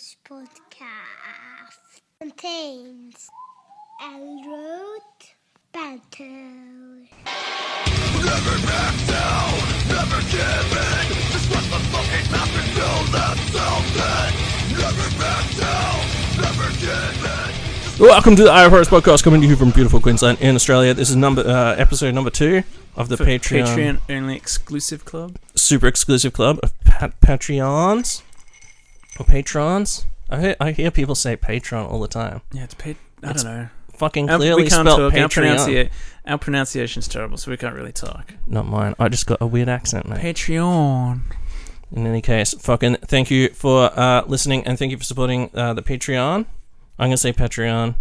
This podcast contains adult banter. Welcome to the IFRS podcast, coming to you from beautiful Queensland in Australia. This is number uh, episode number two of the For Patreon, Patreon only exclusive club. super exclusive club of pat- Patreons patrons. I hear, I hear people say Patreon all the time. Yeah, it's paid. I It's don't know. Fucking Our- clearly we can't spelled talk. Our, Patreon. pronuncia- our pronunciation's terrible, so we can't really talk. Not mine. I just got a weird accent, mate. Patreon. In any case, fucking thank you for uh, listening and thank you for supporting uh, the Patreon. I'm gonna say Patreon.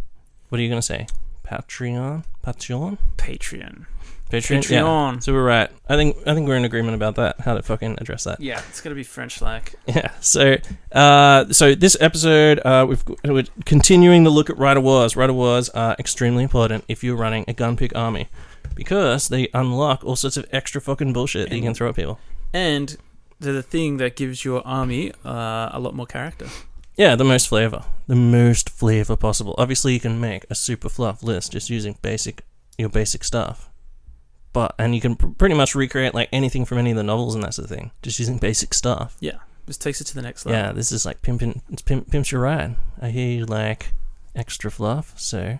What are you gonna say? Patreon? Patreon? Patreon. Patreon. Yeah. So we're right. I think I think we're in agreement about that. How to fucking address that. Yeah, it's gonna be French like. Yeah. So, uh, so this episode, uh, we've we're continuing to look at Rites of War. Rider Wars are extremely important if you're running a gun pick army because they unlock all sorts of extra fucking bullshit that you can throw at people. And they're the thing that gives your army uh, a lot more character. Yeah, the most flavor, the most flavor possible. Obviously, you can make a super fluff list just using basic your basic stuff, but and you can pr- pretty much recreate like anything from any of the novels and that sort of thing, just using basic stuff. Yeah, this takes it to the next level. Yeah, this is like pimping. It's pimp, pimps your ride. I hear you like extra fluff, so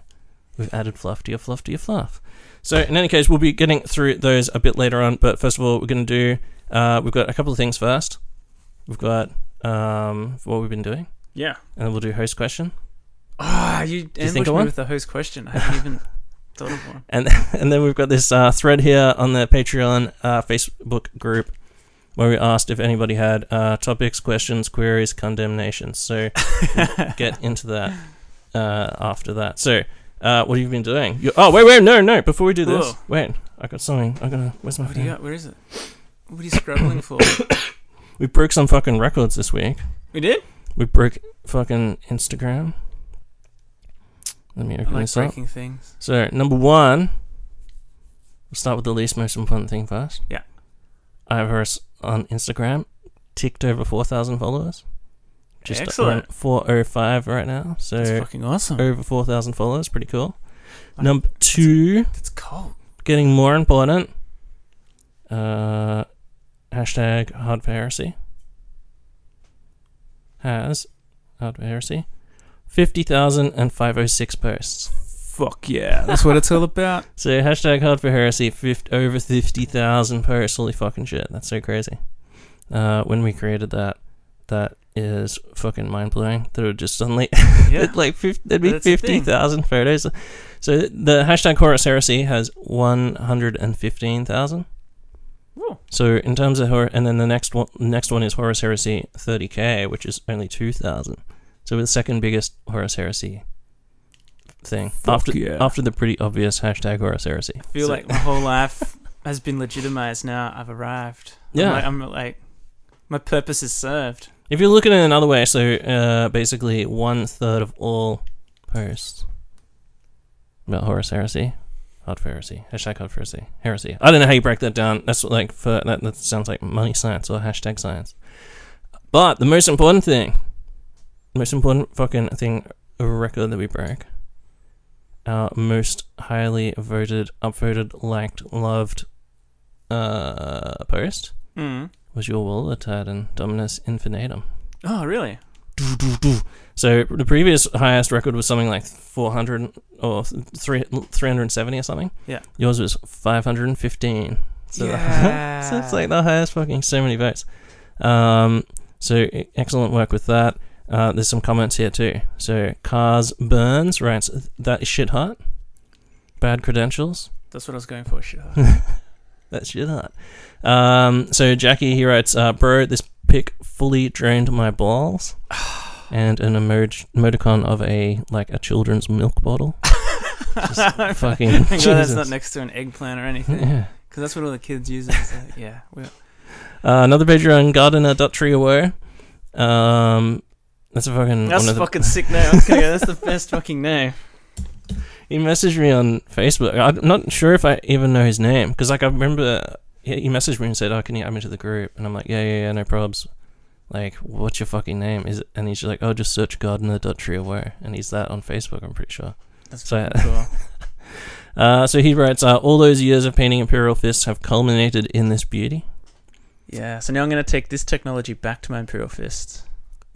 we've added fluff to your fluff to your fluff. So in any case, we'll be getting through those a bit later on. But first of all, we're going to do. Uh, we've got a couple of things first. We've got um, what we've been doing, Yeah. and then we'll do host question, Ah, you you think of one? with the host question. I haven't even thought of one. and and then we've got this uh, thread here on the Patreon uh, Facebook group where we asked if anybody had uh, topics, questions, queries, condemnations. So we'll get into that uh, after that. So, uh, what have you been doing? You, oh, wait, wait, no, no. Before we do this, Whoa. wait, I got something. I gotta. Where's my What do you got? Where is it? What are you scrabbling for? We broke some fucking records this week. we did. We broke fucking Instagram. Let me I open like this up. things. So number one, we'll start with the least most important thing first. Yeah. IFRS on Instagram ticked over four thousand followers. Just Excellent. four oh five right now. That's So fucking awesome. over four thousand followers, pretty cool. Fuck. Number two, That's cold. getting more important. Uh, hashtag hard for heresy has hard for heresy fifty thousand and five oh six posts. Fuck yeah. That's what it's all about. So hashtag hard for heresy, 50, over 50,000 posts. Holy fucking shit. That's so crazy. Uh, when we created that, that is fucking mind blowing. That would just suddenly, Yeah. like, 50, there'd be That's the thing. 50,000 photos. So the hashtag Horus Heresy has 115,000. Ooh. So in terms of Hor, and then the next one, next one is Horus Heresy 30k, which is only 2,000. So we're the second biggest Horus Heresy thing Fuck after yeah. after the pretty obvious hashtag Horus Heresy. I feel So- like my whole life has been legitimized now. I've arrived. Yeah. I'm like, I'm like my purpose is served. If you look at it another way, so uh, basically one third of all posts about Horus Heresy, Hard for Heresy, hashtag Hard for Heresy, Heresy. I don't know how you break that down. That's like for that, that sounds like money science or hashtag science. But the most important thing, most important fucking thing, record that we broke, our most highly voted, upvoted, liked, loved uh, post Mm. was your Warlord Titan Dominus Infinitum. Oh, really? So the previous highest record was something like 400 or three, 370 or something. Yeah. Yours was 515. So, Yeah. so it's like the highest fucking so many votes. Um, so excellent work with that. Uh, there's some comments here too. So Cars Burns writes that is shit hot. Bad credentials. That's what I was going for. Shit. hot. That's shit hot. Um, so Jackie he writes, uh, bro, this pic fully drained my balls, and an emoji emoticon of a like a children's milk bottle. Just fucking Thank God that's Jesus. not next to an eggplant or anything. Yeah. Because that's what all the kids use. It's like, yeah. Well, Uh, another Patreon gardener.trio. Um, that's a fucking that's of the, fucking sick name. Go, that's the best fucking name. He messaged me on Facebook. I'm not sure if I even know his name because, like, I remember he messaged me and said, "Oh, can you add me to the group?" And I'm like, "Yeah, yeah, yeah, no probs." like, what's your fucking name? Is it? And he's just like, oh, just search gardener.treeaware. And he's that on Facebook, I'm pretty sure. That's So- cool. Uh, so he writes, uh, all those years of painting Imperial Fists have culminated in this beauty. Yeah. So now I'm going to take this technology back to my Imperial Fist.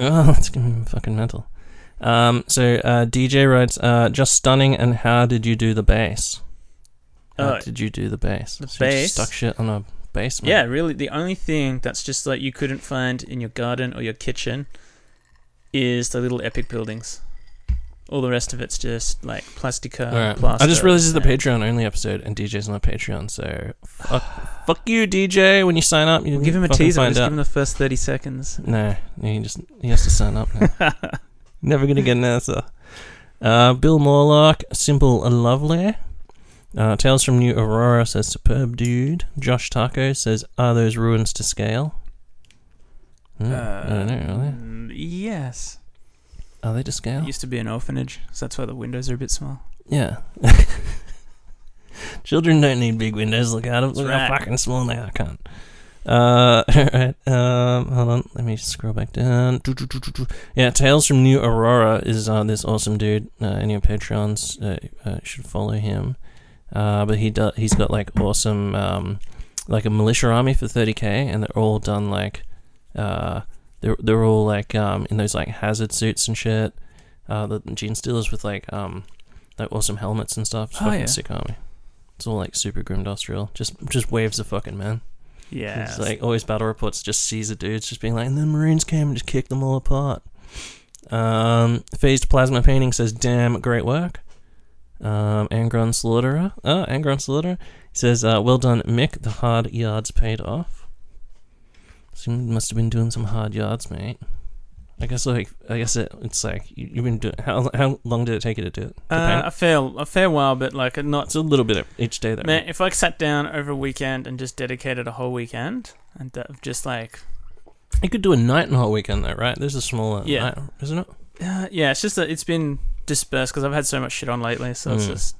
Oh, that's gonna be fucking mental. Um, so uh, DJ writes, uh, just stunning. And how did you do the bass? How Oh, did you do the bass? the So bass? stuck shit on a basement. Yeah, really. The only thing that's just like you couldn't find in your garden or your kitchen is the little epic buildings. All the rest of it's just like plastica, right. plaster. I just realized this is the Patreon only episode, and DJ's on Patreon, so fuck, fuck you, DJ. When you sign up, you We'll give him a teaser. Just out. give him the first thirty seconds. No, he just he has to sign up now. Never gonna get an answer. Uh, Bill Morlock, simple and lovely. Uh, Tales from New Aurora says superb dude. Josh Taco says are those ruins to scale? Hmm, I don't know. Are they? Mm, Yes. Are they to scale? It used to be an orphanage, so that's why the windows are a bit small. Yeah. Children don't need big windows. Look at them. Look That's how fucking small they are. I can't. Uh, alright. Um, hold on. Let me scroll back down. Yeah, Tales from New Aurora is uh, this awesome dude. Uh, any of Patreons uh, uh, should follow him. Uh, but he do, he's got like awesome, um, like a militia army for 30k, and they're all done like, uh, they're they're all like um in those like hazard suits and shit. Uh, the Gene Stealers with like um like awesome helmets and stuff. It's Oh, fucking yeah. sick army. It's all like super grim industrial. Just just waves of fucking man. Yeah. It's like always battle reports just sees the dudes just being like, and the Marines came and just kicked them all apart. Um, Phased Plasma Painting says, damn, great work. Um, Angron Slaughterer. Oh, Angron Slaughterer. He says, uh, well done, Mick. The hard yards paid off. So you must have been doing some hard yards, mate. I guess like I guess it, it's like you, you've been doing. How how long did it take you to do it? To uh, a fair a fair while, but like not. It's a little bit of each day though. Man, if I sat down over a weekend and just dedicated a whole weekend and just like You could do a night and a whole weekend though, right? There's a smaller Yeah. night, isn't it? Uh, yeah, it's just that it's been dispersed because I've had so much shit on lately, so it's Mm. just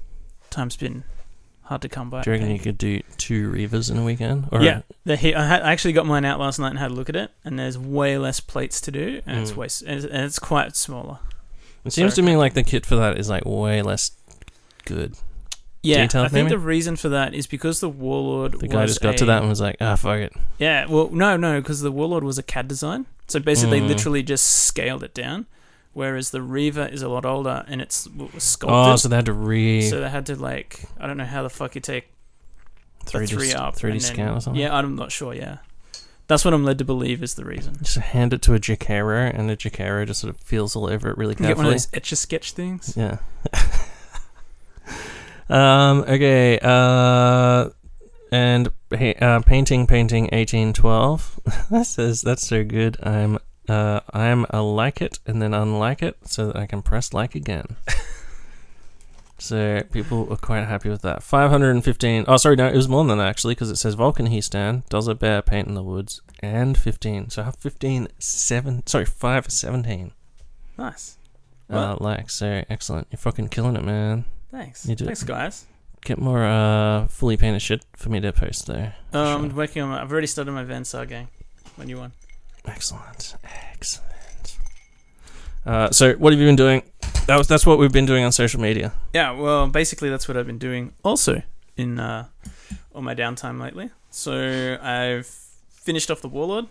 time's been hard to come by. Do you reckon you could do two Reavers in a weekend? Or yeah, the he- I, had, I actually got mine out last night and had a look at it, and there's way less plates to do, and it's Mm. way and it's, quite smaller. It seems to me like the kit for that is like way less good. Yeah, Detailed, I think maybe? the reason for that is because the warlord. The guy was just got to that and was like, ah, fuck it. Yeah, well, no, no, because the warlord was a CAD design, so basically, Mm. literally just scaled it down. Whereas the Reaver is a lot older and it's was Oh, so they had to re so they had to like I don't know how the fuck you take 3D, three up 3D scan or something. Yeah, I'm not sure. Yeah, that's what I'm led to believe is the reason. Just hand it to a Jokaero, and the Jokaero just sort of feels all over it really You get one of carefully. those etch a sketch things. Yeah. um. Okay. Uh. And uh, painting, painting, eighteen twelve. that says that's so good. I'm uh I'm a like it and then unlike it so that I can press like again. so people were quite happy with that. Five hundred and fifteen. Oh, sorry, no, it was more than that actually because it says Vulcan he stand does a bear paint in the woods and fifteen. So I have 15, seven. Sorry, five seventeen. Nice. Uh, like so excellent. You're fucking killing it, man. Thanks. You do- Thanks, guys. Get more uh fully painted shit for me to post there. For Um, sure. I'm working on. My, I've already started my Van Saar gang. My new one. Excellent, excellent. Uh, so what have you been doing? That was that's what we've been doing on social media. Yeah, well, basically that's what I've been doing also in uh, all my downtime lately. So I've finished off the Warlord,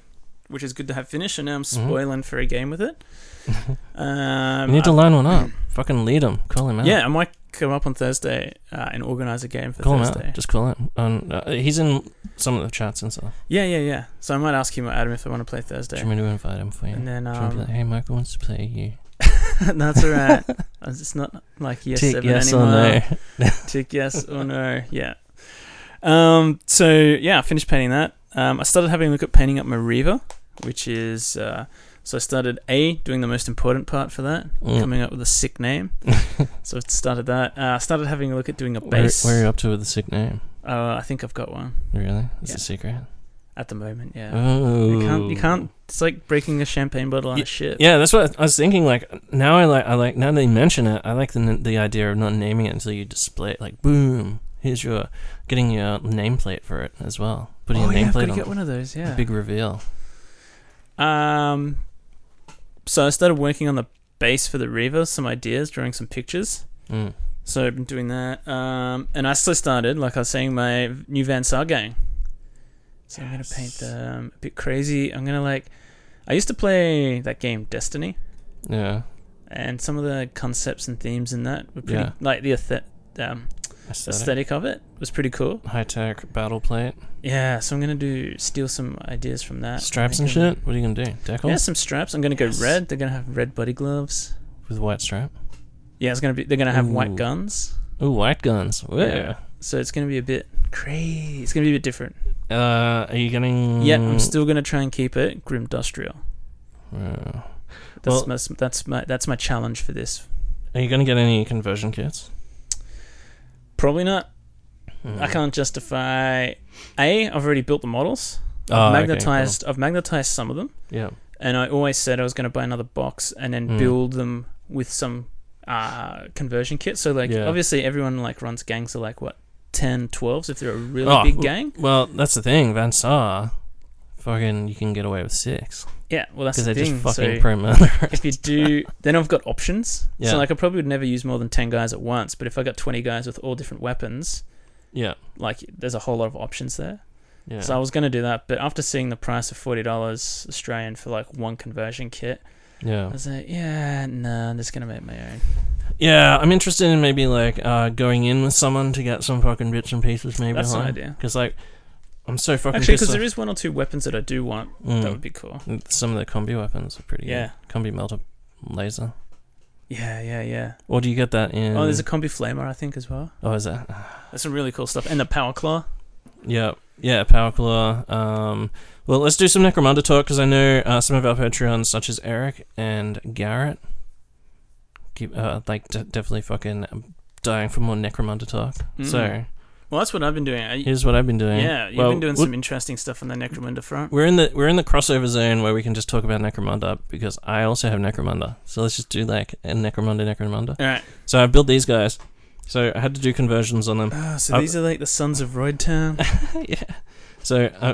which is good to have finished, and now I'm Mhm. spoiling for a game with it. Um, you need to I- line one up. Fucking lead him. Call him out. Yeah, I might come up on Thursday uh, and organize a game for Call him Thursday. out. Just call him. Um, uh, he's in some of the chats and stuff. Yeah, yeah, yeah. So I might ask him or Adam if they want to play Do Thursday. you want me to invite him for you? And then, Do you be um, like, hey, Michael wants to play you. that's all right. It's not like yes Tick seven yes anymore. or no. Tick yes or no. Yeah. Um. So yeah, I finished painting that. Um. I started having a look at painting up my Reaver, which is uh. So I started a doing the most important part for that, Mm. coming up with a sick name. so I started that. Uh, I started having a look at doing a base. where are you up to with the sick name? Uh, I think I've got one Really? It's Yeah. a secret. at the moment. Yeah. Oh. You can't. You can't. It's like breaking a champagne bottle on a ship. Yeah, that's what I was thinking. Like now, I like I like now that you mention it, I like the the idea of not naming it until you display it. Like boom, here's your getting your nameplate for it as well. Putting oh a yeah, I've got nameplate to on get one of those. the Yeah. big reveal. Um, so I started working on the base for the Reaver, some ideas, drawing some pictures. Mm. So I've been doing that. Um, and I also started, like I was saying, my new Van Saar gang. So I'm gonna paint them a bit crazy. I'm gonna like, I used to play that game Destiny, Yeah. and some of the concepts and themes in that were pretty Yeah. like the um, Aesthetic. aesthetic of it It was pretty cool. High tech battle plate. Yeah, so I'm gonna do steal some ideas from that. Straps and shit. What are you gonna do? Decals Yeah, some straps. I'm gonna go Yes. red. They're gonna have red body gloves. with white strap. Yeah, it's gonna be. They're gonna have Ooh. white guns. Ooh, white guns. Yeah. So it's gonna be a bit crazy. It's gonna be a bit different. Uh, are you getting? Yeah, I'm still gonna try and keep it grim industrial. Uh, That's Well- my, that's my that's my challenge for this. are you gonna get any conversion kits? Probably not. Mm. I can't justify. A, I've already built the models. Oh, I've okay, magnetized. I've magnetized some of them. Yeah. and I always said I was going to buy another box and then Mm. build them with some uh, conversion kit. So like, Yeah. obviously, everyone like runs gangs of like what 10, 12s if they're a really Oh, big gang. Well, that's the thing. Van Saar, fucking, you can get away with six Yeah, well that's because the they're thing. just fucking so pro murderers. if you do, then I've got options. Yeah. So like, I probably would never use more than ten guys at once. But if I got twenty guys with all different weapons, yeah. like there's a whole lot of options there. Yeah. So I was going to do that, but after seeing the price of forty dollars Australian for like one conversion kit, yeah, I was like, yeah, nah, I'm just gonna make my own. Yeah, I'm interested in maybe like uh, going in with someone to get some fucking bits and pieces. Maybe That's an idea. Because like, I'm so fucking Actually, because there is one or two weapons that I do want. Mm. That would be cool. Some of the combi weapons are pretty Yeah. good. Combi melter laser. Yeah, yeah, yeah. Or do you get that in? Oh, there's a combi flamer, I think, as well. Oh, is that? There's some really cool stuff, and the power claw. Yeah, yeah, Power Claw. Um, well, let's do some Necromunda talk because I know uh, some of our Patreons, such as Eric and Garrett, keep uh, like d- definitely fucking dying for more Necromunda talk. Mm. So Well, that's what I've been doing. I, here's what I've been doing. yeah, you've Well, been doing some interesting stuff on the Necromunda front. We're in the we're in the crossover zone where we can just talk about Necromunda because I also have Necromunda. So let's just do like a Necromunda, Necromunda. All right. So I built these guys. So I had to do conversions on them. Oh, so I've- these are like the Sons of Royd Town. yeah. So I,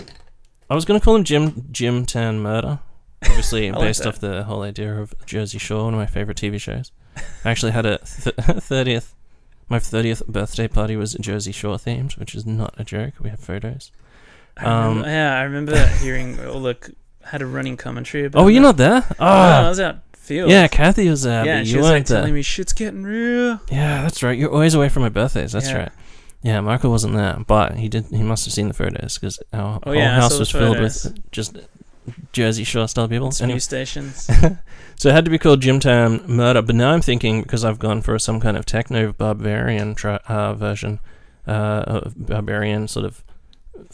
I was gonna call him Jim Jim Tan Murder, obviously I like based that. off the whole idea of Jersey Shore, one of my favorite TV shows. I actually had a thirtieth. My thirtieth birthday party was Jersey Shore themed, which is not a joke. We have photos. I remember, Um, yeah, I remember hearing all the had a running commentary about. Oh, you're that. not there? Oh, I Oh, was out field. yeah. Kathy was there, yeah. she was like there. telling me shit's getting real. Yeah, that's right. You're always away from my birthdays. That's Yeah. right. Yeah, Michael wasn't there, but he did. He must have seen the photos because our Oh, whole yeah, house was filled with just Jersey Shore style people. Some Anyway. news stations. So it had to be called Jimtown Murder, but now I'm thinking because I've gone for some kind of techno barbarian tri- uh, version, uh, of barbarian sort of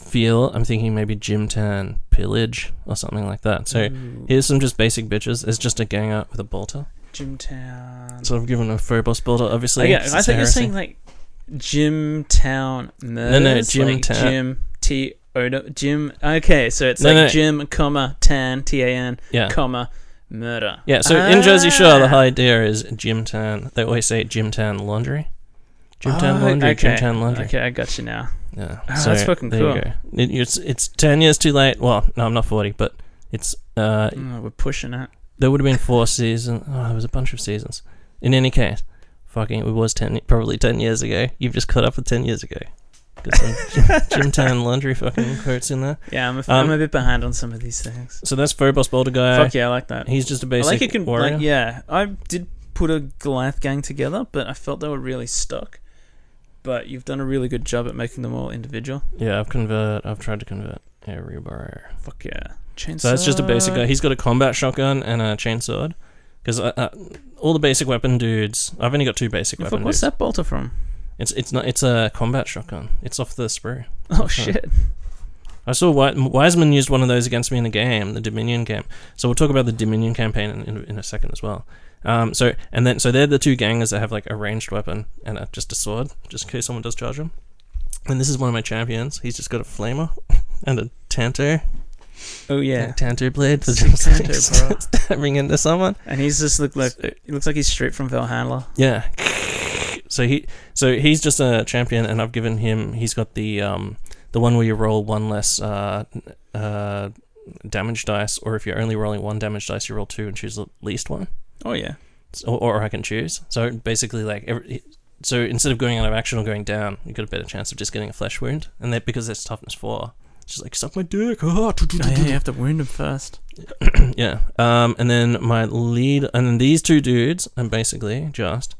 feel. I'm thinking maybe Jimtown Pillage or something like that. So Ooh, here's some just basic bitches. It's just a gang up with a bolter. Jimtown. So I've given a Phobos bolter, obviously. Oh, yeah, I think you're saying like Jimtown Murders. no, no, like Jimtown. Jim T O Jim. Okay, so it's No, like no. Jim, comma Tan T A N, yeah. comma murder. Yeah, so in Jersey Shore, the Ah. whole idea is Jim Tan. They always say Jim Tan Laundry. Jimtown Oh, Laundry, okay. Tan Laundry. Okay, I got you now. Yeah, Ah, that's fucking there cool. You go. It, it's it's ten years too late. Well, no, I'm not forty, but it's uh, Oh, we're pushing it. there would have been four seasons. Oh, there was a bunch of seasons. In any case, fucking, it was ten, probably ten years ago. You've just caught up with ten years ago. Got some Jimtown Laundry fucking quotes in there. Yeah, I'm a, Um, am a bit behind on some of these things. So that's Phobos bolter guy. Fuck yeah, I like that. He's just a basic like it. Can, warrior. like, yeah, I did put a Goliath gang together, but I felt they were really stuck. But you've done a really good job at making them all individual. Yeah, I've convert. I've tried to convert every warrior. Fuck yeah, chainsaw. So that's just a basic guy. He's got a combat shotgun and a chainsword. Because uh, uh, all the basic weapon dudes, I've only got two basic Fuck, weapon what's dudes. that bolter from? It's it's not. It's a combat shotgun. It's off the sprue. Oh Okay. shit! I saw Wiseman used one of those against me in a game, the Dominion game. So we'll talk about the Dominion campaign in, in, in a second as well. Um, so and then so they're the two gangers that have like a ranged weapon and a, just a sword, just in case someone does charge them. And this is one of my champions. He's just got a flamer and a tanto, Oh yeah, tanto blade for just tanto, bro. stabbing into someone. and he's just look like he looks like he's straight from Valhalla. Yeah. So he so he's just a champion, and I've given him. He's got the um the one where you roll one less uh uh damage dice, or if you're only rolling one damage dice, you roll two and choose the least one. Oh yeah. So, or, or I can choose. So basically, like every, so instead of going out of action or going down, you've got a better chance of just getting a flesh wound, and that because it's toughness four. It's just like suck my dick. Oh, yeah, you have to wound him first. yeah. Um, and then my lead, and then these two dudes are basically just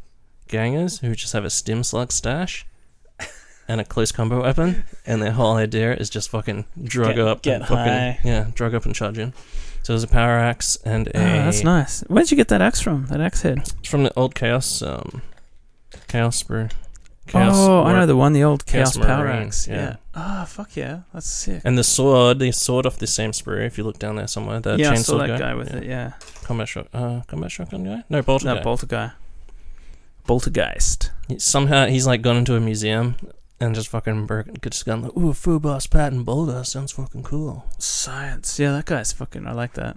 gangers who just have a stim slug stash and a close combo weapon, and their whole idea is just fucking drug Get- up, get and fucking, yeah, drug up and charge in. So there's a power axe and a. Oh, that's nice. Where'd you get that axe from? That axe head? It's from the old chaos, um, chaos sprue. Chaos oh, I know the one, the old Chaos Chaos, Power Marine, Axe. yeah. Yeah. Ah, fuck yeah, that's sick. And the sword, the sword off the same sprue. If you look down there somewhere, the yeah, I chainsaw saw that guy, with yeah. it. Yeah, Combat shot, uh, combat shotgun guy. No, bolter that guy. Bolter guy. Boltergeist. He- somehow he's like gone into a museum and just fucking broken, just gone like, ooh, Phobos patent bolter sounds fucking cool. Science. Yeah, that guy's fucking. I like that.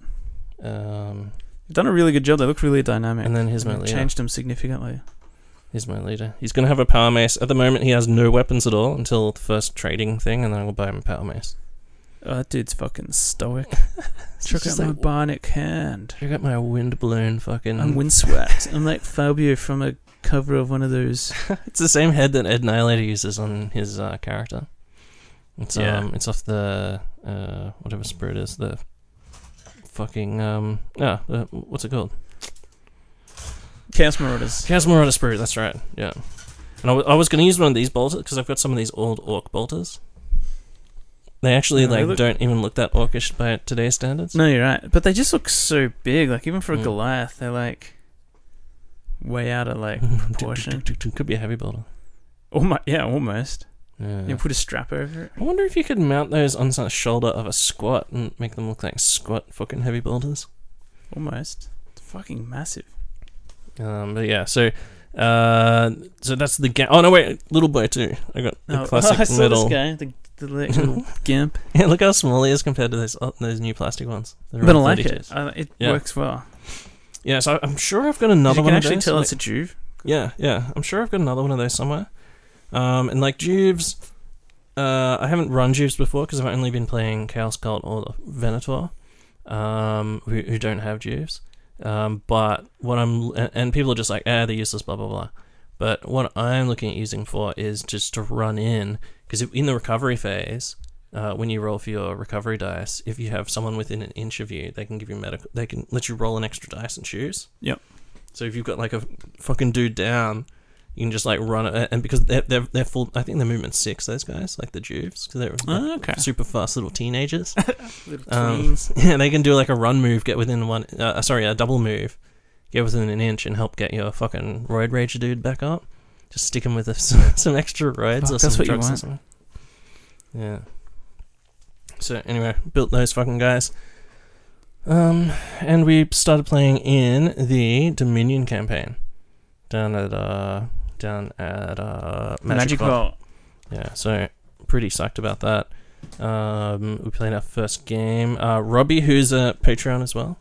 Um, done a really good job. They look really dynamic. and then here's my leader. changed him significantly. Here's my leader. He's gonna have a power mace. At the moment, he has no weapons at all until the first trading thing, and then I'll buy him a power mace. Oh, that dude's fucking stoic. Check out just my like, bionic hand. check out my wind balloon fucking. I'm windswept. I'm like Fabio from a cover of one of those. It's the same head that Ed Nihilator uses on his uh, character. It's Yeah. um, it's off the uh, whatever spirit is the fucking um, yeah, the, what's it called? Chaos Marauders. Chaos Marauder spirit. That's right. Yeah. And I, w- I was going to use one of these bolters because I've got some of these old orc bolters. They actually Yeah, they like look- don't even look that orcish by today's standards. No, you're right. But they just look so big. Like even for a Mm. Goliath, they're like way out of like proportion. Could be a heavy bolter. Almost, yeah, almost. Yeah. You put a strap over it. I wonder if you could mount those on the shoulder of a squat and make them look like squat fucking heavy bolters. Almost. It's fucking massive. Um, but yeah, so uh, so that's the ga- Oh no, wait, little boy too. I got the Oh, classic I saw metal. this guy, the, the little gimp. Yeah, look how small he is compared to those uh, those new plastic ones. But I like 32s. it. I, it Yeah. works well. Yeah, so I'm sure I've got another you one can of actually tell it's a Juve. Yeah, yeah. I'm sure I've got another one of those somewhere. Um, and like Juves, uh, I haven't run Juves before because I've only been playing Chaos Cult or Venator, um, who, who don't have Juves. Um, but what I'm and, and people are just like, ah, they're useless, blah blah blah. But what I'm looking at using for is just to run in because in the recovery phase, uh, when you roll for your recovery dice, if you have someone within an inch of you, they can give you medical. They can let you roll an extra dice and choose. Yep. So if you've got like a fucking dude down, you can just like run it, and because they're they're, they're full. I think they're movement six. Those guys, like the Juves, because they're Oh, okay. super fast little teenagers. Little Um, yeah, they can do like a run move, get within one. Uh, sorry, a double move, get within an inch, and help get your fucking roid rage dude back up. Just stick him with a, some, extra roids Fuck, or that's some drugs or something. Yeah. So anyway, built those fucking guys. Um, and we started playing in the Dominion campaign down at uh down at uh Magic, Magic Vault. Vault. Yeah, so pretty psyched about that. Um, we played our first game. Uh, Robbie, who's a Patreon as well,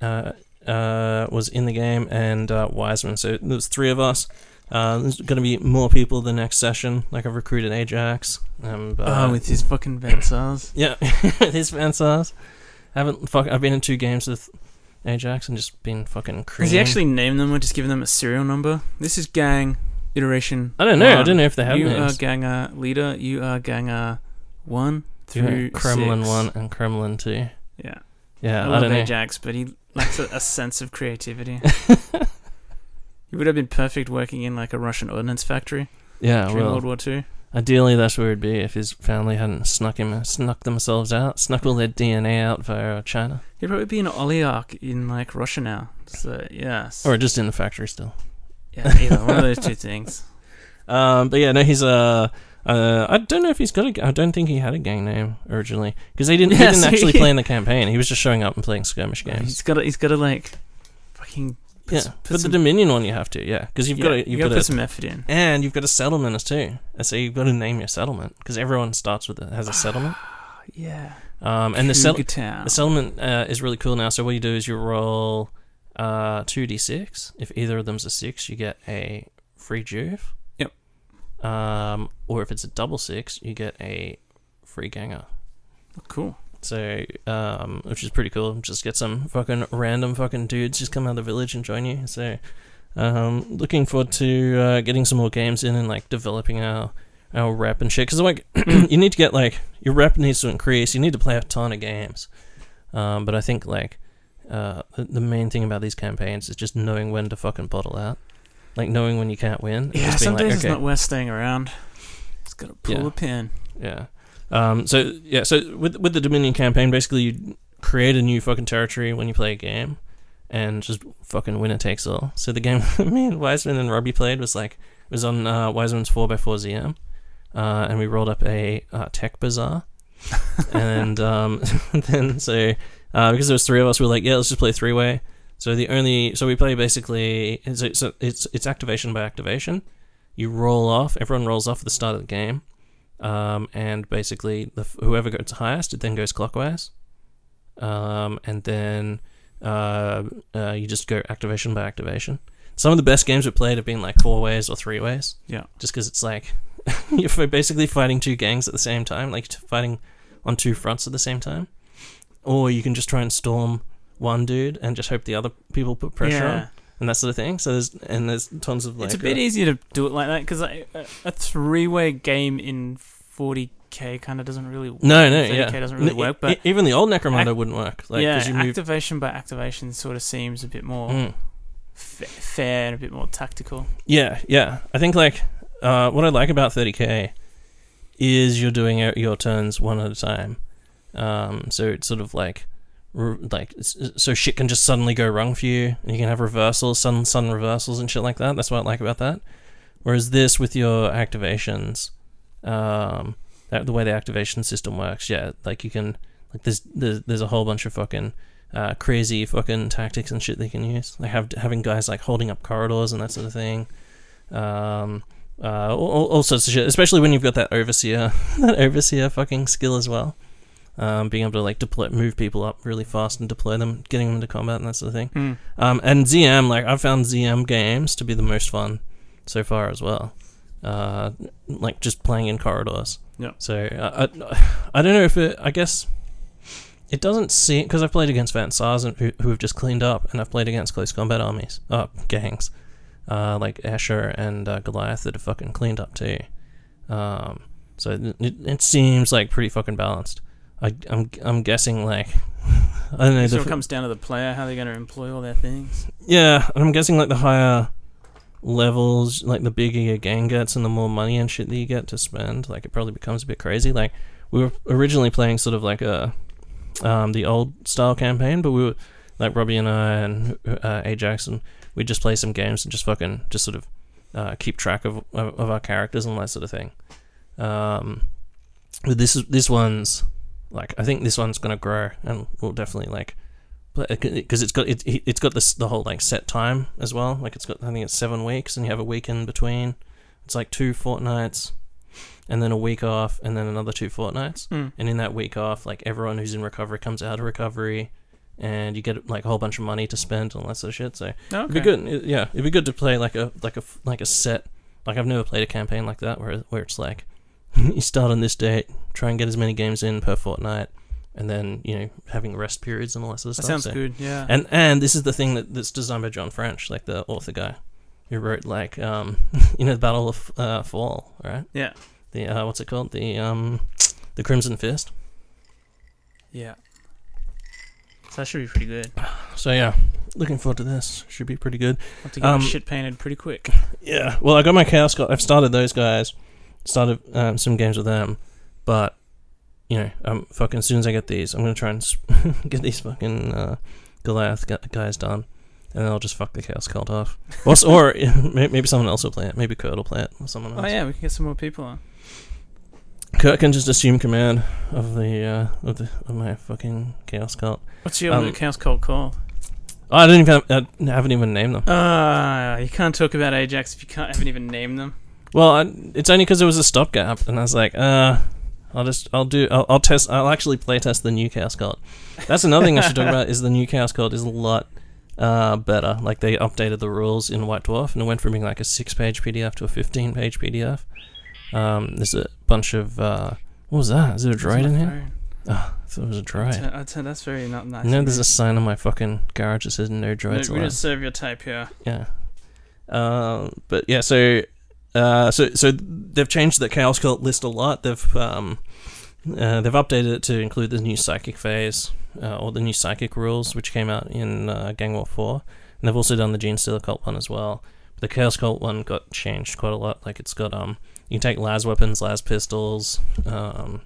uh, uh, was in the game, and uh, Wiseman. So there's three of us. Uh, there's going to be more people the next session. Like I've recruited Ajax. Um, but, oh, with his fucking Van Saars. yeah, with his Van Saars. Haven't fuck. I've been in two games with Ajax and just been fucking. Cream. Has he actually named them or just given them a serial number? This is gang iteration. I don't know. I don't know if they have You names. are ganger leader. You are ganger one Yeah, through Kremlin six. one and Kremlin two. Yeah, Yeah, I I, love don't know. Ajax, but he lacks a, a sense of creativity. he would have been perfect working in like a Russian ordnance factory Yeah, during well, World War Two. Ideally, that's where it'd be if his family hadn't snuck him, snuck themselves out, snuck all their DNA out via China, He'd probably be an oligarch in like Russia now. So yes, or just in the factory still. yeah, either one of those two things. Um, but yeah, no, he's uh, uh, I don't know if he's got a. I don't think he had a gang name originally because he didn't. he didn't so actually he- play in the campaign. He was just showing up and playing skirmish games. He's got to, he's got to like fucking yeah, s- put but some, the Dominion one you have to, yeah, because you've yeah, got to, you you've got got to put some effort in. and you've got a settlement as too. And So you've got to name your settlement because everyone starts with it has a settlement. Yeah, Um, and the settlement. The settlement uh, is really cool now. So what you do is you roll uh, two d6. If either of them's a six, you get a free juve. Yep. Um, or if it's a double six, you get a free ganger. Oh, cool. So, um, which is pretty cool. Just get some fucking random fucking dudes just come out of the village and join you. So, um, looking forward to uh, getting some more games in and like developing our our rep and shit. Because like you need to get like your rep needs to increase. You need to play a ton of games. Um, but I think like uh, the, the main thing about these campaigns is just knowing when to fucking bottle out. Like knowing when you can't win. Yeah, being like, okay, it's not worth staying around. Just gotta pull Yeah. a pin. Yeah. Um, so yeah, so with with the Dominion campaign, basically you create a new fucking territory when you play a game, and just fucking winner takes all. So the game me and Wiseman and Robbie played was like it was on uh, Wiseman's four x four ZM, uh, and we rolled up a uh, tech bazaar, and um, then so uh, because there was three of us, we were like, yeah, let's just play three way. So the only so we play basically it's it's it's, it's activation by activation. You roll off. Everyone rolls off at the start of the game um, and basically the, whoever goes highest, it then goes clockwise, um, and then uh, uh, you just go activation by activation. Some of the best games we've played have been like four ways or three ways, Yeah. just because it's like you're basically fighting two gangs at the same time, like fighting on two fronts at the same time, or you can just try and storm one dude and just hope the other people put pressure yeah. on, and that sort of thing. So there's and there's tons of like it's a bit uh, easier to do it like that because a, a three-way game in 40k kind of doesn't really work. No, no, 30K yeah, doesn't really work. e- But even the old Necromunda Ac- wouldn't work. Like, yeah, you move. activation by activation sort of seems a bit more Mm. fa- fair and a bit more tactical. Yeah, yeah. I think like uh, what I like about 30k is you're doing your- turns one at a time. Um, so it's sort of like like so shit can just suddenly go wrong for you, and you can have reversals, sudden sudden reversals and shit like that. That's what I like about that. Whereas this with your activations, um, that, the way the activation system works, yeah, like you can like there's there's, there's a whole bunch of fucking uh, crazy fucking tactics and shit they can use. Like have having guys like holding up corridors and that sort of thing. Um, uh, all, all- sorts of shit. Especially when you've got that overseer, that overseer fucking skill as well. Um, being able to like deploy, move people up really fast and deploy them, getting them into combat and that sort of thing. Mm. Um, and ZM, like I've found ZM games to be the most fun so far as well. Uh, like just playing in corridors. Yeah. So uh, I, I don't know if it. I guess it doesn't seem because I've played against Van Saars and who, who have just cleaned up, and I've played against close combat armies, uh, gangs, uh, like Escher and uh, Goliath that have fucking cleaned up too. Um, so it, it, it seems like pretty fucking balanced. I, I'm I'm guessing like I don't know. It f- comes down to the player how they're going to employ all their things. yeah, and I'm guessing like the higher levels, like the bigger your gang gets and the more money and shit that you get to spend, like it probably becomes a bit crazy. Like we were originally playing sort of like a um, the old style campaign, but we were like Robbie and I and uh, Ajax and we'd just play some games and just fucking just sort of uh, keep track of, of of our characters and that sort of thing. Um, but this is this one's like I think this one's gonna grow and we'll definitely like because it's got it, it- it's got this the whole like set time as well. Like it's got I think it's seven weeks, and you have a week in between. It's like two fortnights, and then a week off, and then another two fortnights. Mm. And in that week off, like everyone who's in recovery comes out of recovery, and you get like a whole bunch of money to spend and all that sort of shit. So Okay. it'd be good. it- yeah, it'd be good to play like a like a like a set. Like I've never played a campaign like that where where it's like you start on this date, try and get as many games in per fortnight, and then you know having rest periods and all that sort of That stuff. sounds So- good. Yeah. and and this is the thing that, that's designed by John French, like the author guy, who wrote like um you know the Battle of uh, Phall, right? yeah. The uh, what's it called? The um the Crimson Fist. Yeah. So that should be pretty good. So yeah, looking forward to this. Should be pretty good. Have to get Um, my shit painted pretty quick. Yeah. Well, I got my Chaos Cult. I've started those guys. Started um, some games with them, but you know, um, fucking as soon as I get these, I'm gonna try and get these fucking uh, Goliath guys done, and then I'll just fuck the Chaos Cult off. Or, or maybe someone else will play it. Maybe Kurt will play it, or someone else. Oh yeah, we can get some more people on. Kurt can just assume command of the uh, of the of my fucking Chaos Cult. What's your Um, chaos cult called? Oh, I don't even I haven't even named them. Ah, you can't talk about Ajax if you can't haven't even named them. Well, I, it's only because there was a stopgap, and I was like, uh, I'll just, I'll do, I'll, I'll test, I'll actually play test the new Chaos Cult. That's another thing I should talk about is the new Chaos Cult is a lot uh, better. Like they updated the rules in White Dwarf, and it went from being like a six-page PDF to a fifteen-page PDF. Um, there's a bunch of, uh, what was that? Is there a droid in here? phone? Oh, I thought it was a I'd droid. say- I'd say that's very not nice. No, there's a sign on my fucking garage that says no droids We're gonna serve your tape here. Yeah. Uh, but yeah, so uh, so so they've changed the Chaos Cult list a lot. They've um, uh, they've updated it to include the new psychic phase uh, or the new psychic rules, which came out in uh, Gang War Four, and they've also done the Gene Stealer Cult one as well. But The Chaos Cult one got changed quite a lot. Like it's got um, you can take las weapons, las pistols. Um,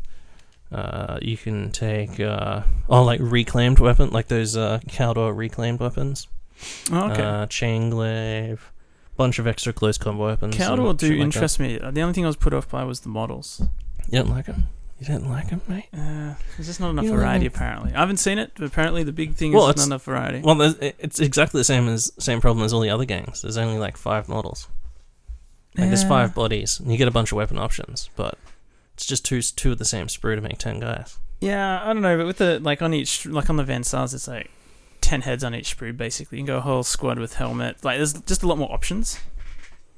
uh, you can take uh, oh like reclaimed weapon, like those uh, Cawdor reclaimed weapons Oh, okay. uh, chain glaive, bunch of extra close combo weapons. Cawdor do shit like interest me. The only thing I was put off by was the models. You don't like them? You don't like them, mate? Uh, there's just not enough You variety. Apparently, I haven't seen it, but apparently the big thing Well, is not enough variety. Well, it's exactly the same as same problem as all the other gangs. There's only like five models. Like there's five bodies, and you get a bunch of weapon options, but it's just two two of the same sprue to make ten guys. Yeah, I don't know, but with the like on each like on the Van Stars, it's like ten heads on each sprue. Basically, you can go a whole squad with helmet. Like, there's just a lot more options.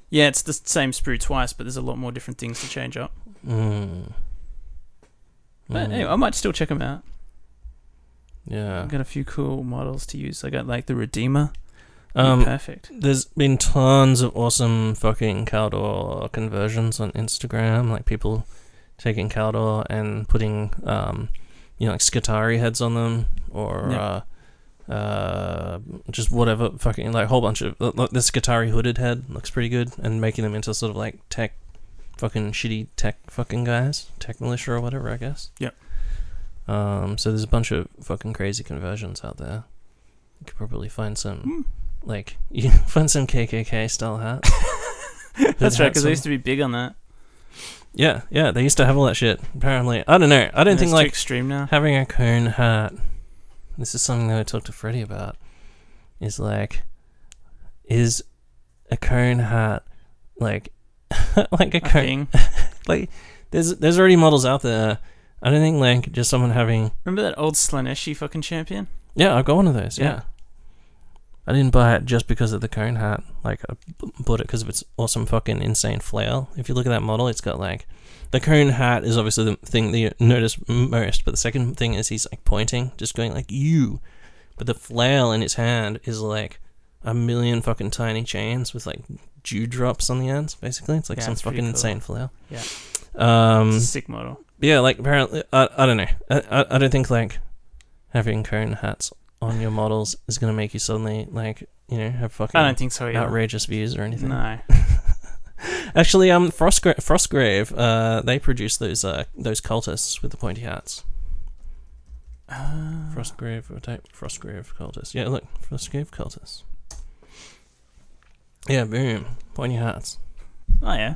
Yeah, it's the same sprue twice, but there's a lot more different things to change up. Mm. But Mm. anyway, I might still check them out. yeah. I've got a few cool models to use. I got like the Redeemer. Um, perfect. there's been tons of awesome fucking Cawdor conversions on Instagram, like people taking Cawdor and putting, um, you know, like Skitarii heads on them, or Yeah. uh, uh, just whatever fucking like a whole bunch of like the Skitarii hooded head looks pretty good, and making them into sort of like tech, fucking shitty tech fucking guys, tech militia or whatever, I guess. Yep. Um, so there's a bunch of fucking crazy conversions out there. You could probably find some Hmm. like you find some KKK style hat. That's right, because I used to be big on that. Yeah, yeah, they used to have all that shit. Apparently, I don't know. I don't And think like extreme now. having a cone hat. This is something that I talked to Freddie about. Is like, is a cone hat like like a A cone? thing. Like, there's there's already models out there. I don't think like just someone having. Remember that old Slaaneshi fucking champion? Yeah, I've got one of those. Yeah. Yeah. I didn't buy it just because of the cone hat. Like, I b- bought it because of its awesome fucking insane flail. If you look at that model, it's got like. The cone hat is obviously the thing that you notice most, but the second thing is he's like pointing, just going like, you. But the flail in his hand is like a million fucking tiny chains with like dewdrops on the ends, basically. It's like Yeah, some it's fucking cool. insane flail. Yeah. Um, sick model. yeah, like apparently, I, I don't know. I, I, I don't think like having cone hats on your models is gonna make you suddenly like you know have fucking I don't think so either. outrageous views or anything. No. Actually, um, Frostgra- Frostgrave, uh, they produce those uh those cultists with the pointy hats. Uh, Frostgrave, or type Frostgrave cultists. Yeah, look, Frostgrave cultists. Yeah, boom, pointy hats. oh yeah.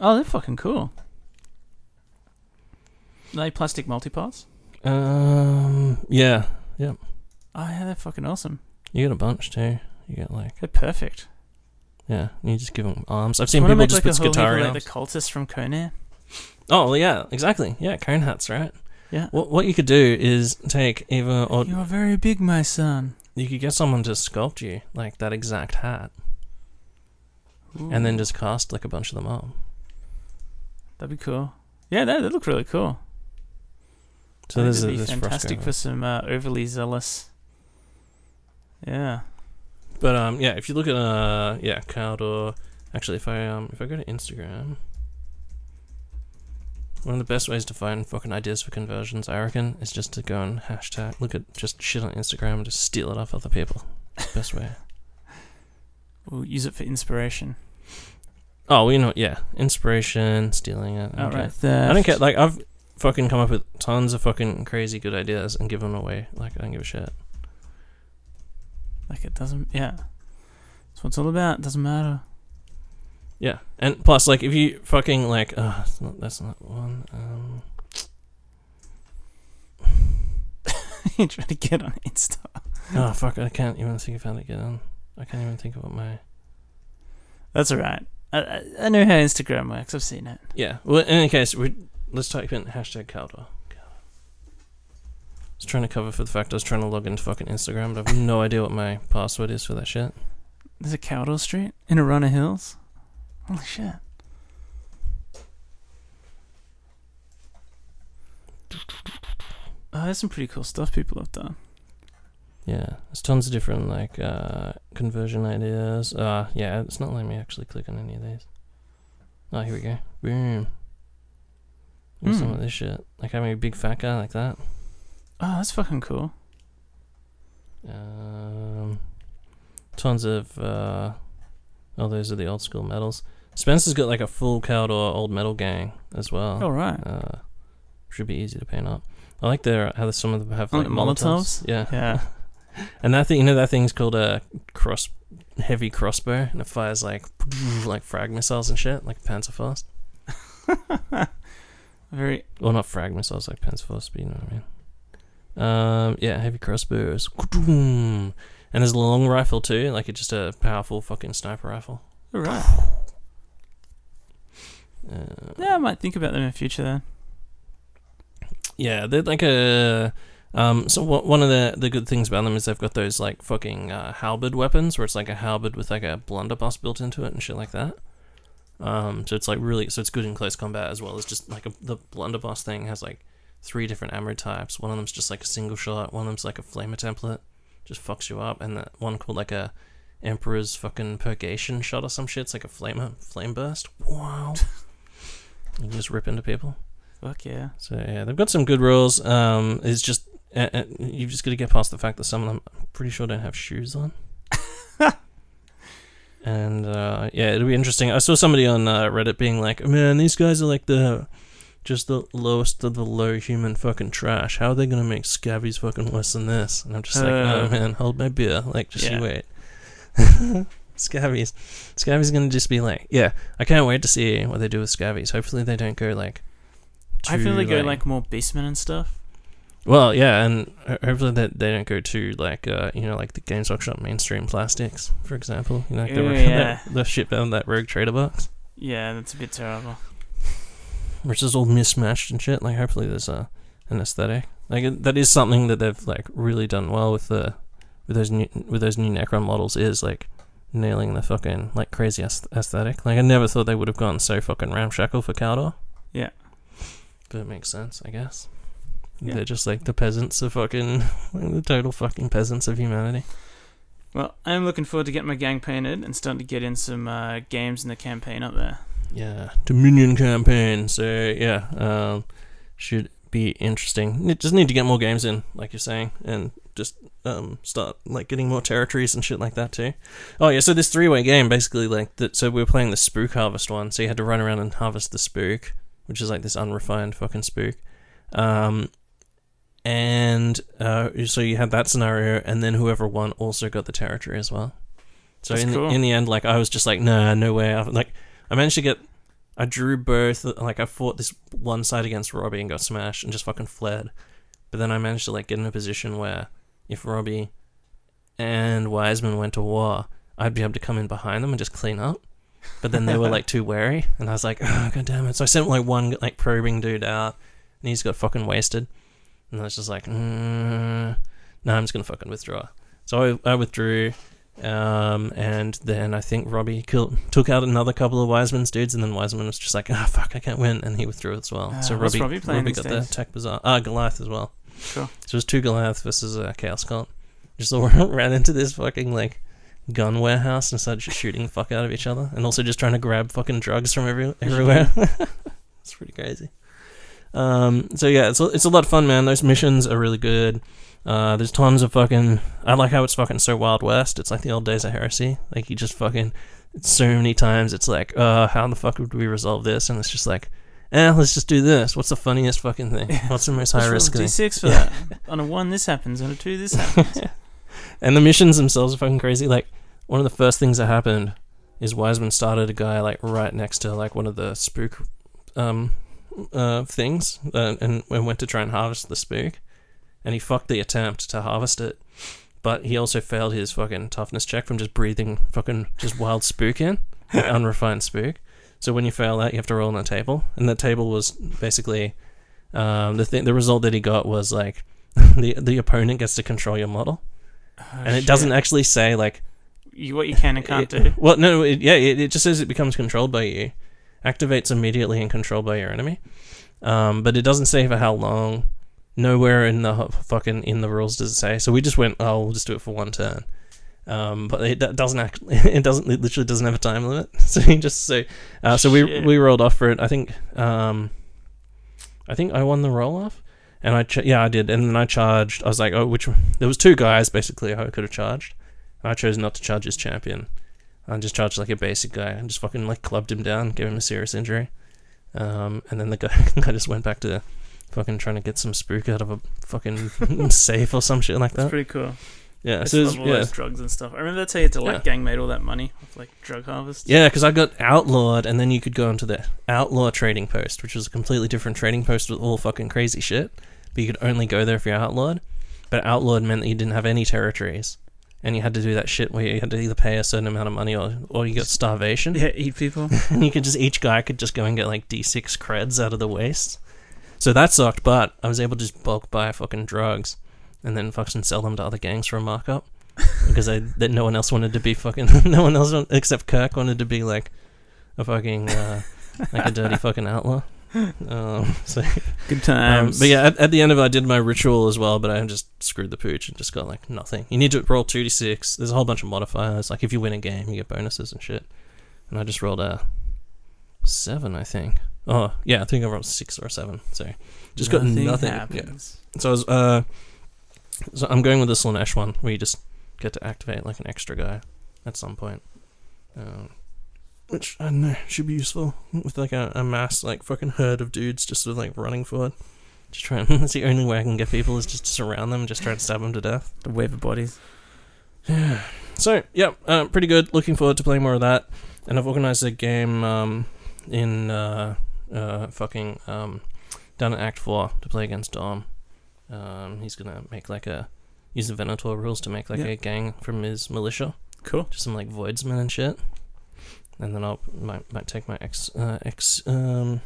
Oh, they're fucking cool. Are they plastic multiparts? Um, yeah, Yep. Oh yeah, they're fucking awesome. you get a bunch too. You get like They're perfect. Yeah, you just give them arms. I've seen people make just like put a whole Skitarii heap of, like the cultists from Conan. Oh yeah, exactly. Yeah, cone hats, right? Yeah. What what you could do is take either or You are very big, my son. you could get someone to sculpt you like that exact hat, and then just cast like a bunch of them up. that'd be cool. Yeah, they, they look really cool. So I think there's a, it'd be fantastic for some uh, overly zealous. Yeah. But um, yeah, if you look at uh, yeah, Cawdor. Actually, if I um, if I go to Instagram, one of the best ways to find fucking ideas for conversions, I reckon, is just to go and hashtag look at just shit on Instagram and just steal it off other people. Best way. We'll use it for inspiration. Oh, well, you know, yeah, inspiration, stealing it. All okay. right. Theft. I don't care. Like I've fucking come up with tons of fucking crazy good ideas and give them away. Like I don't give a shit. Like it doesn't. Yeah. That's what it's all about. It doesn't matter. Yeah, and plus, like if you fucking like, uh, that's not, that's not one. Um, you trying to get on Insta. oh fuck, I can't even think of how to get on. I can't even think of what my. That's all right. I, I, know how Instagram works. I've seen it. Yeah. Well, in any case, we let's type in hashtag Cawdor. Was trying to cover for the fact I was trying to log into fucking Instagram, but I have no idea what my password is for that shit. There's a Cowdell Street in Arana Hills. Holy shit. Oh, there's some pretty cool stuff people have done. Yeah, there's tons of different like uh, conversion ideas. Uh, yeah, it's not letting me actually click on any of these. Oh, here we go. Boom. Here's Some Hmm. of this shit, like having a big fat guy like that. Oh, that's fucking cool. Um, tons of uh, oh, those are the old school medals. Spencer's got like a full Cawdor old metal gang as well. All right. Uh, should be easy to paint up. I like their how some of them have Oh, like like molotovs. Molotovs? Yeah, Yeah. and that thing, you know, that thing's called a cross heavy crossbow, and it fires like like frag missiles and shit, like Panzerfaust. Very. Well, not frag missiles, like Panzerfaust, but you know what I mean. Um, yeah, heavy crossbows, and there's a long rifle too, like it's just a powerful fucking sniper rifle. All right. Uh, Yeah, I might think about them in the future then. Yeah, they're like a. Um, so wha- one of the the good things about them is they've got those like fucking uh, halberd weapons, where it's like a halberd with like a blunderbuss built into it and shit like that. Um, so it's like really, so it's good in close combat as well as just like a, the blunderbuss thing has like three different ammo types. One of them's just like a single shot. One of them's like a flamer template, just fucks you up, and that one called like a emperor's fucking purgation shot or some shit. It's like a flamer flame burst. Wow, you can just rip into people. Fuck yeah. So yeah, they've got some good rules. Um, it's just uh, uh, you've just got to get past the fact that some of them, I'm pretty sure, don't have shoes on. and uh, yeah, it'll be interesting. I saw somebody on uh, Reddit being like, "Man, these guys are like the just the lowest of the low human fucking trash. How are they gonna make scavvies fucking worse than this?" And I'm just like, Uh. "Oh man, hold my beer. Like, just Yeah. you wait." Scavvies, Scavvy's gonna just be like, yeah. I can't wait to see what they do with Scavvies. Hopefully, they don't go like. I feel they go like more basement and stuff. well, yeah, and ho- hopefully that they don't go to like uh, you know like the Games Workshop mainstream plastics, for example. You know, like the, Ooh, yeah. the, the shit down that Rogue Trader box, Yeah, that's a bit terrible. Which is all mismatched and shit. Like, hopefully there's a an aesthetic. Like it- that is something that they've like really done well with the with those new with those new Necron models is like nailing the fucking like crazy aesthetic. Like I never thought they would have gone so fucking ramshackle for Cawdor. Yeah. But it makes sense, I guess. Yeah. They're just like the peasants of fucking like the total fucking peasants of humanity. Well, I am looking forward to getting my gang painted and starting to get in some uh, games in the campaign up there. Yeah, Dominion campaign. So yeah, um, should be interesting. Ne- Just need to get more games in, like you're saying, and just um, start like getting more territories and shit like that too. Oh yeah, so this three-way game basically like that. So we were playing the spook harvest one. So you had to run around and harvest the spook, which is like this unrefined fucking spook. Um, and uh, so you had that scenario, and then whoever won also got the territory as well. So That's in cool. the, in the end, like I was just like, nah, no way. I'm like I managed to get, I drew both. Like I fought this one side against Robbie and got smashed and just fucking fled. But then I managed to like get in a position where if Robbie and Wiseman went to war, I'd be able to come in behind them and just clean up. But then they were like too wary, and I was like, oh god damn it! So I sent like one like probing dude out, and he's got fucking wasted. And I was just like, mm, no, I'm just gonna fucking withdraw. So I, I withdrew, um, and then I think Robbie killed, took out another couple of Wiseman's dudes, and then Wiseman was just like, ah, fuck, I can't win, and he withdrew as well. Ah, so Robbie, Robbie these got days? the Tech Bazaar, ah, Goliath as well. Cool. So it was two Goliath versus a Chaos Cult. Just all ran into this fucking like gun warehouse and started just shooting the fuck out of each other, and also just trying to grab fucking drugs from every everywhere. it's pretty crazy. Um, so yeah, it's a, it's a lot of fun, man. Those missions are really good. Uh, there's tons of fucking. I like how it's fucking so Wild West. It's like the old days of heresy. Like you just fucking. So many times it's like, uh, how the fuck would we resolve this? And it's just like, eh, let's just do this. What's the funniest fucking thing? What's the most high risk thing? D6 for Yeah. that. On a one, this happens. On a two, this happens. And the missions themselves are fucking crazy. Like one of the first things that happened is Wiseman started a guy like right next to like one of the spook um uh things uh, and, and went to try and harvest the spook and he fucked the attempt to harvest it. But he also failed his fucking toughness check from just breathing fucking just wild spook in. Unrefined spook. So when you fail that you have to roll on a table. And the table was basically um the thing the result that he got was like the the opponent gets to control your model. And it doesn't actually say like You, what you can and can't it- do. Well, no, it, yeah, it, it just says it becomes controlled by you, activates immediately and controlled by your enemy. Um, but it doesn't say for how long nowhere in the fucking in the rules does it say. So we just went, oh, we'll just do it for one turn. Um, but it do- doesn't act. It doesn't. It literally doesn't have a time limit. So you just so. Uh, so we Shit. we rolled off for it. I think. Um, I think I won the roll off, and I ch- yeah I did, and then I charged. I was like, oh, which there was two guys basically I could have charged. I chose not to charge his champion. I just charged like a basic guy and just fucking like clubbed him down, gave him a serious injury. Um, and then the guy, guy just went back to fucking trying to get some spook out of a fucking safe or some shit like That's that. pretty cool. Yeah, It's so it was- all yeah, those drugs and stuff. I remember that's how you had to like Yeah. gang made all that money off like drug harvest. yeah, because I got outlawed, and then you could go into the outlaw trading post, which was a completely different trading post with all fucking crazy shit. But you could only go there if you're outlawed. But outlawed meant that you didn't have any territories, and you had to do that shit where you had to either pay a certain amount of money or or you got starvation. Yeah, eat people. and you could just each guy could just go and get like D6 creds out of the waste. So that sucked, but I was able to just bulk buy fucking drugs and then fucking sell them to other gangs for a markup because I that no one else wanted to be fucking no one else except Kirk wanted to be like a fucking uh, like a dirty fucking outlaw. Um, so, Good um, times. but yeah, at, at the end of it, I did my ritual as well, but I just screwed the pooch and just got like nothing. You need to roll two d six. There's a whole bunch of modifiers. Like if you win a game, you get bonuses and shit. And I just rolled a seven, I think. Oh yeah, I think I rolled six or seven. So just got nothing. Yeah. happens. So I was, uh, so I'm going with the Slaanesh one, where you just get to activate like an extra guy at some point. Um, which I don't know should be useful with like a, a mass like fucking herd of dudes just sort of like running forward. Just trying. that's the only way I can get people is just to surround them and just try and stab them to death. The wave of bodies. Yeah. So yeah, uh, pretty good. Looking forward to playing more of that. And I've organized a game um, in uh, uh, fucking um, down at Act Four to play against Dom. Um, he's gonna make like a use the Venator rules to make like Yeah. a gang from his militia, Cool. just some like voidsmen and shit. And then I'll might might take my ex uh, ex um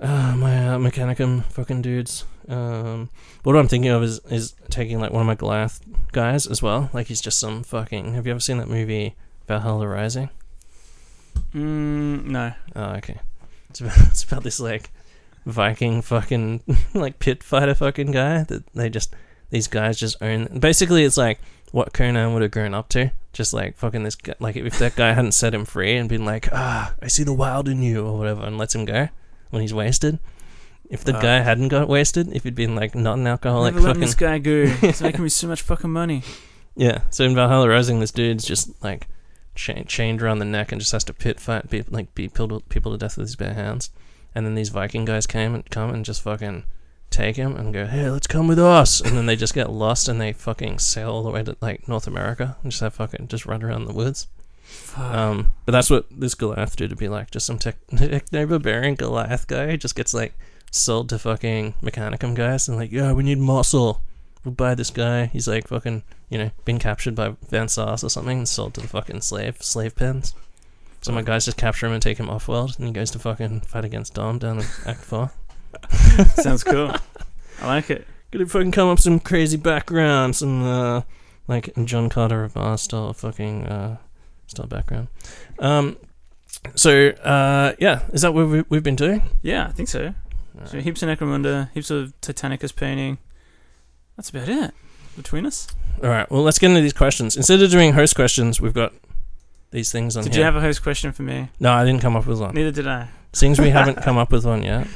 uh, my uh, Mechanicum fucking dudes. Um, what I'm thinking of is is taking like one of my Goliath guys as well. Like he's just some fucking. Have you ever seen that movie Valhalla Rising? Mm, no. Oh, okay. It's about it's about this like Viking fucking like pit fighter fucking guy that they just these guys just own. Basically, it's like what Conan would have grown up to. Just like fucking this guy. Like if that guy hadn't set him free and been like, ah, I see the wild in you or whatever, and lets him go when he's wasted. If the Wow. guy hadn't got wasted, if he'd been like not an alcoholic, Never let this guy go. He's making me so much fucking money. yeah. So in Valhalla Rising, this dude's just like cha- chained around the neck and just has to pit fight, be, like beat people, people to death with his bare hands. And then these Viking guys came and come and just fucking take him and go, hey, let's come with us. And then they just get lost and they fucking sail all the way to like North America and just have fucking just run around the woods. Um, but that's what this Goliath dude would be like. Just some tech, techno barbarian Goliath guy just gets like sold to fucking Mechanicum guys and like, yeah, we need muscle. We'll buy this guy. He's like fucking, you know, been captured by Van Saars or something and sold to the fucking slave slave pens. So my guys just capture him and take him off world, and he goes to fucking fight against Dom down in Act Four. Sounds cool. I like it. Gonna fucking come up some crazy background, some uh, like John Carter of Mars style fucking uh, style background. Um, so uh, yeah, is that what we, we've been doing? Yeah, I think so. So heaps of Necromunda, heaps of Titanicus painting. That's about it between us. All right, well let's get into these questions. Instead of doing host questions, we've got these things on Did here. you have a host question for me? no, I didn't come up with one. Neither did I. Seems we haven't come up with one yet.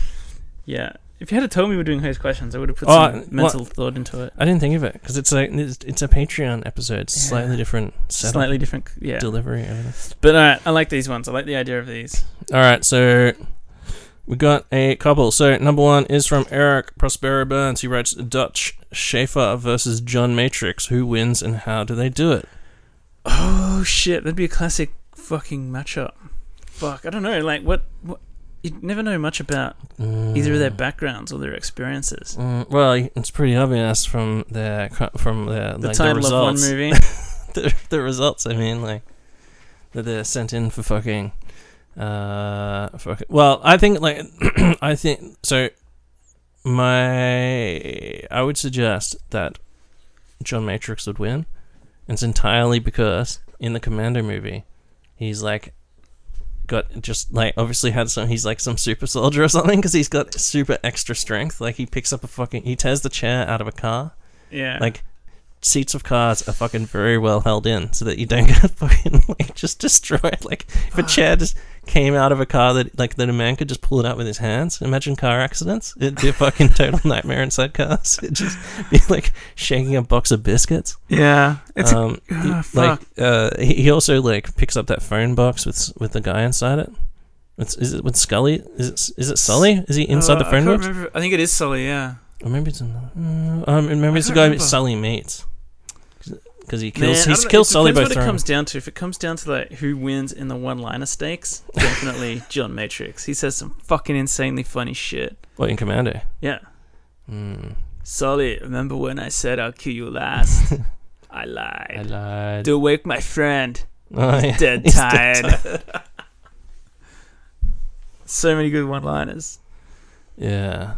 Yeah. If you had told me we were doing host questions, I would have put Oh, some mental thought into it. I didn't think of it because it's like it's, a Patreon episode, it's Yeah. slightly different setup, Slightly different, yeah. delivery. But I like these ones. I like the idea of these. All right, so we got a couple. So number one is from Eric Prospero Burns. He writes Dutch Schaefer versus John Matrix. Who wins and how do they do it? Oh shit, that'd be a classic fucking matchup. Fuck, I don't know. Like what? what you never know much about either of their backgrounds or their experiences. Mm, well, it's pretty obvious from their from their The like title the of one results. movie. the, the results. I mean, like that they're sent in for fucking. Uh, fuck. Well, I think like I think so. My I would suggest that John Matrix would win. And it's entirely because in the Commando movie, he's like got just like obviously had some. He's like some super soldier or something because he's got super extra strength. Like he picks up a fucking. He tears the chair out of a car. Yeah. Like seats of cars are fucking very well held in so that you don't get fucking like just destroyed. Like if a chair just came out of a car that like that a man could just pull it out with his hands. Imagine car accidents. It'd be a fucking total nightmare inside cars. It'd just be like shaking a box of biscuits. yeah. It's um, ah, he- like uh, he also like picks up that phone box with with the guy inside it. It's, is it with Scully? Is it is it Sully? Is he inside the Uh, phone box? remember. I think it is Sully. Yeah. Or maybe it's in the, uh, um, maybe it's the guy remember. Sully meets because he kills I he kills Sully by what it comes down to. If it comes down to like who wins in the one-liner stakes, definitely John Matrix. He says some fucking insanely funny shit. What in Commando? Yeah. Mm, Sully, remember when I said I'll kill you last? I lied. I lied. Do wake my friend. Oh, yeah. Dead He's dead tired. so many good one-liners. Yeah.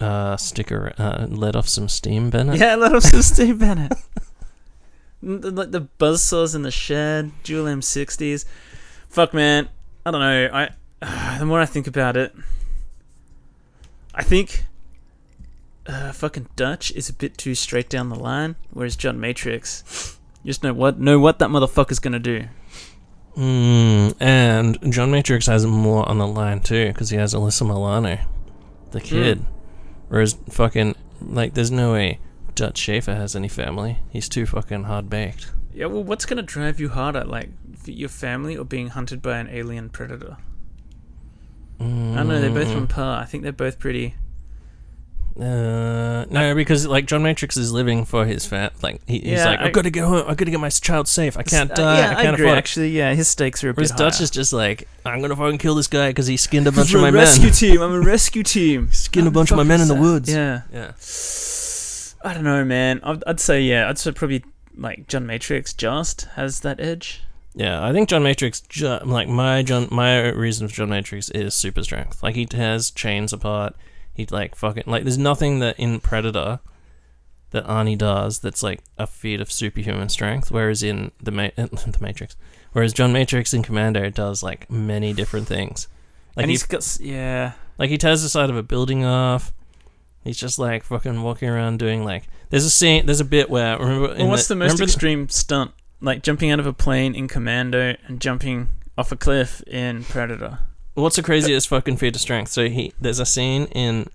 Uh, sticker. Uh, let off some steam, Bennett. Yeah, let off some Steve Bennett. Like the buzzsaws in the shed, dual M60s. Fuck, man. I don't know. I the more I think about it, I think uh, fucking Dutch is a bit too straight down the line, whereas John Matrix, you just know what know what that motherfucker's gonna do. Mm, and John Matrix has more on the line too because he has Alyssa Milano, the kid. Whereas fucking like, there's no way Dutch Schaefer has any family. He's too fucking hard baked. Yeah, well, what's gonna drive you harder, like your family or being hunted by an alien predator? I don't know. They're both Mm. on par. I think they're both pretty. Uh, no, because like John Matrix is living for his fat. Like he, he's Yeah, like, I- I've got to go home. I've got to get my child safe. I can't Uh, die. yeah, I can't agree. afford. Actually, yeah, his stakes are a Whereas bit Dutch higher. is just like, I'm gonna fucking kill this guy because he skinned a bunch of I'm my a men. rescue team. I'm a rescue team. Skinned a bunch of my men in the woods. Yeah, Yeah. I don't know, man. I'd, I'd say yeah. I'd say probably like John Matrix just has that edge. Yeah, I think John Matrix, ju- like my John, my reason for John Matrix is super strength. Like he tears chains apart. He like fucking like. There's nothing that in Predator that Arnie does that's like a feat of superhuman strength. Whereas in the Ma- the Matrix, whereas John Matrix in Commando does like many different things. Like and he he's got yeah. like he tears the side of a building off. He's just like fucking walking around doing like. There's a scene. There's a bit where remember. Well, what's the, most remember extreme stunt? Like jumping out of a plane in Commando and jumping off a cliff in Predator. What's the craziest fucking feat of strength? So he there's a scene in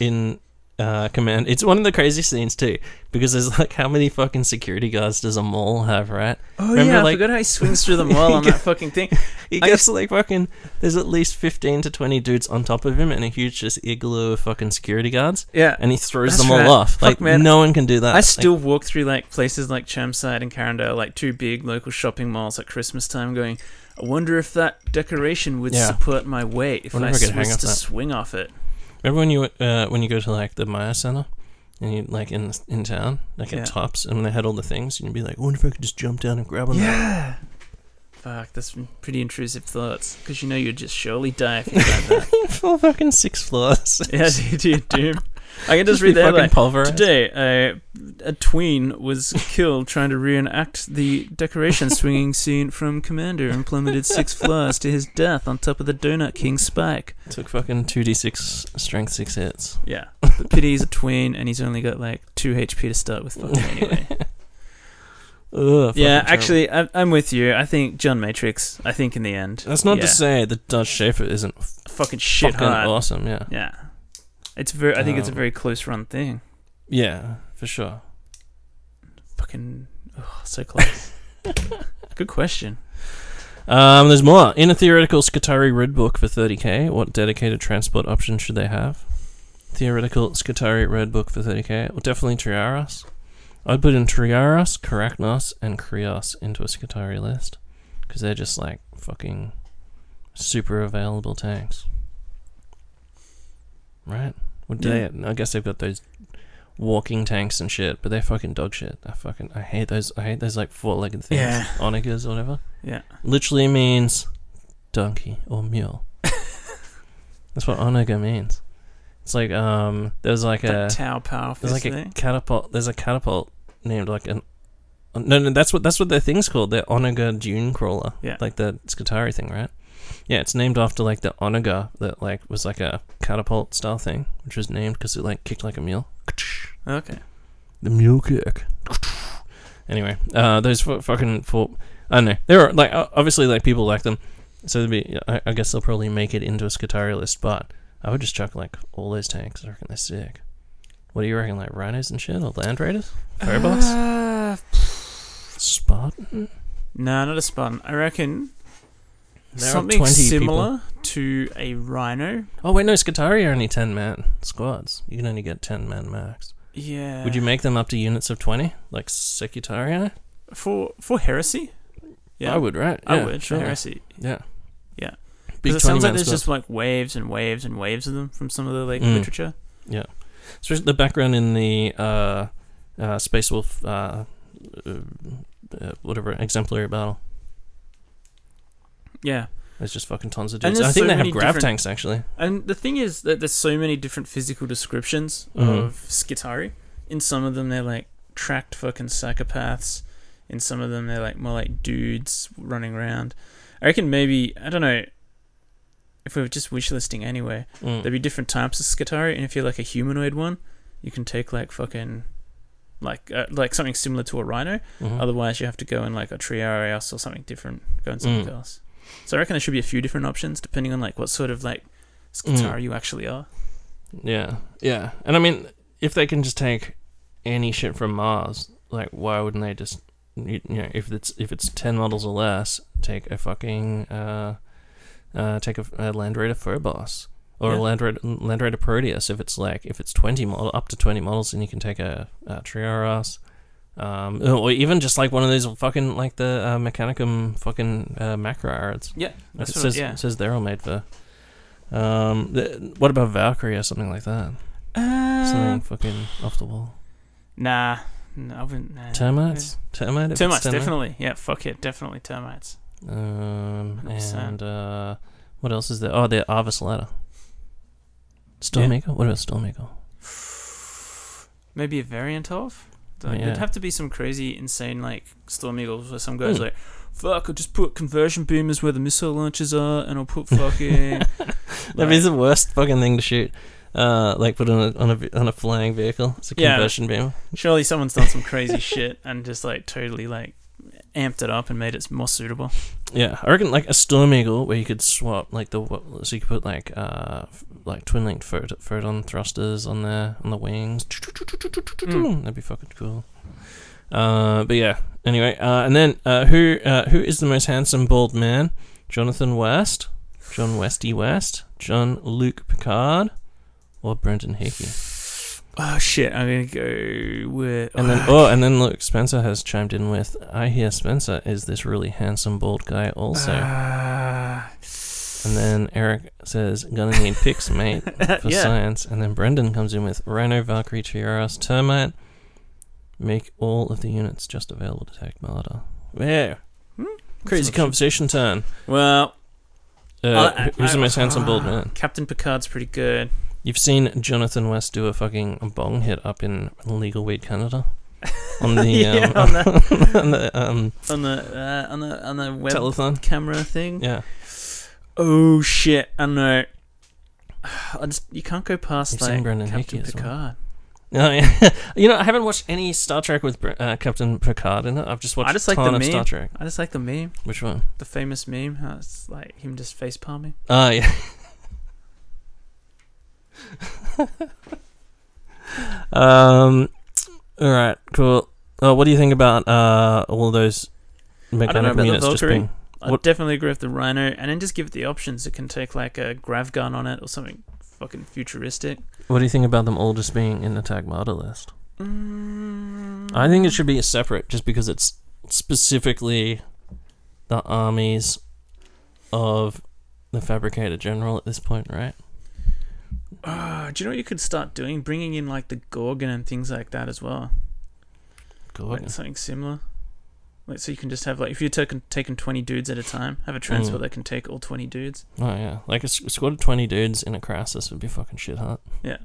in uh, command. It's one of the craziest scenes too because there's like how many fucking security guards does a mall have, right? Oh Remember, yeah, I like- forgot how he swings through the wall on that fucking thing. He I gets like fucking. There's at least fifteen to twenty dudes on top of him and a huge just igloo of fucking security guards, Yeah, and he throws them all right. off. Fuck, like man. no one can do that. I Like, still walk through like places like Chermside and Carindale, like two big local shopping malls at Christmas time, going, I wonder if that decoration would Yeah. support my weight if I I was to that. swing off it. Remember when you uh, when you go to like the Myer Centre. And you like in in town, like Yeah. at Tops, and when they had all the things, and you'd be like, "I wonder if I could just jump down and grab on that." Yeah. Fuck, that's pretty intrusive thoughts. Because you know you'd just surely die if you that. for fucking six floors. yeah, dude, dude, doom. I can just be read that fucking like, pulverized. Today, a, a tween was killed trying to reenact the decoration swinging scene from Commando and plummeted six floors to his death on top of the Donut King spike. Took fucking two d six strength six hits. Yeah. But pity he's a tween and he's only got like 2 HP to start with. Anyway. Ugh, yeah, actually, I, I'm with you. I think John Matrix, I think in the end. that's not yeah, to say that Dutch Schaefer isn't Fucking shit fucking hard. awesome. Yeah, Yeah. It's very. I think it's a Um, very close run thing. yeah, for sure. Fucking. Oh, so close. Good question. Um, there's more. In a theoretical Skitarii Red Book for 30k, what dedicated transport options should they have? Theoretical Skitarii Red Book for 30k. Well, definitely Triaros. I'd put in Triaros, Karacnos, and Krios into a Skitarii list. Because they're just like fucking super available tanks. Right? Would Yeah. they, I guess they've got those walking tanks and shit, but they're fucking dog shit. I fucking I hate those. I hate those like four-legged things, Yeah. onagers or whatever Yeah. literally means donkey or mule. That's what onager means. It's like um, there's like a That Tau Power there's like a catapult. There's a catapult named like an no, no, that's what that's what their thing's called. The Onager Dune Crawler. Yeah. like the Skitarii thing, right? Yeah, it's named after like the Onager that like was like a catapult style thing, which was named because it like kicked like a mule. Okay. The mule kick. Anyway, uh, those fu- fucking four. I don't know. There are like obviously like people like them, so there'd be. I, I guess they'll probably make it into a Skitarii list, but I would just chuck like all those tanks. I reckon they're sick. What do you reckon, like rhinos and shit, or land raiders, Fireballs, Uh, Spartan? no, not a Spartan. I reckon There something 20 similar to a rhino. Oh wait, no, Skitarii are only ten man squads. You can only get ten man max. Yeah. Would you make them up to units of twenty, like Secutarii? for for heresy? Yeah, I would, right? I would sure. for heresy. Yeah. Yeah. Because it sounds like there's squad. just like waves and waves and waves of them from some of the like Mm. literature. Yeah. Especially the background in the uh, uh, Space Wolf, uh, uh, uh, whatever, exemplary battle. Yeah. There's just fucking tons of dudes. I think so they have grav tanks actually. And the thing is that there's so many different physical descriptions Mhm. of Skitarii. In some of them, they're like tracked fucking psychopaths. In some of them, they're like more like dudes running around. I reckon maybe I don't know. If we were just wishlisting anyway, Mm. there'd be different types of Skitarii, and if you're like a humanoid one, you can take like fucking like uh, like something similar to a rhino. Mhm. Otherwise, you have to go in like a Triarius or something different. Go in something Mm. else. So I reckon there should be a few different options depending on like what sort of like Mm. You actually are. Yeah, yeah. And I mean, if they can just take any shit from Mars, like why wouldn't they just, you know, if it's if it's ten models or less, take a fucking uh, uh, take a, a Land Raider Phobos or Yeah. a Land Raider, Land Raider Proteus. If it's like if it's twenty model up to twenty models, then you can take a, a. Um, or even just like one of those fucking like the uh, Mechanicum fucking uh, macro arrows. Yeah, that's it what. says, yeah. it says they're all made for. Um, the, what about Valkyrie or something like that? Uh, Something fucking off the wall. nah, no, I wouldn't. Nah. Termites? Termite? Termites, termite? definitely. Yeah, fuck it, definitely termites. Um, 100%. and uh, what else is there? Oh, the Arvus lighter. Storm Yeah. What about Storm Eagle? Maybe a variant of. Like, Yeah. There'd have to be some crazy, insane like Storm Eagles where some guys Hmm. like, fuck, I'll just put conversion beamers where the missile launchers are, and I'll put fucking. That'd be the worst fucking thing to shoot. Uh, like put on a on a on a flying vehicle. It's a Yeah. conversion beam. Surely someone's done some crazy shit and just like totally like amped it up and made it more suitable. Yeah, I reckon like a Storm Eagle where you could swap like the so you could put like uh like twin linked photon thrusters on there on the wings. Mm. That'd be fucking cool. Uh, but yeah. Anyway, uh, and then uh, who uh, who is the most handsome bald man? Jonathan West, John Westy West, Jean-Luc Picard, or Brendan Hickey? Oh shit! I'm gonna go with. And then oh, and then look, Spencer has chimed in with, "I hear Spencer is this really handsome bald guy also." Ah. And then Eric says, "Gonna need picks, mate, for Yeah. science." And then Brendan comes in with Rhino, Valkyrie, Triaros, Termite. Make all of the units just available to take Marauder. Yeah, Hmm, crazy option. conversation turn. well, Uh, I- who's the I- most handsome bald man? Captain Picard's pretty good. You've seen Jonathan West do a fucking bong hit up in Legal Weed, Canada, on the Yeah, um, on on the um, on the uh, on the on the web telethon. camera thing. Yeah, Oh shit! I know. I just you can't go past You've like Captain Hickey well. Picard. Oh, yeah. you know, I haven't watched any Star Trek with uh, Captain Picard in it. I've just watched I just a like the of meme. Star Trek. I just like the meme, Which one? the famous meme. How it's like him just face palming. Oh, yeah. um. All right. Cool. Uh, what do you think about uh all those mechanical units just being? I What- definitely agree with the Rhino, and then just give it the options. It can take like a grav gun on it or something fucking futuristic. What do you think about them all just being in the Taghmata list? Mm, I think it should be a separate, just because it's specifically the armies of the Fabricator General at this point, right? Ah, do you know what you could start doing? Bringing in like the Gorgon and things like that as well. Good. Like something similar. Like so you can just have like if you're taking taking twenty dudes at a time, have a transport Mm. that can take all twenty dudes. Oh yeah, like a squad of twenty dudes in a crisis would be fucking shit hot. Yeah.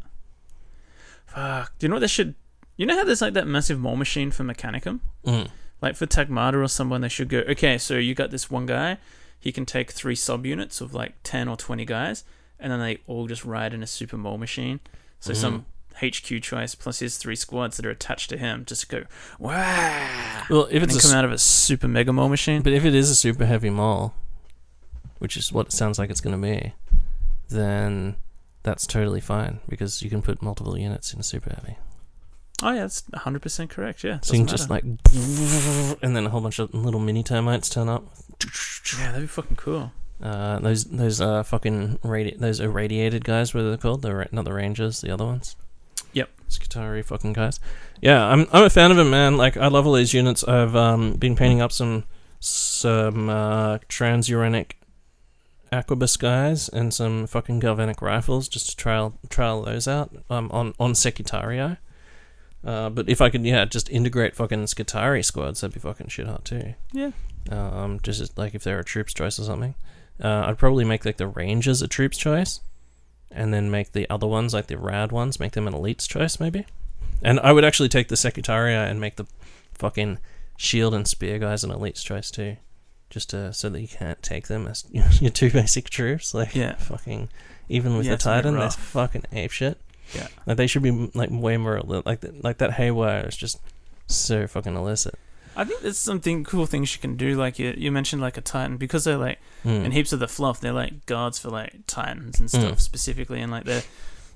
Fuck. Do you know what they should? You know how there's like that massive mole machine for Mechanicum? Mm. Like for Taghmata or someone, they should go. Okay, so you got this one guy. He can take three subunits of like ten or twenty guys, and then they all just ride in a super mole machine. So Mhm. some HQ choice plus his three squads that are attached to him just go wow. Well, if it's a come out of a super mega mole machine. But if it is a super heavy mole, which is what it sounds like it's going to be, then that's totally fine because you can put multiple units in a super heavy. Oh yeah, that's hundred percent correct. Yeah, So you can just like, and then a whole bunch of little mini termites turn up. yeah, that'd be fucking cool. Uh, those those uh fucking radi- those irradiated guys, what are they called? The ra- not the rangers, the other ones. Yep. Skitarii fucking guys. Yeah, I'm I'm a fan of him, man. Like I love all these units. I've um been painting up some some uh transuranic arquebus guys and some fucking galvanic rifles just to trial trial those out um on on Sekitario. Uh, but if I could, yeah, just integrate fucking Skitarii squads, that'd be fucking shit hot too. Yeah. Um, just like if they're a troops choice or something. Uh, I'd probably make like the Rangers a troops choice, and then make the other ones like the rad ones, make them an elites choice maybe. And I would actually take the Secutarii and make the fucking shield and spear guys an elites choice too, just to, so that you can't take them as your two basic troops. Like Yeah. fucking even with Yeah, the it's a bit Titan, they're fucking ape shit. Yeah. Like they should be like way more like like that haywire is just so fucking illicit. I think there's something cool things you can do. Like you, you mentioned, like a Titan, because they're like Mm. and heaps of the fluff. They're like guards for like Titans and stuff Mm. specifically, and like their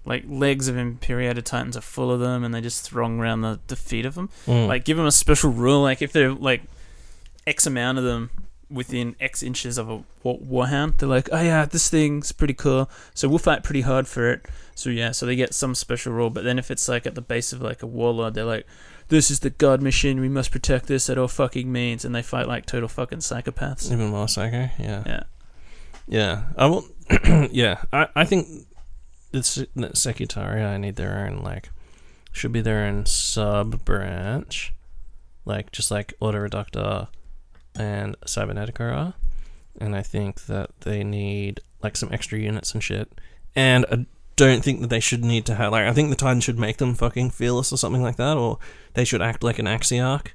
like legs of Imperator Titans are full of them, and they just throng around the, the feet of them. Mm. Like give them a special rule. Like if they're like X amount of them within X inches of a war- warhound, they're like, oh yeah, this thing's pretty cool, so we'll fight pretty hard for it. So yeah, so they get some special rule. But then if it's like at the base of like a warlord, they're like, this is the god mission. We must protect this at all fucking means, and they fight like total fucking psychopaths. Even more psycho, yeah. Yeah. Yeah. I will yeah. I, I think it's that Secutarii need their own like should be their own sub branch. Like just like Ordo Reductor and Cybernetica are. And I think that they need like some extra units and shit. And I don't think that they should need to have like I think the Titan should make them fucking fearless or something like that, or they should act like an Axiarch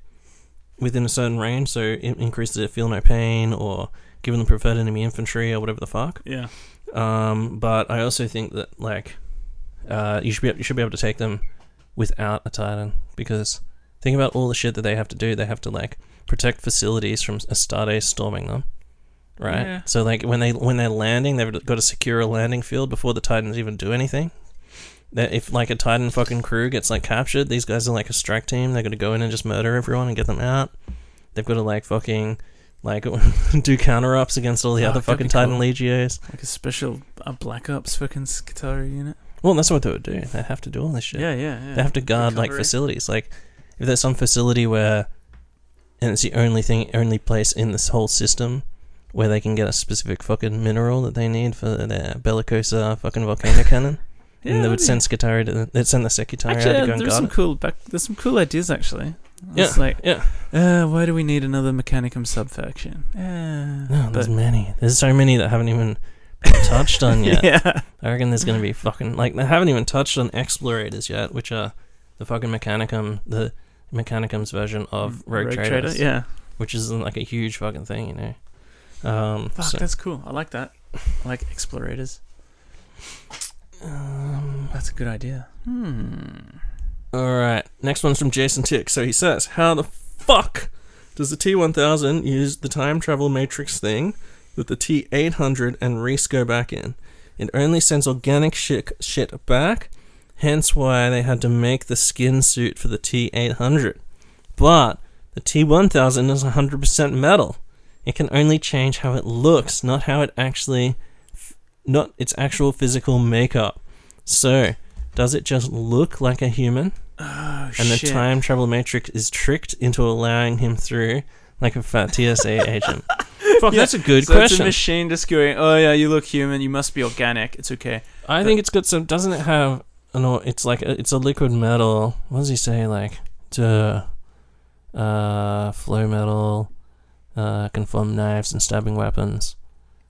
within a certain range, so it increases their feel no pain, or give them preferred enemy infantry, or whatever the fuck. Yeah. Um, but I also think that like uh, you should be you should be able to take them without a Titan because think about all the shit that they have to do. They have to like protect facilities from Astartes storming them, right? Yeah. So like when they when they're landing, they've got to secure a landing field before the Titans even do anything. That if like a Titan fucking crew gets like captured, these guys are like a strike team. They're gonna go in and just murder everyone and get them out. They've got to like fucking like do counter ups against all the Oh, other fucking Titan cool. legios. Like a special uh, Black Ops fucking Skitarii unit. Well, that's what they would do. They have to do all this shit. Yeah, yeah, yeah. They have to guard like facilities. Like if there's some facility where, and it's the only thing, only place in this whole system where they can get a specific fucking mineral that they need for their bellicosa fucking volcano cannon, Yeah, and they that'd send Skitarii to, they'd send the Secutarii Actually, out to uh, go and there's guard some it. cool back. There's some cool ideas actually. Yeah, like, yeah. uh, why do we need another Mechanicum subfaction? Yeah, No, there's but- many. There's so many that haven't even been touched on yet. yeah, I reckon there's gonna be fucking like they haven't even touched on explorators yet, which are the fucking Mechanicum, the Mechanicum's version of Rogue, Traders, Yeah, which is like a huge fucking thing, you know. Um, fuck, so- that's cool. I like that. I like explorators. um, That's a good idea. Hmm. all right, next one's from Jason Tick. So he says, "How the fuck does the T1000 use the time travel matrix thing that the T800 and Reese go back in? It only sends organic shit shit back." Hence why they had to make the skin suit for the T800. But the T1000 is 100% metal. It can only change how it looks, not how it actually, not its actual physical makeup. So, does it just look like a human? Oh And the shit. time travel matrix is tricked into allowing him through like a fat TSA agent. Fuck, Yeah, that's a good so It's a question. machine just going, oh yeah, you look human. You must be organic. It's okay. I think it's got some. Doesn't it have? No, it's like a, it's a liquid metal. What does he say? Like to uh, flow metal, uh, can form knives and stabbing weapons.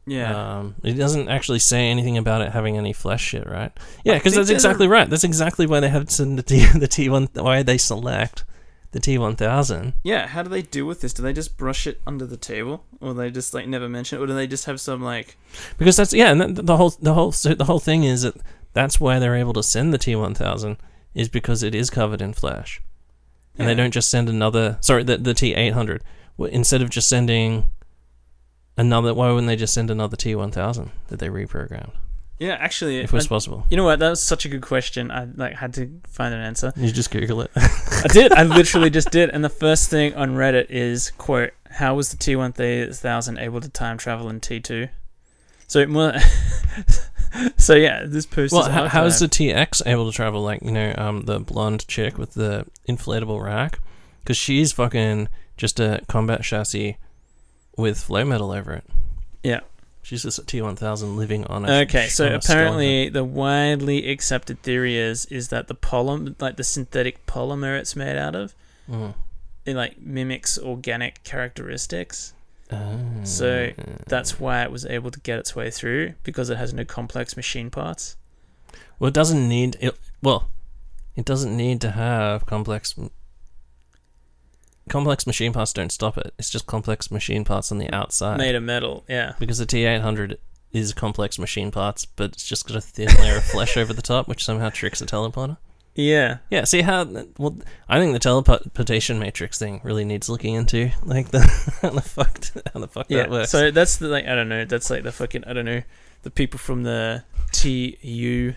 Yeah. Um, it doesn't actually say anything about it having any flesh shit, right? Yeah, because that's exactly right. That's exactly why they have the T the T one. Why they select the T1000. Yeah, how do they deal with this? Do they just brush it under the table, or they just like never mention it, or do they just have some like? Because that's yeah, and the, the whole the whole the whole thing is that that's why they're able to send the T1000 is because it is covered in flash, and they don't just send another. Sorry, the the T800. Well, Instead of just sending another, why wouldn't they just send another T1000 that they reprogrammed Yeah, actually, if it was I- possible? you know what? That was such a good question. I like had to find an answer. You just Google it. I did. I literally just did. And the first thing on Reddit is quote: "How was the T one thousand able to time travel in T two? So more. so yeah, this person. well, how, how is the. TX able to travel? Like you know, um, the blonde chick with the inflatable rack, because she's fucking just a combat chassis with flow metal over it. Yeah. She's just a T1000 living on a. Okay, so a apparently the widely accepted theory is is that the polymer, like the synthetic polymer it's made out of, skeleton. it like mimics organic characteristics. Mm. So. That's why it was able to get its way through because it has no complex machine parts. well, it doesn't need it. Well, it doesn't need to have complex. Complex machine parts don't stop it. It's just complex machine parts on the outside. Made of metal, yeah. Because the T800 is complex machine parts, but it's just got a thin layer of flesh over the top, which somehow tricks the teleporter. Yeah. Yeah, see how well I think the teleportation matrix thing really needs looking into, like the how the fuck how the fuck Yeah. that works. So that's the like I don't know, that's like the fucking I don't know, the people from the TU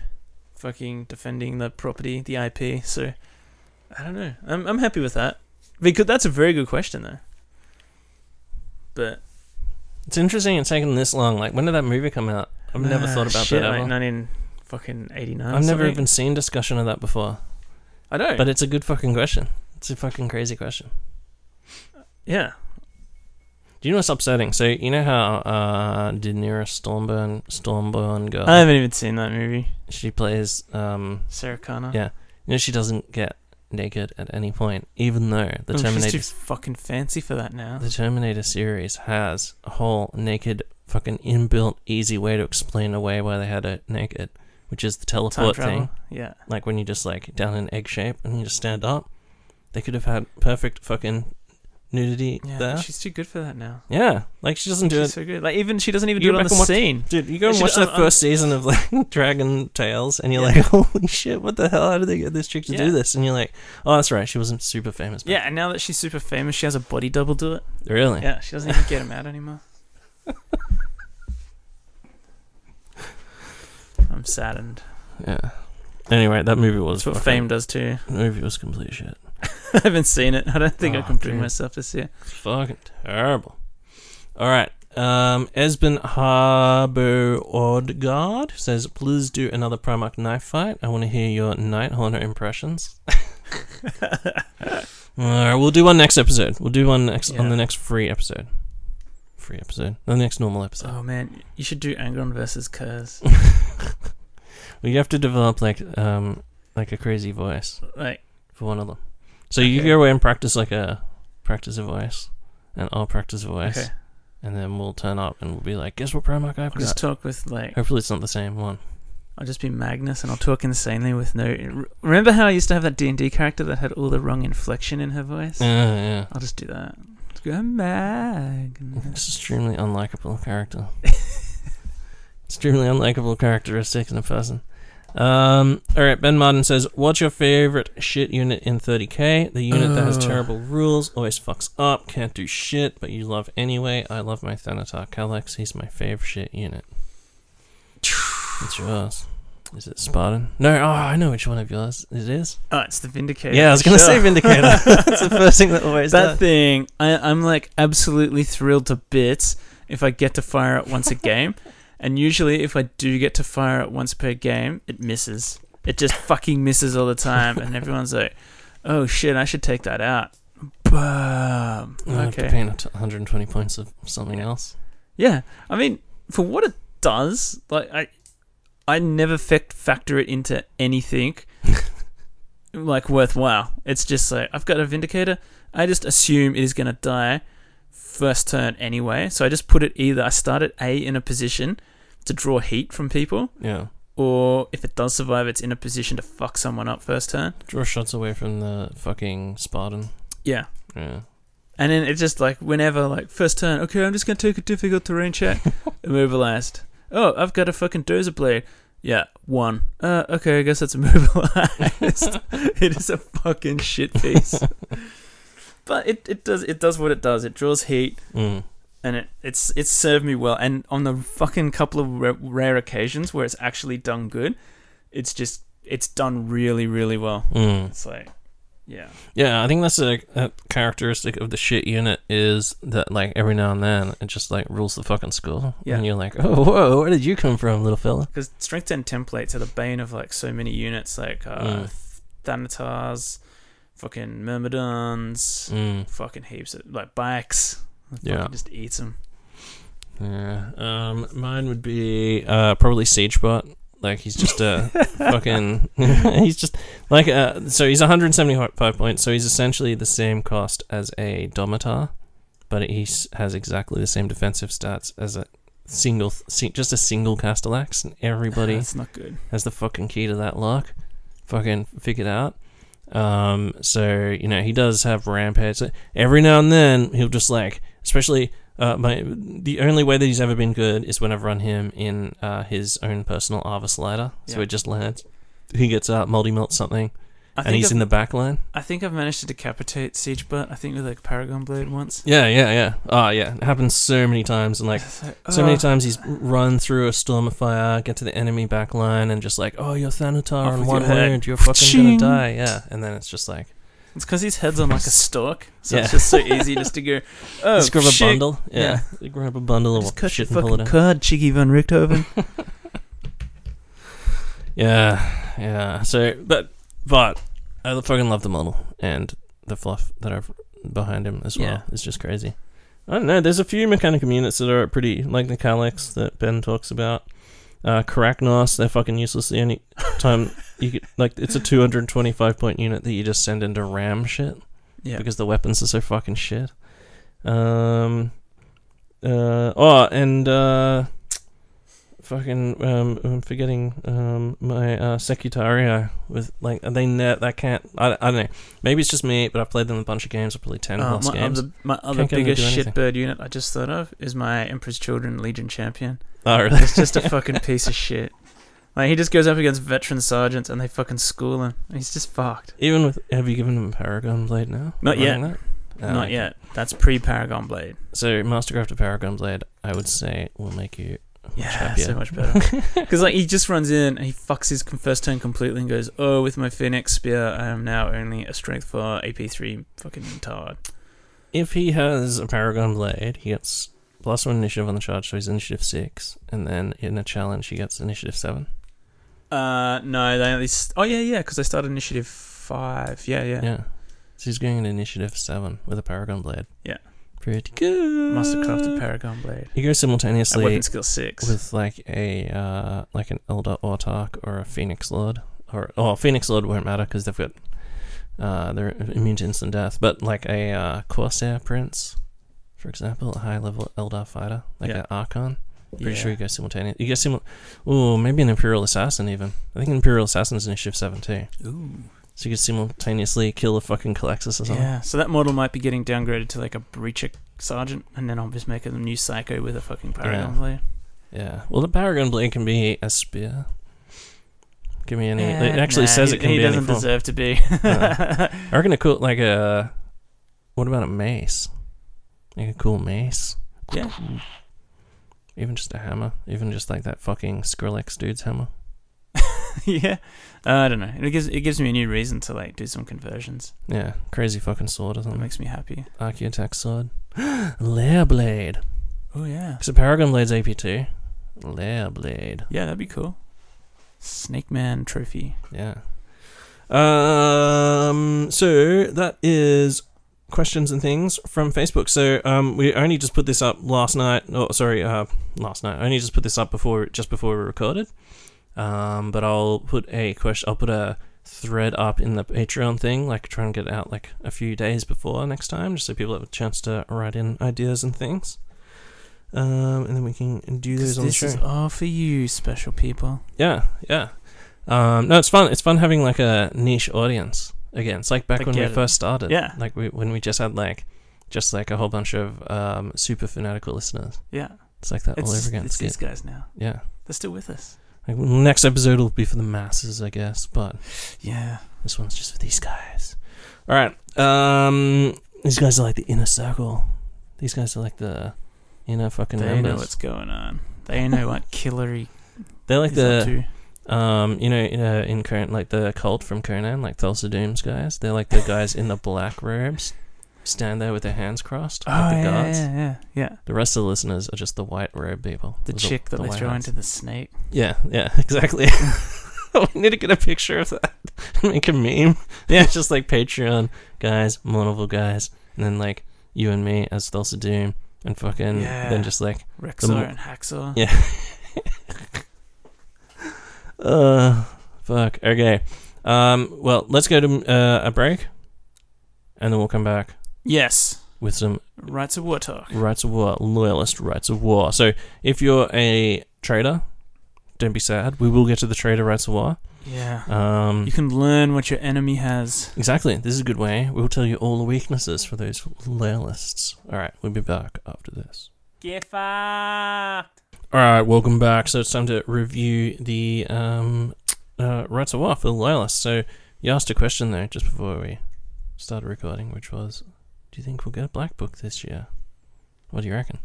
fucking defending the property, the IP. So I don't know. I'm I'm happy with that. Because that's a very good question though. But it's interesting it's taken this long. Like when did that movie come out? I've never Ah, thought about shit, that like ever. 19 fucking 89. I've never even seen discussion of that before. I know. But it's a good fucking question. It's a fucking crazy question. yeah. Do you know what's upsetting? So you know how uh Daenerys Stormborn, Stormburn girl I haven't even seen that movie. she plays um Sarah Connor. Yeah. you know she doesn't get naked at any point, even though the Oh, Terminator She's too fucking fancy for that now. The Terminator series has a whole naked, fucking inbuilt, easy way to explain away why they had it naked, which is the Time teleport travel. thing. Yeah. Like when you just like down in egg shape and you just stand up. They could have had perfect fucking nudity Yeah. there. She's too good for that now. Yeah, like she doesn't do She's it. so good. Like even she doesn't even You do it on the watch- scene. Dude, you go and She watch that first season of like Dragon Tales, and you're Yeah. like, "Holy shit! What the hell? How did they get this chick to Yeah. do this?" And you're like, "Oh, that's right. She wasn't super famous." back Yeah, and now that she's super famous, she has a body double do it. really. Yeah, she doesn't even get him out anymore. I'm saddened. Yeah. Anyway, that movie was That's what fame does too. The movie was complete shit. I haven't seen it. I don't think I Oh, can bring dude. myself to see it. Fucking terrible. All right. Um, Esben Harbo Odgaard says, "Please do another Primarch knife fight. I want to hear your Night Haunter impressions." All right, we'll do one next episode. We'll do one next on the next free episode. Free episode. The next normal episode. Oh man, you should do Angron versus Curze. Well, you have to develop like um like a crazy voice Like, for one of them. So you Okay. go away and practice like a practice a voice, and I'll practice a voice, okay, and then we'll turn up and we'll be like, "Guess what Primarch I've just talk with like, Hopefully, it's not the same one. I'll just be Magnus, and I'll talk insanely with no. Remember how I used to have that D and D character that had all the wrong inflection in her voice? Yeah, yeah. I'll just do that. Just go Magnus. Extremely unlikable character. Extremely unlikable characteristics in a person. Um, all right, Ben Martin says, "What's your favorite shit unit in 30k? The unit that has terrible rules, always fucks up, can't do shit, but you love anyway. I love my Thanatar Calyx. He's my favorite shit unit. It's yours. Is it Spartan? No. Oh, I know which one of yours it is. Oh, it's the Vindicator. Yeah, I was gonna say. Vindicator. That's the first thing that always that does. thing, I, I'm like absolutely thrilled to bits if I get to fire it once a game. And usually, if I do get to fire it once per game, it misses. It just fucking misses all the time. And everyone's like, oh shit, I should take that out. Boom. You have to Okay. pay 120 points of something else. Yeah. I mean, for what it does, like, I. I never fac- factor it into anything like worthwhile. It's just like I've got a vindicator. I just assume it is going to die first turn anyway. So I just put it either I start at A in a position to draw heat from people, Yeah. or if it does survive, it's in a position to fuck someone up first turn. Draw shots away from the fucking Spartan. Yeah. Yeah. And then it's just like whenever, like first turn, okay, I'm just gonna take a difficult terrain check, immobilized. Oh, I've got a fucking dozer blade. Yeah, one. Uh, okay, I guess that's immobilized. it is a fucking shit piece. But it, it does it does what it does. It draws heat, Mm. and it it's it's served me well. And on the fucking couple of ra- rare occasions where it's actually done good, it's just it's done really really well. Mm. It's like, yeah, Yeah, I think that's a, a characteristic of the shit unit is that like every now and then it just like rules the fucking school. Yeah. And you're like, oh, whoa, where did you come from, little fella? because strength ten templates are the bane of like so many units, like uh, Mm. Thanatars, fucking Myrmidons, Mm. fucking heaps of like bikes. Yeah. Just eats them. Yeah. Um, mine would be uh probably Siegebot. Like he's just a fucking. he's just like uh. So he's 175 points. So he's essentially the same cost as a Domitar, but he has exactly the same defensive stats as a single, si- just a single Castellax, and everybody That's not good. has the fucking key to that lock. Fucking figured out. Um, so you know he does have rampage. So Every now and then he'll just like, especially uh, my the only way that he's ever been good is when I've run him in uh, his own personal Arvus lighter. So Yeah. it just lands. He gets out, multi melt something, I and he's I've, in the back line. I think I've managed to decapitate Siege Butt. I think with like Paragon Blade once. Yeah, yeah, yeah. Oh, yeah. It happens so many times, and like so many Oh, times he's run through a storm of fire, get to the enemy back line, and just like, oh, you're Thanatar Off on one your wound, you're fucking Ching. gonna die. Yeah, and then it's just like. It's because his head's on like a stalk, so Yeah. it's just so easy just to go. Oh, Just grab a shit. bundle. Yeah. Grab a bundle Just of shit and pull it out. card, Cheeky Van Richthofen. Yeah, yeah. So, but, but, I fucking love the model and the fluff that I've behind him as well. Yeah. It's just crazy. I don't know. There's a few Mechanicum units that are pretty, like the Calyx that Ben talks about. Uh, Karacnos, they're fucking useless. The only time you get, like, it's a 225 point unit that you just send into ram shit. yeah. because the weapons are so fucking shit. Um, uh, oh, and uh, fucking um, I'm forgetting um my uh, Secutario with like they net that can't I, I don't know maybe it's just me but I've played them a bunch of games probably ten Uh, plus my games. other, my other Can't get him to biggest shitbird unit I just thought of is my Emperor's Children Legion Champion. oh, really? It's just a fucking piece of shit. Like he just goes up against veteran sergeants and they fucking school him. He's just fucked. Even with have you given him Paragon Blade now? Not yet. That? Oh, Not okay. yet. That's pre Paragon Blade. So Mastercraft of Paragon Blade, I would say, will make you Yeah, so much better. Because like he just runs in and he fucks his first turn completely and goes, "Oh, with my Phoenix Spear, I am now only a strength for AP three fucking tard." if he has a Paragon Blade, he gets plus one initiative on the charge, so he's initiative six, and then in a challenge, he gets initiative seven. Uh, no, they only. St- oh yeah, yeah, because they start initiative five. Yeah, yeah. Yeah. So he's going in initiative seven with a Paragon Blade. Yeah. Pretty good. Mastercrafted Paragon Blade. You go At simultaneously weapon skill six. with like a uh, like an Eldar Autarch or a Phoenix Lord, or oh, Phoenix Lord won't matter because they've got uh, they're immune to instant death. But like a uh, Corsair Prince, for example, a high level Eldar fighter, like Yeah. an Archon. Pretty Yeah. sure you go simultaneous. You go simul. Oh, maybe an Imperial Assassin even. I think an Imperial Assassin is initiative seven too. Ooh. So you could simultaneously kill a fucking Culexus or something. Yeah, so that model might be getting downgraded to like a breacher sergeant, and then I'll just make a new psycho with a fucking paragon Yeah. blade. Yeah. Well, the Paragon Blade can be a spear. Give me any. Eh, it actually nah, says he, it can he be any doesn't deserve to be. I reckon a cool like a. What about a mace? Like a cool mace. yeah, Even just a hammer. Even just like that fucking Skrillex dude's hammer. yeah. Uh, I don't know. It gives it gives me a new reason to like do some conversions. Yeah, crazy fucking sword or That something. makes me happy. Archaeotech sword. Laer blade. Oh yeah. So Paragon Blade's AP two. Laer blade. Yeah, that'd be cool. Snake Man trophy. Yeah. Um. So that is questions and things from Facebook. So um, we only just put this up last night. Oh, sorry, uh, last night. I only just put this up before, just before we recorded. Um, but I'll put a question. I'll put a thread up in the Patreon thing, like try and get it out like a few days before next time, just so people have a chance to write in ideas and things. Um, and then we can do those on the this is all for you, special people. Yeah, yeah. Um, no, it's fun. It's fun having like a niche audience. again. It's like back I when we it. first started. Yeah. Like we, when we just had like just like a whole bunch of um, super fanatical listeners. Yeah. It's like that It's, all over again. it's It's these guys now. Yeah. They're still with us. Like next episode will be for the masses, I guess, but Yeah. this one's just for these guys. All right. Um, these guys are like the inner circle. These guys are like the inner fucking They members. know what's going on. They know what Killery They're like the um, you know, in, uh, in current like the cult from Conan, like Thulsa Doom's guys. They're like the guys in the black robes, stand there with their hands crossed, Oh, like the yeah, guards. yeah, yeah, yeah. The rest of the listeners are just the white robe people. The chick that the they white throw hats. into the snake. Yeah, yeah, exactly. we need to get a picture of that. Make a meme. Yeah. It's just like Patreon guys, Mournival guys, and then like you and me as Thulsa Doom, and fucking Yeah. then just like Rexor mo- and Hacksaw. yeah. uh, fuck. Okay. Um. Well, let's go to uh, a break, and then we'll come back Yes. with some Rites of War talk. rites of war, loyalist rites of war. So if you're a trader, don't be sad. We will get to the trader rites of war. Yeah. Um, You can learn what your enemy has. exactly. This is a good way. We'll tell you all the weaknesses for those loyalists. All right, we'll be back after this. Get fucked. All right, welcome back. So it's time to review the um, uh, rites of war for the loyalists. So you asked a question there just before we started recording, which was, "Do you think we'll get a black book this year? What do you reckon?"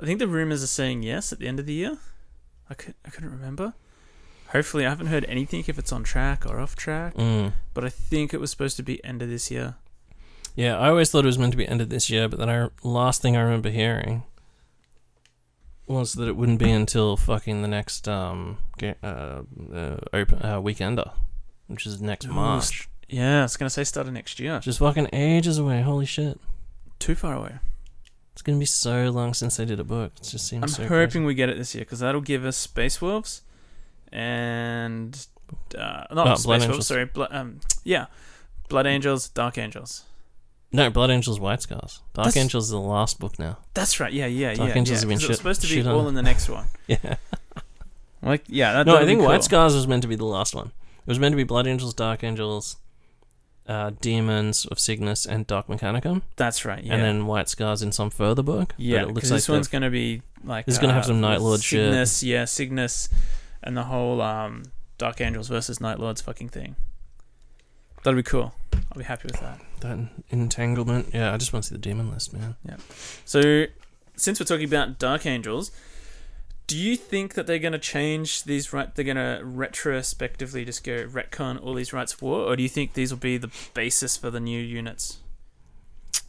I think the rumors are saying yes at the end of the year. I, could, I couldn't remember. Hopefully, I haven't heard anything if it's on track or off track. Mm. But I think it was supposed to be end of this year. Yeah, I always thought it was meant to be ended this year, but then I last thing I remember hearing was that it wouldn't be until fucking the next um uh, uh open uh, weekender, which is next Ooh, March, Yeah, I was gonna say start of next year. is fucking ages away. Holy shit! Too far away. It's gonna be so long since they did a book. It just seems I'm so hoping crazy. we get it this year because that'll give us Space Wolves and uh, not Oh, Space Blood Wolves. Angels. Sorry, Blo- um, yeah, Blood Angels, Dark Angels. No, Blood Angels, White Scars. Dark That's- Angels is the last book now. That's right. Yeah, yeah, Dark yeah. Angels yeah. have been 'cause it was shit- supposed to be all on. in the next one. Yeah. Like, yeah. That, no, I think cool. White Scars was meant to be the last one. It was meant to be Blood Angels, Dark Angels, uh, Demons of Cygnus, and Dark Mechanicum. That's right. Yeah. and then White Scars in some further book. yeah, but it looks because like this one's going to be like This is gonna have uh, some Night Lord shit. Cygnus, yeah, Cygnus, and the whole um, Dark Angels versus Night Lords fucking thing. That'd be cool. I'll be happy with that. that entanglement. Yeah, I just want to see the demon list, man. Yeah. So, since we're talking about Dark Angels, do you think that they're going to change these right? They're going to retrospectively just go retcon all these rites of war, or do you think these will be the basis for the new units?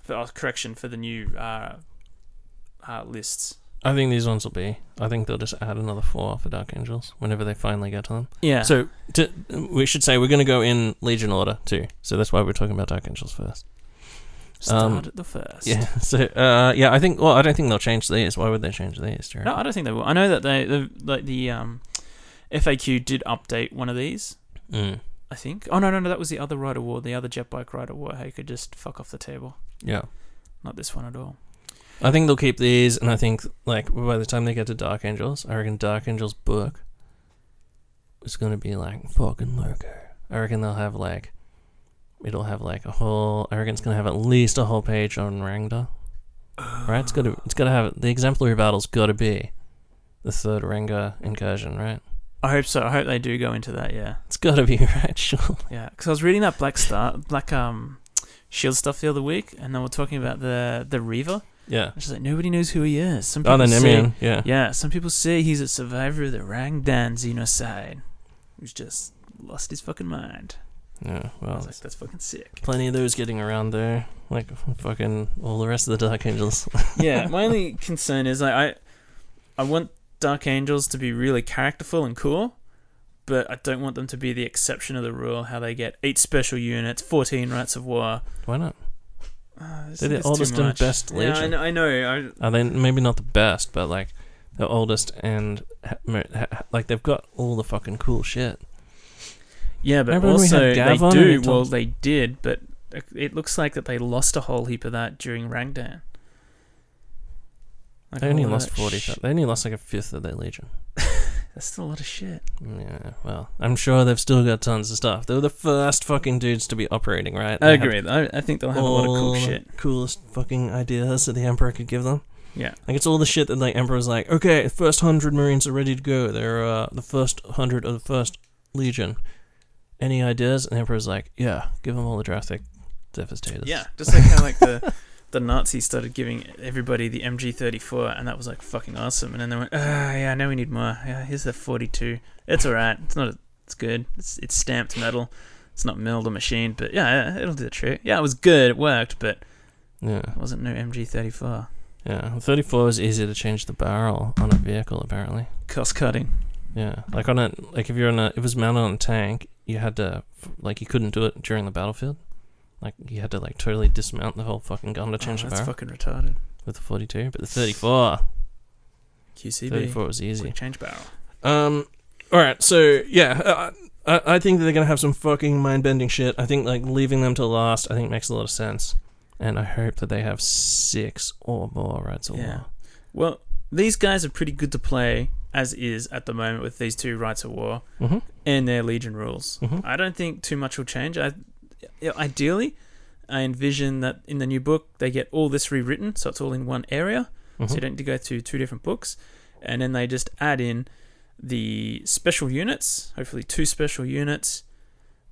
For oh, correction for the new uh, uh, lists. I think these ones will be. I think they'll just add another four for Dark Angels whenever they finally get to them. Yeah. So to, we should say we're going to go in Legion order too. So that's why we're talking about Dark Angels first. Start um, at the first. Yeah. So uh, yeah, I think. Well, I don't think they'll change these. Why would they change these? No, I don't think they will. I know that they the like the um, FAQ did update one of these. Mm. I think. Oh no, no, no, that was the other Rider War, the other jet bike Rider War. How you could just fuck off the table. Yeah. Not this one at all. I think they'll keep these, and I think like by the time they get to Dark Angels, I reckon Dark Angels book is going to be like fucking loco. I reckon they'll have like it'll have like a whole. I reckon it's going to have at least a whole page on Rangda. Right? It's got to. It's got to have the exemplary battle's got to be the third Ranga incursion, right? I hope so. I hope they do go into that. Yeah, It's got to be right, sure. yeah. Because I was reading that Black Star, Black um, Shield stuff the other week, and then we're talking about the the Reaver. Yeah. Just like nobody knows who he is. Some Oh, people the say, Nemean. Yeah. yeah, some people say he's a survivor of the Rangdan genocide, who's just lost his fucking mind. Yeah. I Well, was like, that's fucking sick. plenty of those getting around there, like fucking all the rest of the Dark Angels. yeah, my only concern is like I, I want Dark Angels to be really characterful and cool, but I don't want them to be the exception of the rule. How they get eight special units, fourteen rites of war. Why not? Uh, They're the oldest and best Yeah, I legion. know. I know. I, Are they maybe not the best, but like the oldest and ha- ha- like they've got all the fucking cool shit. Yeah, but Remember also they Gav on and do. Well, they did, but it- it looks like that they lost a whole heap of that during Rangdan. Like They only lost forty. sh- they only lost like a fifth of their legion. That's still a lot of shit. Yeah, well, I'm sure they've still got tons of stuff. They were the first fucking dudes to be operating, right? I They had agree. I, I think they'll have a lot of cool shit. Coolest fucking ideas that the Emperor could give them. Yeah. Like it's all the shit that like Emperor's like, okay, the first hundred Marines are ready to go. They're uh, the first hundred of the first Legion. Any ideas? And the Emperor's like, yeah, give them all the drastic devastators. Yeah, just like how like the the Nazis started giving everybody the MG34, and that was like fucking awesome. And then they went, ah, yeah, now we need more. Yeah, here's the 42. It's alright. It's not. It's good. It's it's stamped metal. It's not milled or machined, but yeah, it'll do the trick. Yeah, it was good. It worked, but yeah, it wasn't no MG34. yeah. Thirty four is easier to change the barrel on a vehicle, apparently. Cost cutting. Yeah, like on a like if you're on a if it was mounted on a tank, you had to like you couldn't do it during the battlefield. Like you had to like totally dismount the whole fucking gun to change oh, the that's barrel fucking retarded. with the 42, but the 34, QCB. 34 was easy. Quick change barrel. Um, all right, so yeah, uh, I I think that they're gonna have some fucking mind bending shit. I think like leaving them to last, I think makes a lot of sense, and I hope that they have six or more rights of Yeah. war. Well, these guys are pretty good to play as is at the moment with these two rites of war. Mm-hmm. and their Legion rules. Mhm. I don't think too much will change. I, ideally, I envision that in the new book they get all this rewritten, so it's all in one area, Mm-hmm. so you don't need to go through two different books, and then they just add in the special units. Hopefully, two special units.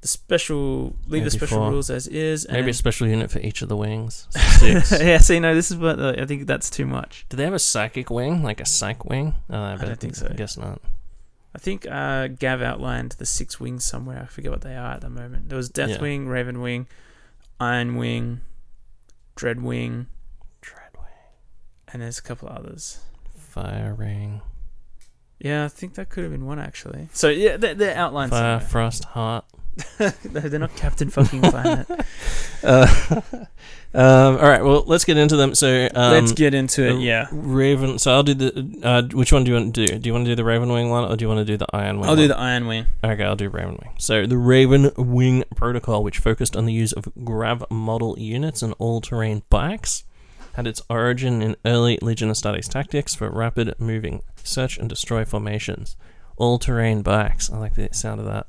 The special leave the special four. rules as is. And Maybe a special unit for each of the wings. Six. yeah, see, no, this is what uh, I think that's too much. Do they have a psychic wing, like a psych wing? Uh, I, bet- don't think so. I guess not. I think uh, Gav outlined the six wings somewhere. I forget what they are at the moment. There was Yeah. Deathwing, Raven Wing, Iron Wing, Dread Wing, Dreadwing, and there's a couple others. fire wing, Yeah, I think that could have been one actually. So yeah, they're, they're outlined fire somewhere. frost heart. They're not Captain fucking Planet. Uh, um, all right, well, let's get into them. So, um, Let's get into it. Yeah, Raven. So I'll do the. Uh, which one do you want to do? Do you want to do the Raven Wing one, or do you want to do the Iron Wing? I'll do the Iron Wing. Okay, I'll do Raven Wing. So the Raven Wing protocol, which focused on the use of grav model units and all-terrain bikes, had its origin in early Legion of Astartes tactics for rapid moving search and destroy formations. All-terrain bikes. I like the sound of that.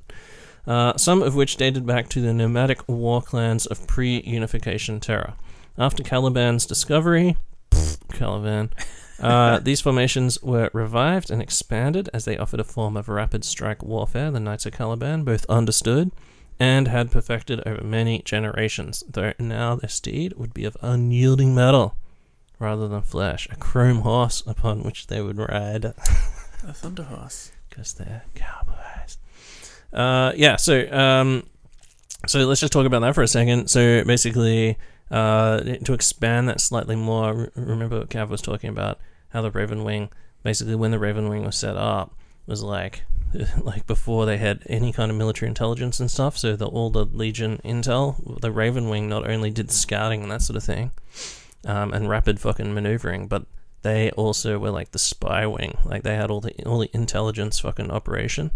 Uh, some of which dated back to the nomadic war clans of pre-unification Terra. After Caliban's discovery, Caliban, uh, these formations were revived and expanded as they offered a form of rapid strike warfare the Knights of Caliban both understood and had perfected over many generations, though now their steed would be of unyielding metal rather than flesh, a chrome horse upon which they would ride A Thunder Horse. because they're cowboys. Uh, yeah, so um, so let's just talk about that for a second. So basically, uh, to expand that slightly more, re- remember what Gav was talking about how the Raven Wing, basically when the Raven Wing was set up, was like like before they had any kind of military intelligence and stuff. So the all the Legion intel, the Raven Wing not only did scouting and that sort of thing, um, and rapid fucking maneuvering, but they also were like the spy wing. Like they had all the all the intelligence fucking operation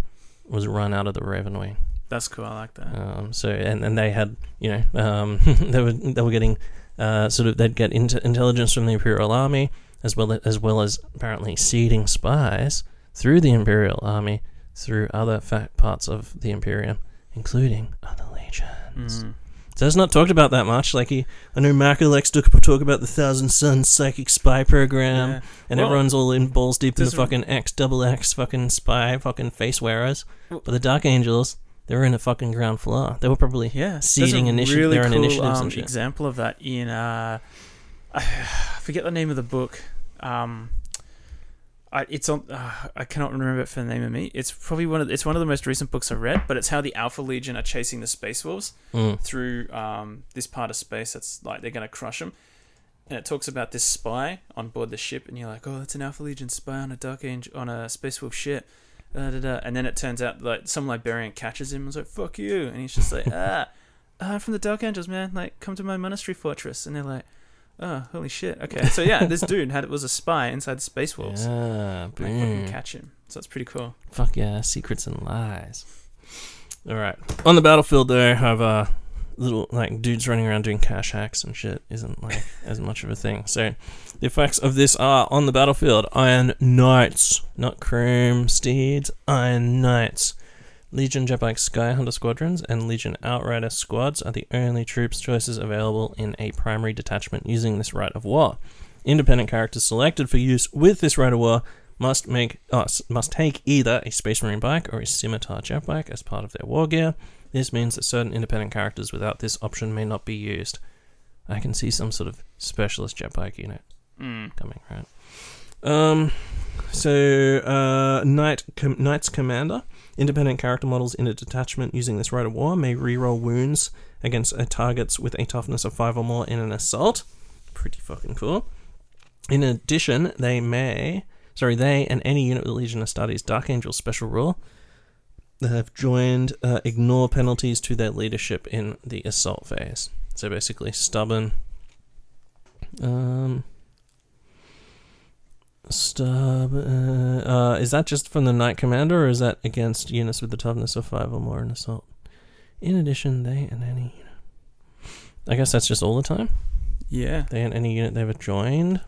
was run out of the Raven Wing. That's cool. I like that. Um, so and, and they had you know um, they were they were getting uh, sort of they'd get intelligence from the Imperial Army as well as well as apparently seeding spies through the Imperial Army through other parts of the Imperium, including other legions. Mm. It's not talked about that much. Like he, I know Marco likes to talk about the Thousand Suns psychic spy program, Yeah. and Well, everyone's all in balls deep in the fucking X double X fucking spy fucking face wearers. Well- But the Dark Angels, they were in the fucking ground floor. They were probably Yeah, seeding there's a initi- really their own cool, initiatives um, and shit. example of that in uh, I forget the name of the book. Um, I, it's on. Uh, I cannot remember it for the name of me. It's probably one of the, it's one of the most recent books I read. But it's how the Alpha Legion are chasing the Space Wolves Mm. through um, this part of space. That's like they're gonna crush them. And it talks about this spy on board the ship, and you're like, oh, that's an Alpha Legion spy on a Dark Angel on a Space Wolf ship. Da, da, da. And then it turns out like some librarian catches him and was like, "Fuck you," and he's just like, "Ah, I'm from the Dark Angels, man. Like, come to my monastery fortress." And they're like, "Oh, holy shit." Okay, so yeah, this dude had it was a spy inside the Space Wolves. Yeah, And they fucking boom. catch him. So that's pretty cool. Fuck yeah, secrets and lies. All right. On the battlefield, there, have uh, little like dudes running around doing cash hacks and shit isn't like as much of a thing. So the effects of this are on the battlefield: Iron Knights, not Chrome Steeds, Iron Knights. Legion Jetbike Skyhunter squadrons and Legion Outrider squads are the only troops choices available in a primary detachment using this rite of war. Independent characters selected for use with this rite of war must make s- must take either a Space Marine bike or a Scimitar jetbike as part of their war gear. This means that certain independent characters without this option may not be used. I can see some sort of specialist jetbike unit Mm. coming, right? Um, so uh, Knight com- Knight's Commander, independent character models in a detachment using this rite of war may reroll wounds against targets with a toughness of five or more in an assault. Pretty fucking cool. In addition, they may, sorry, they and any unit with Legion Astartes Dark Angel special rule that have joined uh, ignore penalties to their leadership in the assault phase. So basically, stubborn. Um, Stub. Uh, uh, is that just from the Knight Commander, or is that against units with the toughness of five or more in assault? In addition, they and any. I guess that's just all the time. Yeah. They and any unit they've joined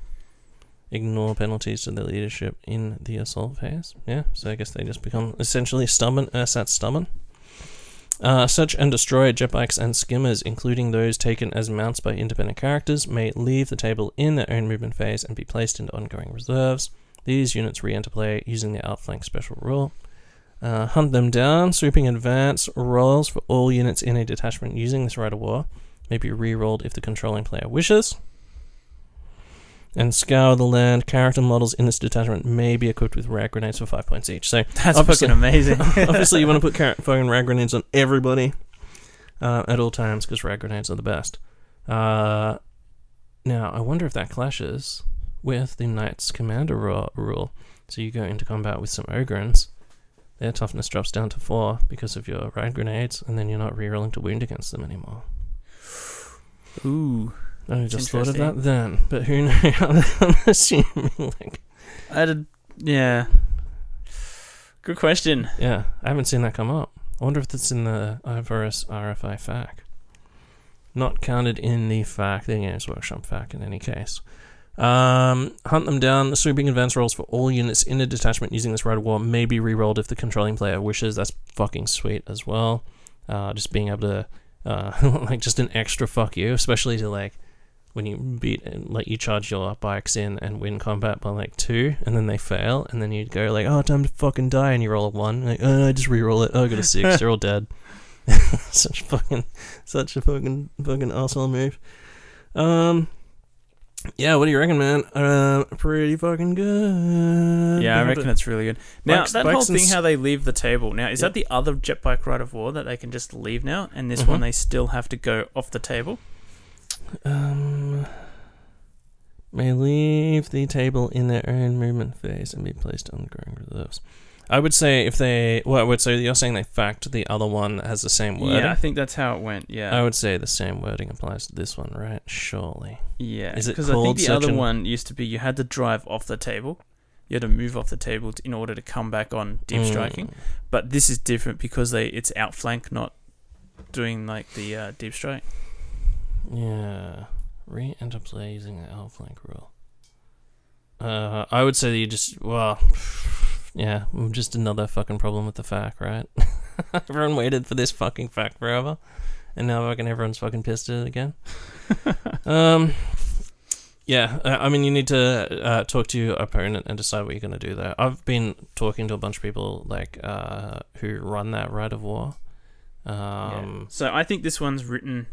ignore penalties to their leadership in the assault phase. Yeah, so I guess they just become essentially stubborn. Uh, sat stubborn. Uh, search and destroy jetbikes and skimmers, including those taken as mounts by independent characters, may leave the table in their own movement phase and be placed into ongoing reserves. These units re-enter play using the outflank special rule. Uh, hunt them down. Swooping advance rolls for all units in a detachment using this rite of war may be re-rolled if the controlling player wishes. And scour the land. Character models in this detachment may be equipped with rad grenades for five points each. So That's fucking amazing. obviously you want to put car- fucking rad grenades on everybody uh, at all times because rad grenades are the best. Uh, now I wonder if that clashes with the knight's commander ru- rule. So you go into combat with some Ogryns. Their toughness drops down to four because of your rad grenades, and then you're not rerolling to wound against them anymore. Ooh. I just thought of that then, but who knows? I'm assuming, like, I did. Yeah. Good question. yeah, I haven't seen that come up. I wonder if that's in the IFRS RFI FAQ. Not counted in the FAQ, the Games Workshop FAQ in any case. Um, hunt them down. The swooping advance rolls for all units in a detachment using this rite of war may be re-rolled if the controlling player wishes. That's fucking sweet as well. Uh, just being able to, uh, like, just an extra fuck you, especially to like when you beat and like you charge your bikes in and win combat by like two, and then they fail, and then you go like, oh, time to fucking die, and you roll a one. Like, oh, I just re-roll it. Oh, I got a six. You're all dead. such fucking, such a fucking, fucking asshole move. Um, yeah. What do you reckon, man? Uh, pretty fucking good. Yeah, I reckon it's really good. Now Bikes- that bikes whole thing, how they leave the table. Now, is Yeah. that the other jet bike ride of war that they can just leave now, and this Mhm. one they still have to go off the table? Um, may leave the table in their own movement phase and be placed on the growing reserves. I would say if they, well, I would say you're saying they fact the other one has the same wording. Yeah, I think that's how it went. Yeah, I would say the same wording applies to this one, right? Surely. yeah. Is it Because I think the other and- one used to be you had to drive off the table. You had to move off the table in order to come back on deep Mm. striking. But this is different because they it's outflank, not doing like the uh, deep strike. Yeah. Re-enter play using the outflank rule. Uh, I would say that you just well, yeah, just another fucking problem with the FAQ, right? Everyone waited for this fucking FAQ forever, and now fucking everyone's fucking pissed at it again. um, yeah, uh, I mean, you need to uh, talk to your opponent and decide what you're gonna do there. I've been talking to a bunch of people like uh, who run that rite of war. Yeah. Um, So I think this one's written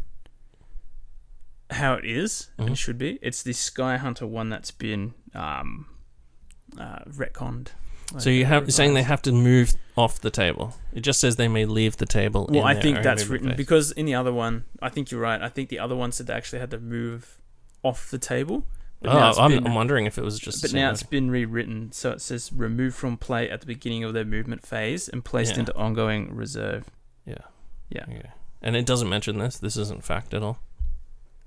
how it is Mhm. and should be. It's the Sky Hunter one that's been um, uh, retconned. So you have you're saying they have to move off the table. It just says they may leave the table. Well, I think that's written phase. because in the other one, I think you're right. I think the other one said they actually had to move off the table. But Oh, I'm, been- I'm wondering if it was just. But now it's been rewritten, so it says removed from play at the beginning of their movement phase and placed Yeah. into ongoing reserve. yeah, Yeah. okay. and it doesn't mention this. This isn't fact at all.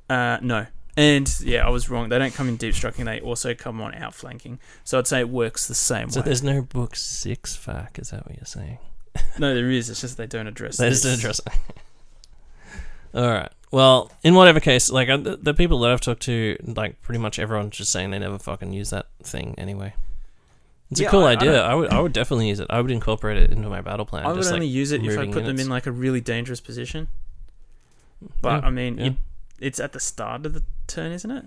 Uh, no. And yeah, I was wrong. They don't come in deep striking. They also come on outflanking. So I'd say it works the same So way. So there's no book six fuck. Is that what you're saying? No, there is. It's just they don't address. They just this. didn't address. All right. Well, in whatever case, like uh, the, the people that I've talked to, like pretty much everyone's just saying they never fucking use that thing anyway. It's Yeah, a cool I- I idea. don't- I, would I would definitely use it. I would incorporate it into my battle plan. I would just, only like, use it if I put them in like a really dangerous position. But Yeah, I mean, yeah. you, it's at the start of the turn, isn't it?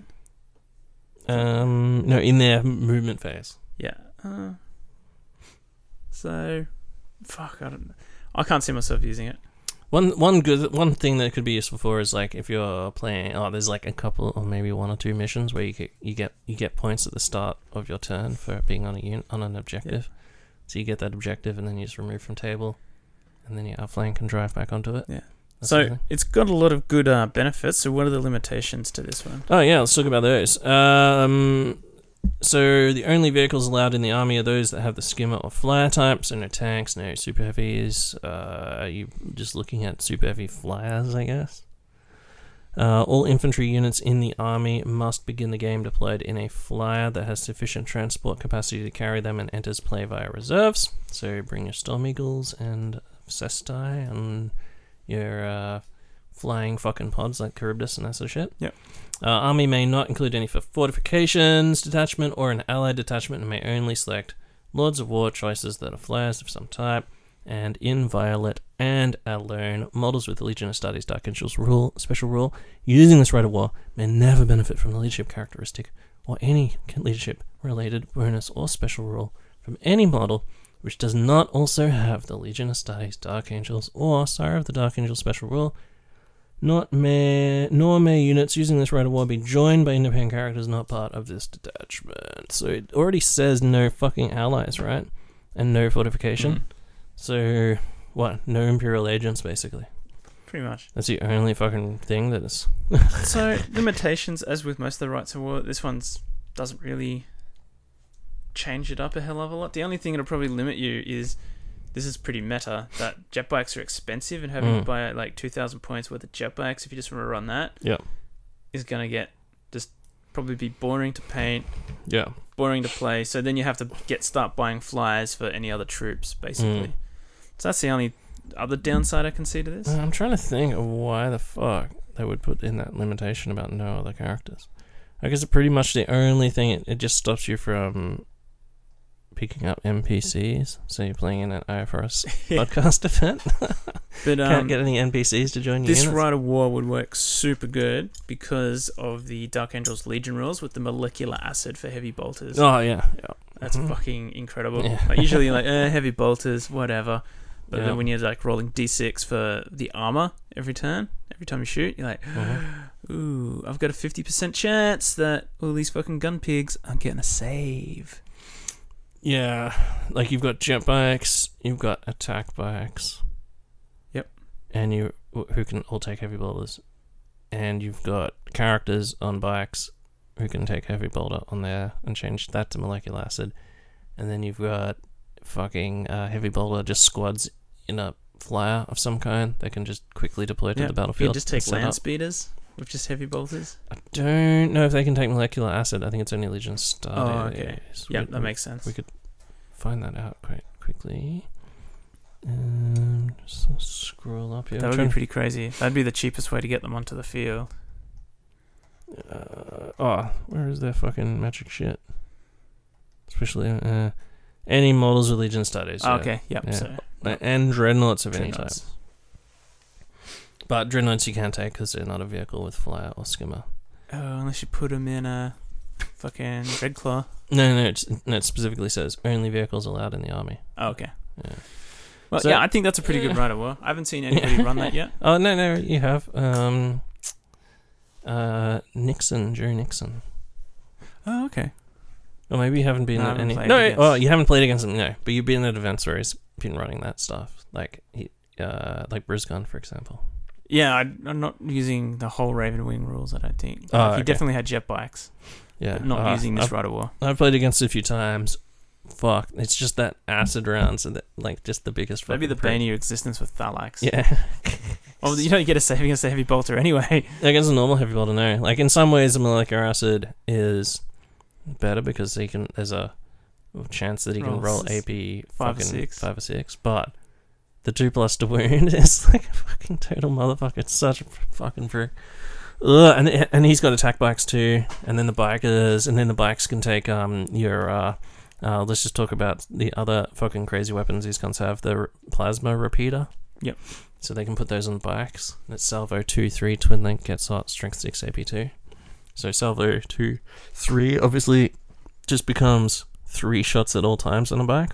um, no, in their movement phase. Yeah. Uh, so, fuck, I don't. I can't see myself using it. One one good one thing that it could be useful for is like if you're playing. Oh, there's like a couple or maybe one or two missions where you get you get you get points at the start of your turn for being on a un- on an objective. So you get that objective and then you just remove from table, and then your outflank can drive back onto it. Yeah. So it's got a lot of good uh, benefits. So what are the limitations to this one? Oh yeah, let's talk about those. Um, so the only vehicles allowed in the army are those that have the skimmer or flyer types. So no tanks, no super heavies. Uh, are you just looking at super heavy flyers, I guess? Uh, all infantry units in the army must begin the game deployed in a flyer that has sufficient transport capacity to carry them and enters play via reserves. So bring your Storm Eagles and Cestai and your uh, flying fucking pods like Charybdis and that sort of shit. Yep. Uh, army may not include any for fortifications detachment or an allied detachment and may only select Lords of War choices that are flyers of some type. And in Violet and Alone, models with the Legiones Astartes Dark Angels rule, special rule, using this rite of war may never benefit from the leadership characteristic or any leadership related bonus or special rule from any model which does not also have the Legiones Astartes Dark Angels or Sire of the Dark Angels special rule. Not may, nor may units using this rite of war be joined by independent characters not part of this detachment. So it already says no fucking allies, right? And no fortification. Mm, So what? No imperial agents, basically. pretty much. That's the only fucking thing that is. So limitations, as with most of the rites of war, this one's doesn't really change it up a hell of a lot. The only thing it'll probably limit you is this is pretty meta that jet bikes are expensive and having Mm. to buy like two thousand points worth of jet bikes if you just want to run that Yep. is gonna get just probably be boring to paint, Yeah. boring to play. So then you have to get start buying flyers for any other troops basically. Mm. So that's the only other downside I can see to this. Uh, I'm trying to think of why the fuck they would put in that limitation about no other characters. I guess it's pretty much the only thing. It, it just stops you from picking up NPCs. So you're playing in an IFRS Yeah. podcast event. But Can't um, get any NPCs to join you. This Rite of War would work super good because of the Dark Angels Legion rules with the molecular acid for heavy bolters. Oh yeah, yeah. That's Mhm. fucking incredible. Yeah. Like usually you're like eh, heavy bolters, whatever. But Yeah. then when you're like rolling d6 for the armor every turn, every time you shoot, you're like, Mhm. ooh, I've got a 50% chance that all these fucking gun pigs are getting a save. Yeah, like you've got jet bikes, you've got attack bikes. Yep. And you who can all take heavy bolters, and you've got characters on bikes who can take heavy bolter on there and change that to molecular acid, and then you've got fucking uh, heavy bolter just squads in a flyer of some kind that can just quickly deploy to Yeah, the You battlefield. can just take land up. speeders with just heavy bolters. I don't know if they can take molecular acid. I think it's only Legion Astartes. Oh, okay. Yeah, that makes sense. we could find that out quite quickly. Um, just scroll up here. That I'm would be pretty crazy. That'd be the cheapest way to get them onto the field. uh, oh, where is their fucking magic shit? Especially uh, any models with Legion Astartes. Oh, yeah. okay, yep. Yeah. So and dreadnoughts of any type. But dreadnoughts you can't take because they're not a vehicle with flyer or skimmer. Oh, unless you put them in a fucking Dreadclaw. No, no, it's, no, it specifically says only vehicles allowed in the army. Oh, okay. Yeah. Well, So- yeah, I think that's a pretty good ride of war. I haven't seen anybody run that yet. Oh no, no, you have um, uh, Nixon, Jerry Nixon. Oh, okay. Or maybe you haven't been No, at any. No, against- oh, you haven't played against him. No, but you've been at events where he's been running that stuff, like he, uh, like Brisgun, for example. Yeah, I, I'm not using the whole Raven Wing rules. I don't think. Oh, he okay. definitely had jet bikes, Yeah, but not uh, using this I've, of war. I've played against it a few times. Fuck, it's just that acid rounds and that, like just the biggest. That'd be the bane of your existence with Thallax. Yeah. Oh, you don't get a save against the heavy bolter anyway. Against a normal heavy bolter, no. Like in some ways, the molecular acid is better because he can. There's a chance that he can Roll roll AP five or fucking six. five or six, but the two plus to wound is like a fucking total motherfucker. It's such a fucking prick. Ugh, and and he's got attack bikes too, and then the bikers, and then the bikes can take um your uh, uh let's just talk about the other fucking crazy weapons these guns have. The r- plasma repeater. Yep. So they can put those on the bikes. It's salvo two three twin link gets hot strength six AP two. So salvo two three obviously just becomes three shots at all times on a bike.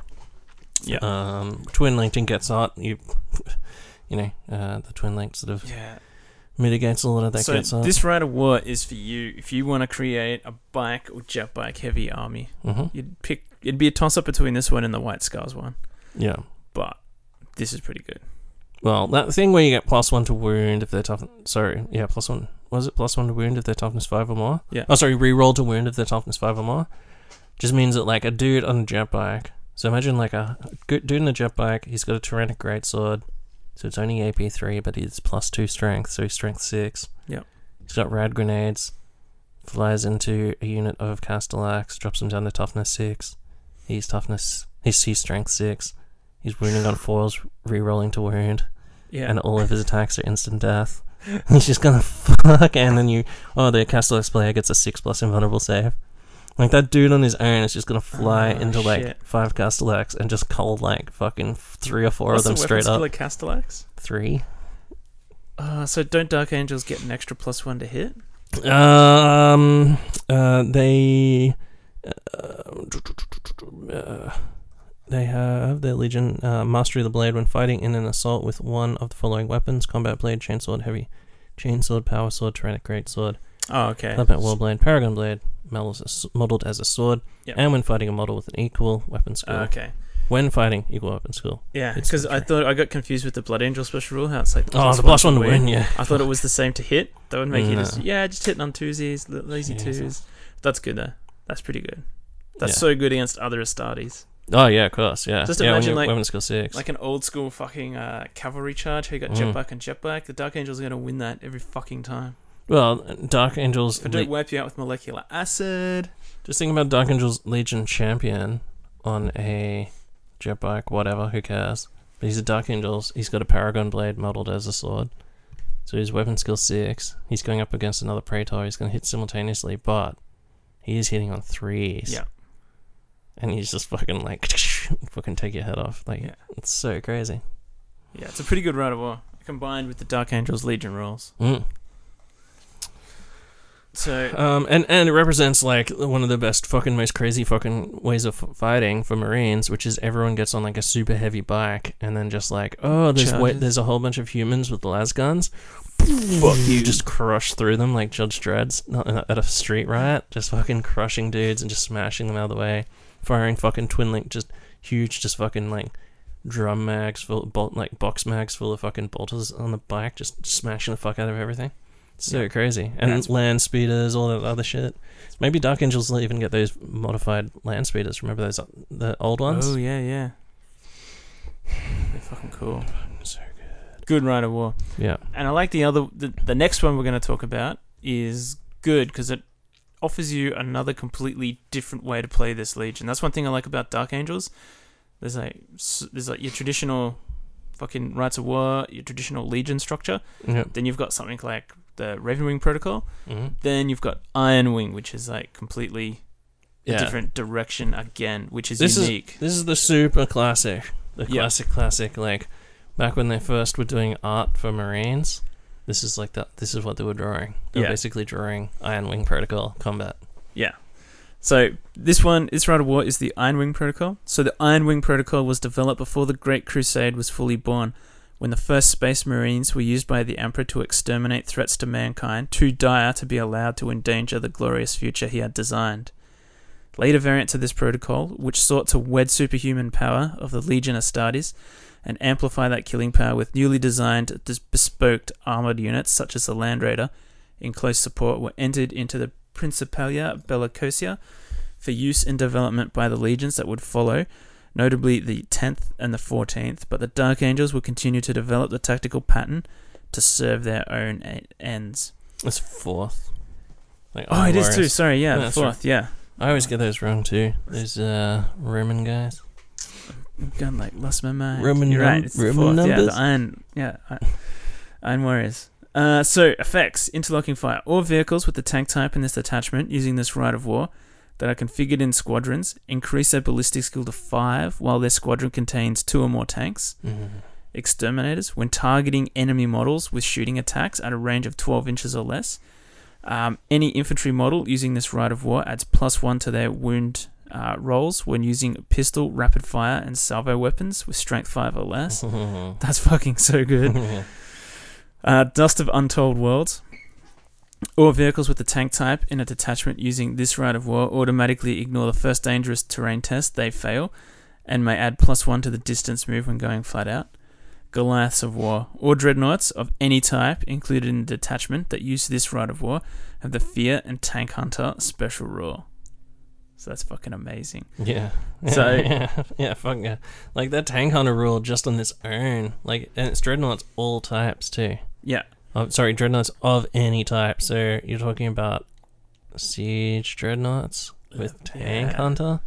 Yeah. Um, twin and gets hot. You, you know, uh, the twin link sort of Yeah. mitigates a lot of that so gets this ride of war is for you if you want to create a bike or jet bike heavy army. hmm You'd pick. It'd be a toss up between this one and the White Scars one, Yeah. but this is pretty good. Well, that thing where you get plus one to wound if they're tough. Sorry, yeah, plus one. Was it plus one to wound if they're toughness five or more? Yeah. Oh, sorry, re-roll to wound if they're toughness five or more. Just means that like a dude on a jet bike. So imagine like a good dude in a jet bike. He's got a Tyrannic greatsword, so it's only AP three, but he's plus two strength, so he's strength six. Yep. He's got rad grenades. Flies into a unit of Castellax, drops him down to toughness six. He's toughness. He's, he's strength six. He's wounding on foils, re-rolling to wound Yeah. and all of his attacks are instant death. He's just gonna fuck, and then you, oh, the Castellax player gets a six plus invulnerable save. Like that dude on his own is just gonna fly Oh, into like shit. five Castellax and just cull like fucking three or four What's of them the straight up. Castellax? Three. Uh, so don't Dark Angels get an extra plus one to hit? Um, uh, they, uh, they have their Legion uh, Mastery of the Blade when fighting in an assault with one of the following weapons: Combat Blade, Chainsword, Heavy Chainsword, Power Sword, Tyrannic Greatsword. Oh, okay. Combat Warblade, Paragon Blade, models modeled as a sword, Yep. and when fighting a model with an equal weapon skill. Oh, okay. When fighting, equal weapon skill. Yeah, It's because I thought I got confused with the Blood Angel special rule. How it's like Oh, the plus one to to win, yeah. I thought it was the same to hit. That would make you just yeah, just hitting on twosies, la- lazy Jesus. twos. That's good though. That's pretty good. That's Yeah. so good against other Astartes. Oh yeah, of course, yeah. Just yeah, imagine, like- weapon skill six. Like an old school fucking uh, cavalry charge. Who got Mm. jetbike and jetbike? The Dark Angel's are gonna win that every fucking time. Well, Dark Angels. If I don't wipe you out with molecular acid. Just think about Dark Angels Legion champion on a jet bike, whatever. Who cares? But he's a Dark Angels. He's got a Paragon blade modeled as a sword. So his weapon skill six. He's going up against another Praetor. He's going to hit simultaneously, but he is hitting on threes. Yeah. And he's just fucking like fucking take your head off. Like Yeah. it's so crazy. Yeah, it's a pretty good ride of war combined with the Dark Angels Legion rules. Mm. So Um, and and it represents like one of the best fucking most crazy fucking ways of f- fighting for Marines, which is everyone gets on like a super heavy bike, and then just like oh, there's wait, there's a whole bunch of humans with las guns. Fuck you! Just crush through them like Judge Dredd's not at a street riot, just fucking crushing dudes and just smashing them out of the way, firing fucking twin link, just huge, just fucking like drum mags full bolt like box mags full of fucking bolters on the bike, just smashing the fuck out of everything. So Yeah. crazy. And it's- land speeders, all that other shit. Maybe Dark Angels will even get those modified land speeders. Remember those uh, the old ones? Oh yeah, yeah. They're fucking cool. So good. Good ride of war. Yeah. And I like the other. The, the next one we're going to talk about is good because it offers you another completely different way to play this legion. That's one thing I like about Dark Angels. There's like there's like your traditional fucking rites of war, your traditional legion structure. Yep. Then you've got something like the Ravenwing Protocol. hmm Then you've got Ironwing, which is like completely a different direction again, which is This is- unique. This is the super classic. The Yeah. classic, classic. Like back when they first were doing art for Marines. This is like that. This is what they were drawing. They were Yeah. basically drawing Iron Wing Protocol combat. Yeah. So this one, of War is the Iron Wing Protocol. So the Iron Wing Protocol was developed before the Great Crusade was fully born, when the first Space Marines were used by the Emperor to exterminate threats to mankind, too dire to be allowed to endanger the glorious future he had designed. Later variants of this protocol, which sought to wed superhuman power of the Legion Astartes and amplify that killing power with newly designed, bespoke armored units such as the Land Raider, in close support, were entered into the Principalia Bellicosia for use in development by the legions that would follow, notably the 10th and the 14th. But the Dark Angels will continue to develop the tactical pattern to serve their own ends. It's fourth. Like Oh, it is too. Sorry, yeah, Yeah, the that's fourth, yeah. I always get those wrong too. Those uh, Roman guys. gun like lost my mind. Roman You're right. It's the Roman. Yeah, numbers? the iron. Yeah, iron warriors. Uh, so effects: interlocking fire. All vehicles with the tank type in this attachment using this rite of war that are configured in squadrons increase their ballistic skill to five, while their squadron contains two or more tanks. Mhm. Exterminators when targeting enemy models with shooting attacks at a range of 12 inches or less. Um, any infantry model using this rite of war adds plus one to their wound uh, rolls when using pistol, rapid fire, and salvo weapons with strength five or less. That's fucking so good. Uh, Dust of Untold Worlds. All vehicles with the tank type in a detachment using this rite of war automatically ignore the first dangerous terrain test they fail and may add plus one to the distance move when going flat out. Goliaths of War. or dreadnoughts of any type included in the detachment that use this rite of war have the Fear and Tank Hunter special rule. So that's fucking amazing. Yeah. So- yeah, yeah, fuck yeah. Like that tank hunter rule just on its own. Like and it's dreadnoughts all types too. Yeah. Oh, sorry, dreadnoughts of any type. So you're talking about siege dreadnoughts with tank Yeah. hunter.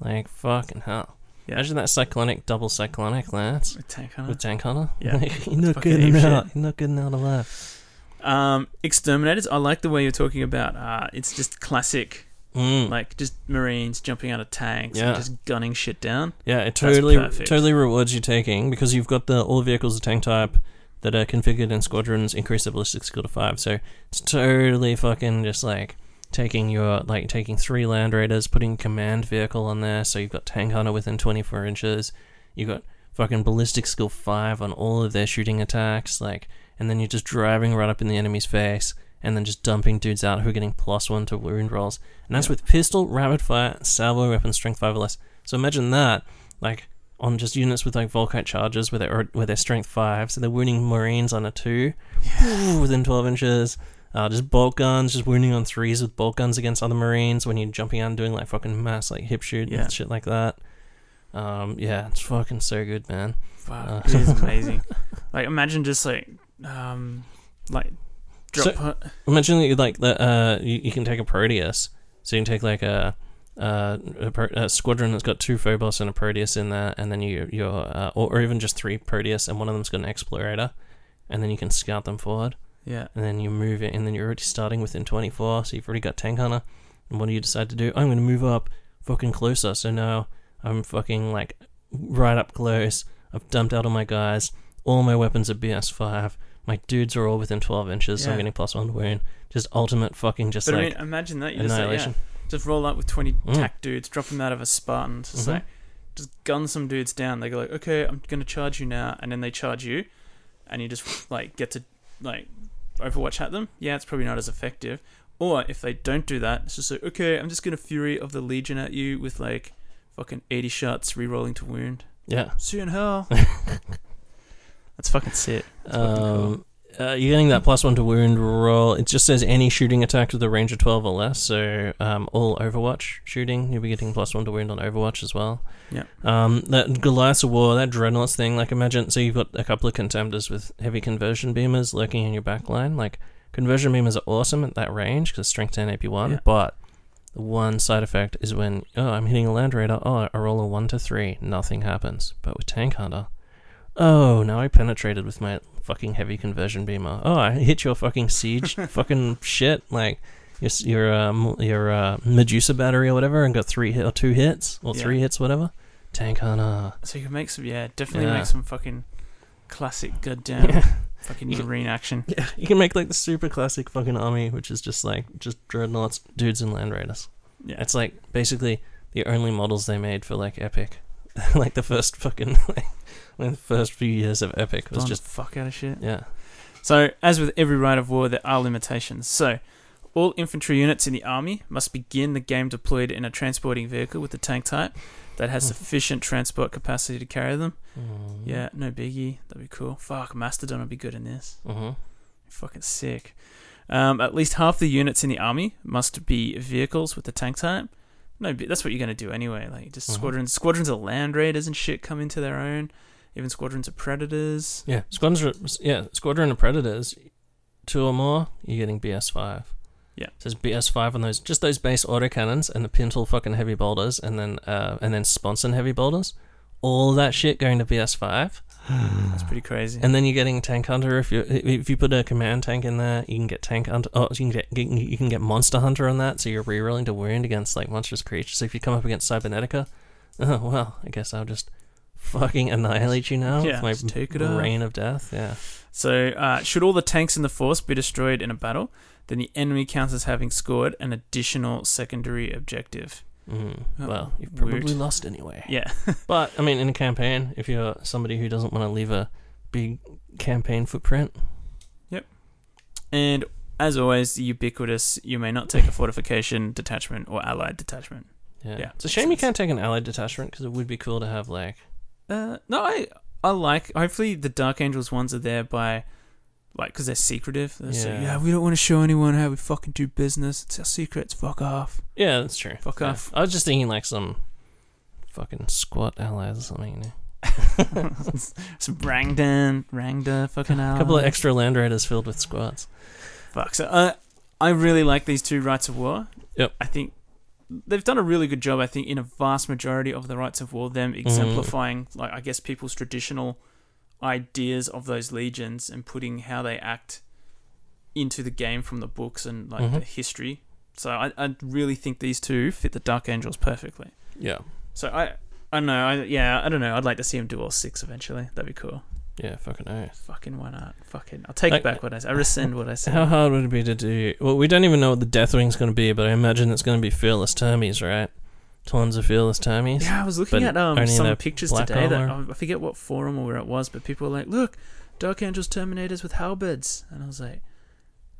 Like fucking hell. Yeah. Imagine that cyclonic double cyclonic lance With Tank Hunter. with tank hunter. Yeah. you're not Fucking getting ape out. shit. You're not getting out alive. Um, exterminators. I like the way you're talking about. Uh, it's just classic, Mm. like just Marines jumping out of tanks Yeah. and just gunning shit down. Yeah, it totally totally rewards you taking because you've got the all vehicles of tank type that are configured in squadrons increase their ballistic skill to five. So it's totally fucking just like taking your like taking three land raiders, putting command vehicle on there, so you've got tank hunter within twenty four inches. You've got fucking ballistic skill five on all of their shooting attacks, like and then you're just driving right up in the enemy's face and then just dumping dudes out who are getting plus one to wound rolls. And that's Yeah. with pistol, rapid fire, salvo weapon, strength five or less. So imagine that, like on just units with like Volkite charges with their with their strength five, so they're wounding Marines on a two, ooh, within twelve inches. Uh, just bolt guns, just wounding on threes with bolt guns against other Marines when you're jumping out and doing like fucking mass like hip shoot Yeah. and shit like that. Um, yeah, it's fucking so good, man. Fuck, Uh. it is amazing. like imagine just like, um, like drop. So- Imagine that you like that. Uh, you, you can take a Proteus, so you can take like a. Uh, a, pro- a squadron that's got two Phobos and a Proteus in there, and then you you're uh, or, or even just three Proteus, and one of them's got an Explorator, and then you can scout them forward, yeah, and then you move it, and then you're already starting within 24, so you've already got Tank Hunter. And what do you decide to do? I'm going to move up fucking closer, so now I'm fucking like right up close. I've dumped out all my guys. All my weapons are BS5. My dudes are all within 12 inches, so I'm getting plus one wound. Just ultimate fucking just but I like mean, imagine that you just like, yeah, annihilation. Just roll up with twenty Mm. tack dudes, drop them out of a Spartan, just Mhm. like just gun some dudes down. They go like, okay, I'm gonna charge you now, and then they charge you, and you just like get to like Overwatch at them. Yeah, it's probably not as effective. Or if they don't do that, it's just like, okay, I'm just gonna Fury of the Legion at you with like fucking 80 shots, re-rolling to wound. Yeah. See you in hell. That's fucking sick. That's fucking cool. Uh, you're getting that plus one to wound roll. It just says any shooting attack with a range of 12 or less. So um, all Overwatch shooting, you'll be getting plus one to wound on Overwatch as well. Yeah. Um, that Goliath's of War, that Dreadnoughts thing, like imagine, so you've got a couple of contenders with heavy conversion beamers lurking in your back line. Like, conversion beamers are awesome at that range because strength 10 AP1, Yeah. but the one side effect is when, oh, I'm hitting a Land Raider, oh, I roll a 1 to 3, nothing happens. But with Tank Hunter, oh, now I penetrated with my fucking heavy conversion beamer. Oh, I hit your fucking siege fucking shit. Like, your, your, um, your uh, Medusa battery or whatever and got three hit, or two hits or Yeah. three hits, whatever. Tank Hunter. So you can make some, yeah, definitely Yeah. make some fucking classic goddamn Yeah. fucking You marine action. Yeah, you can make like the super classic fucking army, which is just like just dreadnoughts, dudes, and land raiders. Yeah, It's like basically the only models they made for like Epic. like the first fucking like, like the first few years of Epic was Blowing just the fuck out of shit. yeah. So, as with every rite of war, there are limitations. So, all infantry units in the army must begin the game deployed in a transporting vehicle with the tank type that has Hmm. sufficient transport capacity to carry them. Mm. Yeah, no biggie. That'd be cool. Fuck, Mastodon would be good in this. Mm-hmm. Fucking sick. Um, at least half the units in the army must be vehicles with the tank type. No, but that's what you're gonna do anyway. Like just Mhm. squadrons, squadrons of land raiders and shit come into their own. Even squadrons of predators. Yeah, squadron. Yeah, squadron of predators, two or more, you're getting BS five. Yeah. it says BS five on those just those base autocannons and the Pintle fucking heavy bolters, and then uh and then Sponson heavy bolters, all that shit going to BS five. That's pretty crazy. And then you're getting Tank Hunter. If you if you put a command tank in there, you can get Tank Hunter. Oh, you can get you can get Monster Hunter on that. So you're rerolling to wound against like monstrous creatures. So if you come up against Cybernetica, oh well, I guess I'll just fucking annihilate you now Yeah, with my take it rain of death. Yeah. So, uh, should all the tanks in the force be destroyed in a battle, then the enemy counts as having scored an additional secondary objective. Mm. Oh, well, you've probably weird. lost anyway. Yeah. But I mean, in a campaign, if you're somebody who doesn't want to leave a big campaign footprint, Yep. and as always, the ubiquitous, you may not take a fortification detachment or allied detachment. yeah, Yeah, it's a shame you can't take an allied detachment because it would be cool to have like Uh, no, I I like. Hopefully, the Dark Angels ones are there by, like, because they're secretive. They're so, Yeah. yeah, we don't want to show anyone how we fucking do business. It's our secrets. Fuck off. yeah, that's true. Fuck Yeah. off. I was just thinking like some fucking squat allies or something. You know? Some Rangdan, Rangda, fucking allies. A couple of extra land raiders filled with squats. Fuck. So, uh, I really like these two rites of war. Yep. I think they've done a really good job. I think in a vast majority of the rites of war, them Mm-hmm. exemplifying, like I guess, people's traditional ideas of those legions and putting how they act into the game from the books and like Mhm. the history. So I, I really think these two fit the Dark Angels perfectly. Yeah, So I. I don't know. I, yeah, I don't know. I'd like to see him do all six eventually. That'd be cool. Yeah, fucking oath. Fucking why not? Fucking. I'll take Like- back what I said. I rescind what I said. How hard would it be to do? Well, we don't even know what the Deathwing's going to be, but I imagine it's going to be fearless Termies, right? Tons of fearless Termies. Yeah, I was looking But at um, only some pictures black today that armor. I forget what forum or where it was, but people were like, "Look, Dark Angels Terminators with halberds," and I was like,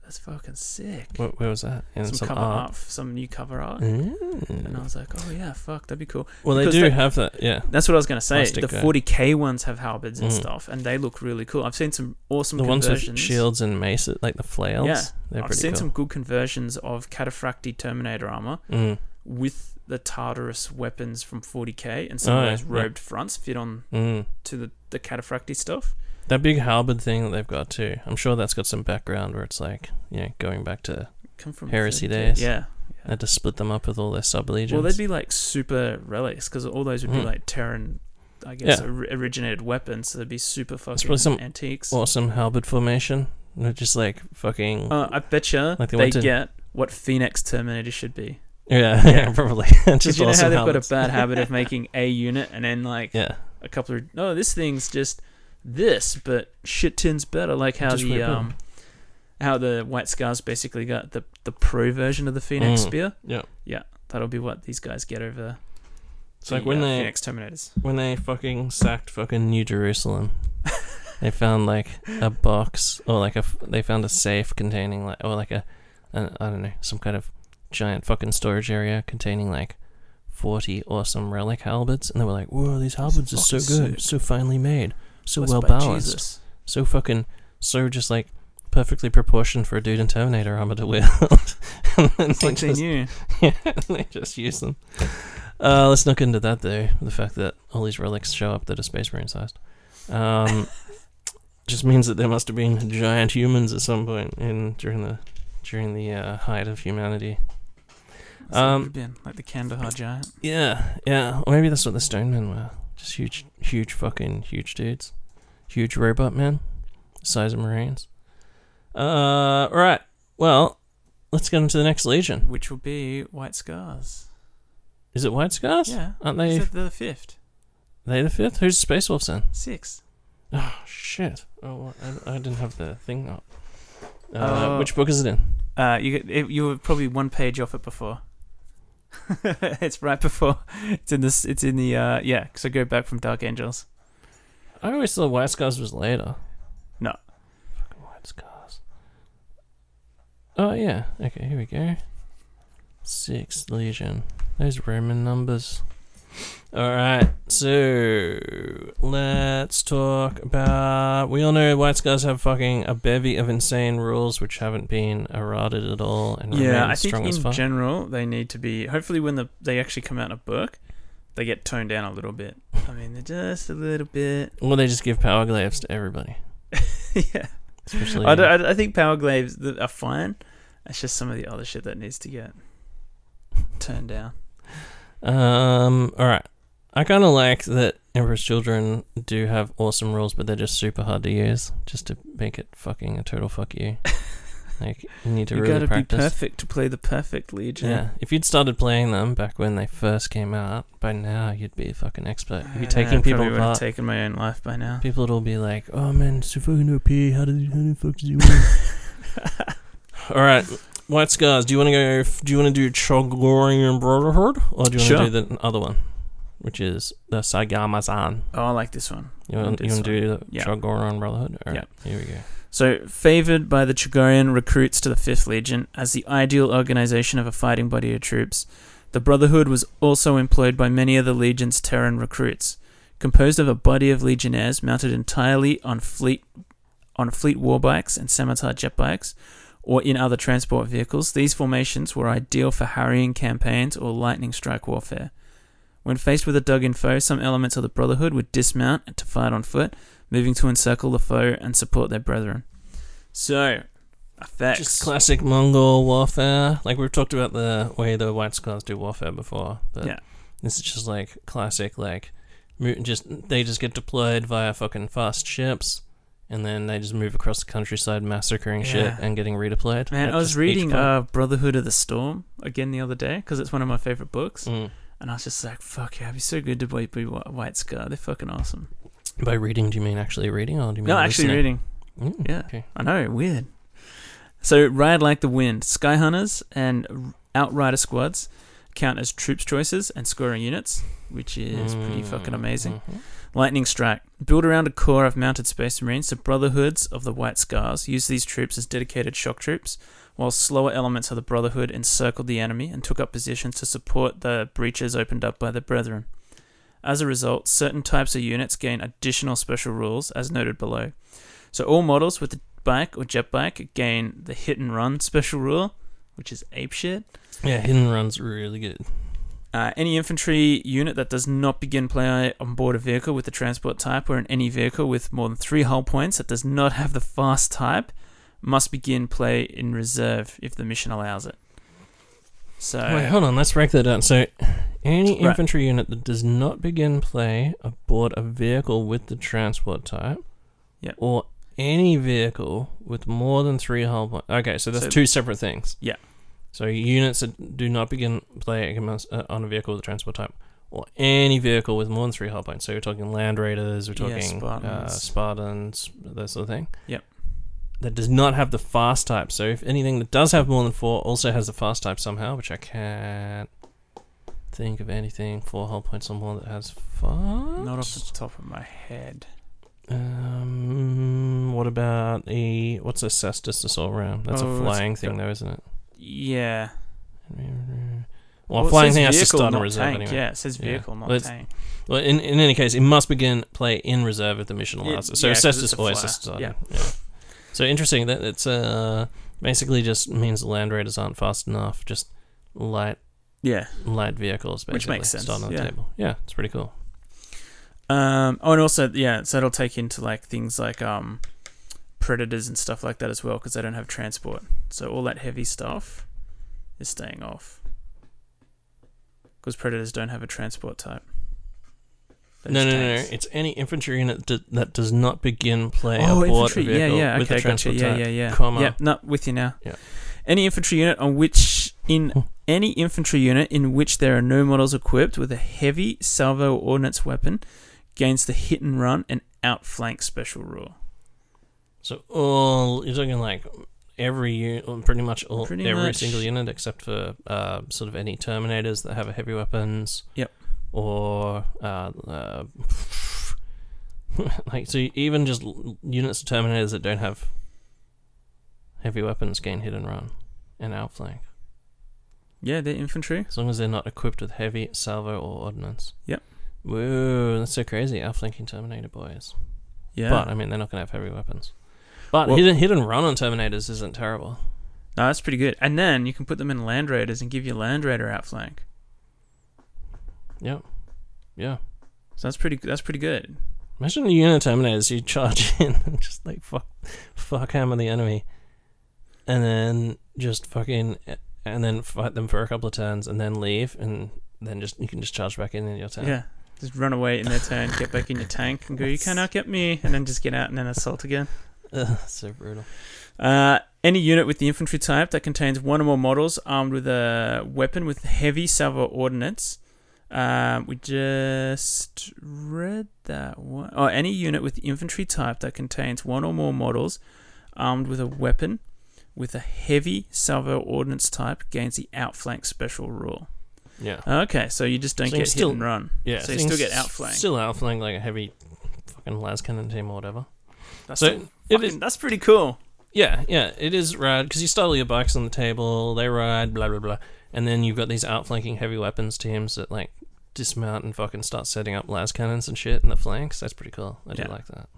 "That's fucking sick." Where, where was that? In some, some, cover art. art, some new cover art, and I Mm. was like, "Oh yeah, fuck, that'd be cool." Well, they do that- have that. Yeah. That's what I was gonna say. Plastic the 40k ones have halberds and Mm. stuff, and they look really cool. I've seen some awesome The ones with shields and mace, like the flails. Yeah, they're I've pretty seen cool. some good conversions of Cataphracti Terminator armor Mm. with the Tartarus weapons from 40k, and some Oh, of those yeah. robed fronts fit on Mm. to the the Cataphracti stuff. That big halberd thing that they've got too. I'm sure that's got some background where it's like, you know, going back to come from Heresy 30K. days. Yeah. I had to split them up with all their sub legions. Well, they'd be like super relics because all those would be Mhm. like Terran, I guess, Yeah. or- originated weapons. So they'd be super fucking probably some antiques. awesome halberd formation. They're just like fucking. uh, I betcha Like they they, to- get what Phoenix Terminator should be. yeah, yeah, yeah. probably. Just you know awesome how they've halberds. got a bad habit of making a unit and then like Yeah. a couple of no, this thing's just this, but shit tins better. Like how Just the um, how the White Scars basically got the the pro version of the Phoenix Mm. spear. Yeah. Yeah, that'll be what these guys get over. It's like when uh, they Phoenix Terminators. when they fucking sacked fucking New Jerusalem. they found like a box or like a they found a safe containing like or like a, a I don't know some kind of giant fucking storage area containing like 40 awesome relic halberds and they were like whoa these halberds are so good sick. so finely made so well balanced Jesus. so fucking so just like perfectly proportioned for a dude in Terminator armor to wield and then It's they like they just, knew. yeah, they just use them. Uh, let's not get into that though. The fact that all these relics show up that are space marine sized, um, just means that there must have been giant humans at some point in during the during the uh, height of humanity. That's what it Um, been like the Kandahar giant. Yeah, yeah. Or maybe that's what the Stonemen were. Just huge, huge fucking huge dudes, huge robot men, size of marines. Uh, right. Well, let's get into the next legion. which will be White Scars. Is it White Scars? Yeah, Aren't they they? they're the fifth, They the fifth? Who's Space Wolves then? sixth. Oh shit! Oh, I, I didn't have the thing up. Uh, Oh. which book is it in? Uh, you get- it, you were probably one page off it before. it's right before. It's in this. It's in the. Uh, yeah. So go back from Dark Angels. I always thought White Scars was later. No. Fucking White Scars. Oh yeah. Okay, here we go. Sixth Legion. Those Roman numbers. Alright, so let's talk about. We all know White Scars have fucking a bevy of insane rules which haven't been eroded at all and Yeah, remain I think strong as in general they need to be. Hopefully, when the they actually come out in a book, they get toned down a little bit. I mean, they're just a little bit. Well, they just give power glaives to everybody. yeah. Especially. I, I, I think power glaives are fine. It's just some of the other shit that needs to get turned down. Um. All right. I kind of like that Emperor's Children do have awesome rules, but they're just super hard to use, just to make it fucking a total fuck you. like you need to you really gotta practice. be perfect to play the perfect Legion. Yeah, if you'd started playing them back when they first came out, by now you'd be a fucking expert. You'd be taking know, people would have apart. taken my own life by now. People will be like, "Oh man, so fucking OP. How did how the fuck did you win?" All right, White Scars. Do you want to go? Do you want to do Chogorian Brotherhood, or do you want Sure. to do the other one, which is the Sagyar Mazan? Oh, I like this one. You want, you want to do the. Chogorian Brotherhood? All right, here we go. So, favored by the Chogorian recruits to the 5th Legion as the ideal organization of a fighting body of troops, the Brotherhood was also employed by many of the Legion's Terran recruits. Composed of a body of legionnaires mounted entirely on fleet on fleet warbikes and scimitar jet bikes, or in other transport vehicles, these formations were ideal for harrying campaigns or lightning strike warfare. When faced with a dug-in foe, some elements of the Brotherhood would dismount to fight on foot, moving to encircle the foe and support their brethren. So, effects. Just classic Mongol warfare. Like we've talked about the way the White Scars do warfare before, but Yeah. this is just like classic. Like, just they just get deployed via fucking fast ships, and then they just move across the countryside, massacring shit and getting redeployed. Man, I was reading uh, Brotherhood of the Storm again the other day because it's one of my favorite books, Mm. and I was just like, "Fuck yeah, it'd be so good to be, be White Scar. They're fucking awesome." By reading, do you mean actually reading, or do you mean No, actually reading. Mm, Yeah. Okay. I know, weird. So, Ride Like the Wind, Sky Hunters and Outrider squads count as troops choices and scoring units, which is pretty fucking amazing. Mhm. Lightning Strike. Built around a core of mounted Space Marines, the Brotherhoods of the White Scars use these troops as dedicated shock troops, while slower elements of the Brotherhood encircled the enemy and took up positions to support the breaches opened up by the Brethren. As a result, certain types of units gain additional special rules, as noted below. So all models with the bike or jet bike gain the hit and run special rule, which is apeshit. Yeah, hit and run's really good. Uh, any infantry unit that does not begin play on board a vehicle with the transport type or in any vehicle with more than three hull points that does not have the fast type must begin play in reserve if the mission allows it. So, Wait, hold on. Let's break that down. So, any Right. infantry unit that does not begin play aboard a vehicle with the transport type, Yep. or any vehicle with more than three hull points. Okay, so that's So- two separate things. Yeah. So units that do not begin play uh, on a vehicle with a transport type, or any vehicle with more than three hull points. So you're talking Land Raiders, we're Yeah, talking uh, Spartans. Spartans, that sort of thing. Yep. That does not have the fast type. So if anything that does have more than four also has the fast type somehow, which I can't think of anything four hull points or more that has fast. not off the top of my head. Um, what about a what's a Caestus assault ram? That's Oh, a flying thing, though, isn't it? Yeah. Well, it flying thing has to start in reserve tank. anyway. Yeah, it says Yeah. vehicle, not Well, tank. Well, in, in any case, it must begin play in reserve if the mission Yeah, allows it. So yeah, 'cause Caestus it's a always has to start. Yeah. yeah. So interesting that it's uh basically just means the land raiders aren't fast enough. Just light Yeah. light vehicles, basically. Which makes sense, Start on the yeah. table. Yeah, it's pretty cool. Um, oh, and also, yeah, so it'll take into like things like um, predators and stuff like that as well because they don't have transport. So all that heavy stuff is staying off because predators don't have a transport type. They're No, no, no, no. It's any infantry unit d- that does not begin play Oh, aboard infantry. a Yeah, vehicle yeah. with Okay, gotcha. transport Yeah, type, yeah, yeah. comma. Yeah, not with you now. Yeah. Any infantry unit on which in oh. any infantry unit in which there are no models equipped with a heavy salvo ordnance weapon gains the hit and run and outflank special rule. So all you're talking like every unit, pretty much all Pretty every much. single unit except for uh, sort of any Terminators that have a heavy weapons. Yep. Or uh, uh, like so even just units of Terminators that don't have heavy weapons gain hit and run and outflank Yeah, they're infantry. as long as they're not equipped with heavy salvo or ordnance. Yep. Whoa, that's so crazy! Outflanking Terminator boys. Yeah. But I mean, they're not going to have heavy weapons. But Well- hit, and, hit and run on Terminators isn't terrible. No, that's pretty good. And then you can put them in Land Raiders and give you Land Raider outflank. Yep. Yeah. So that's pretty. That's pretty good. Imagine the unit Terminators you charge in and just like fuck, fuck hammer the enemy, and then just fucking and then fight them for a couple of turns and then leave and then just you can just charge back in in your turn. Yeah. Just run away in their turn, get back in your tank, and go. You cannot get me, and then just get out and then assault again. Ugh, so brutal. Uh, any unit with the infantry type that contains one or more models armed with a weapon with heavy salvo ordnance. Um, we just read that one. Oh, any unit with the infantry type that contains one or more models armed with a weapon with a heavy salvo ordnance type gains the outflank special rule. Yeah. Okay, so you just don't So get still- hit and run. Yeah. so you still get outflanked. Still outflanked like a heavy fucking las cannon team or whatever. That's So it fucking- is. that's pretty cool. Yeah, yeah, it is rad because you start all your bikes on the table, they ride, blah blah blah, and then you've got these outflanking heavy weapons teams that like dismount and fucking start setting up las cannons and shit in the flanks. That's pretty cool. I Yeah. do like that.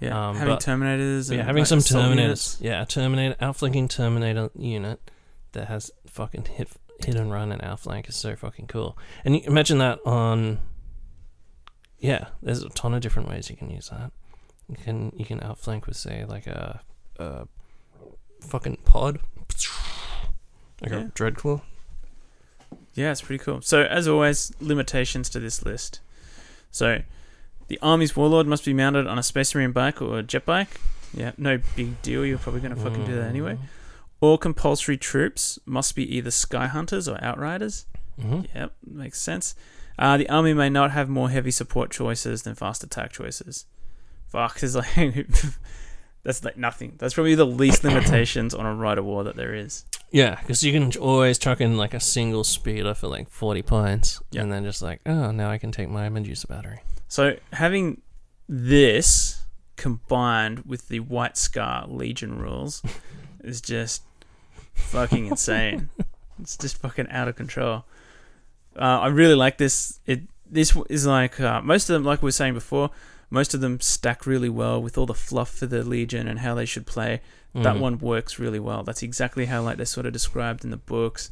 Yeah, Um, having but- terminators. Yeah, and, having like, some terminators, units. yeah, terminator outflanking terminator unit that has fucking hit hit and run and outflank is so fucking cool. And you imagine that on, yeah, there's a ton of different ways you can use that. You can you can outflank with say like a, a fucking pod, like Yeah. a dreadclaw. Yeah, it's pretty cool. So, as always, limitations to this list. So, the Army's Warlord must be mounted on a Space Marine bike or a jet bike. Yeah, no big deal. You're probably going to fucking do that anyway. All compulsory troops must be either Sky Hunters or Outriders. hmm Yep, makes sense. Uh, the Army may not have more heavy support choices than fast attack choices. Fuck, there's like. that's like nothing. That's probably the least limitations on a Rite of War that there is. Yeah, because you can always chuck in like a single speeder for like forty points, Yeah. and then just like, oh, now I can take my Medusa battery. So having this combined with the White Scar Legion rules is just fucking insane. It's just fucking out of control. Uh, I really like this. It this is like uh, most of them, like we were saying before, most of them stack really well with all the fluff for the Legion and how they should play. That Mhm. one works really well. That's exactly how like they're sort of described in the books,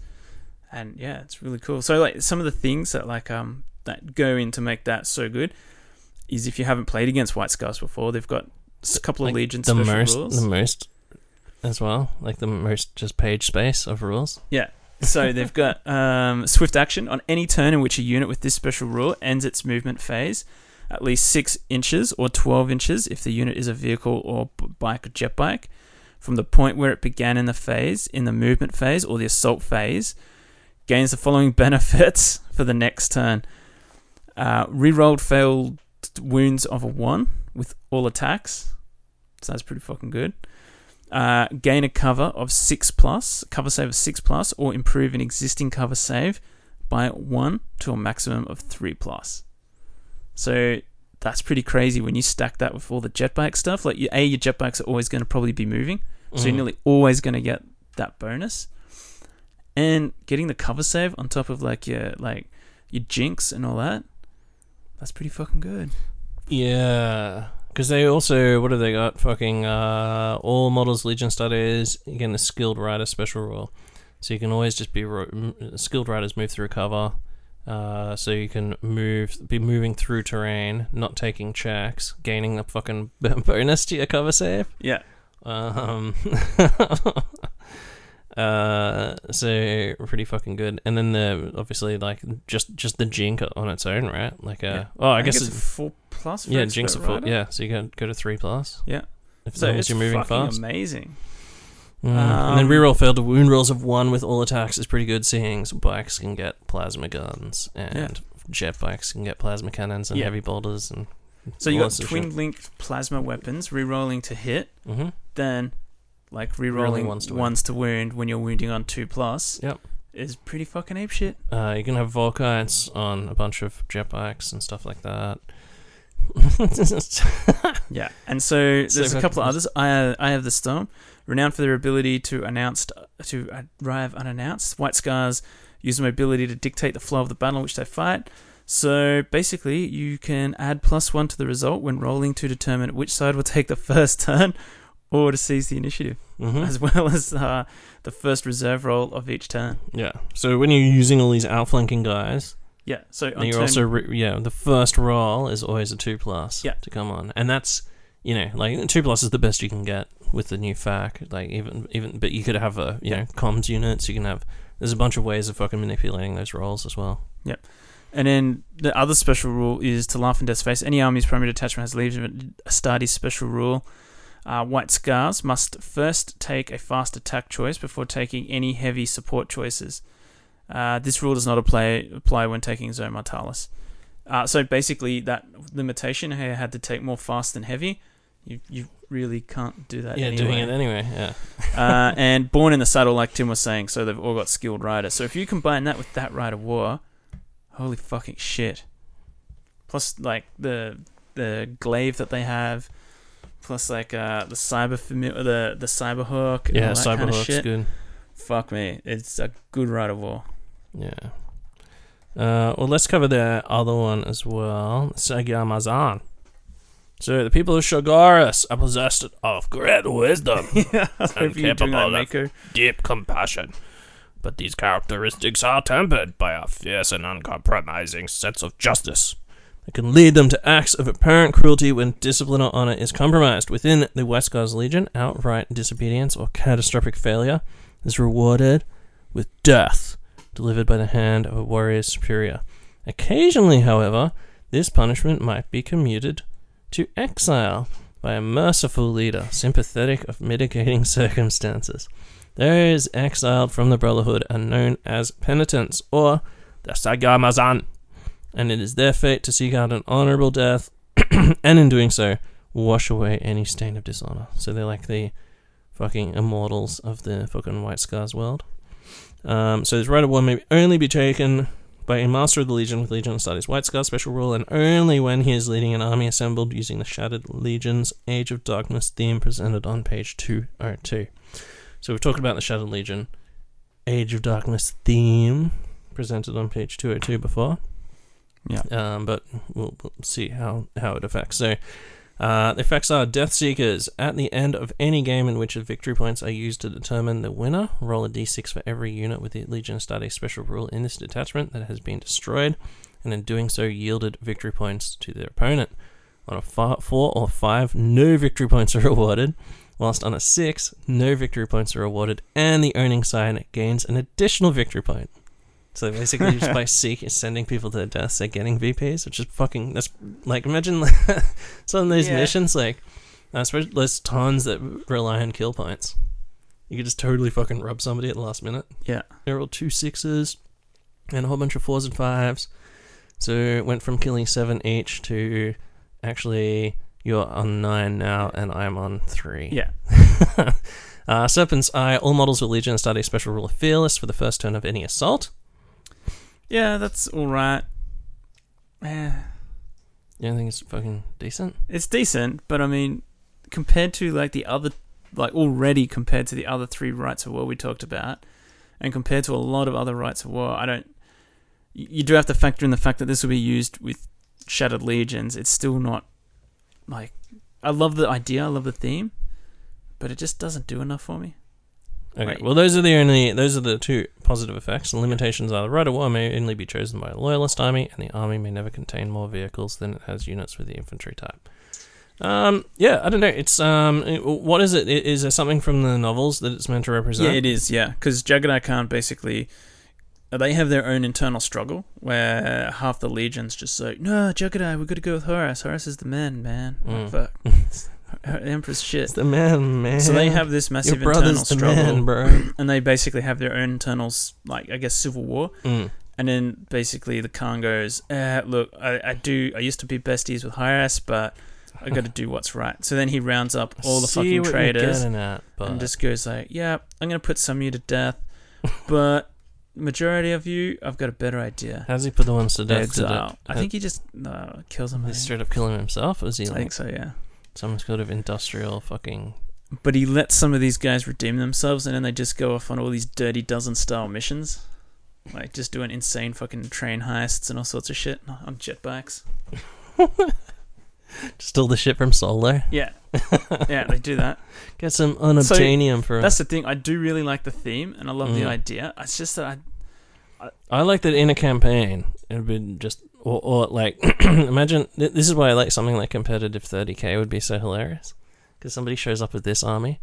and yeah, it's really cool. So like some of the things that like um that go in to make that so good is if you haven't played against White Scars before, they've got a couple Like, of Legion the special most, rules. the most as well, like the most just page space of rules. Yeah. So they've got um, swift action on any turn in which a unit with this special rule ends its movement phase at least six inches or 12 inches if the unit is a vehicle or bike or jet bike from the point where it began in the phase, in the movement phase or the assault phase, gains the following benefits for the next turn. Uh, rerolled failed wounds of a 1 with all attacks. So that's pretty fucking good. Uh, gain a cover of 6 plus, cover save of 6 plus, or improve an existing cover save by 1 to a maximum of 3 plus. So that's pretty crazy when you stack that with all the jetbike stuff. Like, you, A, your jetbikes are always going to probably be moving. So you're Mhm. nearly always going to get that bonus. And getting the cover save on top of like your like your jinks and all that, that's pretty fucking good. Yeah, because they also what have they got? Fucking uh, all models Legion Astartes. Again, the skilled rider special rule, so you can always just be ro- skilled riders move through cover. Uh, so you can move, be moving through terrain, not taking checks, gaining the fucking bonus to your cover save. Yeah. Um, uh, so pretty fucking good. And then the obviously like just just the jink on its own, right? Like uh, Yeah. oh, I, think guess it's it's four plus. yeah, jinx a rider. yeah. So you go go to three plus. Yeah. If So it's you're moving fast. amazing. Mm. and then Um, reroll failed to wound rolls of one with all attacks is pretty good. Seeing so bikes can get plasma guns and jet bikes can get plasma cannons and Yeah. heavy bolters and So you got twin shit. link plasma weapons, rerolling to hit, Mhm. then like Rerolling ones ones to to, wound. when you're wounding on two plus. Yep. Is pretty fucking ape shit. Uh, you can have Volkites on a bunch of jet bikes and stuff like that. Yeah, and so So there's a couple of others. I Eye of the Storm, renowned for their ability to announced to arrive unannounced. White Scars use mobility to dictate the flow of the battle in which they fight. So basically, you can add plus one to the result when rolling to determine which side will take the first turn, or to seize the initiative, Mhm. as well as uh, the first reserve roll of each turn. Yeah. So when you're using all these outflanking guys, Yeah. So on you're turn, also re- yeah the first roll is always a two plus Yeah. to come on, and that's you know like two plus is the best you can get with the new fac. Like even even but you could have a you know comms units. You can have there's a bunch of ways of fucking manipulating those roles as well. Yep. And then the other special rule is to laugh in death's face. Any army's primary detachment has Legion Astartes special rule. Uh, White Scars must first take a fast attack choice before taking any heavy support choices. Uh, this rule does not apply apply when taking Zone Mortalis. Uh, so basically, that limitation here had to take more fast than heavy. You you really can't do that. yeah, anyway. doing it anyway. Yeah. uh, and born in the saddle, like Tim was saying, so they've all got skilled riders. So if you combine that with that rite of war, holy fucking shit! Plus, like the the glaive that they have, plus like uh, the cyber fami- the the cyber hook, Yeah, that kind of shit. good. Fuck me, it's a good rite of war. Yeah. Uh, well, let's cover the other one as well. Sagyar Mazan. So the people of Chogoris are possessed of great wisdom, yeah, I hope you're doing that, capable of- deep compassion. But these characteristics are tempered by a fierce and uncompromising sense of justice. It can lead them to acts of apparent cruelty when discipline or honor is compromised. Within the White Scars Legion, outright disobedience or catastrophic failure is rewarded with death, delivered by the hand of a warrior's superior. Occasionally, however, this punishment might be commuted to exile by a merciful leader, sympathetic of mitigating circumstances. Those exiled from the Brotherhood are known as penitents, or the Sagyar Mazan, and it is their fate to seek out an honorable death, and in doing so, wash away any stain of dishonor. So they're like the fucking immortals of the fucking White Scars world. Um, so this rite of war may only be taken by a master of the Legion with Legion Astartes White Scar special rule, and only when he is leading an army assembled using the Shattered Legion's Age of Darkness theme presented on page 202. So we've talked about the Shattered Legion Age of Darkness theme presented on page 202 before. Yeah. Um, but we'll, we'll see how, how it affects. So uh, the effects are Death Seekers. At the end of any game in which victory points are used to determine the winner, roll a d6 for every unit with the Legion Astartes special rule in this detachment that has been destroyed, and in doing so yielded victory points to their opponent. On a 4 or 5, no victory points are awarded, whilst on a 6, no victory points are awarded, and the owning side gains an additional victory point. So basically, just by seek sending people to their deaths, they're getting VPs, which is fucking. That's like imagine some of those Yeah. missions. Like, I suppose there's tons that rely on kill points. You could just totally fucking rub somebody at the last minute. Yeah. They rolled two sixes and a whole bunch of fours and fives. So it went from killing seven each to actually you're on nine now and I'm on three. Yeah. uh, Serpent's Eye. All models with Legion Astartes special rule of Fearless for the first turn of any assault. Yeah, that's all right. Eh, Yeah, I think it's fucking decent. it's decent, but I mean, compared to like the other, like already compared to the other three rites of war we talked about, and compared to a lot of other rites of war, I don't. You you do have to factor in the fact that this will be used with Shattered Legions. It's still not like I love the idea, I love the theme, but it just doesn't do enough for me. Okay, Right. well, those are the only those are the two positive effects. The limitations are the rite of war may only be chosen by a loyalist army, and the army may never contain more vehicles than it has units with the infantry type. Um, yeah, I don't know. It's um, what is it? Is there something from the novels that it's meant to represent? Yeah, it is. Yeah, because Jaghatai Khan basically they have their own internal struggle where half the legions just like, no, Jagadai, we got to go with Horus. Horus is the man, man. Mm. Fuck, Emperor's shit. It's the man, man. So they have this your massive internal brother's the struggle, man, bro. and they basically have their own internals, like I guess, civil war. Mm. And then basically the Khan goes, eh, look, I, I do, I used to be besties with Horus, but I got to do what's right. So then he rounds up all the fucking traitors at, and just goes like, "Yeah, I'm gonna put some of you to death, but majority of you, I've got a better idea." how's he put the ones to death? Exile. I think he just uh, kills them. I He think. straight up killing himself? Or is he I like think so, yeah. Some sort of industrial fucking? But he lets some of these guys redeem themselves, and then they just go off on all these dirty dozen style missions, like just doing insane fucking train heists and all sorts of shit on jetbikes. Stole the shit from Solo. Yeah, yeah, they do that. Get some unobtainium for. That's the thing. I do really like the theme, and I love the Mm. idea. It's just that I I like that in a campaign. It'd be just or, or like imagine th- this is why I like something like competitive 30k would be so hilarious because somebody shows up with this army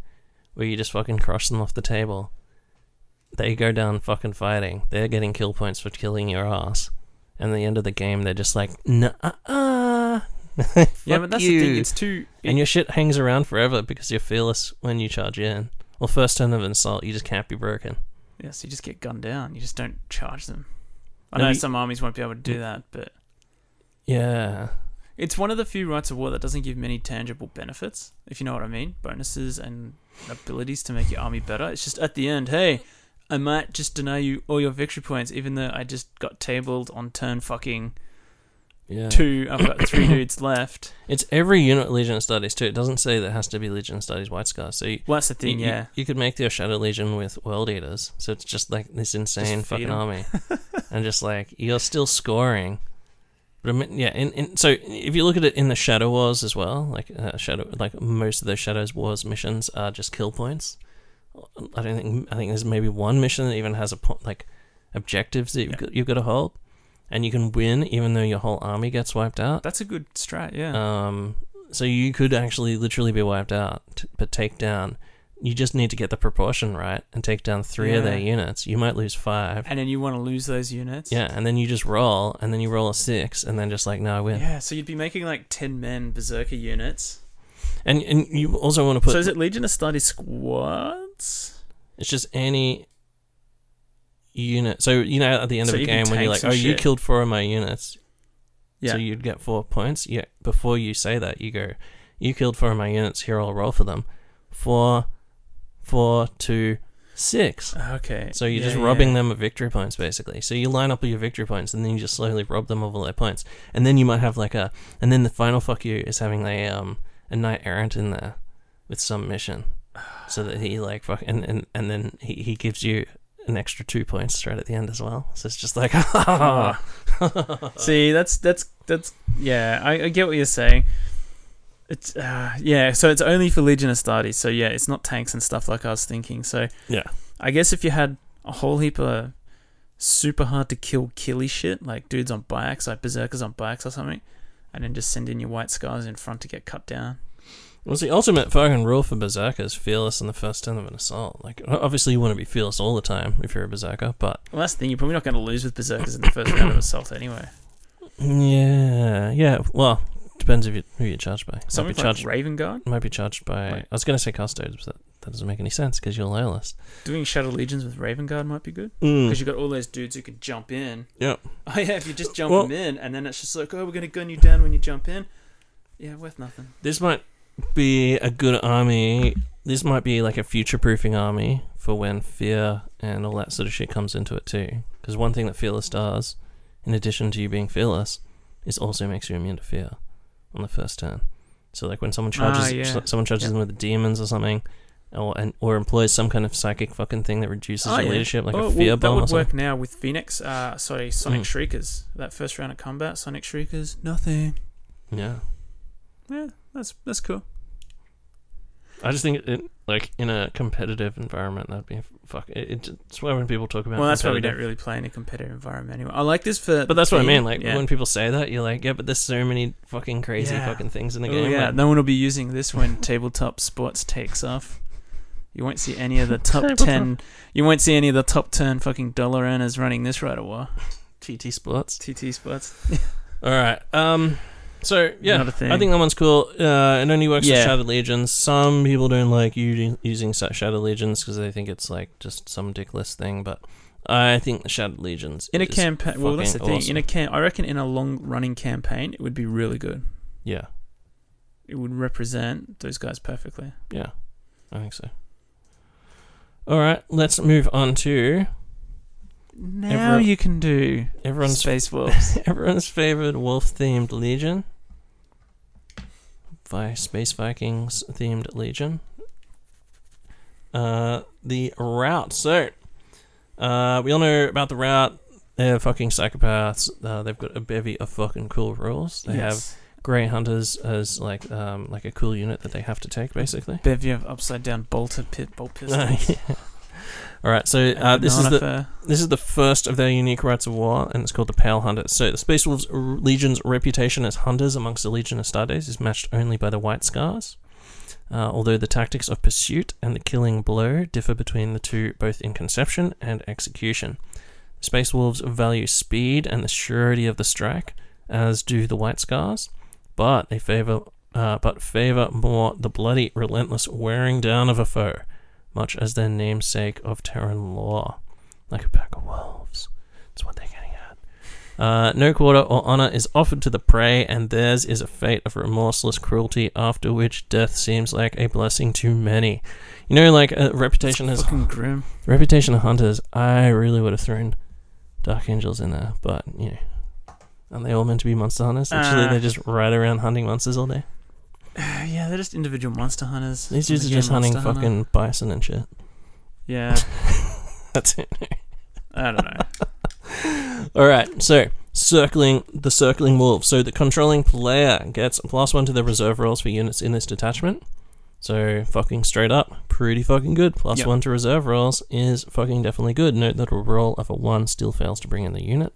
where you just fucking crush them off the table. They go down fucking fighting. They're getting kill points for killing your ass, and the end of the game they're just like, nah, uh, yeah, but that's the thing. It's too. and your shit hangs around forever because you're fearless when you charge in. Well, first turn of insult, you just can't be broken. yeah, so you just get gunned down. You just don't charge them. I know some armies won't be able to do that, but Yeah, it's one of the few rites of war that doesn't give many tangible benefits, if you know what I mean. Bonuses and abilities to make your army better. It's just at the end, hey, I might just deny you all your victory points, even though I just got tabled on turn fucking yeah. two. I've got three dudes left. It's every unit Legiones Astartes too. It doesn't say that it has to be Legiones Astartes White Scars. So you, Well, that's the thing, you, you- yeah. you, could make your Shadow Legion with World Eaters. So it's just like this insane fucking army, and just like you're still scoring. But I mean, yeah, in, in, so if you look at it in the Shadow Wars as well, like uh, Shadow, like most of those Shadows Wars missions are just kill points. I don't think I think there's maybe one mission that even has a po- like objectives that you've, Yeah. got, you've got to hold, and you can win even though your whole army gets wiped out. That's a good strat, yeah. Um, so you could actually literally be wiped out, t- but take down. You just need to get the proportion right and take down three of their units. You might lose five. and then you want to lose those units. Yeah, and then you just roll, and then you roll a six, and then just like no, I win. Yeah, so you'd be making like 10 men berserker units. And and you also want to put. so is it Legion of Study squads? It's just any unit. So you know at the end So of a game when you're like, oh, you shit. killed four of my units, Yeah. so you'd get four points. Yeah, before you say that, you go, you killed four of my units. Here, I'll roll for them. Four, four, two, six. okay. So you're Yeah, just robbing yeah. them of victory points, basically. So you line up all your victory points, and then you just slowly rob them of all their points. And then you might have like a, and then the final fuck you is having a um a knight errant in there with some mission, so that he like fuck, and and, and then he, he gives you an extra two points right at the end as well. So it's just like. See, that's that's that's yeah. I, I get what you're saying. It's uh, yeah. So it's only for Legiones Astartes. So yeah, it's not tanks and stuff like I was thinking. So yeah, I guess if you had a whole heap of super hard to kill killy shit, like dudes on bikes, like berserkers on bikes or something, and then just send in your white scars in front to get cut down. Well, the ultimate fucking rule for berserkers: fearless in the first turn of an assault. Like, obviously, you want to be fearless all the time if you're a berserker, but Well, that's the thing. You're probably not going to lose with berserkers in the first round of assault anyway. yeah, yeah. Well, depends if you who you're charged by. Might be like charged Raven Guard might be charged by. Like- I was going to say custodes, but that, that doesn't make any sense because you're loyalist. doing Shadow Legions with Raven Guard might be good Mm. because you got all those dudes who can jump in. Yep. Oh yeah, if you just jump Well- them in, and then it's just like, oh, we're gonna gun you down when you jump in. Yeah, worth nothing. This might be a good army. This might be like a future-proofing army for when fear and all that sort of shit comes into it too. Because one thing that fearless does, in addition to you being fearless, is also makes you immune to fear on the first turn. So like when someone charges, Ah, yeah. someone charges Yeah. them with demons or something. Or, and, or employs some kind of psychic fucking thing that reduces Oh, your yeah. leadership, like oh, a fear well, bomb that would work now with Phoenix. Uh, sorry, Sonic Mm. Shriekers. That first round of combat, Sonic Shriekers, nothing. Yeah. Yeah, that's that's cool. I just think it, like in a competitive environment that'd be fuck. It, it, it's why when people talk about Well, that's why we don't really play in a competitive environment anyway. I like this for, But that's what I mean. Like yeah. when people say that, you're like, yeah, but there's so many fucking crazy Yeah. fucking things in the Oh, game. yeah, like- no one will be using this when tabletop sports takes off. You won't see any of the top Tabletop. ten. You won't see any of the top ten fucking dollar earners running this right away. TT sports. TT sports. All right. Um. So yeah, Not a thing. I think that one's cool. Uh, it only works Yeah. with Shattered Legions. Some people don't like using using Shattered Legions because they think it's like just some dickless thing. But I think the Shattered Legions in a campaign, well, that's the thing. In a cam, I reckon in a long running campaign, it would be really good. yeah, It would represent those guys perfectly. yeah, I think so. All right, let's move on to Now Everyone- you can do everyone's Space Wolves. Everyone's favorite wolf themed legion. By Space Vikings themed legion. Uh, the Rout. So, uh, we all know about the Rout. They're fucking psychopaths. Uh, they've got a bevy of fucking cool rules. They have Grey Hunters as like um like a cool unit that they have to take basically. bevy of upside down bolted pit bolt pistols. All right, so uh, this is the This is the first of their unique rights of war, and it's called the Pale Hunters. So the Space Wolves Legion's reputation as hunters amongst the Legion of Astartes is matched only by the White Scars. Uh, although the tactics of pursuit and the killing blow differ between the two both in conception and execution. Space Wolves value speed and the surety of the strike, as do the White Scars, but they favor uh, but favor more the bloody, relentless wearing down of a foe, much as their namesake of Terran law, like a pack of wolves. That's what they're getting at. Uh, no quarter or honor is offered to the prey, and theirs is a fate of remorseless cruelty, after which death seems like a blessing to many. You know, like a reputation has Fucking grim. reputation of hunters. I really would have thrown Dark Angels in there, but you know, aren't they all meant to be monster hunters? Actually, Uh. they just ride around hunting monsters all day. Yeah, they're just individual monster hunters. These dudes are just hunting hunter. fucking bison and shit. Yeah, That's it. I don't know. All right, so circling the circling wolf. So the controlling player gets plus one to their reserve rolls for units in this detachment. So fucking straight up, pretty fucking good. Plus Yep. one to reserve rolls is fucking definitely good. Note that a roll of a one still fails to bring in the unit.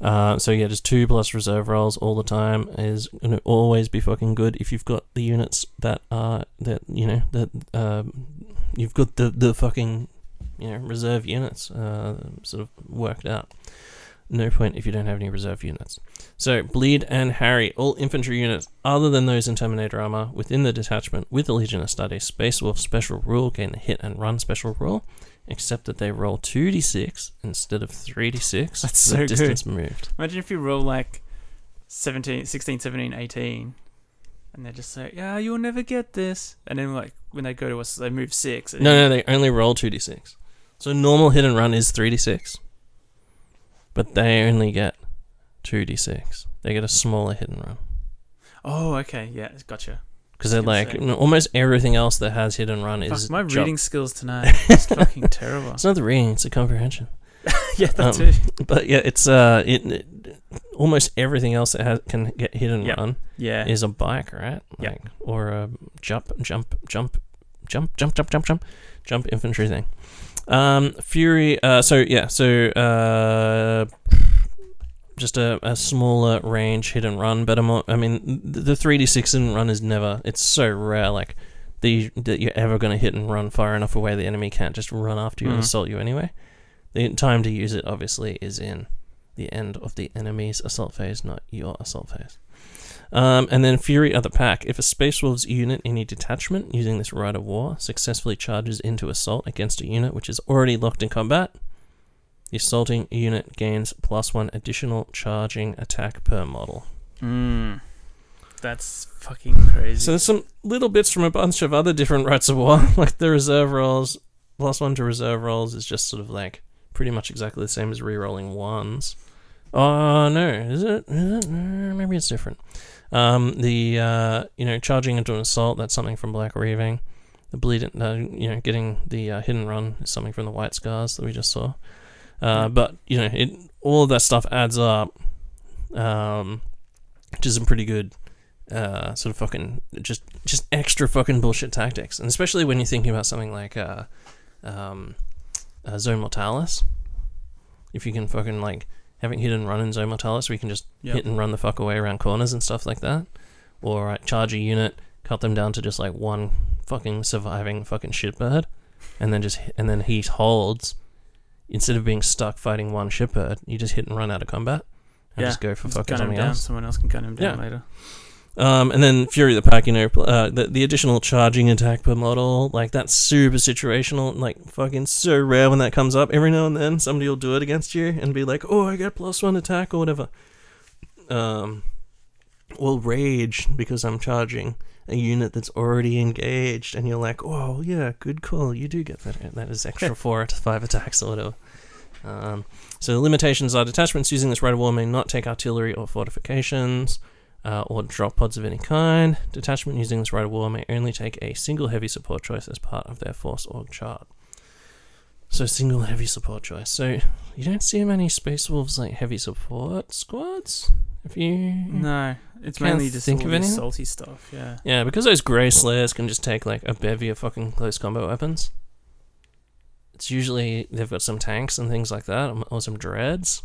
Uh, so yeah, just two plus reserve rolls all the time is gonna always be fucking good if you've got the units that are that you know that um, you've got the the fucking you know reserve units uh, sort of worked out. No point if you don't have any reserve units. So, Bleed and Harry, all infantry units other than those in Terminator armor within the detachment with the Legion of Astartes Space Wolf special rule gain the hit and run special rule, except that they roll 2d6 instead of 3d6. That's so good. distance moved. Imagine if you roll like 17, 16, 17, 18, and they just say, "Yeah, you'll never get this," and then like when they go to us, they move six. No, no, they only roll 2d6. So, normal hit and run is 3d6, but they only get 2d6. They get a smaller hit and run. Oh, okay, yeah, gotcha. Because they're like, say. almost everything else that has hit and run Fuck, is my jump. reading skills tonight is fucking terrible. It's not the reading; it's the comprehension. yeah, that um, too. But yeah, it's uh, it, it almost everything else that has, can get hit and Yep. run Yeah, is a bike, right? Like, or a jump, jump, jump, jump, jump, jump, jump, jump, jump infantry thing. Um, Fury. Uh, so yeah, so uh, just a, a smaller range hit and run, but I'm, I mean, the three d six hit and run is never. It's so rare, like. The, that you're ever going to hit and run far enough away the enemy can't just run after you and Mhm. assault you anyway. The time to use it obviously is in the end of the enemy's assault phase, not your assault phase. Um, and then Fury of the Pack. If a Space Wolves unit in a detachment using this Rite of War successfully charges into assault against a unit which is already locked in combat, the assaulting unit gains plus one additional charging attack per model. mm, that's fucking crazy. So there's some little bits from a bunch of other different rites of war, like the reserve rolls. Plus one to reserve rolls is just sort of like pretty much exactly the same as re-rolling ones. Oh no, is it? Is it? Maybe it's different. Um, the uh, you know charging into an assault that's something from Black Reaving. The bleed, uh, you know, getting the uh, and run is something from the White Scars that we just saw. Uh, but you know, it all of that stuff adds up, um, is some pretty good uh, sort of fucking just just extra fucking bullshit tactics, and especially when you're thinking about something like uh, um, uh, Zone Mortalis. If you can fucking like having hit and run in Zone Mortalis, where you can just Yep. hit and run the fuck away around corners and stuff like that, or like, charge a unit, cut them down to just like one fucking surviving fucking shitbird, and then just and then he holds. Instead of being stuck fighting one shipper, you just hit and run out of combat, and Yeah, just go for Just fucking something down. else. Someone else can gun him down Yeah. later. Um, and then Fury of the Pack, you know, uh, the, the additional charging attack per model, like that's super situational, like fucking so rare when that comes up. Every now and then, somebody will do it against you and be like, "Oh, I got plus one attack or whatever." Um, will rage because I'm charging a unit that's already engaged, and you're like, "Oh, yeah, good call. You do get that. That is extra four to five attacks or whatever." Um, so the limitations are detachments using this rite of war may not take artillery or fortifications uh, or drop pods of any kind. Detachment using this rite of war may only take a single heavy support choice as part of their force org chart. So single heavy support choice. So you don't see many Space Wolves like heavy support squads. If you No, it's Can't mainly just think all of anything? salty stuff. Yeah. yeah, because those Grey Slayers can just take like a bevy of fucking close combat weapons. It's usually they've got some tanks and things like that, or- or some dreads.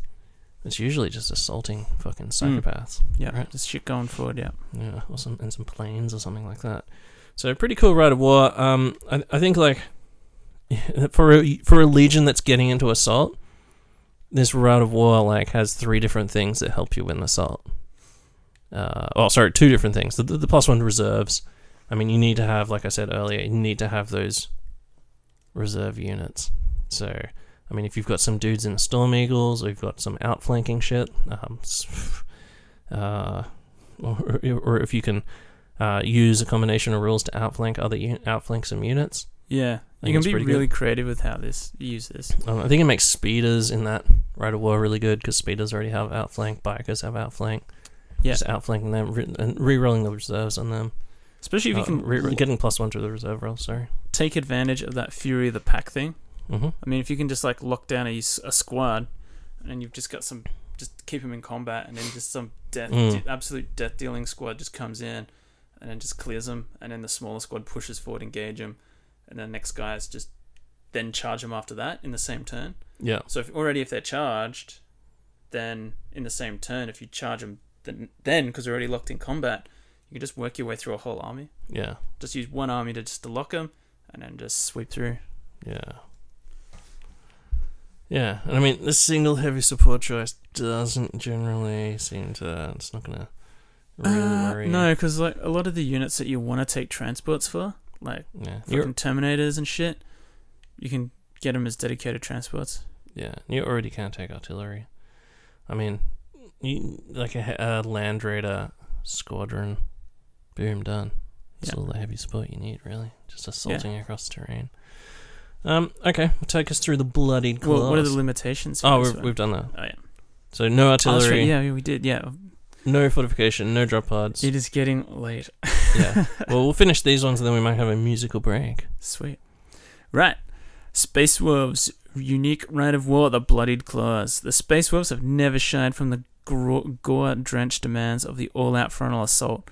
It's usually just assaulting fucking psychopaths. Yeah, Right. there's shit going forward. Yeah. Yeah, or some and some planes or something like that. So pretty cool rite of war. Um, I, I think like for a, for a legion that's getting into assault, this route of war like has three different things that help you win the assault. Uh, oh, sorry, two different things. The, the, the plus one reserves. I mean, you need to have, like I said earlier, you need to have those reserve units. So, I mean, if you've got some dudes in Storm Eagles, or you've got some outflanking shit, um, uh, or, or if you can uh, use a combination of rules to outflank other un- outflank some units. Yeah, you can be really creative with how this you use this. Um, I think it makes speeders in that rite of war really good because speeders already have outflank, bikers have outflank. Yeah. Just outflanking them re- and re-rolling the reserves on them. Especially if you Uh, can re- getting plus one to the reserve roll. Sorry. take advantage of that Fury of the Pack thing. Mm-hmm. I mean, if you can just like lock down a, s- a squad, and you've just got some, just keep them in combat, and then just some death, Mm. de- absolute death dealing squad just comes in, and then just clears them, and then the smaller squad pushes forward, engage them, and then next guys just then charge them after that in the same turn. Yeah. So if already if they're charged, then in the same turn, if you charge them, then then because they're already locked in combat, you can just work your way through a whole army. Yeah. Just use one army to just to lock them, and then just sweep through. Yeah. Yeah, and I mean, the single heavy support choice doesn't generally seem to. It's not gonna really Uh, worry. no, because like a lot of the units that you want to take transports for, like Yeah. You're, fucking Terminators and shit, you can get them as dedicated transports. yeah. You already can't take artillery. I mean, like a, a land raider squadron. Boom, done. That's Yeah. all the heavy support you need, really. Just assaulting across the terrain. Um. Okay. Take us through the bloodied claws. Well, what are the limitations? For oh, we've, we've done that. Oh yeah, So no Oh, right, artillery, yeah, yeah, we did. Yeah, no fortification, no drop pods. it is getting late. yeah. Well, we'll finish these ones and then we might have a musical break. Sweet. Right. Space Wolves, unique rite of war, the bloodied claws. The Space Wolves have never shied from the gore drenched demands of the all out frontal assault.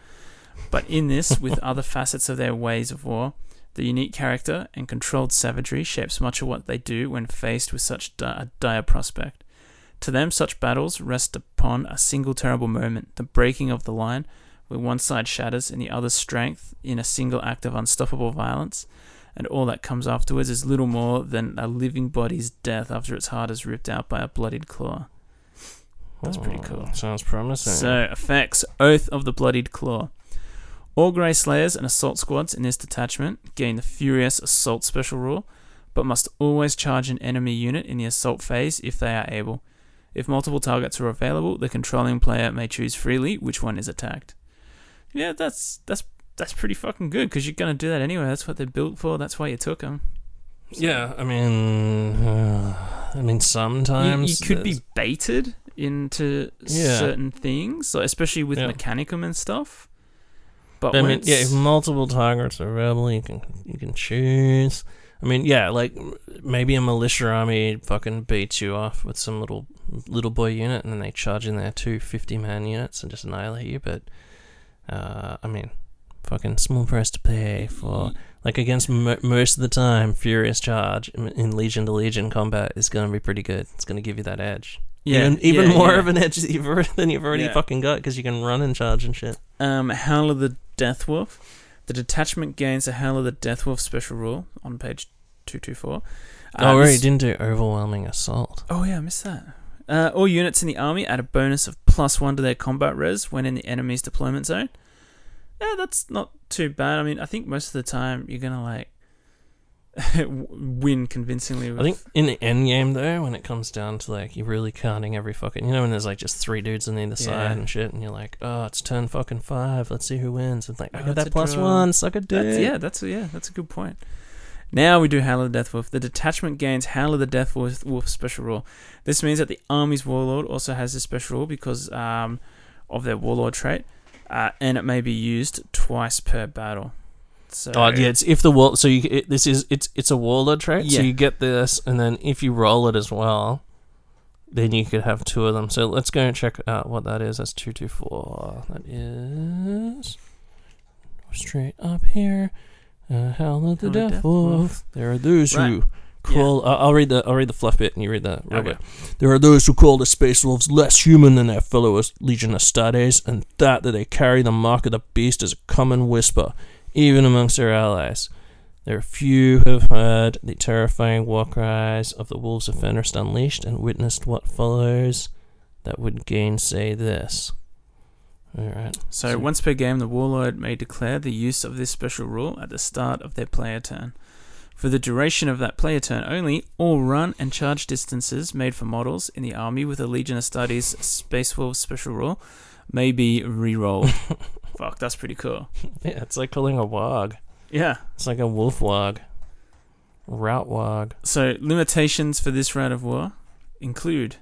But in this, with other facets of their ways of war, the unique character and controlled savagery shapes much of what they do when faced with such a dire prospect. To them, such battles rest upon a single terrible moment, the breaking of the line, where one side shatters and the other's strength in a single act of unstoppable violence and all that comes afterwards is little more than a living body's death after its heart is ripped out by a bloodied claw. That's pretty Oh, cool. Sounds promising. So, effects Oath of the Bloodied Claw. All Grey Slayers and assault squads in this detachment gain the Furious Assault special rule, but must always charge an enemy unit in the assault phase if they are able. If multiple targets are available, the controlling player may choose freely which one is attacked. Yeah, that's that's that's pretty fucking good because you're gonna do that anyway. That's what they're built for. That's why you took them. yeah, I mean, uh, I mean, sometimes you could be baited into Yeah. certain things, like especially with Yeah. Mechanicum and stuff. But I mean, yeah, if multiple targets are available, you can you can choose. I mean, yeah, like maybe a militia army fucking beats you off with some little little boy unit, and then they charge in their two 50 man units and just annihilate you. But uh, I mean, fucking small price to pay for like against mo most of the time, furious charge in, in Legion to Legion combat is going to be pretty good. It's going to give you that edge. Yeah, even, even yeah, more yeah. of an edge that you've already, than you've already Yeah. fucking got because you can run and charge and shit. um, Howl of the Death Wolf. The detachment gains a Howl of the Death Wolf special rule on page two two four. Uh, oh, right, this- didn't do overwhelming assault. Oh yeah, I missed that. Uh, all units in the army add a bonus of plus one to their combat res when in the enemy's deployment zone. Yeah, that's not too bad. I mean, I think most of the time you're gonna like win convincingly. With, I think in the end game though, when it comes down to like you're really counting every fucking, you know, when there's like just three dudes on either side Yeah. and shit, and you're like, oh, it's turn fucking five. Let's see who wins. It's like I Oh, got that plus one. Suck a dick. That's, yeah, that's yeah, that's a good point. Now we do Howl of the Death Wolf. The detachment gains Howl of the Death Wolf, Wolf special rule. This means that the army's warlord also has this special rule because um, of their warlord trait, uh, and it may be used twice per battle. So Oh yeah, it's if the wall. So you it, this is it's it's a warlord trait. So Yeah. you get this, and then if you roll it as well, then you could have two of them. So let's go and check out what that is. That's two two four. That is straight up here. Uh, Howl of the Howl of Death Death Wolf. Wolf. There are those who call. Uh, I'll read the I'll read the fluff bit, and you read the real Okay. bit. There are those who call the space wolves less human than their fellow Legion Astartes, and that that they carry the mark of the beast is a common whisper, even amongst their allies. There are few who have heard the terrifying war cries of the wolves of Fenris unleashed and witnessed what follows that would gainsay this. Alright. So So- once per game, the warlord may declare the use of this special rule at the start of their player turn. For the duration of that player turn only, all run and charge distances made for models in the army with a Legion of Astartes Space Wolf special rule may be re-rolled. Fuck, that's pretty cool. Yeah, it's like calling a wog. Yeah. It's like a wolf wog. Route wog. So limitations for this route of war include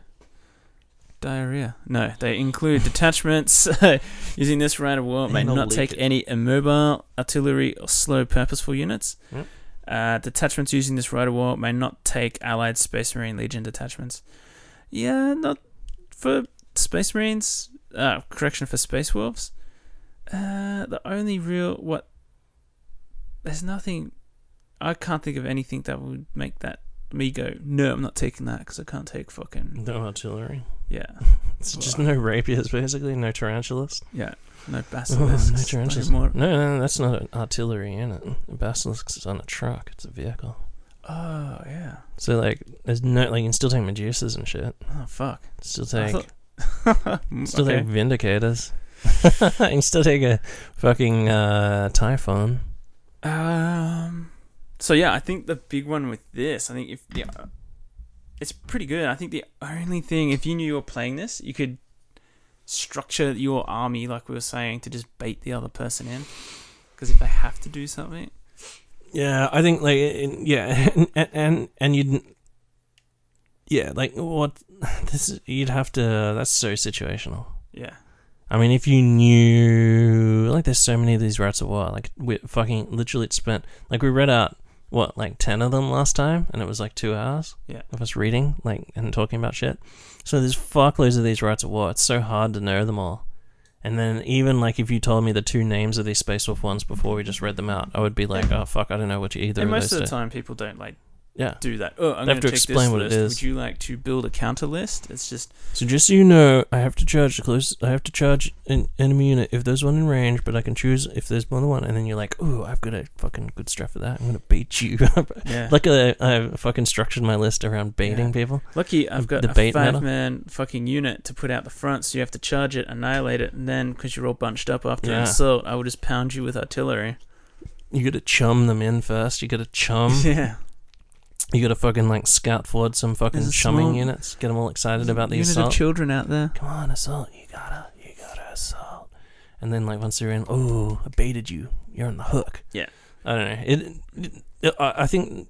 diarrhea. No, they include detachments using this route of war may not take any immobile artillery or slow purposeful units. Yep. Uh, detachments using this route of war may not take allied Space Marine Legion detachments. Yeah, not for Space Marines. Uh, correction for Space Wolves. Uh, the only real what there's nothing. I can't think of anything that would make that me go. No, I'm not taking that because I can't take fucking No artillery. yeah, It's just no rapiers, basically. No tarantulas. yeah. No Oh, basilisks. no tarantulas. No No, no, that's not an artillery unit. A basilisk is on a truck. It's a vehicle. Oh yeah. So like, there's no like you can still take Medusas and shit. Oh fuck. Still take thought- still okay. take Vindicators. you can still take a fucking uh, Typhon. Um. So yeah, I think the big one with this, I think if yeah, it's pretty good. I think the only thing, if you knew you were playing this, you could structure your army like we were saying to just bait the other person in. Because if they have to do something, Yeah, I think like yeah, and and and you'd yeah, like what this is, you'd have to. That's so situational. yeah, I mean, if you knew, like, there's so many of these routes of war. Like, we fucking literally it spent like we read out what like ten of them last time, and it was like two hours yeah, of us reading like and talking about shit. So there's fuckloads of these routes of war. It's so hard to know them all. And then even like if you told me the two names of these Space Wolf ones before we just read them out, I would be like, oh fuck, I don't know which either and of most of the do. time, people don't like Yeah. do that. Oh, I'm They have to explain what it list. is. Would you like to build a counter list? It's just So just so you know, I have to charge the close. I have to charge an enemy unit if there's one in range, but I can choose if there's more than one. And then you're like, ooh, I've got a fucking good strat for that. I'm gonna beat you. yeah. like uh, I've fucking structured my list around baiting Yeah. people. Lucky I've got the a five man fucking unit to put out the front, so you have to charge it, annihilate it, and then because you're all bunched up after an Yeah. assault, I will just pound you with artillery. You got to chum them in first. You got to chum. yeah, You got to fucking like scout forward some fucking There's a chumming small- units. Get them all excited about the unit assault. of children out there. Come on, assault. You gotta, you gotta assault. And then like once they're in, oh, I baited you. You're on the hook. Yeah. I don't know. It. it I I think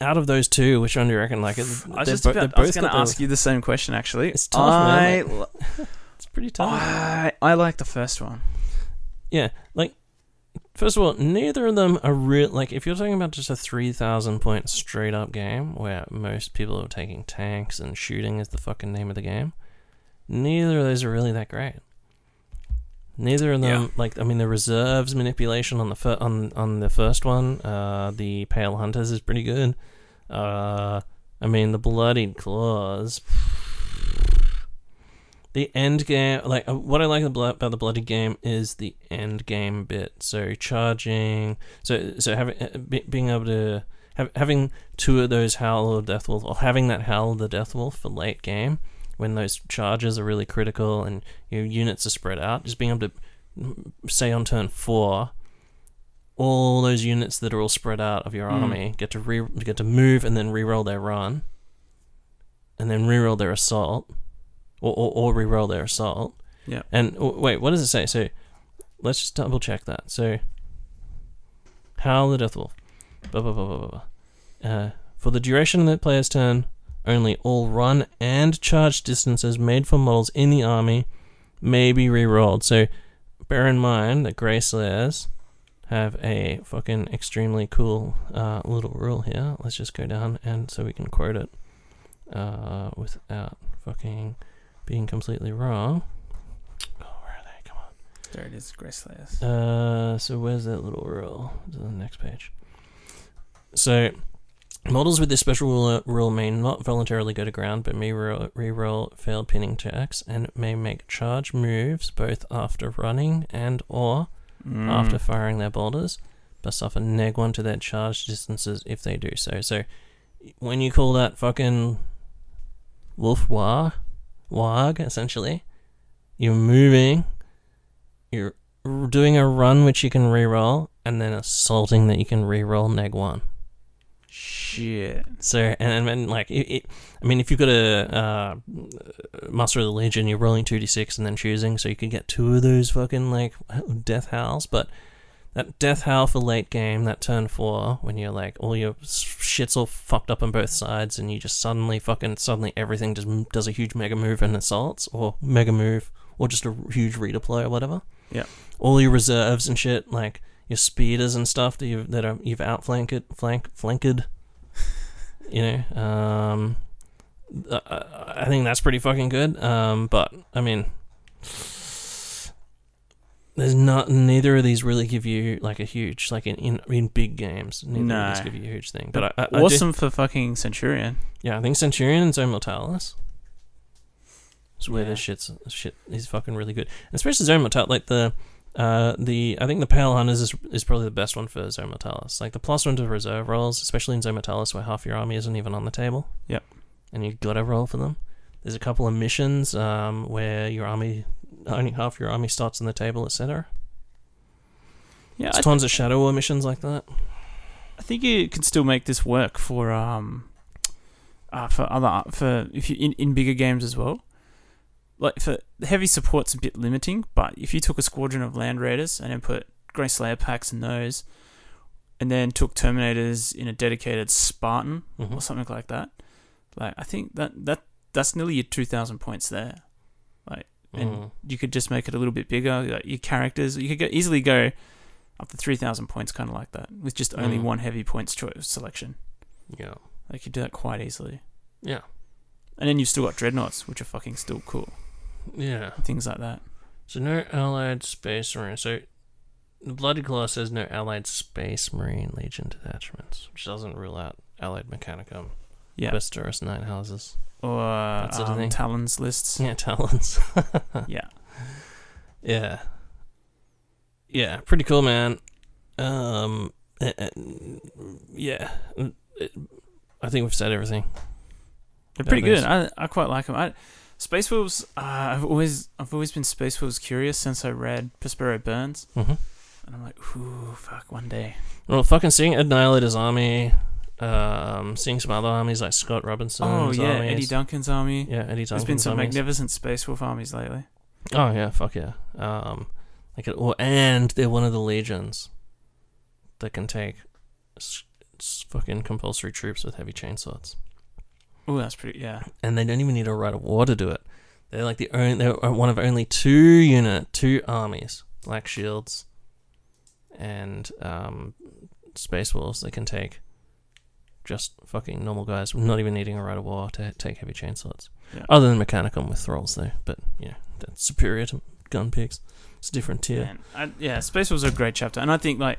out of those two, which one do you reckon? Like, it, I was just bo- about, I was both going to ask you the same question actually. It's tough, I, man. It's pretty tough. I I like the first one. Yeah, like first of all, neither of them are real. Like if you're talking about just a three thousand point straight up game where most people are taking tanks and shooting is the fucking name of the game, neither of those are really that great. Neither of them, Yeah. like I mean, the reserves manipulation on the fir- on on the first one, uh, the pale hunters is pretty good. Uh, I mean, the bloodied claws. The end game, like uh, what I like about the bloody game is the end game bit. So charging, so so having uh, being able to have, having two of those howl of death wolf, or having that howl of the death wolf for late game when those charges are really critical and your units are spread out. Just being able to mm, say on turn four, all those units that are all spread out of your Mm. army get to re get to move and then re-roll their run, and then re-roll their assault, or or, or re-roll their assault. Yeah. And wait, what does it say? So let's just double check that. So Howl the Death Wolf. Blah, blah, blah, blah, blah, blah. Uh, for the duration of the player's turn, only all run and charge distances made for models in the army may be re-rolled. So bear in mind that Grey Slayers have a fucking extremely cool uh, little rule here. Let's just go down and so we can quote it uh, without fucking being completely wrong. Oh, where are they? Come on. There it is, Grace Uh, so where's that little rule? To the next page. So, models with this special rule, rule may not voluntarily go to ground, but may re- re-roll failed pinning checks and may make charge moves both after running and or Mm. after firing their bolters, but suffer neg one to their charge distances if they do so. So when you call that fucking wolf war, wag essentially, you're moving, you're doing a run which you can reroll, and then assaulting that you can reroll neg one. Shit. So and then like it, it, I mean, if you've got a uh, Master of the Legion, you're rolling two d six and then choosing, so you could get two of those fucking like death howls. But that death howl for late game, that turn four, when you're like all your shit's all fucked up on both sides, and you just suddenly fucking suddenly everything just does a huge mega move and assaults, or mega move, or just a huge redeploy or whatever. Yeah. All your reserves and shit, like your speeders and stuff that you've, that are you've outflanked flank flanked you know um uh, i think that's pretty fucking good um but i mean there's not neither of these really give you like a huge like in in, in big games neither of these No. give you a huge thing but I, I, I do- awesome for fucking Centurion. yeah i think centurion and zone mortalis is where Yeah. this shit's shit is fucking really good and especially zone mortalis like the uh, the I think the Pale Hunters is, is probably the best one for Zone Mortalis. Like the plus one to reserve rolls, especially in Zone Mortalis where half your army isn't even on the table. Yep. And you gotta roll for them. There's a couple of missions um, where your army only half your army starts on the table, etc. Yeah, There's I, tons of Shadow War missions like that. I think you can still make this work for um, uh, for other for if you in, in bigger games as well. Like for heavy support's a bit limiting, but if you took a squadron of land raiders and then put Grey Slayer packs in those, and then took Terminators in a dedicated Spartan Mhm. or something like that, like I think that that that's nearly your two thousand points there. Like and Mhm. you could just make it a little bit bigger. Like your characters, you could go, easily go up to three thousand points, kind of like that, with just only Mm. one heavy points choice selection. Yeah. They could do that quite easily. Yeah. And then you've still got dreadnoughts, which are fucking still cool. Yeah. Things like that. So no allied space marine. So the Bloody Claw says no allied space marine legion detachments, which doesn't rule out allied mechanicum. Yeah. Westeros nine houses. Or That sort of um, thing. Talons lists. Yeah, talons. Yeah. yeah. Yeah, pretty cool, man. Um, yeah, I think we've said everything. They're pretty good. I, I quite like them. I, Space Wolves. Uh, I've always I've always been Space Wolves curious since I read Prospero Burns, Mm-hmm. and I'm like, ooh, fuck, one day. Well, fucking seeing Annihilator's army, um, seeing some other armies like Scott Robinson's oh yeah, armies. Eddie Duncan's army. Yeah, Eddie Duncan's army. There's been some armies. magnificent Space Wolf armies lately. Oh yeah, fuck yeah. Um, like it, or and they're one of the legions that can take s- s- fucking compulsory troops with heavy chainswords, Oh, that's pretty. Yeah. and they don't even need a rite of war to do it. They're like the only, they're one of only two unit, two armies, Black Shields, and um, Space Wolves that can take just fucking normal guys, not even needing a rite of war to take heavy chainswords. Yeah. Other than Mechanicum with thralls, though, but yeah, that's superior to gun pigs. It's a different tier. Man, I, yeah, Space Wolves are a great chapter, and I think like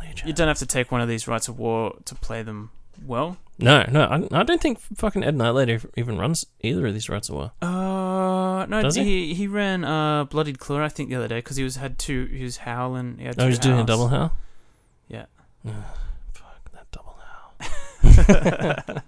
Legion. you don't have to take one of these rites of war to play them well. No, no, I, I don't think fucking Ed Nightlight even runs either of these rites of war. Uh, no, Does he? he? he ran uh Bloodied Claw I think the other day because he was had two. He was howling. He had Oh, two he's doing a double howl? Yeah. Ugh, fuck, that double howl. the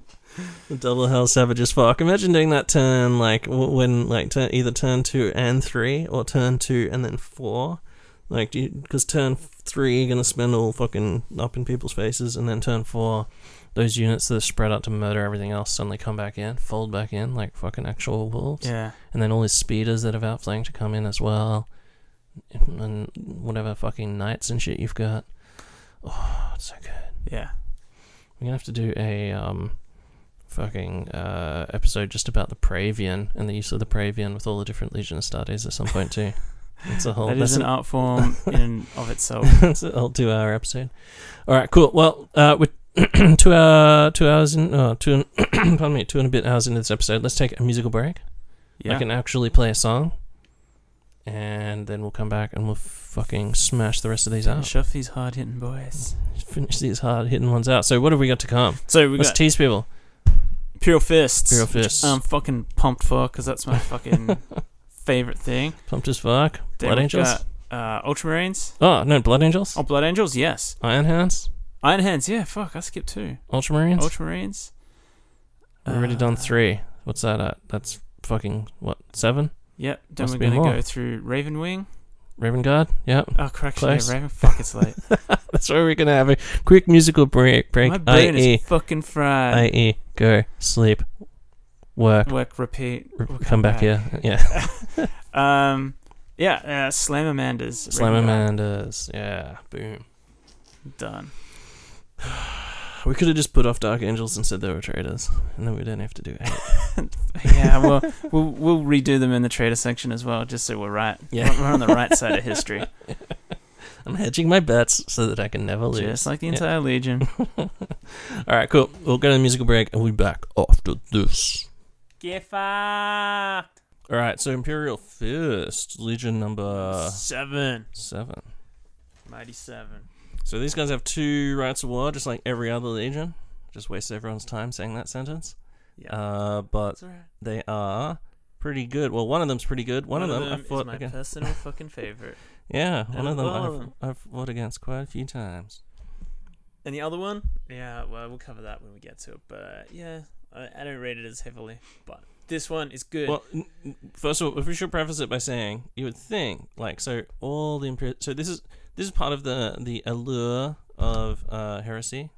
double hell savage as fuck. Imagine doing that turn, like, when, like, turn, either turn two and three, or turn two and then four. Like, you because turn three, you're gonna spend all fucking up in people's faces, and then turn four, those units that are spread out to murder everything else suddenly come back in, fold back in, like fucking actual wolves. Yeah. and then all these speeders that have outflanked to come in as well, and whatever fucking knights and shit you've got. Oh, it's so good. Yeah. We're gonna have to do a um, fucking uh episode just about the Pravian and the use of the Pravian with all the different Legion of Astartes at some point too. It's a whole. that is an art form in of itself. That's a whole two-hour episode. All right, cool. Well, uh, with two hour, two hours in, oh, two, and, pardon me, two and a bit hours into this episode, let's take a musical break. Yeah. I can actually play a song, and then we'll come back and we'll fucking smash the rest of these out. Finish off these hard hitting boys. Finish these hard hitting ones out. So, what have we got to come? So we Let's got tease people. Pure Fists. Pure Fists. I'm fucking pumped for because that's my fucking favorite thing. Pumped as fuck. Then Blood Angels. got, Uh, Ultramarines. Oh no, Blood Angels, Oh, Blood Angels. Yes. Iron Hands, Iron Hands. Yeah. Fuck. I skipped two. Ultramarines. Ultramarines. We've already Uh, done three. What's that at? That's fucking what seven? Yep. Then Must we're be gonna more. go through Ravenwing. Raven Guard. Yep. Oh, correction. Close. Yeah, Raven. Fuck. It's late. That's why we're gonna have a quick musical break. Break. My brain I.e. is fucking fried. I.e. Go sleep, work, Work. Repeat. r- We'll come, back, here. Yeah. Um. Yeah. Uh. Raven Guard. Slammermanders. Yeah. Boom. Done. We could have just put off Dark Angels and said they were traitors, and then we didn't have to do it. yeah, well, we'll we'll redo them in the trader section as well, just so we're right. Yeah. We're on the right side of history, I'm hedging my bets so that I can never lose. just like the Yeah. entire Legion. All right, cool. We'll go to the musical break, and we'll be back after this. Get fucked. All right, so Imperial Fist, Legion number Seven, seven. mighty seven. So these guys have two rites of war, just like every other Legion. Just waste everyone's time saying that sentence. Yeah, Uh, but alright. they are pretty good. Well, one of them's pretty good. One, of them, I is my against. personal fucking favorite, Yeah, one And of them I've, them. I've fought against quite a few times. and the other one, yeah, well, we'll cover that when we get to it. But yeah, I, I don't rate it as heavily, but this one is good. Well, first of all, if we should preface it by saying you would think like so all the imperial. So this is this is part of the the allure of uh, heresy.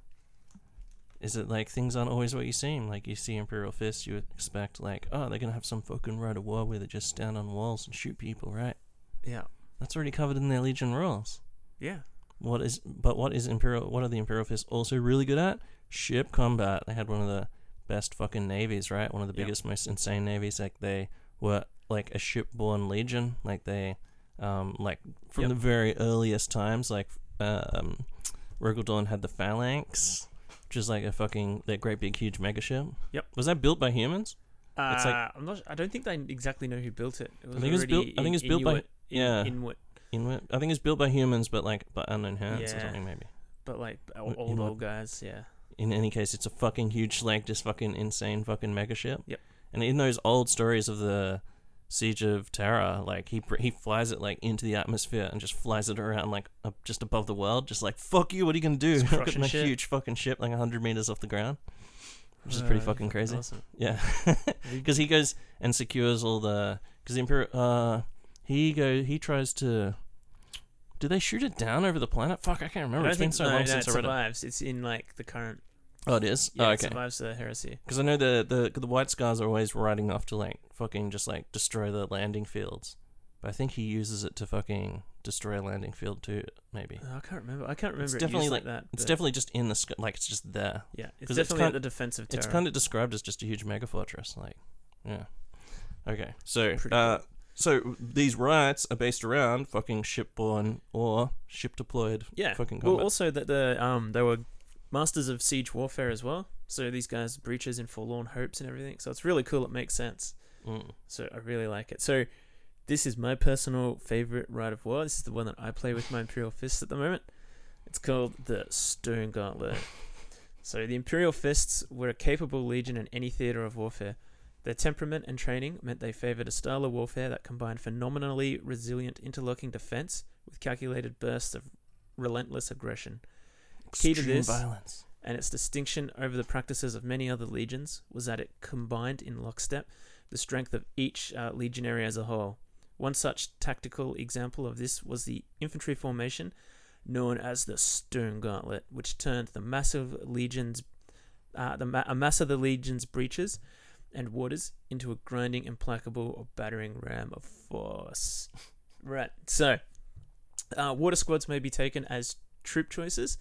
Is it like things aren't always what you seem? Like you see Imperial Fist, you expect like, oh, they're gonna have some fucking rite of war where they just stand on walls and shoot people, right? yeah, That's already covered in their Legion rules. yeah, What is but what is Imperial? What are the Imperial Fists also really good at? Ship combat. They had one of the best fucking navies, right? One of the Yep. biggest, most insane navies. Like they were like a shipborne legion. Like they, um, like from Yep. the very earliest times. Like um, Rogal Dorn had the Phalanx, which is like a fucking that great big huge mega ship. Yep. Was that built by humans? Uh, It's like- I'm not. I don't think they exactly know who built it. It was think it's built- I think it's built by- Inuit, in, yeah. Inuit, Inuit. I think it's built by humans, but like by unknown hands or something maybe. but like o- Inuit. old old guys. Yeah, in any case, it's a fucking huge, like, just fucking insane fucking mega ship. Yep. And in those old stories of the Siege of Terra, like, he he flies it, like, into the atmosphere and just flies it around, like, up just above the world, just like, fuck you, what are you gonna do? Look at crushing my shit. huge fucking ship, like, 100 meters off the ground. Which is pretty Uh, fucking crazy. Awesome. Yeah. Because he goes and secures all the. Because the Imperial. Uh, he go. He tries to. Do they shoot it down over the planet? Fuck, I can't remember. don't It's been so no, long no, since it I read it. survives. It's in like the current. Oh, it is. Yeah, oh, it okay. survives the heresy. Because I know the, the the White Scars are always riding off to like fucking just like destroy the landing fields, but I think he uses it to fucking destroy a landing field too. Maybe Uh, I can't remember. I can't remember. it's it definitely like, like that. it's definitely just in the sky, like it's just there. yeah. It's 'cause it's definitely kind- at the defensive terror. It's kind of described as just a huge mega fortress. Like, yeah. Okay, so uh, so these riots are based around fucking shipborne or ship deployed. yeah. fucking well, also that the um they were masters of siege warfare as well. So these guys breaches in forlorn hopes and everything. So it's really cool. It makes sense. Mm. So I really like it. So this is my personal favorite rite of war. This is the one that I play with my Imperial Fists at the moment. It's called the Stone Gauntlet. so the Imperial Fists were a capable legion in any theater of warfare. Their temperament and training meant they favored a style of warfare that combined phenomenally resilient interlocking defense with calculated bursts of relentless aggression. Key to this- violence. and its distinction over the practices of many other legions was that it combined in lockstep the strength of each uh, legionary as a whole. One such tactical example of this was the infantry formation known as the Stone Gauntlet, which turned the massive legions, uh, the ma- a mass of the legion's breaches and Warders into a grinding, implacable, or battering ram of force. Right. So, uh, Warder squads may be taken as troop choices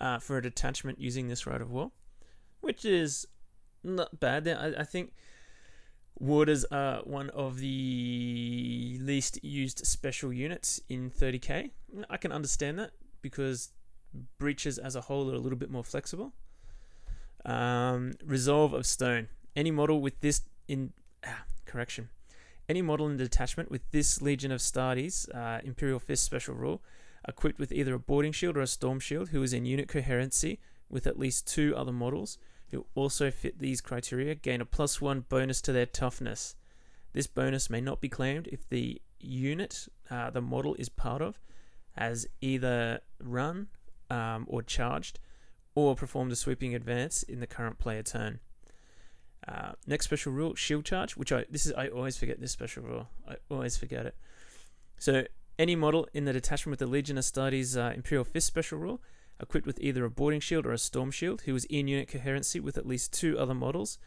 uh, for a detachment using this rite of war, which is not bad. I, I think Warders are one of the least used special units in 30k. I can understand that because breaches as a whole are a little bit more flexible. Um, Resolve of Stone. Any model with this in ah, correction. Any model in the detachment with this Legion of Astartes uh, Imperial Fist special rule equipped with either a boarding shield or a storm shield who is in unit coherency with at least two other models who also fit these criteria gain a plus one bonus to their toughness. This bonus may not be claimed if the unit uh, the model is part of has either run um, or charged or performed a sweeping advance in the current player turn. Uh, next special rule, shield charge, which I this is I always forget this special rule. I always forget it. So any model in the detachment with the Legion Astartes uh, Imperial Fist special rule, equipped with either a boarding shield or a storm shield, who is in unit coherency with at least two other models,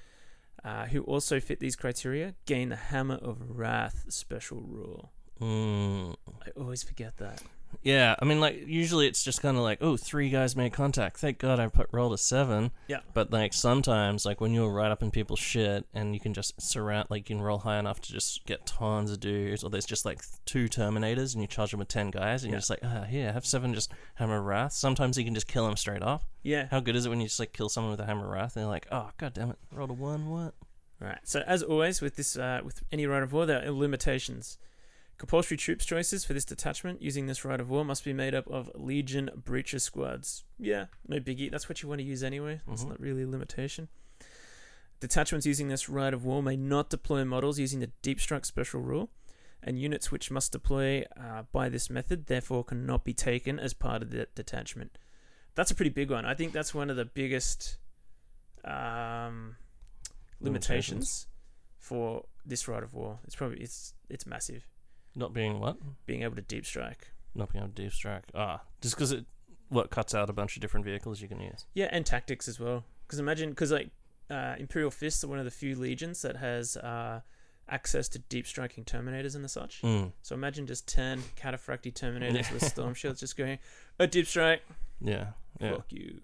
uh, who also fit these criteria, gain the Hammer of Wrath special rule. Mm. I always forget that. Yeah, I mean, like usually it's just kind of like, oh, three guys made contact. Thank God I put rolled a seven. Yeah. But like sometimes, like when you're right up in people's shit, and you can just surround, like you can roll high enough to just get tons of dudes, or there's just like two Terminators, and you charge them with ten guys, and Yeah. you're just like, ah, here, have seven, just Hammer Wrath. Sometimes you can just kill them straight off. Yeah. How good is it when you just like kill someone with a Hammer Wrath, and they're like, oh, god damn it, rolled a one, what? Right. So as always with this, uh, with any rite of war, there are limitations. Compulsory troops choices for this detachment using this rite of war must be made up of Legion breacher squads. Yeah, no biggie. That's what you want to use anyway. It's Mhm. not really a limitation. Detachments using this rite of war may not deploy models using the deep strike special rule, and units which must deploy uh, by this method therefore cannot be taken as part of the detachment. That's a pretty big one. I think that's one of the biggest um, limitations for this rite of war. It's probably it's it's massive Not being what? being able to deep strike. Not being able to deep strike. Ah, just because it what cuts out a bunch of different vehicles you can use. Yeah, and tactics as well. Because imagine, because like uh, Imperial Fists are one of the few legions that has uh, access to deep striking Terminators and the such. Mm. So imagine just ten Cataphractii Terminators with storm shields just going a deep strike. Yeah. Yeah. Fuck you.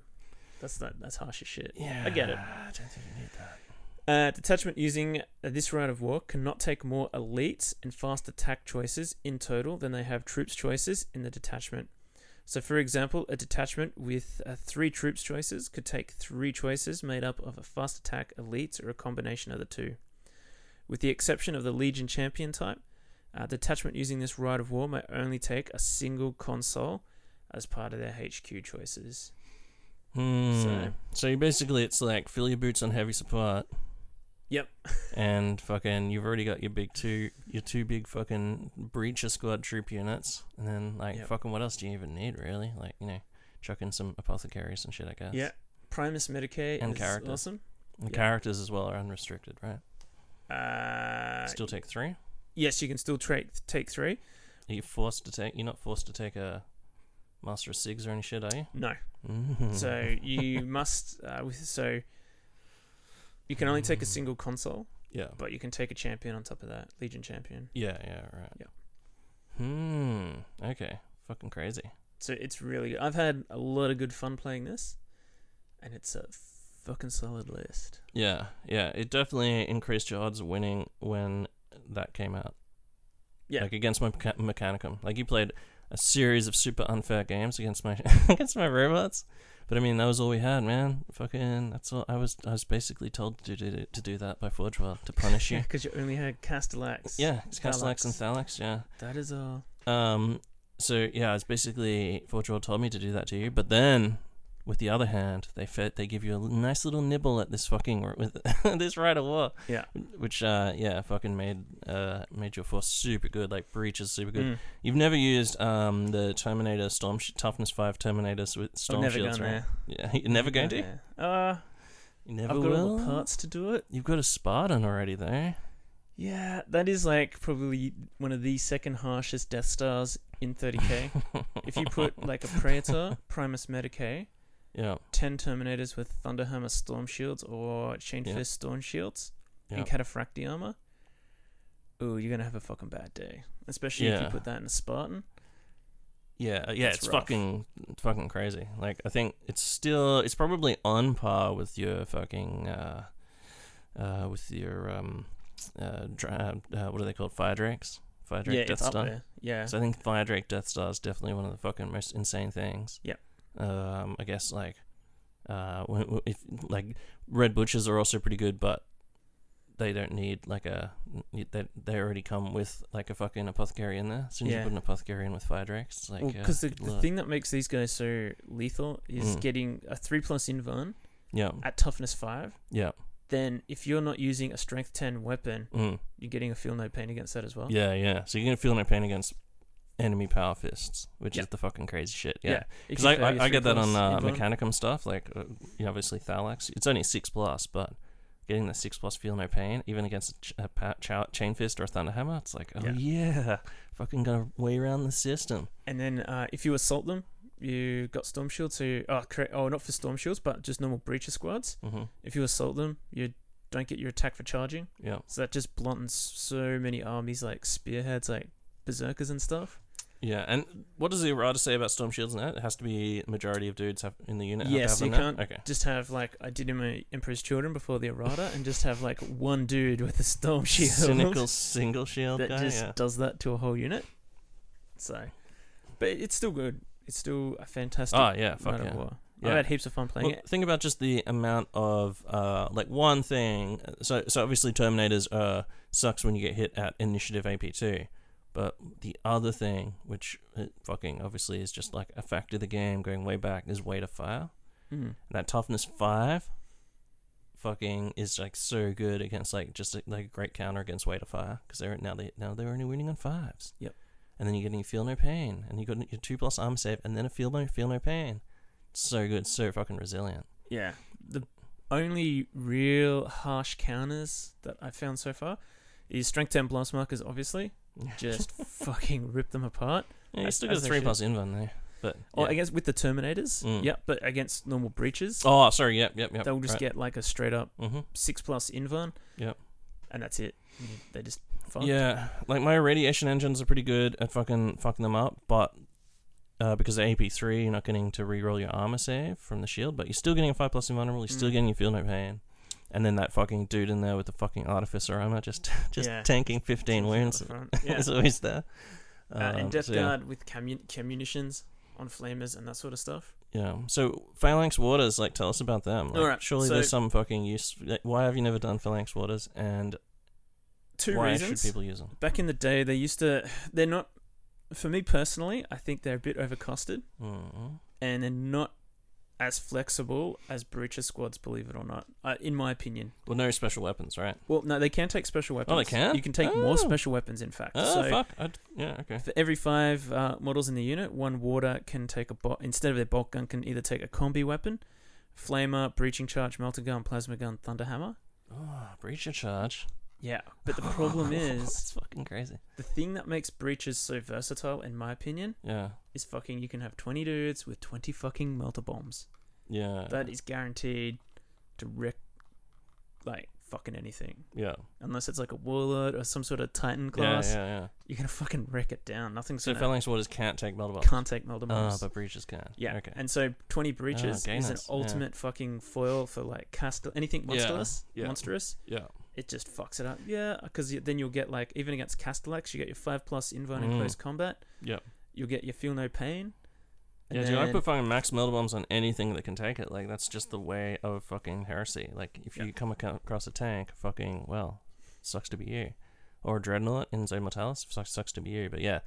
That's not that's harsh as shit. Yeah. I get it. I don't think you need that. Uh, detachment using this rite of war cannot take more elites and fast attack choices in total than they have troops choices in the detachment. So, for example, a detachment with uh, three troops choices could take three choices made up of a fast attack, elites, or a combination of the two. With the exception of the Legion Champion type, uh, detachment using this rite of war may only take a single Consul as part of their HQ choices. Hmm. So- So, basically, it's like fill your boots on heavy support. Yep. and fucking, you've already got your big two, your two big fucking breacher squad troop units, and then like Yep. fucking, what else do you even need really? Like you know, chuck in some apothecaries and shit, I guess. Yeah. Primus Medicae And is characters. awesome. And Yeah. characters as well are unrestricted, right? Uh, Still take three. yes, you can still tra- take three. Are you forced to take? You're not forced to take a Master of Sigs or any shit, are you? No. Mm. So you must. Uh, with, so you can only take a single Consul, yeah, but you can take a champion on top of that, Legion champion. yeah, yeah, right. Yeah. Hmm. Okay. Fucking crazy. So it's really. I've had a lot of good fun playing this, and it's a fucking solid list. Yeah, yeah. It definitely increased your odds of winning when that came out. Yeah. Like against my Mecha- Mechanicum. Like you played a series of super unfair games against my against my robots. But I mean, that was all we had, man. Fucking, that's all. I was I was basically told to do to do that by Forge World to punish you. because you only had Castellax. yeah, it's Castellax and Thallax. Yeah. That is all. Um. So yeah, it's basically Forge World told me to do that to you, but then. With the other hand, they fed, they give you a nice little nibble at this fucking with this rite of war, Yeah. which uh yeah fucking made uh made your force super good like breach is super good Mm. you've never used um the terminator storm sh- toughness 5 terminators with I've storm never shields gone right there. yeah you're never going to. Uh, you never I've got all the parts to do it. you've got a spartan already though Yeah, that is like probably one of the second harshest Death Stars in 30k. if you put like a Praetor, Primus Medicae, yeah 10 Terminators with Thunderhammer Storm Shields or Chain Yeah. Fist Storm Shields yeah and Cataphractii Armor, ooh, you're gonna have a fucking bad day. Especially if you put that in a Spartan. yeah uh, yeah That's it's rough. fucking fucking crazy like i think it's still it's probably on par with your fucking uh uh with your um uh, dra- uh what are they called fire drakes fire drake yeah, death star. Yeah. So I think Fire Drake Death Star is definitely one of the fucking most insane things. Yep. Um, I guess like, uh, if like Red Butchers are also pretty good, but they don't need like a they they already come with like a fucking apothecary in there. As soon as Yeah. you put an apothecary in with Fire Drakes, like because uh, the, the thing that makes these guys so lethal is Mm. getting a 3 plus invuln yeah at toughness 5 yeah then if you're not using a strength 10 weapon, Mm. you're getting a feel no pain against that as well. Yeah, yeah. So you're gonna feel no pain against enemy power fists, which Yeah. is the fucking crazy shit. Yeah. Yeah, because you I, I, I get that on uh, Mechanicum stuff. Like, uh, obviously Thallax. It's only six plus, but getting the six plus feel no pain, even against a, ch- a pa- chow- chain fist or a thunder hammer, it's like, oh Yeah. yeah, fucking gonna way around the system. And then uh, if you assault them, you got storm shields. So you, oh, correct. Oh, not for storm shields, but just normal breacher squads. hmm If you assault them, you don't get your attack for charging. Yeah, So that just bluntens so many armies like spearheads, like berserkers and stuff. Yeah. And what does the errata say about storm shields now? It has to be majority of dudes have in the unit. Yes, have you can't Okay. just have like I did in my Emperor's Children before the errata, and just have like one dude with a storm shield Cynical single shield that guy. just yeah. does that to a whole unit. So, but it's still good. It's still a fantastic. Oh yeah, fuck yeah. War. Yeah. I had heaps of fun playing Well, it. think about just the amount of uh, like one thing. So, so obviously Terminators uh, sucks when you get hit at initiative AP two, but the other thing, which fucking obviously is just like a fact of the game going way back, is weight of fire. Mm. And that toughness five, fucking is like so good against like just a, like a great counter against weight of fire because they're now they now they're only winning on fives. Yep. And then you're getting feel no pain, and you got your two plus arm save, and then a feel no feel no pain. So good, so fucking resilient. Yeah, the only real harsh counters that I've found so far is strength ten blast markers. Obviously, just fucking rip them apart. Yeah, you still got a three plus invuln there, but Or yeah. against with the Terminators, Mm. yeah, but against normal breachers, oh, sorry, yep, yep, yep. they'll just get like a straight up hmm six plus invuln. Yep. and that's it. They just fuck. Yeah, like my radiation engines are pretty good at fucking fucking them up, but uh, because of AP three, you're not getting to reroll your armor save from the shield, but you're still getting a five plus invulnerable. You're still Mm. getting your field no pain, and then that fucking dude in there with the fucking artificer armor just just Yeah. tanking fifteen wounds. Yeah. it's always there. Uh, and Um, Death so, yeah. Guard with commun- communitions on flamers and that sort of stuff. Yeah. So phalanx warders, like, tell us about them. Like, Alright, surely so- there's some fucking use. like, Why have you never done phalanx warders? And Two why reasons. should people use them? Back in the day, they used to. They're not. For me personally, I think they're a bit overcosted, mm and they're not as flexible as breacher squads. Believe it or not, uh, in my opinion. Well, no special weapons, right? Well, no, they can take special weapons. Oh, they can? You can take Oh. more special weapons. In fact, Oh so fuck! I'd, yeah, okay. for every five uh, models in the unit, one warder can take a bo- instead of their bolt gun can either take a combi weapon, flamer, breaching charge, melter gun, plasma gun, thunder hammer. Oh, breacher charge. Yeah, but the problem is it's fucking crazy. the thing that makes breachers so versatile, in my opinion, Yeah, is fucking you can have twenty dudes with twenty fucking melter bombs. yeah. That is guaranteed to wreck like fucking anything. yeah. Unless it's like a warlord or some sort of titan Yeah, class, yeah, yeah. yeah. you're gonna fucking wreck it down. Nothing's So gonna phalanx warders can't take melter bombs. can't take melter Oh, bombs. but breachers can. Yeah. Okay. And so 20 breachers Oh, is an gainers, yeah. ultimate fucking foil for like cast anything Yeah, monstrous. yeah. Monstrous. yeah. It just fucks it up. Yeah, because then you'll get like even against Castellax, you get your five plus invuln in Mm. close combat. Yeah. You'll get your feel no pain. Yeah, dude, I then- put fucking max melter bombs on anything that can take it. Like that's just the way of fucking heresy. Like if Yeah. you come across a tank, fucking well, sucks to be you. Or dreadnought in Zone Mortalis, sucks, sucks to be you. But yeah,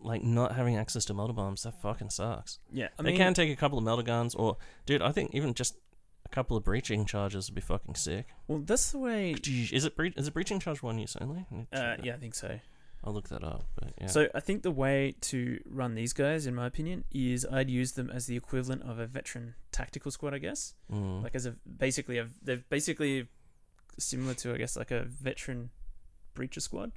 like not having access to melter bombs, that fucking sucks. yeah, I they mean, can take a couple of melter guns, or dude, I think even just couple of breaching charges would be fucking sick. well, that's the way. Is it bre- is it breaching charge one use only? I Uh, yeah, I think so. I'll look that up. But yeah. So I think the way to run these guys, in my opinion, is I'd use them as the equivalent of a veteran tactical squad, I guess. Mm. Like as a basically a they're basically similar to I guess like a veteran breacher squad.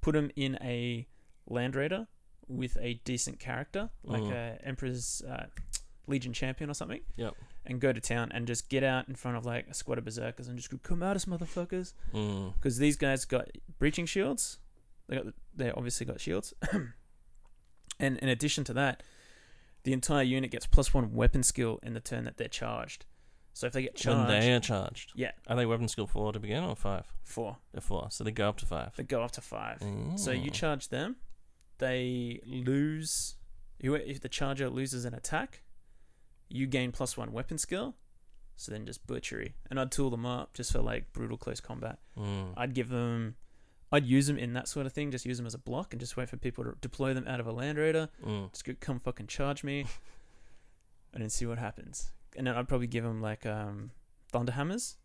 Put them in a land raider with a decent character, like Mm. a Emperor's uh, Legion champion or something, Yep. and go to town and just get out in front of like a squad of berserkers and just go come at us, motherfuckers. Mm. Because these guys got breaching shields. They got they obviously got shields, and in addition to that, the entire unit gets plus one weapon skill in the turn that they're charged. So if they get When charged, they are charged, yeah, are they weapon skill four to begin or five? four. They're four, so they go up to five. They go up to five. So you Mm. charge them, they lose. If the charger loses an attack, you gain plus one weapon skill. So then just butchery, and I'd tool them up just for like brutal close combat. Mm. I'd give them, I'd use them in that sort of thing. Just use them as a block and just wait for people to deploy them out of a land raider. Mm. Just go come fucking charge me, and then see what happens. And then I'd probably give them like um, thunder hammers,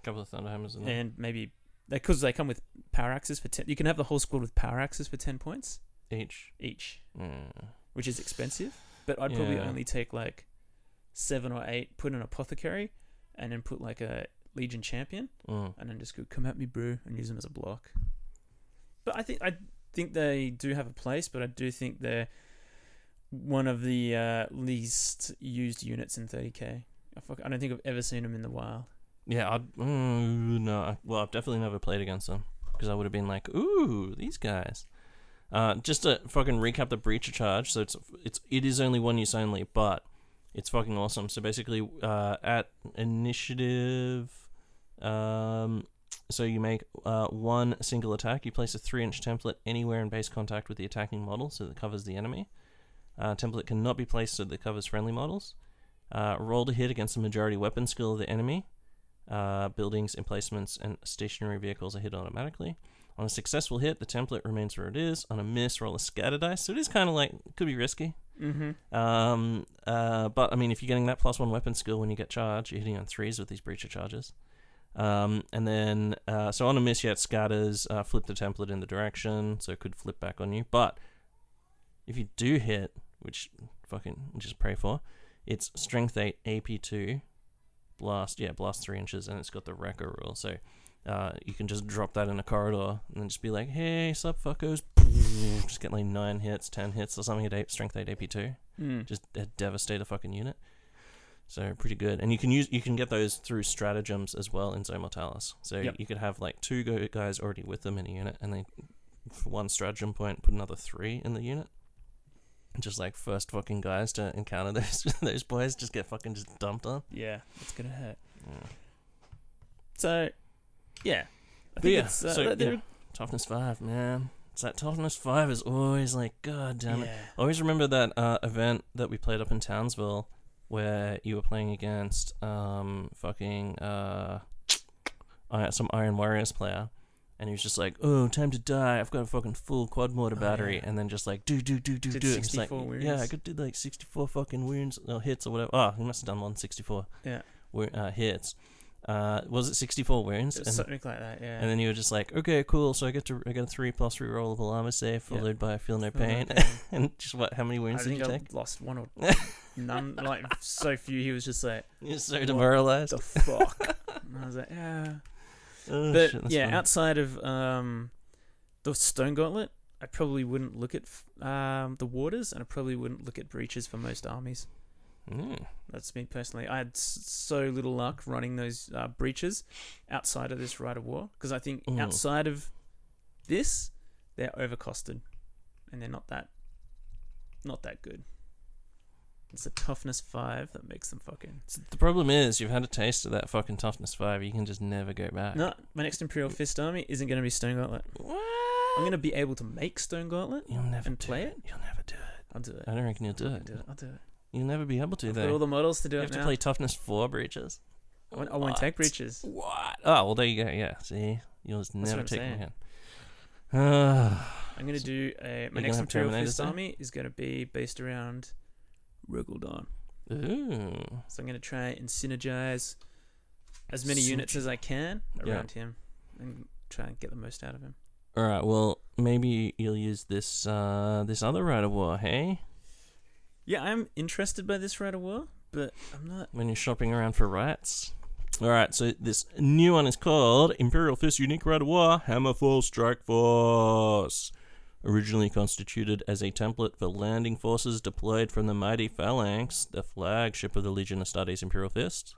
A couple of Thunderhammers in there. and maybe because they come with power axes for ten. You can have the whole squad with power axes for ten points Each. each, Yeah. which is expensive. But I'd probably only take like seven or eight, put an apothecary, and then put like a legion champion, Mm. and then just go come at me, bro, and use them as a block. But I think I think they do have a place, but I do think they're one of the uh, least used units in 30k. I, fuck, I don't think I've ever seen them in the wild. Yeah, I'd, mm, no. I- Well, I've definitely never played against them because I would have been like, "Ooh, these guys." Uh, just to fucking recap the breacher charge. So it's it's it is only one use only, but it's fucking awesome. So basically, uh, at initiative, um, so you make uh, one single attack. You place a three-inch template anywhere in base contact with the attacking model, so that covers the enemy. Uh, template cannot be placed so that covers friendly models. Uh, roll to hit against the majority weapon skill of the enemy. Uh, buildings, emplacements, and stationary vehicles are hit automatically. On a successful hit, the template remains where it is. On a miss, roll a scatter dice. So it is kind of like could be risky. Mm-hmm. Um, uh, but I mean, if you're getting that plus one weapon skill when you get charged, you're hitting on threes with these breacher charges. Um, and then, uh, so on a miss, yeah, it scatters, uh, flip the template in the direction, so it could flip back on you. But if you do hit, which fucking just pray for, it's strength 8, AP 2, blast, yeah, blast 3 inches, and it's got the wrecker rule. So uh, you can just drop that in a corridor and then just be like, hey, sup, fuckos. Just get like 9 hits, 10 hits or something at 8, strength 8, AP 2 Mm. just uh, devastate a fucking unit. So pretty good, and you can use you can get those through stratagems as well in Zone Mortalis. So Yep. you could have like two go- guys already with them in a unit, and then for one stratagem point, put another three in the unit. Just like first fucking guys to encounter those those boys, just get fucking just dumped on. Yeah, it's gonna hurt. Yeah. So, yeah, I But think yeah, it's uh, so yeah, toughness five, man. It's that toughness five is always like, god damn it. yeah. Always remember that uh, event that we played up in Townsville where you were playing against um, fucking uh, some Iron Warriors player. And he was just like, "Oh, time to die! I've got a fucking full quad mortar Oh, battery." yeah. And then just like, do do do do Did do. It's like, wounds. yeah, I could do like sixty-four fucking wounds or hits or whatever. Oh, he must have done one sixty-four Yeah. wo- uh, hits. Uh, was it sixty-four wounds? It was And- something like that. Yeah. and then you were just like, okay, cool. So I get to I get a three plus three rollable armor save, followed by a feel no Feel no pain. pain. and just what? How many I wounds did think you I take? lost one or none. Like so few. He was just like, You're so What demoralized. "The fuck." and I was like, "Yeah." Oh, But shit, yeah, outside of um, the Stone Gauntlet, I probably wouldn't look at um, the Warders, and I probably wouldn't look at Breachers for most armies. Mm. That's me personally. I had s- so little luck running those uh, breachers outside of this Rite of War because I think Mm. outside of this, they're overcosted, and they're not that not that good. It's a toughness five that makes them fucking. So the problem is, you've had a taste of that fucking toughness five. You can just never go back. No, my next Imperial Fist army isn't going to be Stone Gauntlet. What? I'm going to be able to make Stone Gauntlet. You'll never and do play it. You'll never do it. I'll do it. I don't reckon you'll do I'll it. do it. I'll do it. You'll never be able to. I've Though got all the models to do you it have to now. play toughness four breachers. I won't, I won't take breachers. What? Oh well, there you go. Yeah. See, you'll just That's never what I'm take saying. again. Ah. I'm going to do a. My gonna next have Terminators Fist there? army is going to be based around Rogal Dorn. Ooh. So I'm going to try and synergize as many units as I can Yeah. around him and try and get the most out of him. All right. Well, maybe you'll use this uh, this other Rite of War. Hey, Yeah, I'm interested by this right war, but I'm not. when you're shopping around for rats. All right. So this new one is called Imperial Fist Unique of War Hammerfall Strike Force. Originally constituted as a template for landing forces deployed from the mighty Phalanx, the flagship of the Legion of Astartes Imperial Fist.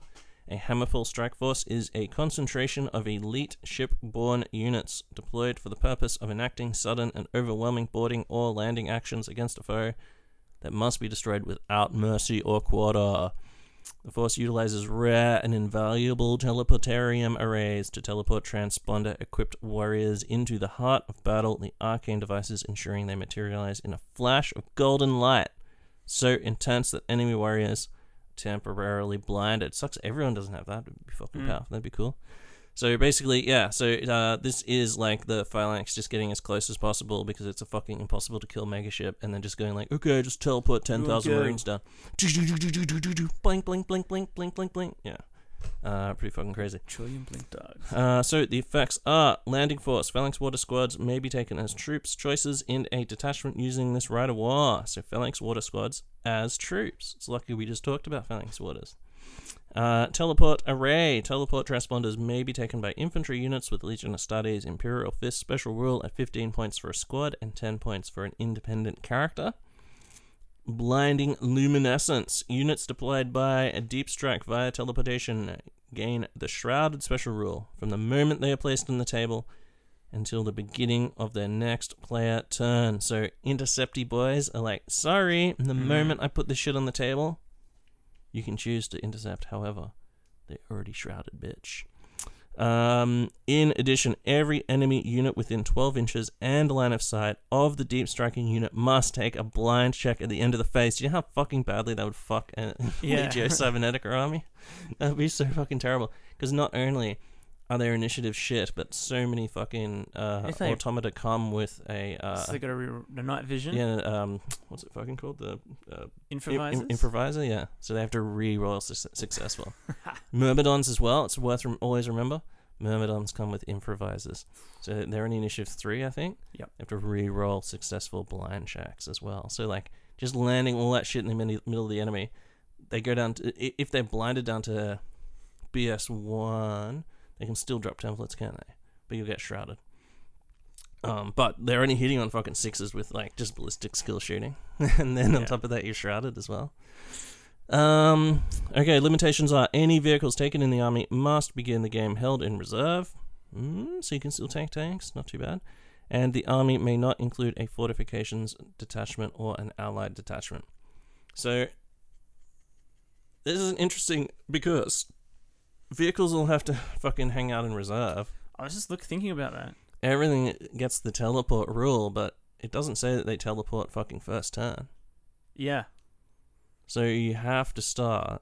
A Hammerfall Strike Force is a concentration of elite ship-borne units deployed for the purpose of enacting sudden and overwhelming boarding or landing actions against a foe that must be destroyed without mercy or quarter. The Force utilizes rare and invaluable teleportarium arrays to teleport transponder equipped warriors into the heart of battle, the arcane devices ensuring they materialize in a flash of golden light so intense that enemy warriors temporarily blinded. Sucks everyone doesn't have that. It'd be fucking Mm. powerful. That'd be cool. So basically, yeah. So uh, this is like the phalanx just getting as close as possible because it's a fucking impossible to kill megaship, and then just going like, okay, just teleport ten thousand Okay. marines down. Blink, blink, blink, blink, blink, blink, blink. Yeah. Uh, pretty fucking crazy. Trillion blink dogs. Uh, so the effects are landing force. Phalanx warder squads may be taken as troops. Choices in a detachment using this rite of war. So phalanx warder squads as troops. It's lucky we just talked about phalanx warders. Uh, teleport array. Teleport transponders may be taken by infantry units with Legion Astartes Imperial Fist special rule at 15 points for a squad and 10 points for an independent character. Blinding luminescence. Units deployed by a deep strike via teleportation gain the shrouded special rule from the moment they are placed on the table until the beginning of their next player turn. So intercepty boys are like, sorry, the Mhm. moment I put this shit on the table, you can choose to intercept. However, they're already shrouded, bitch. Um, in addition, every enemy unit within 12 inches and line of sight of the deep striking unit must take a blind check at the end of the phase. Do you know how fucking badly that would fuck a Yeah. Legio Cybernetica army? That would be so fucking terrible. Because not only are their initiative shit, but so many fucking uh, If they- automata come with a. Uh, so they got a re- the night vision. yeah, um, what's it fucking called? The uh, Im- Infravisors. im- infravisor, yeah. So they have to re-roll su- successful. Myrmidons as well. It's worth rem- always remember. Myrmidons come with infravisors. So they're in initiative three, I think. Yep. They have to re-roll successful blind checks as well. So like just landing all that shit in the mini- middle of the enemy, they go down to i- if they're blinded down to BS one, they can still drop templates, can't they? But you'll get shrouded. Um, but they're only hitting on fucking sixes with like just ballistic skill shooting, and then on top of that, you're shrouded as well. Um, okay, limitations are any vehicles taken in the army must begin the game held in reserve. Mm, so you can still take tanks, not too bad. And the army may not include a fortifications detachment or an allied detachment. So this is interesting because vehicles will have to fucking hang out in reserve. I was just look thinking about that. Everything gets the teleport rule, but it doesn't say that they teleport fucking first turn. Yeah. So you have to start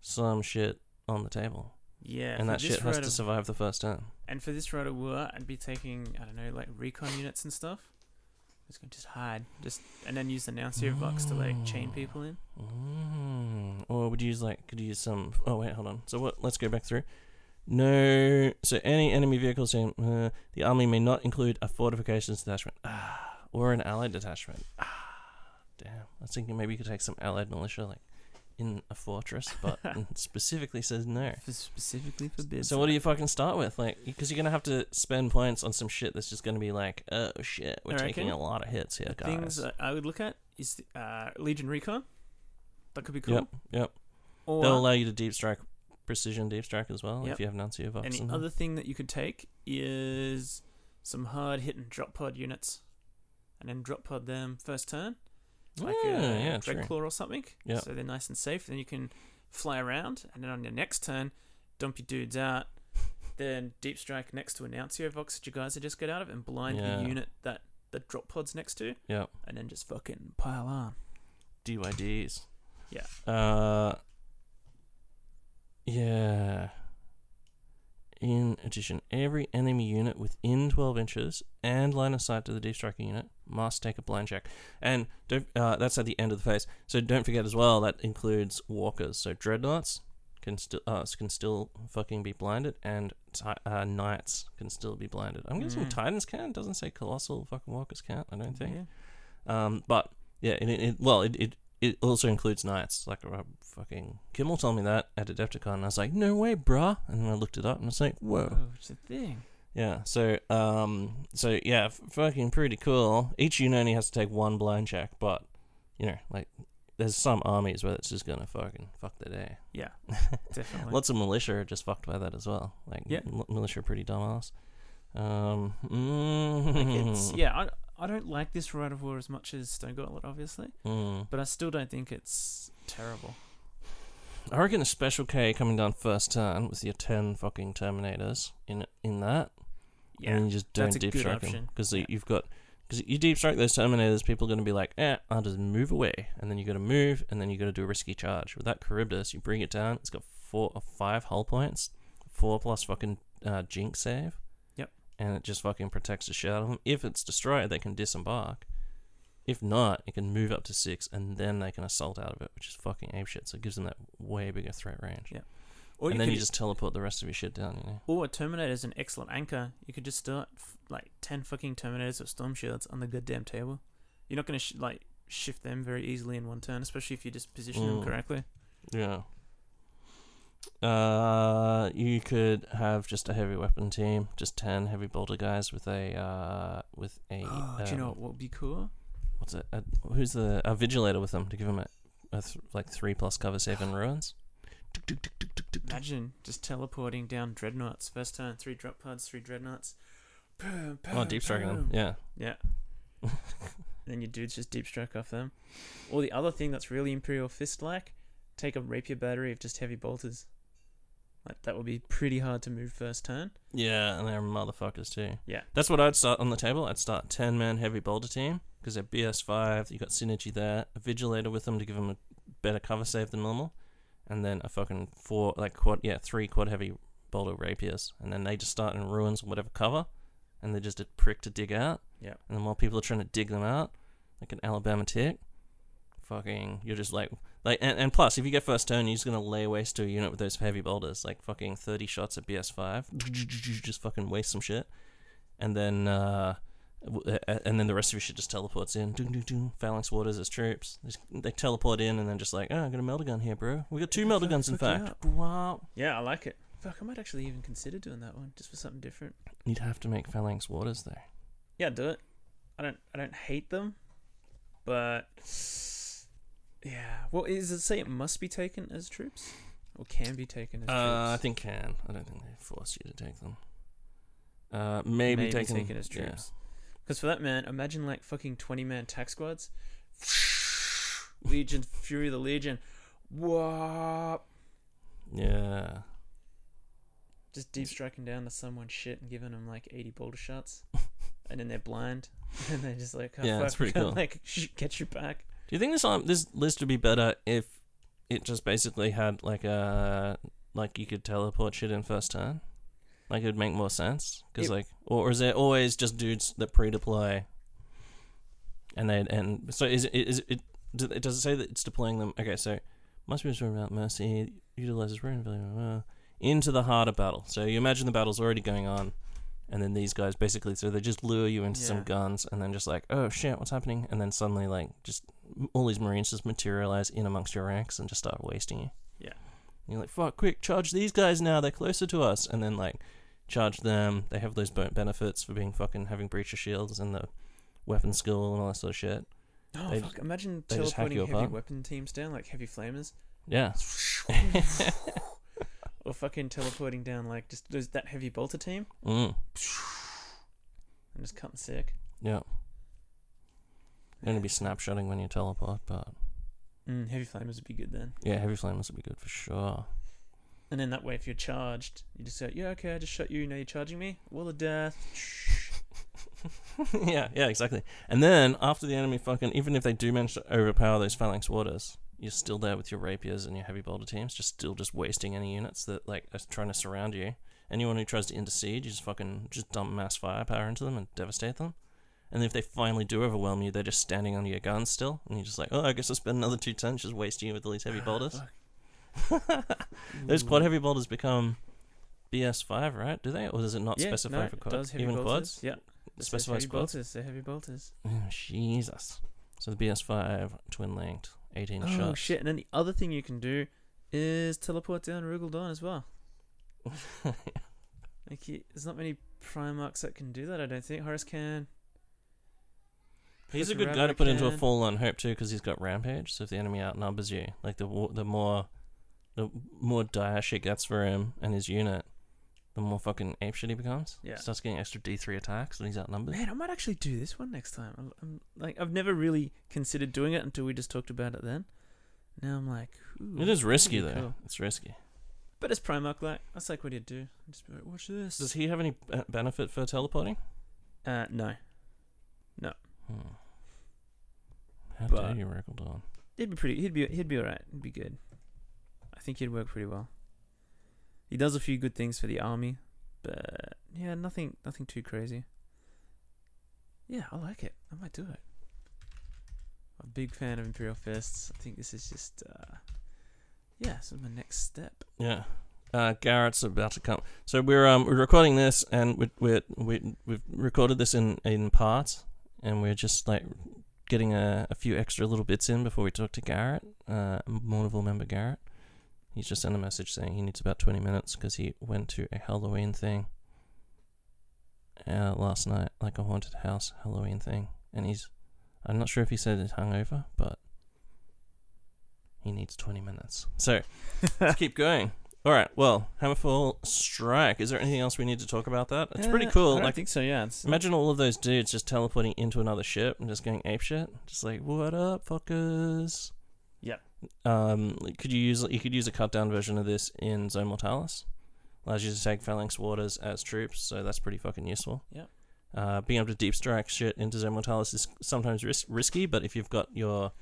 some shit on the table. Yeah. and that shit has to survive the first turn. And for this road of war, I'd be taking I don't know like recon units and stuff. Just gonna just hide, just and then use the Nuncio Vox to like chain people in. Mm. Or would you use like could you use some? Oh wait, hold on. So what? Let's go back through. No. So any enemy vehicles in uh, the army may not include a fortifications detachment ah, or an allied detachment. Ah, damn. I was thinking maybe you could take some allied militia like in a fortress, but specifically says no. For specifically for bids. So what do you fucking start with? Like, because you're gonna have to spend points on some shit that's just gonna be like, oh shit, we're I taking reckon a lot of hits here, The guys. things that I would look at is uh, Legion Recon. That could be cool. Yep, yep. Or They'll allow you to deep strike, precision deep strike as well Yep. if you have Nuncio Vox. any in them. other thing that you could take is some hard hitting drop pod units, and then drop pod them first turn, like yeah, a yeah, true. Dreadclaw or something. So they're nice and safe. Then you can fly around, and then on your next turn, dump your dudes out. then deep strike next to a Nuncio Vox that you guys have just got out of, and blind Yeah. the unit that the drop pod's next to, Yep. and then just fucking pile on. DYDs. Yeah. Uh. Yeah. In addition, every enemy unit within 12 inches and line of sight to the deep striking unit must take a blind check. And don't, uh, that's at the end of the phase. So don't forget as well that includes walkers. So dreadnoughts can still uh, can still fucking be blinded, and ti- uh, knights can still be blinded. I'm guessing Mm. titans can. Doesn't say colossal fucking walkers can't. I don't think. Yeah. Um, but yeah, it, it, it well, it, it it also includes knights. Like uh, fucking Kimmel told me that at Adepticon, and I was like, no way, bruh. And then I looked it up, and I was like, whoa. Oh, it's a thing. Yeah. So um, so yeah, f- fucking pretty cool. Each unit only has to take one blind check, but you know, like. There's some armies where it's just gonna fucking fuck the day. Yeah, definitely. Lots of militia are just fucked by that as well. Like, Yeah. m- militia are pretty dumbass. Um, Like, mm, it's, yeah, I, I don't like this Rite of War as much as Stone Gauntlet, obviously, mm. but I still don't think it's terrible. I reckon a special K coming down first turn with your ten fucking Terminators in in that, Yeah, and you just don't deep strike them because Yeah. you've got because you deep strike those Terminators, people are going to be like, eh, I'll just move away, and then you got to move, and then you got to do a risky charge. With that Kharybdis, you bring it down. It's got four or five hull points, four plus fucking uh, Jink save. And it just fucking protects the shit out of them. If it's destroyed, they can disembark. If not, it can move up to six, and then they can assault out of it, which is fucking apeshit. So it gives them that way bigger threat range. Yep. Or and then you just teleport the rest of your shit down. You know. Or a Terminator is an excellent anchor. You could just start f- like ten fucking Terminators with Storm Shields on the goddamn table. You're not gonna sh- like shift them very easily in one turn, especially if you just position them Mm. correctly. Yeah. Uh, you could have just a heavy weapon team, just ten heavy bolter guys with a uh with a. Oh, do you know um, what would be cool? what's it? A, who's the a vigilator with them to give them a, a th- like three plus cover save in ruins. Imagine just teleporting down dreadnoughts first turn, three drop pods, three dreadnoughts. Boom, Oh, deep striking them. Yeah. Yeah. then your dudes just deep strike off them. Or the other thing that's really Imperial Fist like, take a rapier battery of just heavy bolters. Like that would be pretty hard to move first turn. Yeah, and they're motherfuckers too. Yeah. That's what I'd start on the table. I'd start 10 man heavy bolter team because they're BS5. You got synergy there. A vigilator with them to give them a better cover save than normal. And then a fucking four, like quad, yeah, three quad heavy bolter rapiers. And then they just start in ruins or whatever cover. And they're just a prick to dig out. Yeah. And then while people are trying to dig them out, like an Alabama tick, fucking, you're just like, like, and, and plus, if you get first turn, you're just gonna lay waste to a unit with those heavy bolters, like fucking 30 shots at BS5, just fucking waste some shit, and then, uh, and then the rest of your shit just teleports in. Ding, ding, ding. Phalanx Warders as troops. They, they teleport in and then just like, oh, I got a melter gun here, bro. We got two melter guns, in fact. Wow. Yeah, I like it. Fuck, I might actually even consider doing that one just for something different. You'd have to make Phalanx Warders though. Yeah, do it. I don't I don't hate them, but yeah. Well, is it say it must be taken as troops or can be taken as Uh, I troops? think can. I don't think they force you to take them. Uh, maybe, Maybe taken, taken as troops. Because for that man, imagine like fucking twenty man tax squads. Legion, Fury of the Legion. Whoa! Yeah. Just deep striking down to someone's shit and giving them like 80 bolter shots. and then they're blind. And they're just like, oh, Yeah, fuck, that's pretty cool. like, sh- get you back. Do you think this um, this list would be better if it just basically had like a like you could teleport shit in first turn? Like it would make more sense because like, or, or is there always just dudes that pre-deploy? And they and so is it is it does it does it say that it's deploying them? Okay, so must be sure about mercy utilizes rune value uh, into the heart of battle. So you imagine the battle's already going on, and then these guys basically so they just lure you into some guns, and then just like oh shit, what's happening? And then suddenly like just all these marines just materialize in amongst your ranks and just start wasting you. Yeah. And you're like fuck, quick, charge these guys now. They're closer to us, and then like charge them. They have those bo- benefits for being fucking having breach of shields and the weapon skill and all that sort of shit. Oh, They- fuck. Imagine they just hack teleporting heavy apart. weapon teams down, like heavy flamers. Yeah. or fucking teleporting down, like, just those, that heavy bolter team Mm. and just cutting sick. Yeah. You're gonna be snapshotting when you teleport, but Mm, heavy flamers would be good then. yeah, heavy flamers would be good for sure. And then that way, if you're charged, you just say, yeah, okay, I just shot you, now you're charging me. Wall of death. yeah, yeah, exactly. And then after the enemy fucking, even if they do manage to overpower those phalanx warders, you're still there with your rapiers and your heavy bolter teams, just still just wasting any units that like are trying to surround you. Anyone who tries to intercede, you just fucking just dump mass firepower into them and devastate them. And if they finally do overwhelm you, they're just standing under your guns still, and you're just like, oh, I guess I'll spend another two turns just wasting you with all these heavy ah, bolters. Those quad heavy bolters become BS5, right? Do they, or does it not yeah, specify no, for it quad? does heavy Even bolters. quads? Yeah. It says Specifies heavy quads? bolters. They're heavy bolters. Oh, Jesus. So the BS5 twin linked, 18 Oh shots. shit! And then the other thing you can do is teleport down Rogal Dorn as well. Like, you, there's not many Primarchs that can do that. I don't think Horus can. He's a good guy to put into a full on hope too, because he's got rampage. So if the enemy outnumbers you, like the the more the more dire shit gets for him and his unit, the more fucking ape shit he becomes. Yeah. starts getting extra D three attacks and he's outnumbered. Man, I might actually do this one next time. I'm, I'm like, I've never really considered doing it until we just talked about it. Then, now I'm like, It is risky though. cool. It's risky. But it's Primarch like. That's like what he'd do. Just be like, watch this. Does he have any be- benefit for teleporting? uh, no, No. Hmm. How But- dare you, Rogal Dorn? he'd be pretty. He'd be. He'd be alright. He'd be good. I think he'd work pretty well. He does a few good things for the army, but yeah, nothing. Nothing too crazy. Yeah, I like it. I might do it. I'm a big fan of Imperial Fists. I think this is just. Uh, yeah, this is my next step. Yeah. uh, Garrett's about to come. So we're um we're recording this, and we we we we've recorded this in in parts, and we're just like getting a, a few extra little bits in before we talk to Garrett, uh, Mourneville member Garrett. He's just sent a message saying he needs about twenty minutes because he went to a Halloween thing uh, last night, like a haunted house Halloween thing, and he's I'm not sure if he said he's hungover, but he needs twenty minutes. So let's keep going. All right. Well, Hammerfall Strike. Is there anything else we need to talk about that? It's pretty Uh, cool. I Like, think so. Yeah. It's, imagine all of those dudes just teleporting into another ship and just going ape shit. Just like, what up, fuckers? Um, could you use you could use a cut down version of this in Zone Mortalis? Allows you to take phalanx warders as troops, so that's pretty fucking useful. Yep. Uh, being able to deep strike shit into Zone Mortalis is sometimes ris- risky, but if you've got your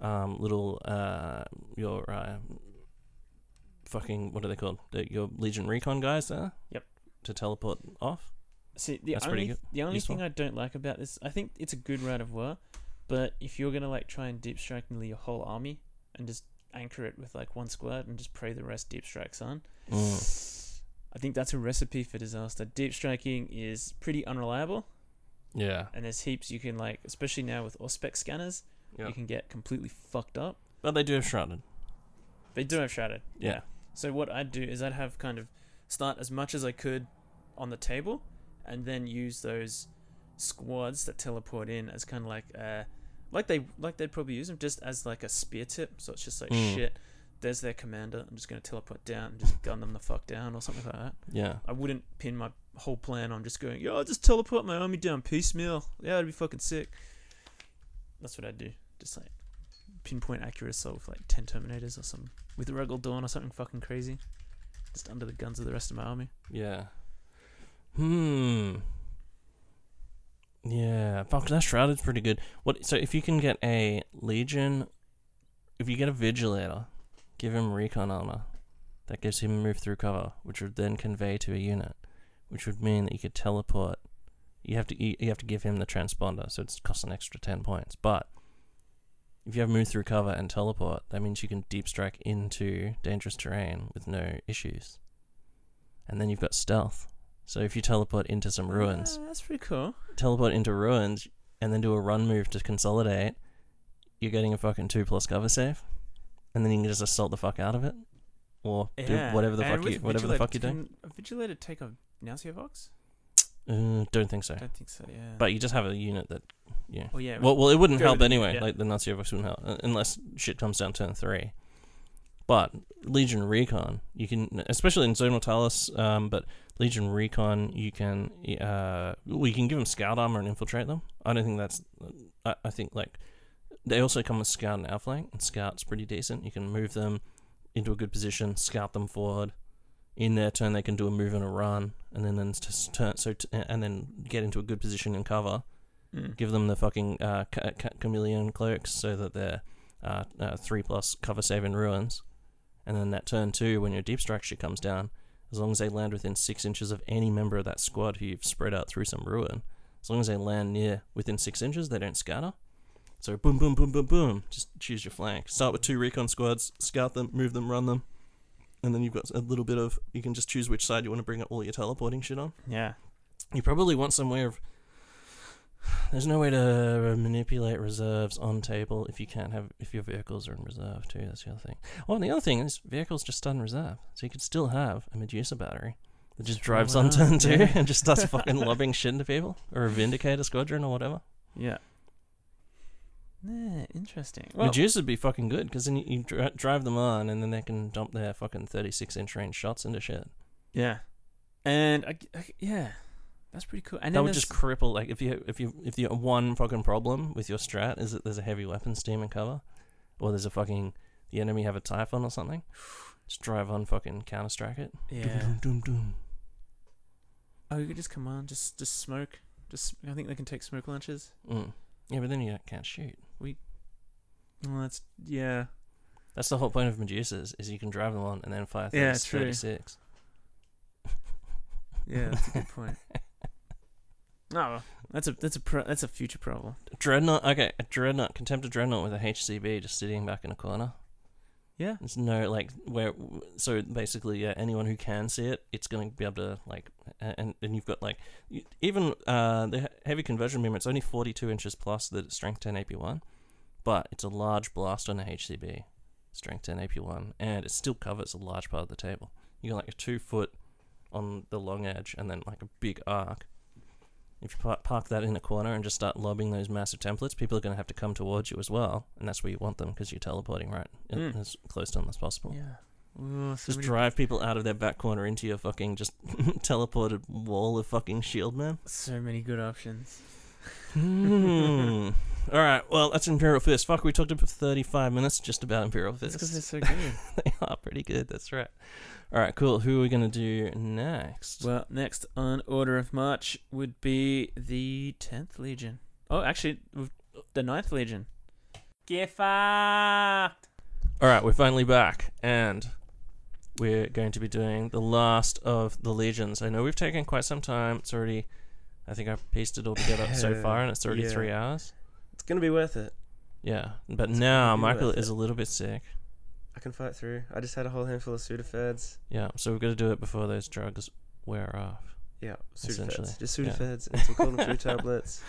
um, little uh, your uh, fucking what are they called? The, your Legion Recon guys there. Yep. To teleport off. See, the That's only the only Useful. thing I don't like about this, I think it's a good rite of war, but if you're gonna like try and deep strike nearly your whole army and just anchor it with like one squad and just pray the rest deep strikes on, Mm. I think that's a recipe for disaster. Deep striking is pretty unreliable, Yeah. and there's heaps you can like, especially now with Auspex scanners, Yeah. you can get completely fucked up. But they do have shrouded. They do have shattered. Yeah. So what I'd do is I'd have kind of start as much as I could on the table, and then use those squads that teleport in as kind of like uh, like they like they'd probably use them just as like a spear tip. So it's just like Mm. shit. There's their commander. I'm just gonna teleport down and just gun them the fuck down or something like that. Yeah. I wouldn't pin my whole plan on just going, yo, I'll just teleport my army down piecemeal. Yeah, it'd be fucking sick. That's what I'd do. Just like pinpoint accurate assault with like 10 Terminators or something. With Rogal Dorn or something fucking crazy. Just under the guns of the rest of my army. Yeah. Hmm. Yeah, fuck that shrouded's pretty good. What? So if you can get a legion, if you get a vigilator, give him recon armor. That gives him move through cover, which would then convey to a unit, which would mean that you could teleport. You have to you, you have to give him the transponder, so it's cost an extra ten points. But if you have move through cover and teleport, that means you can deep strike into dangerous terrain with no issues. And then you've got stealth. So if you teleport into some ruins, that's pretty cool. teleport into ruins, and then do a run move to consolidate, you're getting a fucking two plus cover save, and then you can just assault the fuck out of it, or do whatever the and fuck you with whatever the fuck you're Vigilator, doing. Can a Vigilator take a Nuncio Vox? Uh, don't think so. I don't think so, yeah. But you just have a unit that, yeah. oh, yeah. Well, well, it wouldn't Go help with it, anyway. yeah. Like the Nuncio Vox wouldn't help uh, unless shit comes down turn three. But Legion Recon, you can, especially in Zone Mortalis, um, but Legion Recon, you can, uh, we can give them scout armor and infiltrate them. I don't think that's, I, I think like they also come with scout and outflank, and scout's pretty decent. You can move them into a good position, scout them forward. In their turn, they can do a move and a run, and then then just turn so t- and then get into a good position and cover Mm. give them the fucking uh, ca- ca- chameleon cloaks so that they're uh, uh, three plus cover save in ruins, and then that turn two when your deep structure comes down, as long as they land within six inches of any member of that squad who you've spread out through some ruin, as long as they land near within six inches, they don't scatter. So boom, boom, boom, boom, boom. Just choose your flank. Start with two recon squads, scout them, move them, run them, and then you've got a little bit of. You can just choose which side you want to bring up all your teleporting shit on. Yeah. You probably want some way of. There's no way to manipulate reserves on table if you can't have if your vehicles are in reserve too. That's the other thing. Well, and the other thing is vehicles just start in reserve, so you could still have a Medusa battery that just drives on wow. turn two Yeah. and just starts fucking lobbing shit into people, or a Vindicator squadron or whatever. Yeah. Yeah, interesting. Well, Medusa would be fucking good because then you, you dri- drive them on, and then they can dump their fucking 36 inch range shots into shit. yeah. And, I, I- yeah, that's pretty cool. And that would just cripple like if you if you if your one fucking problem with your strat is that there's a heavy weapons team in cover, or there's a fucking the enemy have a typhon or something, just drive on fucking counter strike it. Yeah. Doom, doom, doom. Oh, you could just come on, just just smoke. Just I think they can take smoke launches. Mm. Yeah, but then you can't shoot. We. Well, that's yeah. That's the whole point of Medusas is you can drive them on and then fire Yeah, 30, true. 36. Yeah, that's a good point. No, that's a that's a pro- that's a future problem. Dreadnought, okay, a Dreadnought, Contemptor Dreadnought with a HCB just sitting back in a corner. Yeah. There's no like where. So basically, yeah, anyone who can see it, it's going to be able to like, and and you've got like, even uh the heavy conversion beam. It's only 42 inches plus the strength 10 AP1, but it's a large blast on the HCB, strength 10 AP1, and it still covers a large part of the table. You got like a two foot on the long edge, and then like a big arc. If you park, that in a corner and just start lobbing those massive templates, people are going to have to come towards you as well, and that's where you want them because you're teleporting right Mm. as close to them as possible. Yeah. Ooh, so Just drive people out of their back corner into your fucking just teleported wall of fucking shield man. so many good options. Hmm. All right, well that's Imperial Fist. Fuck, we talked for thirty-five minutes just about Imperial That's because Fist. they're so good. they are pretty good. That's right. All right, cool. Who are we gonna do next? well, next on order of march would be the tenth legion. Oh, actually, we've- the ninth legion. Get fucked. All right, we're finally back, and we're going to be doing the last of the legions. I know we've taken quite some time. It's already, I think I've pieced it all together so far, and it's already Yeah. three hours. Gonna be worth it. Yeah, but It's now Michael is it. a little bit sick. I can fight through. I just had a whole handful of Sudafeds. Yeah, so we've got to do it before those drugs wear off. Yeah, Sudafeds. Just yeah. Sudafeds and some cold and flu tablets.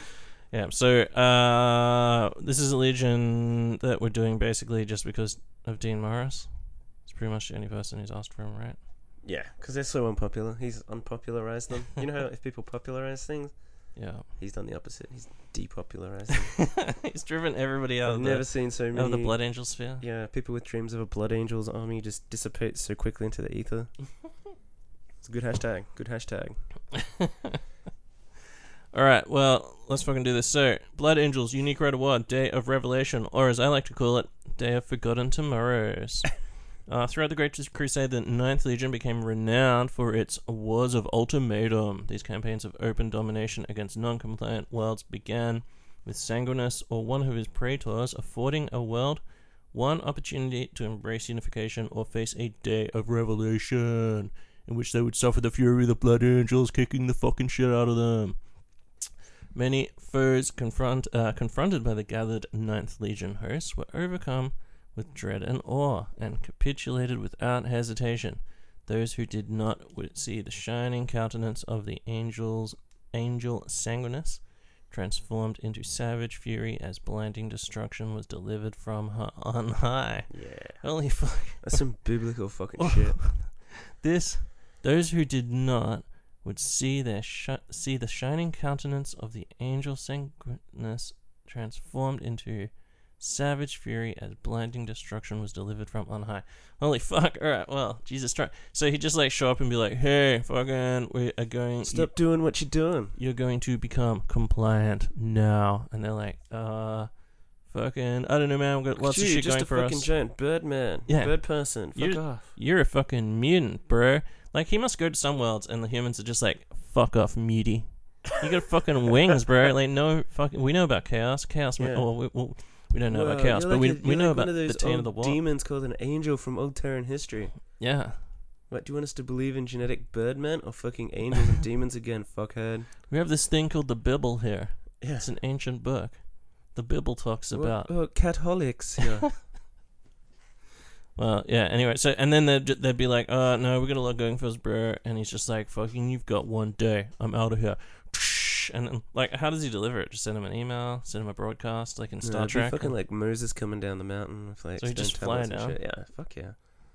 Yeah, so uh, this is a legion that we're doing basically just because of Dean Morris. It's pretty much the only person who's asked for him, right? Yeah, because they're so unpopular. He's unpopularized them. You know how if people popularize things, Yeah. he's done the opposite. He's depopularized he's driven everybody out I've of never the, seen so many. of the Blood Angel sphere. Yeah, people with dreams of a Blood Angels army just dissipate so quickly into the ether. It's a good hashtag. Good hashtag. All right, well, let's fucking do this. So, Blood Angels, unique red award, Day of Revelation, or as I like to call it, Day of Forgotten Tomorrows. Uh, throughout the Great Crusade, the Ninth Legion became renowned for its Wars of Ultimatum. These campaigns of open domination against non-compliant worlds began with Sanguinius or one of his praetors affording a world one opportunity to embrace unification or face a day of revelation in which they would suffer the fury of the Blood Angels kicking the fucking shit out of them. Many foes confront, uh, confronted by the gathered Ninth Legion hosts were overcome with dread and awe and capitulated without hesitation. Those who did not would see the shining countenance of the angels, angel Sanguinius transformed into savage fury as blinding destruction was delivered from her on high. Yeah. Holy fuck. That's some biblical fucking shit. This, those who did not would see their shi- see the shining countenance of the angel Sanguinius transformed into savage fury as blinding destruction was delivered from on high. Holy fuck! All right, well, Jesus Christ. So he just like show up and be like, "Hey, fucking, we are going. Stop doing what you're doing. You're going to become compliant now." And they're like, "Uh, fucking, I don't know, man. We've got lots Dude, of shit going for us." just a fucking us." giant bird man. Yeah. Bird person. Fuck You're- off. You're a fucking mutant, bro. Like he must go to some worlds and the humans are just like, fuck off, mutie. You got fucking wings, bro. Like no fucking. We know about chaos. Chaos. Yeah. Oh, we, we, we don't know about Whoa, chaos, but like we a- we know like about one of the Taint of the Wall. demons called an angel from old Terran history. Yeah, What, do you want us to believe in genetic birdmen or fucking angels and demons again, fuckhead? we have this thing called the Bible here. Yeah. It's an ancient book. The Bible talks about. Oh, catholics. Yeah. Well, yeah. Anyway, so and then they'd, they'd be like, "Oh no, we're gonna let going for us, bro." And he's just like, "Fucking, you've got one day. I'm out of here." And like, how does he deliver it? Just send him an email, send him a broadcast, like in Star it'd Trek. fucking like Moses coming down the mountain with like So he just fly tablets and down? shit. Yeah, fuck yeah.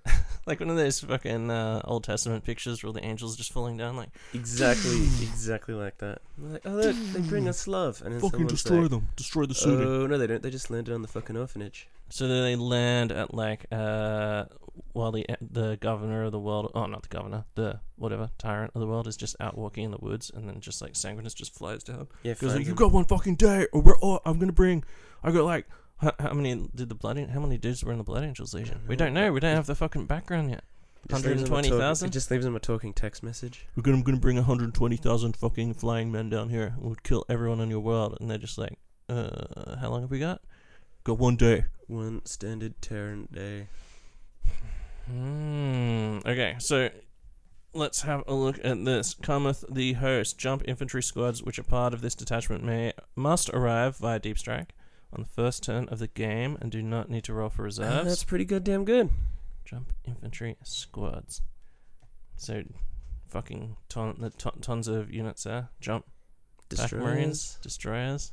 like one of those fucking uh, Old Testament pictures where the angels just falling down. Like, Exactly, exactly like that. They're like, oh look, they bring us love, and then someone's like, them, destroy the city. Oh no, they don't. They just landed on the fucking orphanage. So then they land at like uh, while the the governor of the world, oh not the governor, the whatever tyrant of the world is just out walking in the woods, and then just like Sanguinius just flies down. Yeah, Goes like, "You them. got one fucking day, or we're all, I'm gonna bring. I got like how, how many did the blood? An- How many dudes were in the Blood Angels Legion? We don't know. We don't have the fucking background yet. Just leaves them a talk- 120,000? It just leaves them a talking text message. We're gonna, gonna bring 120,000 fucking flying men down here. We'll kill everyone in your world, and they're just like, uh, how long have we got? Got one day. One standard Terran day. Hmm. Okay, so let's have a look at this. Cometh the host. Jump infantry squads, which are part of this detachment, may must arrive via deep strike on the first turn of the game and do not need to roll for Uh, reserves. that's pretty goddamn good. Jump infantry squads. So, fucking ton, the ton, tons of units there. Jump Pack Marines, Destroyers. destroyers,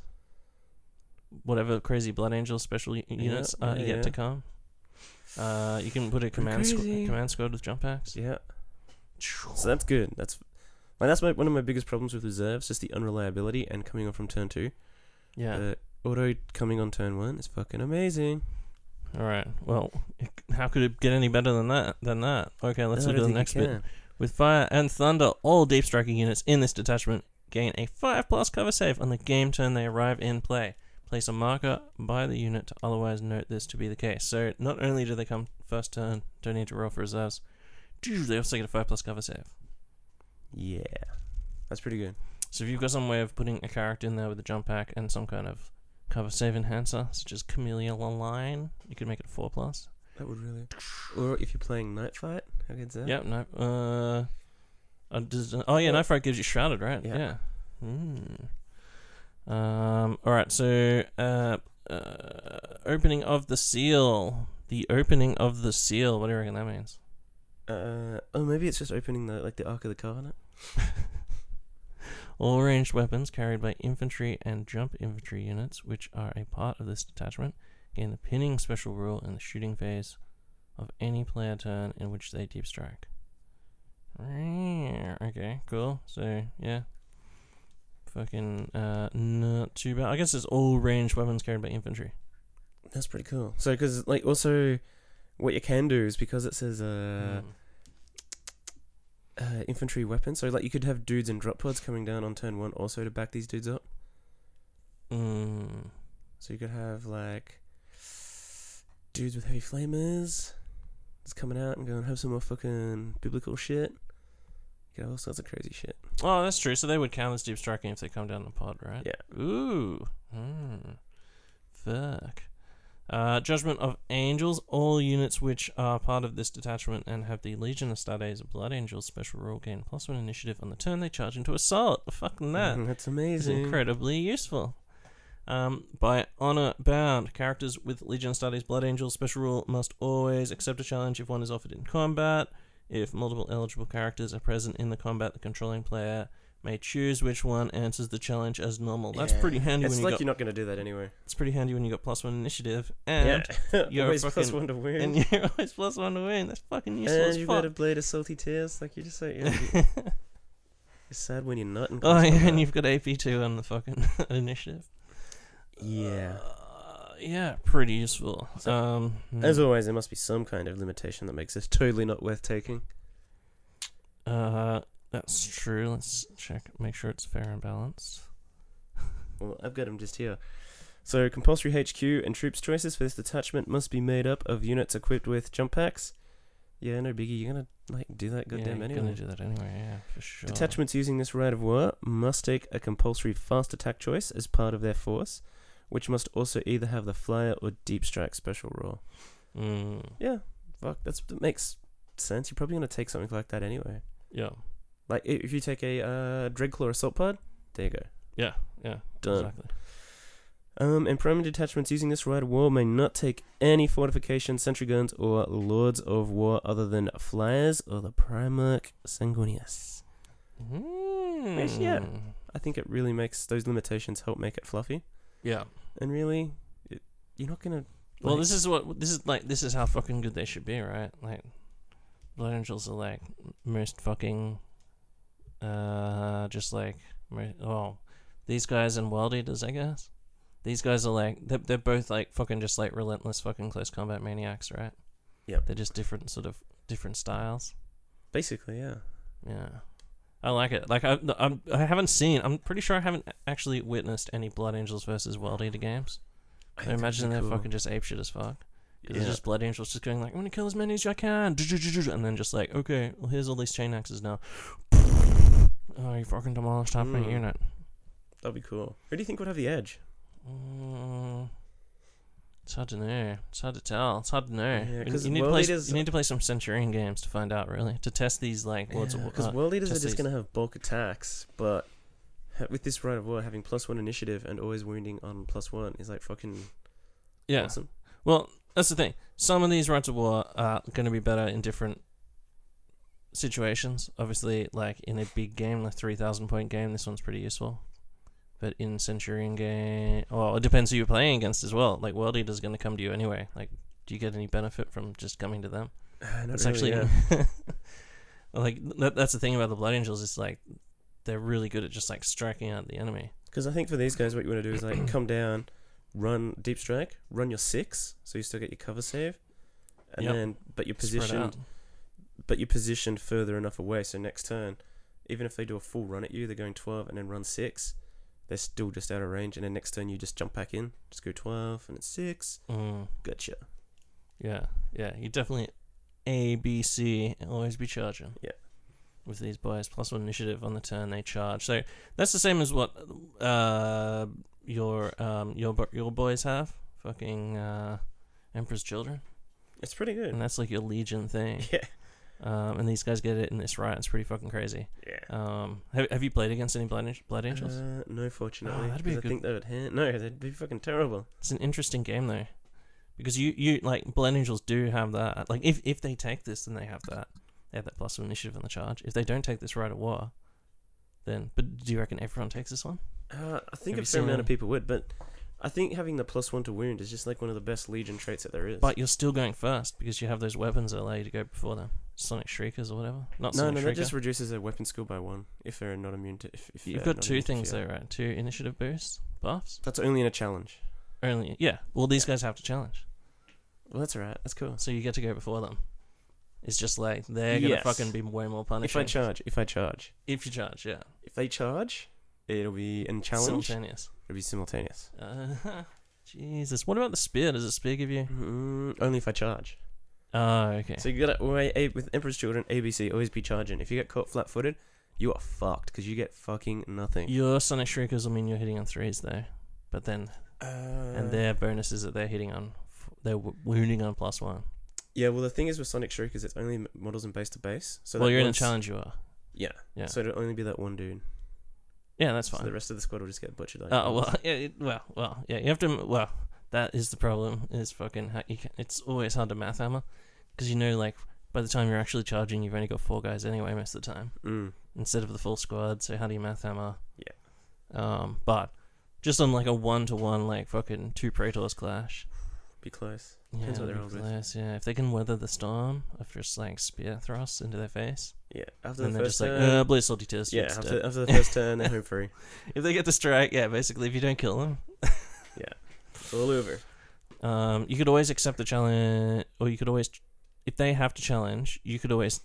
whatever crazy Blood Angel special units are yeah, yet yeah. to come. Uh, you can put a command squ- command squad with jump packs. Yeah. So that's good. That's like that's my, one of my biggest problems with reserves, just the unreliability and coming on from turn two. Yeah. Uh, auto coming on turn one is fucking amazing. All right. Well, how could it get any better than that? Than that? Okay, let's No, I look at don't the think next you bit. can. With fire and thunder, all deep striking units in this detachment gain a five plus cover save on the game turn they arrive in play. Place a marker by the unit to otherwise note this to be the case. So not only do they come first turn, don't need to roll for reserves. They also get a five plus cover save. Yeah, that's pretty good. So if you've got some way of putting a character in there with a jump pack and some kind of cover save enhancer, such as Chameleoline, you could make it a four plus. That would really. Or if you're playing night fight, how good's that? Yep. No. Uh. uh, does, oh yeah, Night Fright gives you shrouded, right? Yeah. Yeah. Hmm. Um. All right. So, uh, uh, opening of the seal. The opening of the seal. What do you reckon that means? Uh oh, maybe it's just opening the like the Ark of the Covenant. All ranged weapons carried by infantry and jump infantry units, which are a part of this detachment, gain the pinning special rule in the shooting phase of any player turn in which they deep strike. Okay, cool. So yeah, fucking uh, not too bad. I guess it's all ranged weapons carried by infantry. That's pretty cool. So, because like also, what you can do is because it says uh, Hmm. Uh infantry weapons. So like you could have dudes in drop pods coming down on turn one also to back these dudes up. Mm. So you could have like dudes with heavy flamers just coming out and going have some more fucking biblical shit. You could have all sorts of crazy shit. Oh, that's true. So they would count as deep striking if they come down the pod, right? Yeah. Ooh. Hmm. Fuck. Uh, Judgment of Angels. All units which are part of this detachment and have the Legion of Astartes of Blood Angels special rule gain plus one initiative on the turn they charge into assault. Fucking that. Mhm, That's amazing. incredibly useful. Um, by honor bound, characters with Legion of Astartes Blood Angels special rule must always accept a challenge if one is offered in combat. If multiple eligible characters are present in the combat, the controlling player may choose which one answers the challenge as normal. That's Yeah. pretty handy It's when you like got. you're not going to do that anyway. It's pretty handy when you got plus one initiative, and yeah. you're Always plus fucking- one to win. and you're always plus one to win. That's fucking useful And you've got a blade of salty tears. Like you're just like you're, you're sad when you're not in oh yeah, and you've got AP two on the fucking initiative. yeah. Uh, yeah, pretty useful. Um, As hmm. always, there must be some kind of limitation that makes this totally not worth taking. Uh, that's true. Let's check, make sure it's fair and balanced. Well, I've got them just here. So, compulsory HQ and troops choices for this detachment must be made up of units equipped with jump packs. Yeah, no biggie. You're gonna like do that yeah, goddamn you're anyway. gonna do that anyway. Yeah, for sure. Detachments using this rite of war must take a compulsory fast attack choice as part of their force, which must also either have the flyer or deep strike special rule. Mm, Yeah, fuck, that's that makes sense. You're probably gonna take something like that anyway. yeah, Like if you take a uh, Dreadclaw assault pod, there you go, yeah, yeah. done. Exactly. Um, and primary detachments using this rite of war may not take any fortifications, sentry guns, or lords of war other than flyers or the Primarch Sanguinius. Mm. yeah. I think it really makes those limitations help make it fluffy. Yeah. And really, it, you're not gonna. Well, this is what this is like. This is how fucking good they should be, right? Like, Blood Angels are like most fucking, uh, just like oh, these guys and World Eaters, I guess. These guys are like they're they're both like fucking just like relentless fucking close combat maniacs, right? Yeah. They're just different sort of different styles. basically, yeah. Yeah. I like it. Like I, I'm, I haven't seen. I'm pretty sure I haven't actually witnessed any Blood Angels versus World Eater games. I that'd imagine they're cool. fucking just apeshit as fuck. Yeah. It's just Blood Angels just going like, I'm gonna kill as many as I can, and then just like, okay, well here's all these chain axes now. Oh, you fucking demolished half my Mm. unit. That'd be cool. Who do you think would have the edge? Mm, it's hard to know. It's hard to tell. It's hard to know. Yeah, You- 'cause you need to World play. Eaters- You need to play some Centurion games to find out, really, to test these like Lords of Because uh, World leaders are just these. gonna have bulk attacks, but ha- with this rite of war having plus one initiative and always wounding on plus one is like fucking Yeah. awesome. Well, that's the thing. Some of these rites of war are going to be better in different situations. Obviously, like in a big game, like three thousand point game, this one's pretty useful. But in Centurion game, well, it depends who you're playing against as well. Like World Eater's going to come to you anyway. Like, do you get any benefit from just coming to them? Uh, it's really, actually yeah. like that, that's the thing about the Blood Angels. Is like they're really good at just like striking out the enemy. Because I think for these guys, what you want to do is like come down, run deep strike, run your six, so you still get your cover save, and Yep. then but you're positioned. But you're positioned further enough away. So next turn, even if they do a full run at you, they're going twelve and then run six. They're still just out of range, and then next turn you just jump back in, just go twelve and it's six. Mm. Gotcha. Yeah, yeah. You definitely A, B, C, always be charging. Yeah. With these boys, plus one initiative on the turn, they charge. So that's the same as what uh your um your your boys have. Fucking uh, Emperor's Children, It's pretty good. and that's like your Legion thing. Yeah. Um, and these guys get it in this right. It's pretty fucking crazy. Yeah. Um, have, have you played against any Blood, Blood Angels? Uh, no, fortunately. Oh, that'd be a 'cause I think they would hand. No, they'd be fucking terrible. It's an interesting game though, because you you like Blood Angels do have that. Like if if they take this, then they have that. They have that plus of initiative on the charge. If they don't take this right at war, then but do you reckon everyone takes this one? Uh, I think Have a fair amount seen- of people would, but I think having the plus one to wound is just like one of the best Legion traits that there is. But you're still going first because you have those weapons that allow you to go before them. Sonic Shriekers or whatever. Not no, Sonic no, Shrieker. that just reduces their weapon skill by one if they're not immune to. If, if You've got two things though, right? Two initiative boosts, buffs. That's only in a challenge. Only yeah. Well, these guys have to challenge, Well, that's alright. That's cool. so you get to go before them. It's just like they're gonna Yes. fucking be way more punishing. If I charge, if I charge, if you charge, yeah, if they charge, it'll be in challenge. simultaneous. It'll be simultaneous. Uh, Jesus, what about the spear? Does the spear give you? Mm, only if I charge. Oh, okay. So you gotta with Emperor's Children, ABC, always be charging. If you get caught flat-footed, you are fucked because you get fucking nothing. Your Sonic Shriekers will mean you're hitting on threes though, but then Uh, and their bonus is that they're hitting on they're wounding on plus one. Yeah, well, the thing is with Sonic Shriekers, it's only models in base to base. So well, you're in a challenge. You are. Yeah. Yeah. So it'll only be that one dude. Yeah, that's So fine. the rest of the squad will just get butchered. Like Oh well, yeah, it, well, well, yeah. You have to. Well, that is the problem. Is fucking. can, it's always hard to math hammer because you know, like by the time you're actually charging, you've only got four guys anyway most of the time Mm. instead of the full squad. So how do you math hammer? Yeah. Um, but just on like a one to one, like fucking two Praetors clash. Be close. Yeah, Depends what they're be rolled with. yeah. If they can weather the storm of just like spear thrusts into their face, Yeah. After the they're first just like, turn. uh, blaze salty tears. yeah. After, after the first turn, they're home free. if they get the strike, yeah, basically, if you don't kill them, It's all over. um, you could always accept the challenge, or you could always, if they have to challenge, you could always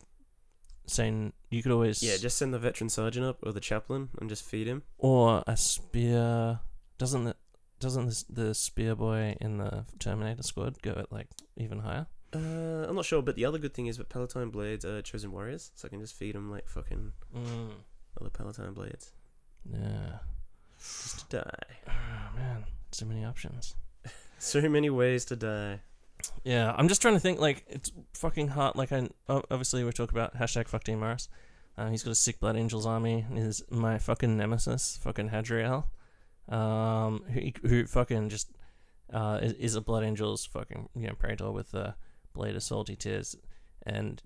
say, n- you could always, Yeah. Just send the veteran sergeant up or the chaplain and just feed him. or a spear. Doesn't the doesn't the, the spear boy in the Terminator squad go at like even higher? Uh, I'm not sure, but the other good thing is that Palatine blades are chosen warriors, so I can just feed them like fucking Mm. other Palatine blades. Yeah. Just to die. Oh man, so many options. So many ways to die. Yeah, I'm just trying to think. Like, it's fucking hard. Like, I obviously we talk about hashtag fuck Dean Morris. Uh, he's got a sick Blood Angels army. Is my fucking nemesis, fucking Hadriel, um, who, who fucking just uh is, is a Blood Angels fucking you know Praetor with the blade of salty tears, and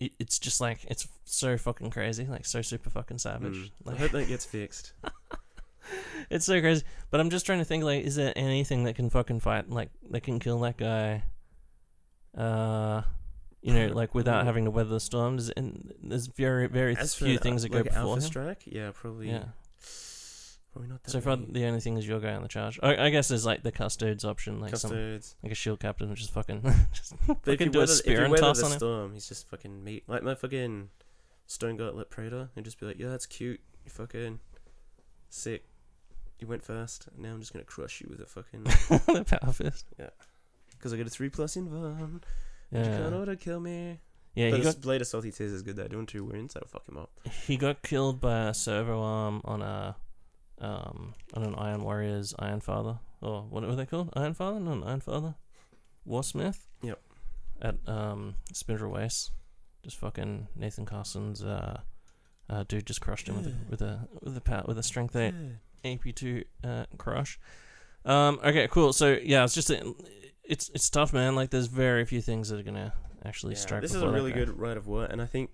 it, it's just like it's so fucking crazy, like so super fucking savage. Mm. I hope that gets fixed. it's so crazy. But I'm just trying to think like, is there anything that can fucking fight like that can kill that guy? Uh, you know, like without having to weather the storms. And there's very very As few uh, things that like go before Alpha him. Strike, yeah, probably. Yeah. Probably not that So far, many. the only thing is you're going on the charge. I, I guess there's like the custodes option, like some Custodes. like a shield captain, which is fucking just But if fucking you do a weather, if spear you and weather toss the on him. storm, he's just fucking meat. Like my fucking Stone Gauntlet Praetor, and just be like, yeah, that's cute. You fucking sick. You went first. Now I'm just gonna crush you with a fucking the power fist. Yeah. Because I get a three plus in one. Yeah, You can't Yeah, auto kill me. yeah. but He got Blade of Salty Tears is good though. Doing two wounds, that'll fuck him up. he got killed by a servo arm on a um on an Iron Warriors Iron Father or what were they called? Iron Father? No, an Iron Father. Warsmith. Yep. At um Spindle Waste, just fucking Nathan Carson's uh Uh, dude just crushed him with a with a with a with a strength eight AP two uh, crush. Um, okay, cool. So yeah, it's just a, it's it's tough, man. Like there's very few things that are gonna actually Yeah, strike. this is a really guy. good rite of war, and I think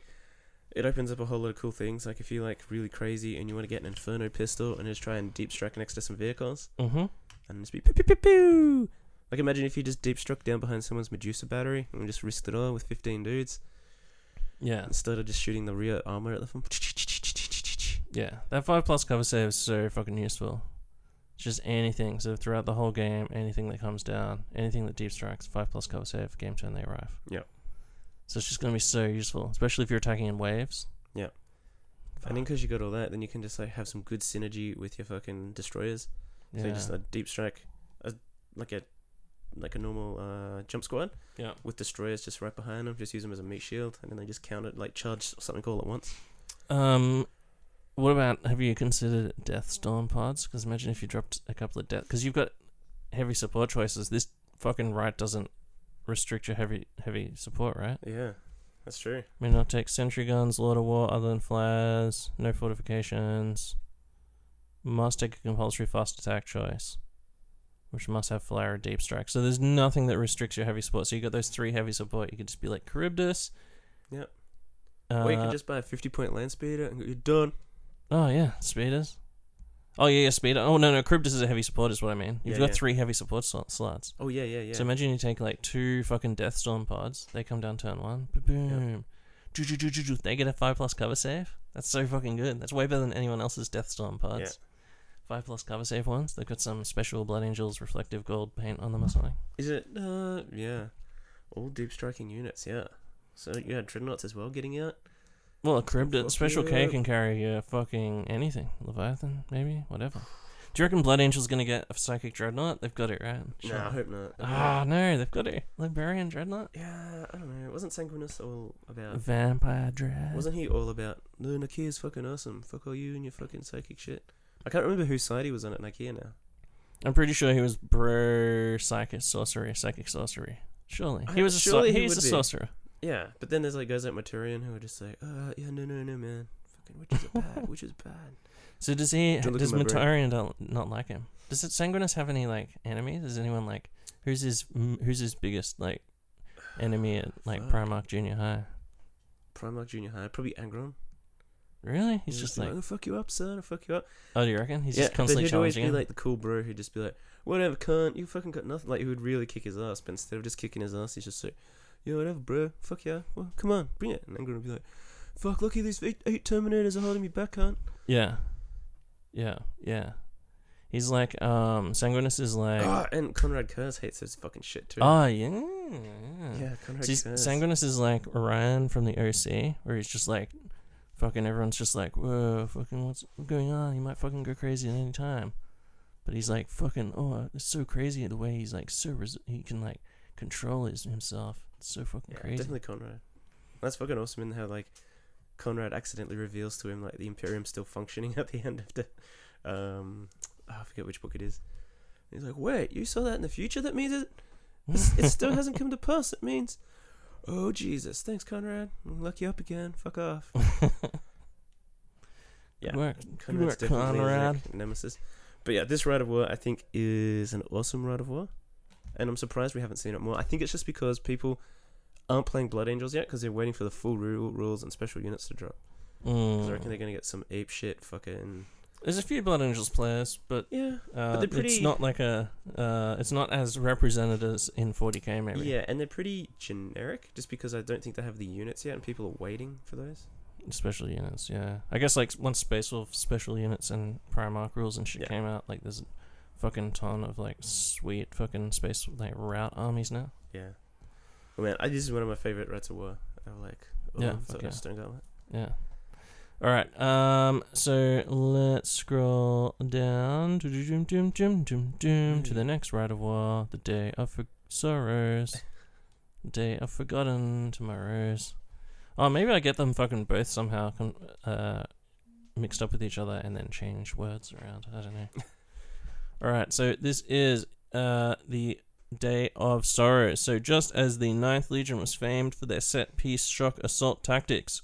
it opens up a whole lot of cool things. Like if you're like really crazy and you want to get an inferno pistol and just try and deep strike next to some vehicles Mhm. and just be pew pew pew pew. Like imagine if you just deep struck down behind someone's Medusa battery and just risked it all with 15 dudes Yeah, instead of just shooting the rear armor at them. yeah. That five plus cover save is so fucking useful. Just anything. So throughout the whole game, anything that comes down, anything that deep strikes, five plus cover save, game turn they arrive. Yep. So it's just gonna be so useful, especially if you're attacking in waves. Yep. And then because you got all that, then you can just like have some good synergy with your fucking destroyers. Yeah. So you just a deep strike, a, like a like a normal uh, jump squad yeah. with destroyers just right behind them. Just use them as a meat shield, and then they just counter like charge something all at once. Um, what about have you considered Death Storm pods? Because imagine if you dropped a couple of death, because you've got heavy support choices. This fucking right doesn't restrict your heavy heavy support, right? Yeah, that's true. May not take sentry guns, Lord of War, other than flyers, no fortifications. Must take a compulsory fast attack choice, which must have flyer or deep strike. So there's nothing that restricts your heavy support. So you got those three heavy support. You could just be like Kharybdis. Yep. Uh, or you could just buy a fifty point land speeder and you're done. Oh yeah, speeders. Oh yeah, yeah, speeder. Oh no, no, Kharybdis is a heavy support, is what I mean. You've Yeah, got yeah. three heavy support slot, slots. Oh yeah, yeah, yeah. So imagine you take like two fucking Deathstorm pods. They come down turn one. Boom. Ju- ju- ju- ju- ju. They get a five plus cover save. That's so fucking good. That's way better than anyone else's Deathstorm pods. Yeah. Five plus cover save ones. They've got some special Blood Angels reflective gold paint on them or something. Is it? Uh, yeah. All deep striking units. Yeah. So you had dreadnoughts as well getting out. Well, a Fuck special K can carry uh, fucking anything. Leviathan, maybe, whatever. Do you reckon Blood Angel's gonna get a psychic dreadnought? They've got it right. No, I hope not. Ah, no, they've got it. Librarian Dreadnought? Yeah, I don't know. Wasn't Sanguinius all about? Vampire Dread. Wasn't he all about? No, Nikaea's fucking awesome. Fuck all you and your fucking psychic shit. I can't remember whose side he was on at Nikaea now. I'm pretty sure he was bro psychic sorcery, psychic sorcery. Surely. He was a, surely so- he he's a be. Sorcerer. Yeah, but then there's like guys like Mortarion who are just like, uh, yeah, no, no, no, man. Fucking witches are bad. witches are bad. So does he, Don't look does at my. Mortarion don't, not like him? Does it Sanguinius have any, like, enemies? Does anyone, like, who's his, m- who's his biggest, like, enemy at, like, Fuck. Primarch Junior High? Primarch Junior High, probably Angron. Really? He's He'd just be like, I'll fuck you up, son. I'll fuck you up. oh, do you reckon? He's yeah, just constantly but he'd always challenging be him? like the cool bro who'd just be like, whatever, cunt, you fucking got nothing. Like, he would really kick his ass, but instead of just kicking his ass, he's just like, yeah, whatever, bro. Fuck yeah. Well, come on, bring it. And Angron would be like, fuck, lucky these eight, eight Terminators are holding me back, cunt. yeah. Yeah, yeah. He's like, um, Sanguinius is like, Ah, and Konrad Curze hates his fucking shit too. oh, yeah. yeah, Konrad See, Curze. Sanguinius is like Orion from the OC, where he's just like, fucking everyone's just like, whoa, fucking what's going on? He might fucking go crazy at any time. But he's like, fucking, oh, it's so crazy the way he's like, so, res- he can like control his, himself. It's so fucking yeah, crazy. definitely Konrad. That's fucking awesome in how, like, Konrad accidentally reveals to him, like, the Imperium's still functioning at the end of the. Um, oh, I forget which book it is. He's like, wait, you saw that in the future? That means it, it still hasn't come to pass. It means. Oh, Jesus. Thanks, Konrad. I'll luck you up again. Fuck off. Yeah. Good work. Good Konrad's work, definitely Konrad. like, nemesis. But yeah, this Rite of War I think is an awesome Rite of War, and I'm surprised we haven't seen it more. I think it's just because people aren't playing Blood Angels yet because they're waiting for the full rule, rules and special units to drop. 'Cause I reckon Mm. they're gonna get some ape shit fucking There's a few Blood Angels players, but yeah. uh, they're pretty- it's not like a, uh, it's not as represented as in 40k maybe. Yeah, and they're pretty generic just because I don't think they have the units yet, and people are waiting for those. Special units, yeah. I guess like once Space Wolf special units and Primarch rules and shit Yeah. came out, like there's fucking ton of like sweet fucking space like Rout armies now. Yeah. Oh, man, I, this is one of my favorite Rites of War. I like. Oh, Yeah, fuck yeah. Stone Gauntlet. Yeah. All right. Um. So let's scroll down to doom doom doom doom doom to the next Rite of War, the Day of for- Sorrows, Day of Forgotten Tomorrows. Oh, maybe I get them fucking both somehow uh, mixed up with each other and then change words around. I don't know. All right. So this is uh the Day of Sorrow. So just as the Ninth Legion was famed for their set piece shock assault tactics,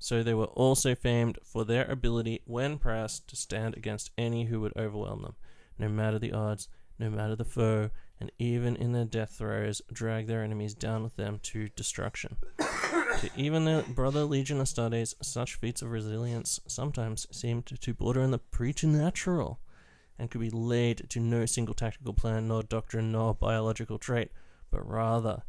So they were also famed for their ability, when pressed, to stand against any who would overwhelm them, no matter the odds, no matter the foe, and even in their death throes, drag their enemies down with them to destruction. to even their brother Legion Astartes, such feats of resilience sometimes seemed to border on the preternatural, and could be laid to no single tactical plan, nor doctrine, nor biological trait, but rather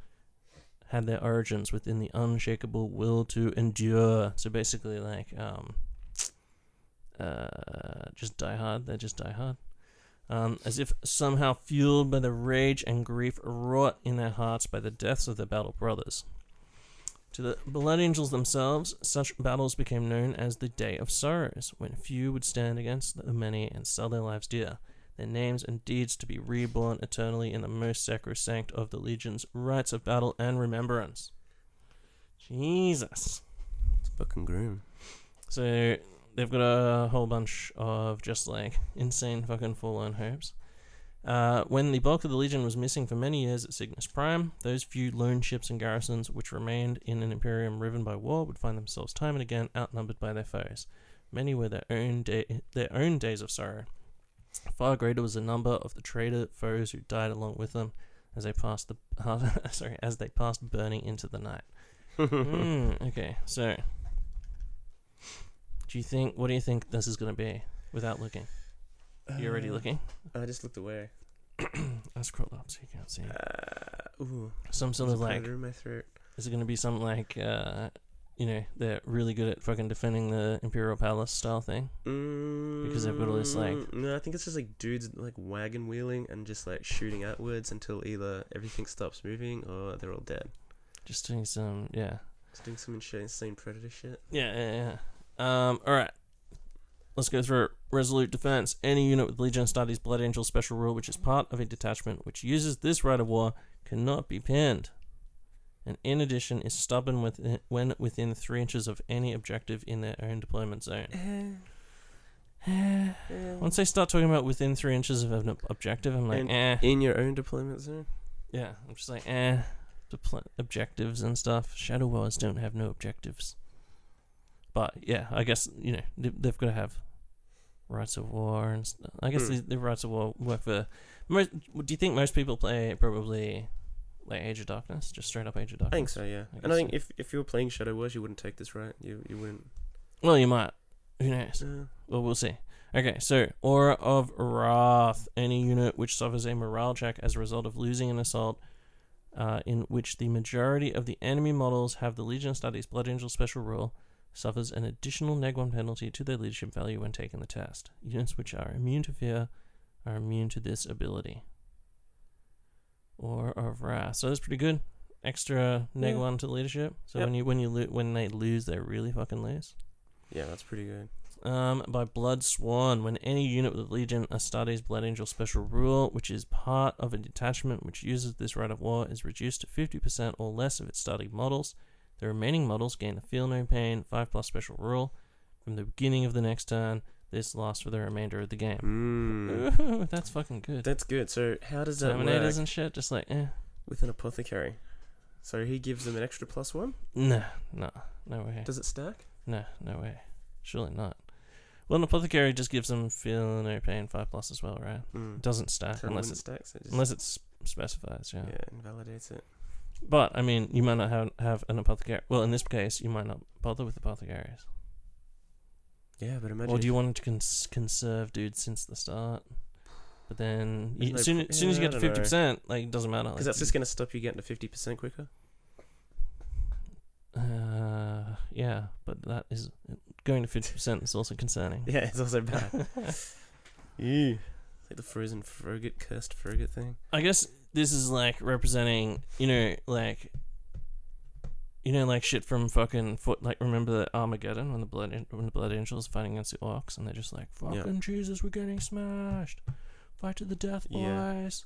had their origins within the unshakable will to endure. So basically, like, um, uh, just die hard. They just die hard. Um, as if somehow fueled by the rage and grief wrought in their hearts by the deaths of their battle brothers. To the Blood Angels themselves, such battles became known as the Day of Sorrows, when few would stand against the many and sell their lives dear, their names and deeds to be reborn eternally in the most sacrosanct of the Legion's rites of battle and remembrance. Jesus. It's fucking grim. So they've got a whole bunch of just like insane fucking forlorn hopes. Uh, when the bulk of the Legion was missing for many years at Signus Prime, those few lone ships and garrisons which remained in an Imperium riven by war would find themselves time and again outnumbered by their foes. Many were their own day, their own days of sorrow. Far greater was the number of the traitor foes who died along with them as they passed the sorry as they passed burning into the night. Hmm, okay, so do you think? What do you think this is going to be? Without looking, you already Uh, looking? I just looked away. I scrolled up so you can't see. Uh, ooh, Some sort of like, in my throat. is it going to be some like, uh, you know, they're really good at fucking defending the Imperial Palace style thing? Because they've got all this, like- Mm, No, I think it's just like dudes like wagon wheeling and just like shooting outwards until either everything stops moving or they're all dead. Just doing some, yeah, Just doing some insane, insane predator shit. yeah, yeah. yeah. Um, all right. Let's go through it. Resolute defense. Any unit with Legion Astartes Blood Angel special rule, which is part of a detachment which uses this rite of war, cannot be pinned. And in addition, is stubborn with when within three inches of any objective in their own deployment zone. Once they start talking about within three inches of an objective, I'm like, And- eh. In your own deployment zone. Yeah, I'm just like, eh. Depl- objectives and stuff. Shadow Wars don't have no objectives. But yeah, I guess you know they, they've got to have rights of war and stuff. I guess Hmm. the, the rights of war work for. Most, do you think most people play probably like Age of Darkness, just straight up Age of Darkness? I think so, yeah. I and I think so. if if you were playing Shadow Wars, you wouldn't take this right. You you wouldn't. Well, you might. Who knows? Uh, Well, we'll see. Okay, so Aura of Wrath. Any unit which suffers a morale check as a result of losing an assault, uh, in which the majority of the enemy models have the Legion Astartes Blood Angel special rule, suffers an additional neg 1 penalty to their leadership value when taking the test. Units which are immune to fear are immune to this ability. Aura of Wrath. So that's pretty good. Extra neg Yeah. 1 to leadership. So Yep. when you when you lo- when they lose, they really fucking lose. yeah, that's pretty good. Um, by Blood Sworn, when any unit with Legion Astartes Blood Angel special rule, which is part of a detachment which uses this rite of war, is reduced to 50% or less of its starting models, the remaining models gain the Feel No Pain 5 plus special rule. From the beginning of the next turn, this lasts for the remainder of the game. Mm. Ooh, that's fucking good. That's good. So how does that Terminators work and shit, just like, eh. with an apothecary? So he gives them an extra plus one. Nah, no, no way. Does it stack? No, no way. Surely not. Well, an apothecary just gives them Feel No Pain 5 plus as well, right? Mm. It doesn't stack So unless it stacks, it unless it's specifies, yeah. yeah, invalidates it. But I mean, you might not have have an apothecary. Well, in this case, you might not bother with apothecaries. Yeah, but imagine. Or do you want to cons- conserve dudes since the start? But then, you, no as soon, as soon as you yeah, get I to don't fifty percent, like it doesn't matter. Because like, that's just going to stop you getting to fifty percent quicker. Uh, yeah, but that is going to fifty percent is also concerning. Yeah, it's also bad. Ew. It's like the frozen frigate, cursed frigate thing. I guess this is like representing, you know, like, you know, like shit from fucking foot. Like, remember the Armageddon when the blood when the blood angels fighting against the orcs, and they're just like, Yeah. fucking Jesus, we're getting smashed, fight to the death, Yeah. boys.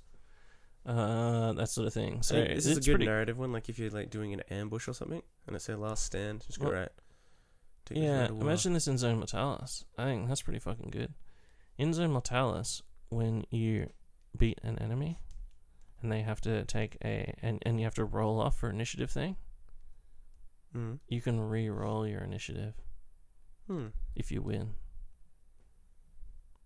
Uh, that sort of thing. So this is a good pretty. narrative one. Like if you're like doing an ambush or something, and it's their last stand, just go right. Take Yeah, imagine this in Zone Mortalis. I think that's pretty fucking good. In Zone Mortalis, when you beat an enemy, and they have to take a and, and you have to roll off for initiative thing. Hmm. you can re-roll your initiative Hmm. if you win.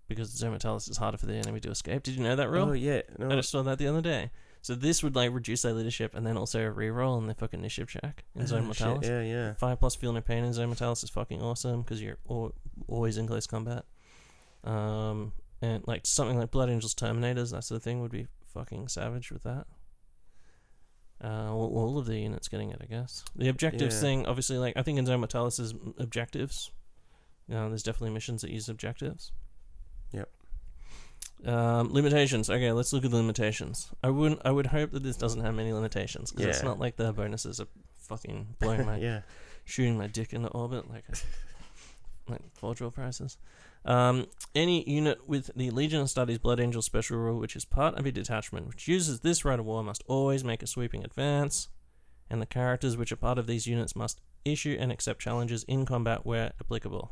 Because Zone Mortalis is harder for the enemy to escape. Did you know that rule? Oh yeah. No. I just saw that the other day. So this would like reduce their leadership and then also re-roll on their fucking initiative check in Oh. Yeah, yeah. Five plus feel no pain in Zone is fucking awesome because you're al- always in close combat. Um, and like something like Blood Angels, Terminators, that sort of thing would be fucking savage with that. Uh, all, all of the units getting it, I guess. The objectives Yeah. thing, obviously, like I think in Zone Mortalis is m- objectives. You know, there's definitely missions that use objectives. Yep. Um, limitations. Okay, let's look at the limitations. I wouldn't. I would hope that this doesn't have many limitations because it's Yeah. not like the bonuses are fucking blowing my yeah. shooting my dick into orbit like like Vordrel prices. Um, any unit with the Legion of Astartes Blood Angel special rule, which is part of a detachment, which uses this rite of war, must always make a sweeping advance, and the characters which are part of these units must issue and accept challenges in combat where applicable.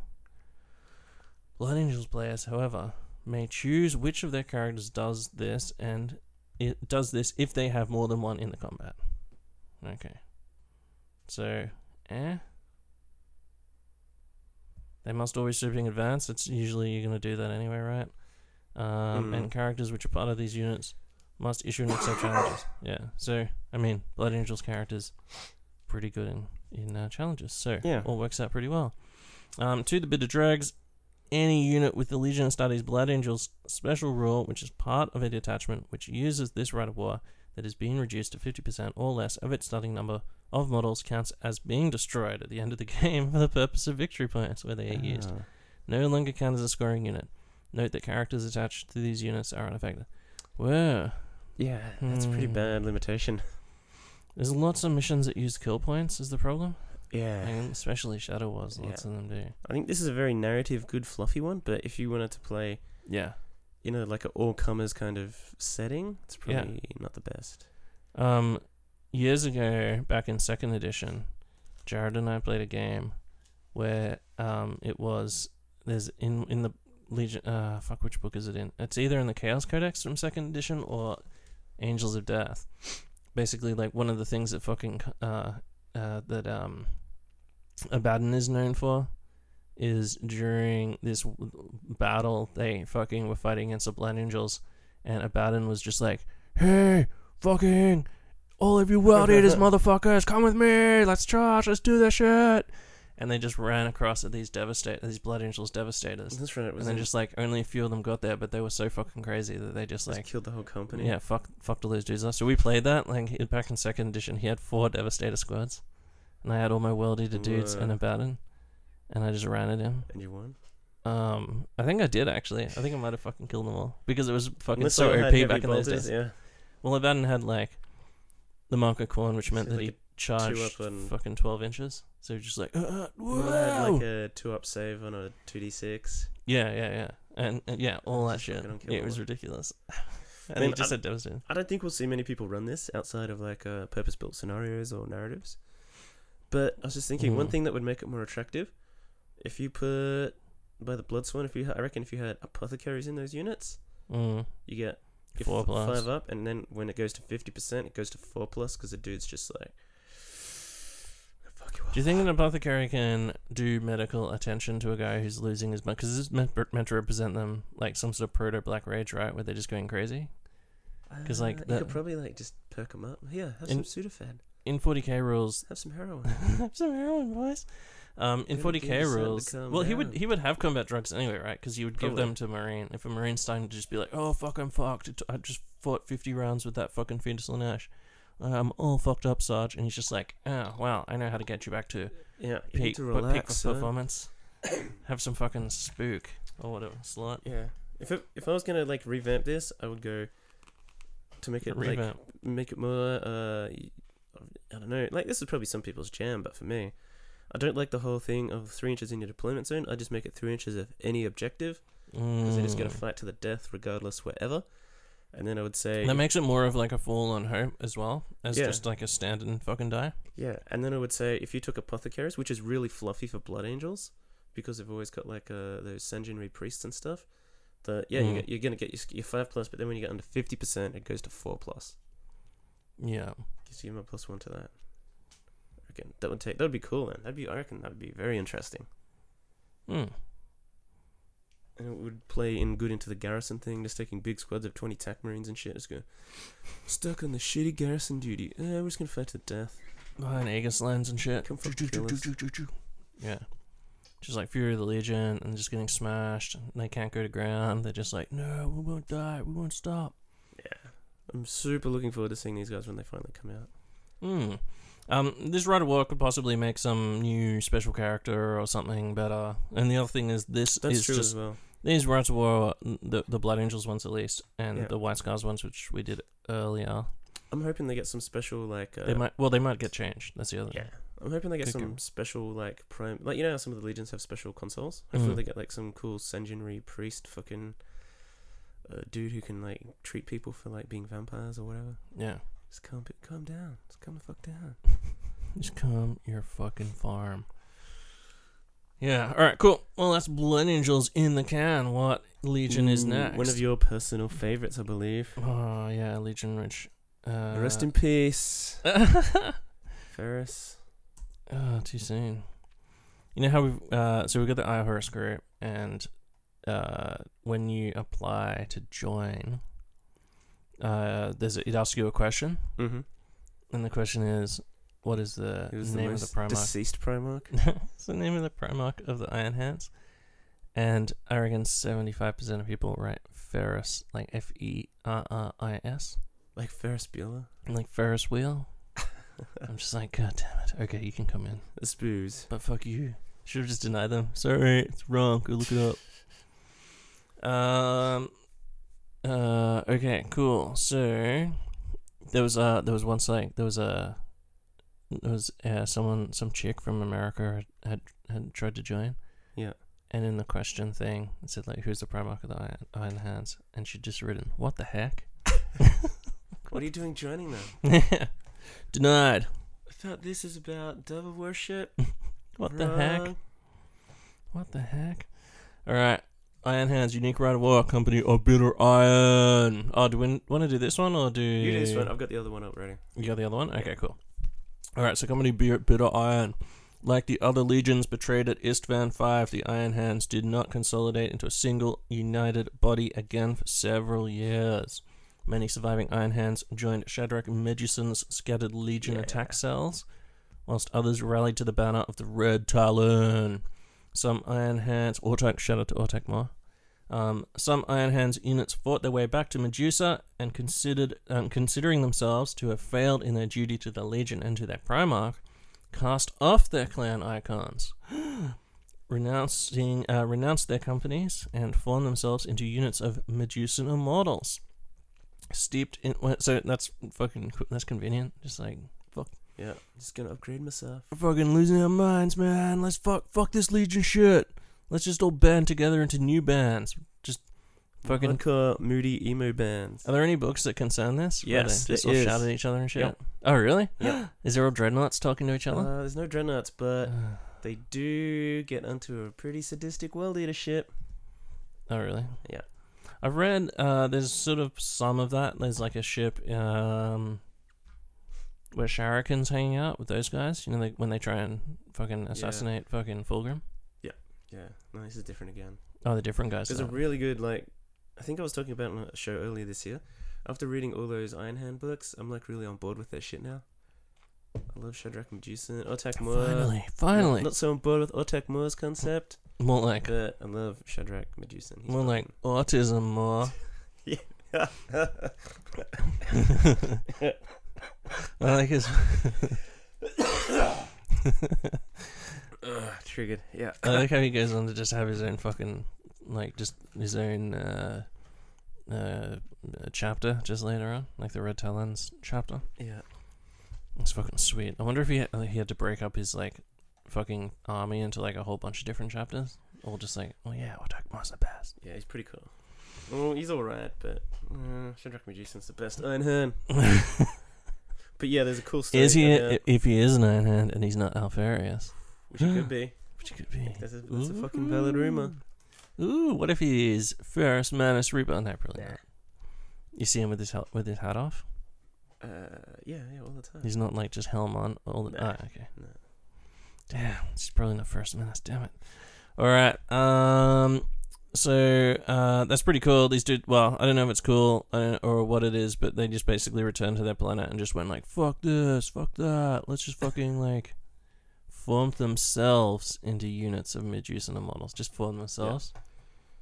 Blood Angels players, however, may choose which of their characters does this, and it does this if they have more than one in the combat. Okay. So, eh? They must always sweep in advance. It's usually you're going to do that anyway, right? Um, Mm. And characters which are part of these units must issue and accept challenges. Yeah. So, I mean, Blood Angels characters pretty good in in uh, challenges. So, Yeah. all works out pretty well. Um, to the bitter dregs, any unit with the Legion of Astartes Blood Angels special rule, which is part of a detachment which uses this right of war that is being reduced to 50% or less of its starting number of models, counts as being destroyed at the end of the game for the purpose of victory points where they are used. Ah. No longer count as a scoring unit. Note that characters attached to these units are unaffected. Whoa. Yeah, that's a pretty Hmm. bad limitation. There's lots of missions that use kill points, is the problem. Yeah. And especially Shadow Wars, lots Yeah. of them do. I think this is a very narrative, good, fluffy one. But if you wanted to play, Yeah. you know, like an all comers kind of setting, it's Yeah. probably not the best. Um, years ago, back in second edition, Jared and I played a game where um it was there's in in the Legion uh fuck which book is it in? It's either in the Chaos Codex from second edition or Angels of Death. Basically, like one of the things that fucking uh uh that um Abaddon is known for is during this battle they fucking were fighting against the Blood Angels, and Abaddon was just like, "Hey, fucking all of you world eaters motherfuckers come with me let's charge let's do this shit and they just ran across at these devastate these blood angels devastators That's right. It was and then just like only a few of them got there but they were so fucking crazy that they just like killed the whole company. yeah fuck fucked all those dudes up so we played that like back in second edition he had four devastator squads and i had all my world eater dudes and Whoa. Abaddon and i just ran at him And you won. um i think i did actually i think i might have fucking killed them all because it was fucking Unless so op back in those days Yeah. well, Abaddon had like the Mark of Khorne, which meant that like he charged up and- fucking twelve inches. So just like, uh, whoa! had like a two up save on a two d six. yeah, yeah, yeah, and, and yeah, all that shit. Yeah, it was ridiculous. and mean, he just I- said devastating. I don't think we'll see many people run this outside of like uh, purpose built scenarios or narratives. But I was just thinking one Hmm. thing that would make it more attractive, if you put by the blood Sworn, if you I reckon if you had apothecaries in those units, Mm. you get Four f- plus. five up, and then when it goes to fifty percent, it goes to four plus because the dude's just like, fuck you. Do you think an apothecary can do medical attention to a guy who's losing his mind? Because this is meant, meant to represent them like some sort of proto black rage, right? Where they're just going crazy. 'cause, like, Uh, you that- could probably like just perk them up. Yeah, have In- some Sudafed, In 40k rules, have some heroin. have some heroin, boys. Um, in 40k give yourself to rules, well, he would he would have combat drugs anyway, right? Because you would give Probably. them to marine. If a marine's starting to just be like, "Oh fuck, I'm fucked. I just fought 50 rounds with that fucking fetus Lanesh. I'm all fucked up, Sarge." And he's just like, "Oh well, I know how to get you back to Yeah, peak, to but peak relax. performance. have some fucking spook or whatever, slut." Yeah. If it, if I was gonna like revamp this, I would go to make it like make it more. Uh, I don't know. Like this is probably some people's jam, but for me, I don't like the whole thing of three inches in your deployment zone. I just make it three inches of any objective because they're just gonna Mm. fight to the death regardless wherever. And then I would say That makes it more of like a fall on hope as well as Yeah. just like a standard fucking die. yeah, and then I would say if you took apothecaries, which is really fluffy for blood angels, because they've always got like uh, those sanguinary priests and stuff. The yeah, you Mm. get, you're gonna get your, your five plus, but then when you get under fifty percent, it goes to four plus. Yeah. Gives you a plus one to that. Reckon that would take that would be cool. Then that'd be I reckon that would be very interesting. Hmm. And it would play in good into the garrison thing, just taking big squads of 20 TAC Marines and shit. Just go, stuck on the shitty garrison duty. Uh, we're just gonna fight to the death. Behind Aegis lines and shit. Come fucking kill us. Yeah. Just like Fury of the Legion and just getting smashed. And they can't go to ground. They're just like, no, we won't die. We won't stop. Yeah. I'm super looking forward to seeing these guys when they finally come out. Hmm. Um, this Rite of War could possibly make some new special character or something better. And the other thing is, this That's is true just as well. these of War, the the Blood Angels ones at least, and Yeah. the White Scars ones, which we did earlier. I'm hoping they get some special like. Uh, they might, well, they might get changed. That's the other. Yeah. I'm hoping they get Could some special like prime like you know how some of the legions have special consuls. Hopefully Mm. they get like some cool Sanguinary priest fucking uh, dude who can like treat people for like being vampires or whatever. Yeah. Just calm calm down. Just calm the fuck down. Just come your fucking farm. Yeah. All right. Cool. Well, that's Blood Angels in the can. What Legion is next? One of your personal favorites, I believe. Oh yeah, Legion Rich. Uh, Rest in peace, Ferrus. oh, too soon. You know how we've uh, so we got the Eye horoscope, and uh, when you apply to join, uh, there's it asks you a question, Mm-hmm. and the question is, what is the He was the name of the Primarch? deceased Primarch. it's the name of the Primarch of the Iron Hands. And I reckon 75% of people write Ferris, like F E R R I S, like Ferris Bueller. like Ferris wheel. I'm just like, God damn it. Okay, you can come in. The Spoos. But fuck you. Should have just denied them. Sorry, it's wrong. Go look it up. Um. Uh. Okay. Cool. So there was uh there was once like there was a there was uh, someone some chick from America had had, had tried to join. Yeah. And in the question thing, it said like, "Who's the Primarch of the Iron, Iron Hands?" And she'd just written, "What the heck?" What are you doing joining them? Denied. I thought this is about devil worship. What the heck? What the heck? All right. Iron Hands, unique rite of war, company of bitter iron. Oh, do we want to do this one or do You do this one. I've got the other one up ready. You got the other one? Okay, cool. All right, so company bitter, bitter iron. Like the other legions betrayed at Isstvan 5, the Iron Hands did not consolidate into a single united body again for several years. Many surviving Iron Hands joined Shadrak Meduson's scattered legion Yeah. attack cells, whilst others rallied to the banner of the Red Talon. Some Iron Hands, Autek, shout out to Autek Mor. Um, some Iron Hands units fought their way back to Medusa and considered, um, considering themselves to have failed in their duty to the Legion and to their Primarch, cast off their clan icons, renouncing, uh, renounced their companies, and formed themselves into units of Medusan immortals. Steeped in, so that's fucking, that's convenient. Just like Yeah, just gonna upgrade myself. we're fucking losing our minds, man. Let's fuck, fuck this Legion shit. Let's just all band together into new bands. Just fucking. Moody emo bands. Are there any books that concern this? Where Yes, they just there all is. shout at each other and shit. Yep. Oh, really? Yeah. Is there all dreadnoughts talking to each Uh, other? there's no dreadnoughts, but Uh, they do get onto a pretty sadistic world eater ship. oh, really? Yeah. I've read. Uh, there's sort of some of that. There's like a ship. Um, where Sharrowkyn's hanging out with those guys. You know, they, when they try and fucking assassinate fucking Fulgrim. Yeah, Yeah. no, this is different again. Oh, the different guys. There's a oh. really good like. I think I was talking about on a show earlier this year. After reading all those Iron Hand books, I'm like really on board with their shit now. I love Shadrak Medusa, Autek Mor. Finally, finally. Not, so on board with Autek Mor's concept, more like, but I love Shadrak Medusa. He's more like autism. More. fucking- I like his. Ugh, triggered. Yeah. I like how he goes on to just have his own fucking like just his own uh, uh, chapter just later on, like the Red Talons chapter. yeah. It's fucking sweet. I wonder if he had, he had to break up his like fucking army into like a whole bunch of different chapters, or just like, oh yeah, Autek Mor's the best. Yeah, he's pretty cool. Well, he's alright, but uh, Shadrak Medusa's the best Iron Hand. But yeah, there's a cool story. is he? about- If he is an Iron Hand and he's not Alpharius, which he could be. which he could be. That's a, that's a fucking valid rumor. Ooh, what if he is Ferrus Manus Reaper? No, probably Nah. not. You see him with his hat, with his hat off. Uh, yeah, yeah, all the time. He's not like just helm on all the. Nah, ah, okay. no. Damn, he's probably not Ferrus Manus. Damn it. All right. Um. So uh, that's pretty cool. These dude. Well, I don't know if it's cool uh, or what it is, but they just basically returned to their planet and just went like, "Fuck this, fuck that. Let's just fucking like." Form themselves into units of Medusan models. Just form themselves.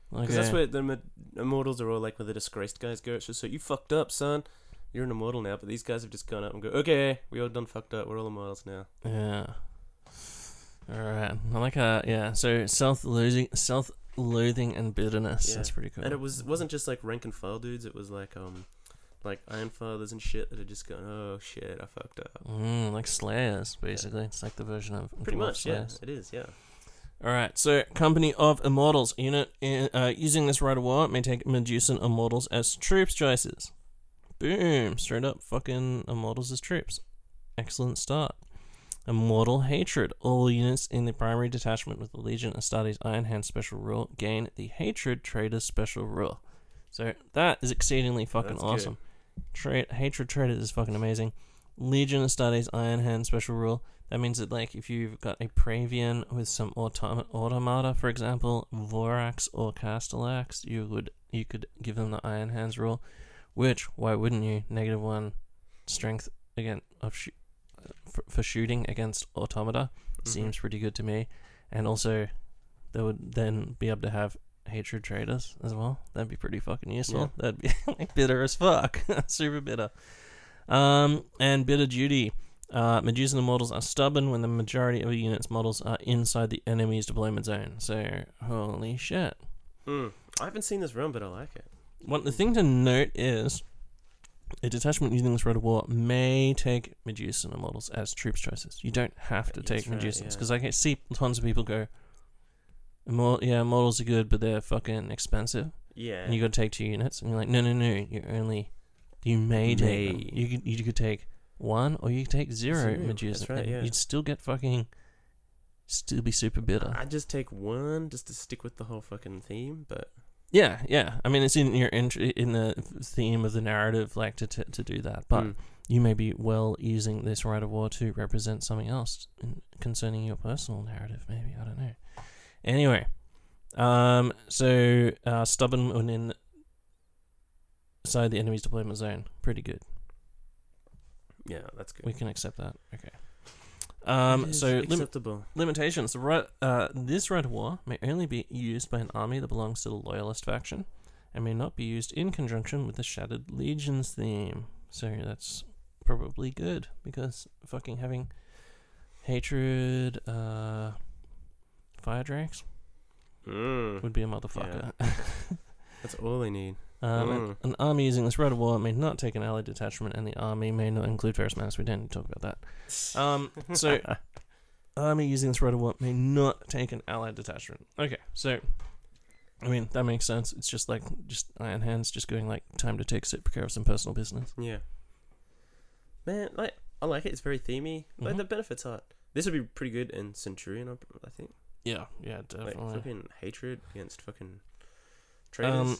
Because Okay. that's where the immortals are all like, where the disgraced guys go. It's just so you fucked up, son. You're an immortal now. But these guys have just gone up and go, okay, we all done fucked up. We're all immortals now. Yeah. All right. I like how yeah. So self-loathing, self-loathing and bitterness. Yeah. That's pretty cool. And it was wasn't just like rank and file dudes. It was like um, like iron fathers and shit that had just gone, oh shit, I fucked up. Mm, like Slayers, basically. It's like the version of Pretty much, yeah, it is, yeah. All right. So, Company of Immortals unit uh, using this right of war may take Medusan Immortals as troops choices. Boom! Straight up, fucking Immortals as troops. Excellent start. Immortal Hatred. All units in the primary detachment with the Legion Astartes Iron Hand special rule gain the Hatred Traitors special rule. So that is exceedingly fucking That's awesome. Tra- Hatred Traitors is fucking amazing. Legion Astartes Iron Hand special rule. That means that like if you've got a Praevian with some autom- automata, for example, Vorax or Castellax, you would you could give them the Iron Hands rule. Which why wouldn't you? Negative one strength again of sh- for, for shooting against automata Mhm. seems pretty good to me. And also, they would then be able to have hatred traitors as well. That'd be pretty fucking useful. That'd be like bitter as fuck, super bitter. Um, and bitter duty. Uh, Medusan models are stubborn when the majority of a unit's models are inside the enemy's deployment zone. So, holy shit. Mm. I haven't seen this run, but I like it. One the thing to note is a detachment using this road of war may take Medusan models as troops choices. You don't have to take right, Medusans yeah. because I can see tons of people go. "Immor- Yeah, models are good, but they're fucking expensive, Yeah. and you got to take two units. And you're like, no, no, no. You only you may take. May. You could you could take one, or you could take zero, Zero, Medusan. that's right, yeah. You'd still get fucking, still be super bitter. I just take one just to stick with the whole fucking theme, but Yeah, yeah. I mean, it's in your int- in the theme of the narrative, like to to, to do that. But Mm. you may be well using this rite of war to represent something else in, concerning your personal narrative. Maybe I don't know. Anyway, um, so uh, stubborn when in inside the enemy's deployment zone, pretty good. yeah, that's good. We can accept that. Okay. Um, It is so lim- acceptable. Limitations. Right, uh, this rite of war may only be used by an army that belongs to the loyalist faction, and may not be used in conjunction with the Shattered Legions theme. So that's probably good because fucking having hatred, uh, fire drakes Mm. would be a motherfucker. That's all they need. Um, Mm. An army using this of war may not take an allied detachment, and the army may not include Ferrus Manus. We don't need to talk about that. Um, so army using this of war may not take an allied detachment. Okay, so I mean that makes sense. It's just like just Iron Hands just going like time to take sit care of some personal business. Yeah. Man, like I like it. It's very themey. Like Mhm. the benefits are. This would be pretty good in Centurion. I I think. Yeah, yeah, Like definitely. fucking hatred against fucking traitors. Um,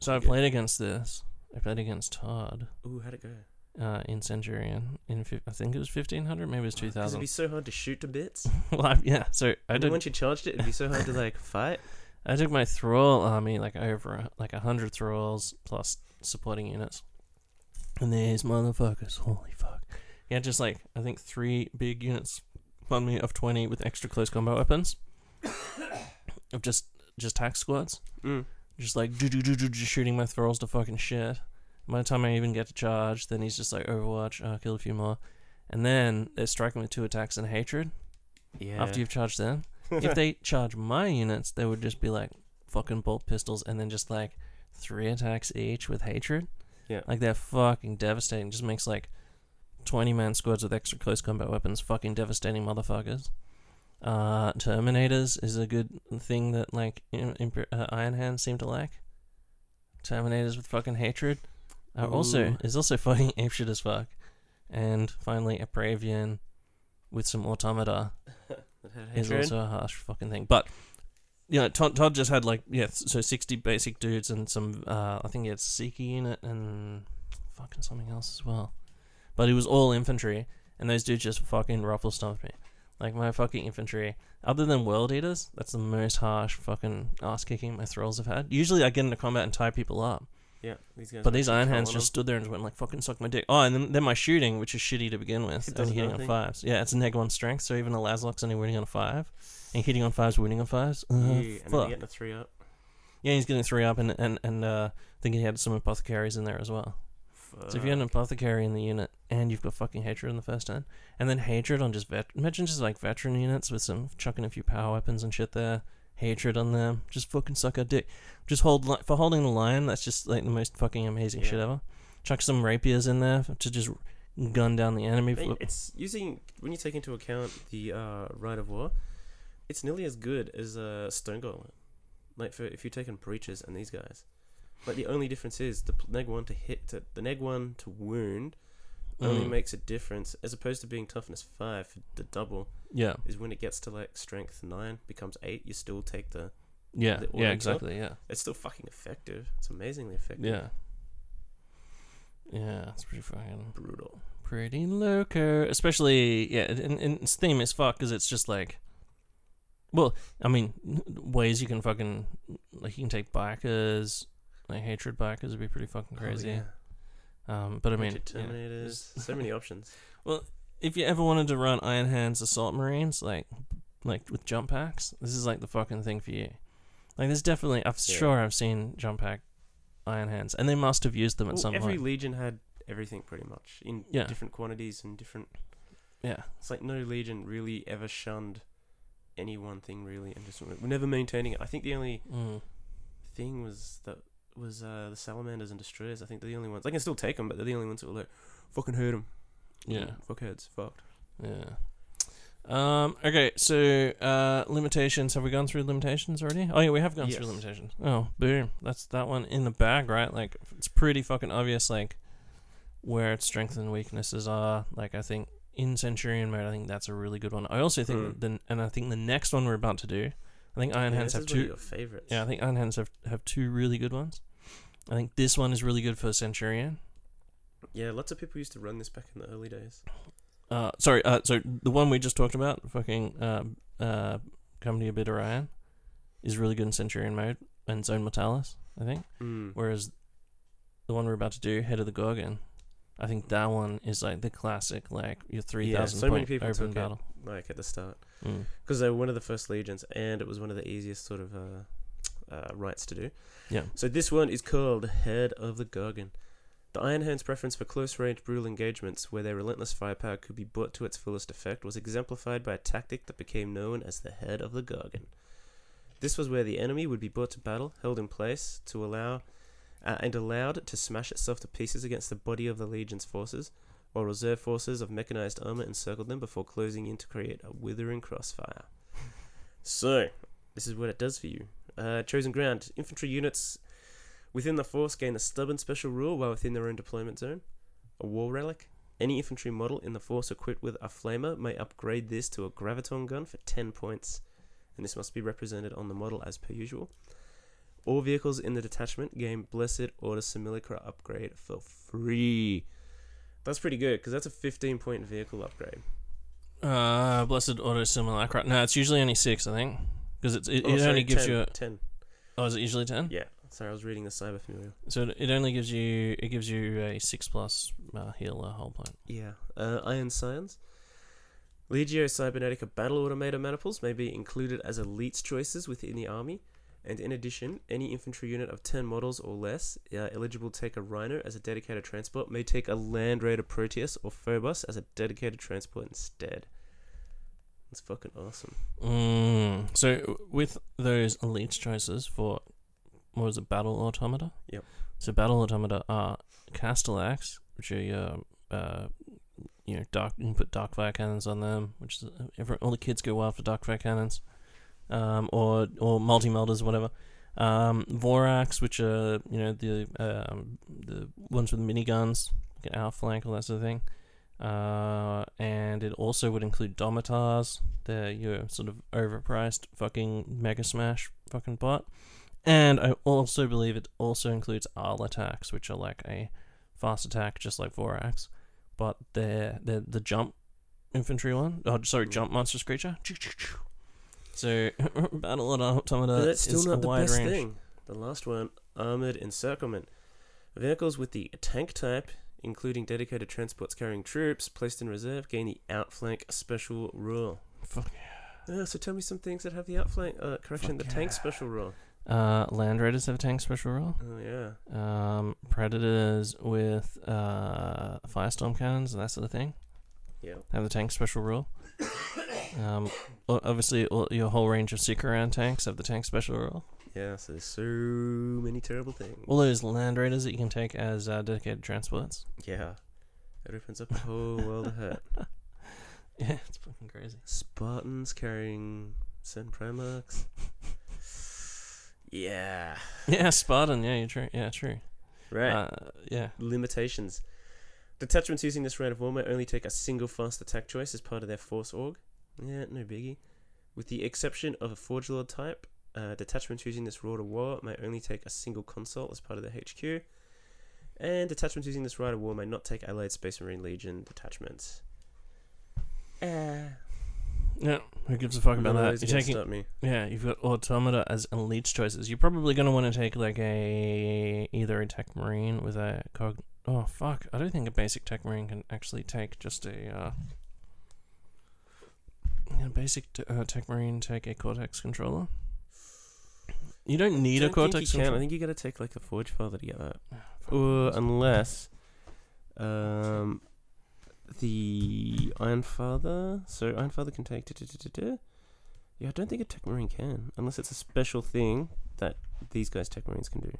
so I played against this. I played against Todd Ooh, how'd it go? uh, in Centurion in fif- I think it was fifteen hundred, maybe it was two Because it'd thousand. be so hard to shoot to bits. well, I, yeah. So I did. once you charged it, it'd be so hard to like fight. I took my thrall army like over a- like a hundred thralls plus supporting units, and these motherfuckers, holy fuck! Yeah, just like I think three big units on me of twenty with extra close combat weapons, of just just tack squads, Mm. Just like shooting my thralls to fucking shit. By the time I even get to charge, then he's just like Overwatch. Oh, kill a few more, and then they're striking with two attacks and hatred Yeah. after you've charged them if they charge my units, they would just be like fucking bolt pistols and then just like three attacks each with hatred. Yeah. Like they're fucking devastating. Just makes like 20 man squads with extra close combat weapons fucking devastating motherfuckers. Uh, Terminators is a good thing that like in, uh, Iron Hands seem to lack. Terminators with fucking hatred are also is also fucking apeshit as fuck. And finally, a Praevian with some automata is also a harsh fucking thing. But you know, Todd, Todd just had like yeah, so sixty basic dudes and some. Uh, I think he had Seeker unit and fucking something else as well. But it was all infantry, and those dudes just fucking ruffle stomped me. Like my fucking infantry, other than world eaters, that's the most harsh fucking ass kicking my thralls have had. Usually I get into combat and tie people up, Yeah, these guys. but these iron hands just stood there and just went like fucking suck my dick. Oh, and then, then my shooting, which is shitty to begin with, only hitting nothing. on fives. Yeah, it's a neg one strength, so even a Laslock's only winning on a five, and hitting on fives, winning on fives. Uh. Yeah, and fuck. getting a three up. Yeah, he's getting three up, and and and uh, I think he had some apothecaries in there as well. So if you had an apothecary in the unit and you've got fucking hatred in the first turn, and then hatred on just vet, imagine just like veteran units with some chucking a few power weapons and shit there, hatred on them, just fucking suck a dick. Just hold li- for holding the line. That's just like the most fucking amazing shit ever. Chuck some rapiers in there to just gun down the enemy. It's using when you take into account the uh, rite of war, it's nearly as good as a uh, stone golem. Like for if you're taking breachers and these guys, like the only difference is the neg one to hit to, the neg one to wound only Mm. makes a difference as opposed to being toughness five for the double. Yeah, is when it gets to like strength nine becomes eight you still take the yeah, the yeah, exactly, yeah, it's still fucking effective. It's amazingly effective. Yeah, yeah. It's pretty fucking brutal. pretty loco. Especially, yeah, and, and its theme is fuck because it's just like, well, I mean, ways you can fucking like you can take bikers, like hatred bikers would be pretty fucking crazy. oh, yeah. Um, but I mean, Rigid yeah. so many options Well, if you ever wanted to run Iron Hands Assault Marines, like like with jump packs, this is like the fucking thing for you. Like, there's definitely, I'm Yeah. sure I've seen jump pack Iron Hands, and they must have used them at Well, some every point. legion had everything pretty much in Yeah. different quantities and different Yeah, It's like no legion really ever shunned any one thing really, and just we're never maintaining it. I think the only mm. thing was that was uh, the salamanders and destroyers. I think they're the only ones. I can still take them, but they're the only ones that were like, fucking hurt them. yeah. fuckheads, fucked. Yeah. Um. Okay. So, uh, limitations. Have we gone through limitations already? Oh yeah, we have gone through limitations. Oh, boom. That's that one in the bag, right? Like, it's pretty fucking obvious, like, where its strengths and weaknesses are. Like, I think in Centurion mode, I think that's a really good one. I also think Hmm. the and I think the next one we're about to do, I think Iron yeah, Hands have is one of two. your favorites. Yeah, I think Iron Hands have have two really good ones. I think this one is really good for Centurion. yeah. Lots of people used to run this back in the early days. Uh, sorry. Uh, so the one we just talked about, fucking uh, uh, Company of Bitter Iron, is really good in Centurion mode and Zone Mortalis, I think. Mm. Whereas the one we're about to do, Head of the Gorgon, I think that one is like the classic, like your three thousand so many people open took it. battle. Like at the start, Mm. because they were one of the first legions, and it was one of the easiest sort of uh, uh, rites to do. Yeah. So this one is called Head of the Gorgon. The Iron Hand's preference for close-range brutal engagements, where their relentless firepower could be brought to its fullest effect, was exemplified by a tactic that became known as the Head of the Gorgon. This was where the enemy would be brought to battle, held in place to allow, uh, and allowed to smash itself to pieces against the body of the Legion's forces, while reserve forces of mechanized armor encircled them before closing in to create a withering crossfire. So, this is what it does for you. Uh, chosen ground. Infantry units within the force gain a stubborn special rule while within their own deployment zone. A war relic. Any infantry model in the force equipped with a flamer may upgrade this to a graviton gun for 10 points, and this must be represented on the model as per usual. All vehicles in the detachment gain Blessed Auto Simulacra upgrade for free. That's pretty good because that's a 15 point vehicle upgrade. Uh, Blessed Auto Simulacra. No, it's usually only six, I think, because it, it, Oh, it sorry, only gives 10, you. A, 10. oh, is it usually ten? Yeah, sorry, I was reading the Cyber Familiar. So it- it only gives you it gives you a six plus uh, heal a whole point. Yeah. Uh, Iron Science. Legio Cybernetica Battle Automata maniples may be included as elites choices within the army, and in addition, any infantry unit of 10 models or less uh, eligible to take a Rhino as a dedicated transport may take a Land Raider Proteus or Phobos as a dedicated transport instead. That's fucking awesome. Mm. So with those elite choices for what was it, battle automata? Yep. So battle automata are Castellax, which are your uh, you know dark. You can put dark fire cannons on them, which is every, all the kids go wild for dark fire cannons, um, or or multi melders, whatever. Um, Vorax, which are you know the um, the ones with miniguns, like an outflank, all that sort of thing. Uh, and it also would include Domitars, they're your sort of overpriced fucking Mega Smash fucking bot. And I also believe it also includes Arlatax, which are like a fast attack, just like Vorax, but they're they're the jump infantry one. Oh, sorry, Mm. jump monstrous creature. So battle at automata But that's still is a not the best range. thing. The last one, armored encirclement. Vehicles with the tank type, including dedicated transports carrying troops placed in reserve, gain the outflank special rule. Fuck Uh, so tell me some things that have the outflank. Uh, correction, Fuck the tank special rule. Uh, Land Raiders have a tank special rule. Oh yeah. Um, Predators with uh, firestorm cannons and that sort of thing Yeah. have the tank special rule. Um, obviously, all, your whole range of Sicaran tanks have the tank special rule. Yeah. So there's so many terrible things. All those Land Raiders that you can take as uh, dedicated transports. yeah. It opens up a whole world of hurt. Yeah, it's fucking crazy. Spartans carrying certain Primarchs. Yeah. Yeah, Spartan. Yeah, you're true. Yeah, true. Right. Uh, yeah. Limitations. Detachments using this rite of war may only take a single fast attack choice as part of their force org. Yeah, no biggie. With the exception of a Forge Lord type, uh, detachments using this rite of war may only take a single consult as part of their HQ. And detachments using this rite of war may not take Allied Space Marine Legion detachments. Uh, Yeah. Who gives a fuck about that? You're taking. Yeah, you've got automata as elite choices. You're probably gonna want to take like a either a tech marine with a cog. Oh fuck! I don't think a basic tech marine can actually take just a. Uh, yeah, basic uh, tech marine take a cortex controller. You don't need I a don't think cortex you can. I think you gotta take like a Forge Father to get that. Or unless um the Iron Father so Iron Father can take. Yeah, I don't think a Tech Marine can. Unless it's a special thing that these guys Tech Marines can do.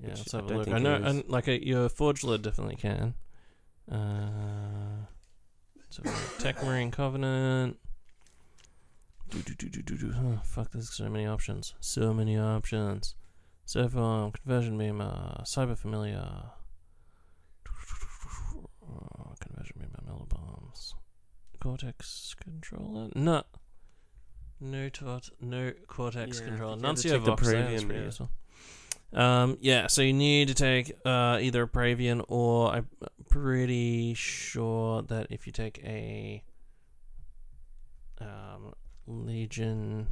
Yeah, let's I have a don't look. think I know, and like a, your Forge Lord definitely can. Uh, so Tech Marine Covenant. Do, do, do, do, do, do. Oh, fuck, there's so many options. So many options. Servo arm, Conversion Beamer, Cyber Familiar. Oh, conversion Beamer, Melta bombs. Cortex Controller? No. No, tot, no Cortex Yeah, Controller. think you have to Nuncio take the Vox, yeah, that's pretty yeah. useful. Um, yeah, so you need to take uh, either a Praevian or I'm pretty sure that if you take a um, Legion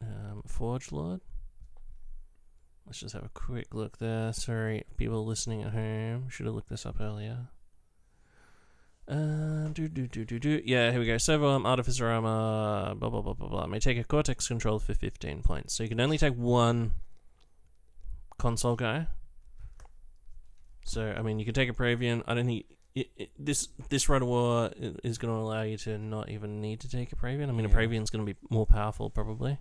um, Forge Lord. Let's just have a quick look there. Sorry, people listening at home. Should have looked this up earlier. Uh, do do do do do. Yeah, here we go. Servo arm, artificer armor, blah blah blah blah blah. May take a cortex control for fifteen points. So you can only take one consul guy. So I mean, you can take a Praevian. I don't think it, it, this this War is going to allow you to not even need to take a Praevian. I mean, a Yeah. Praevian's going to be more powerful probably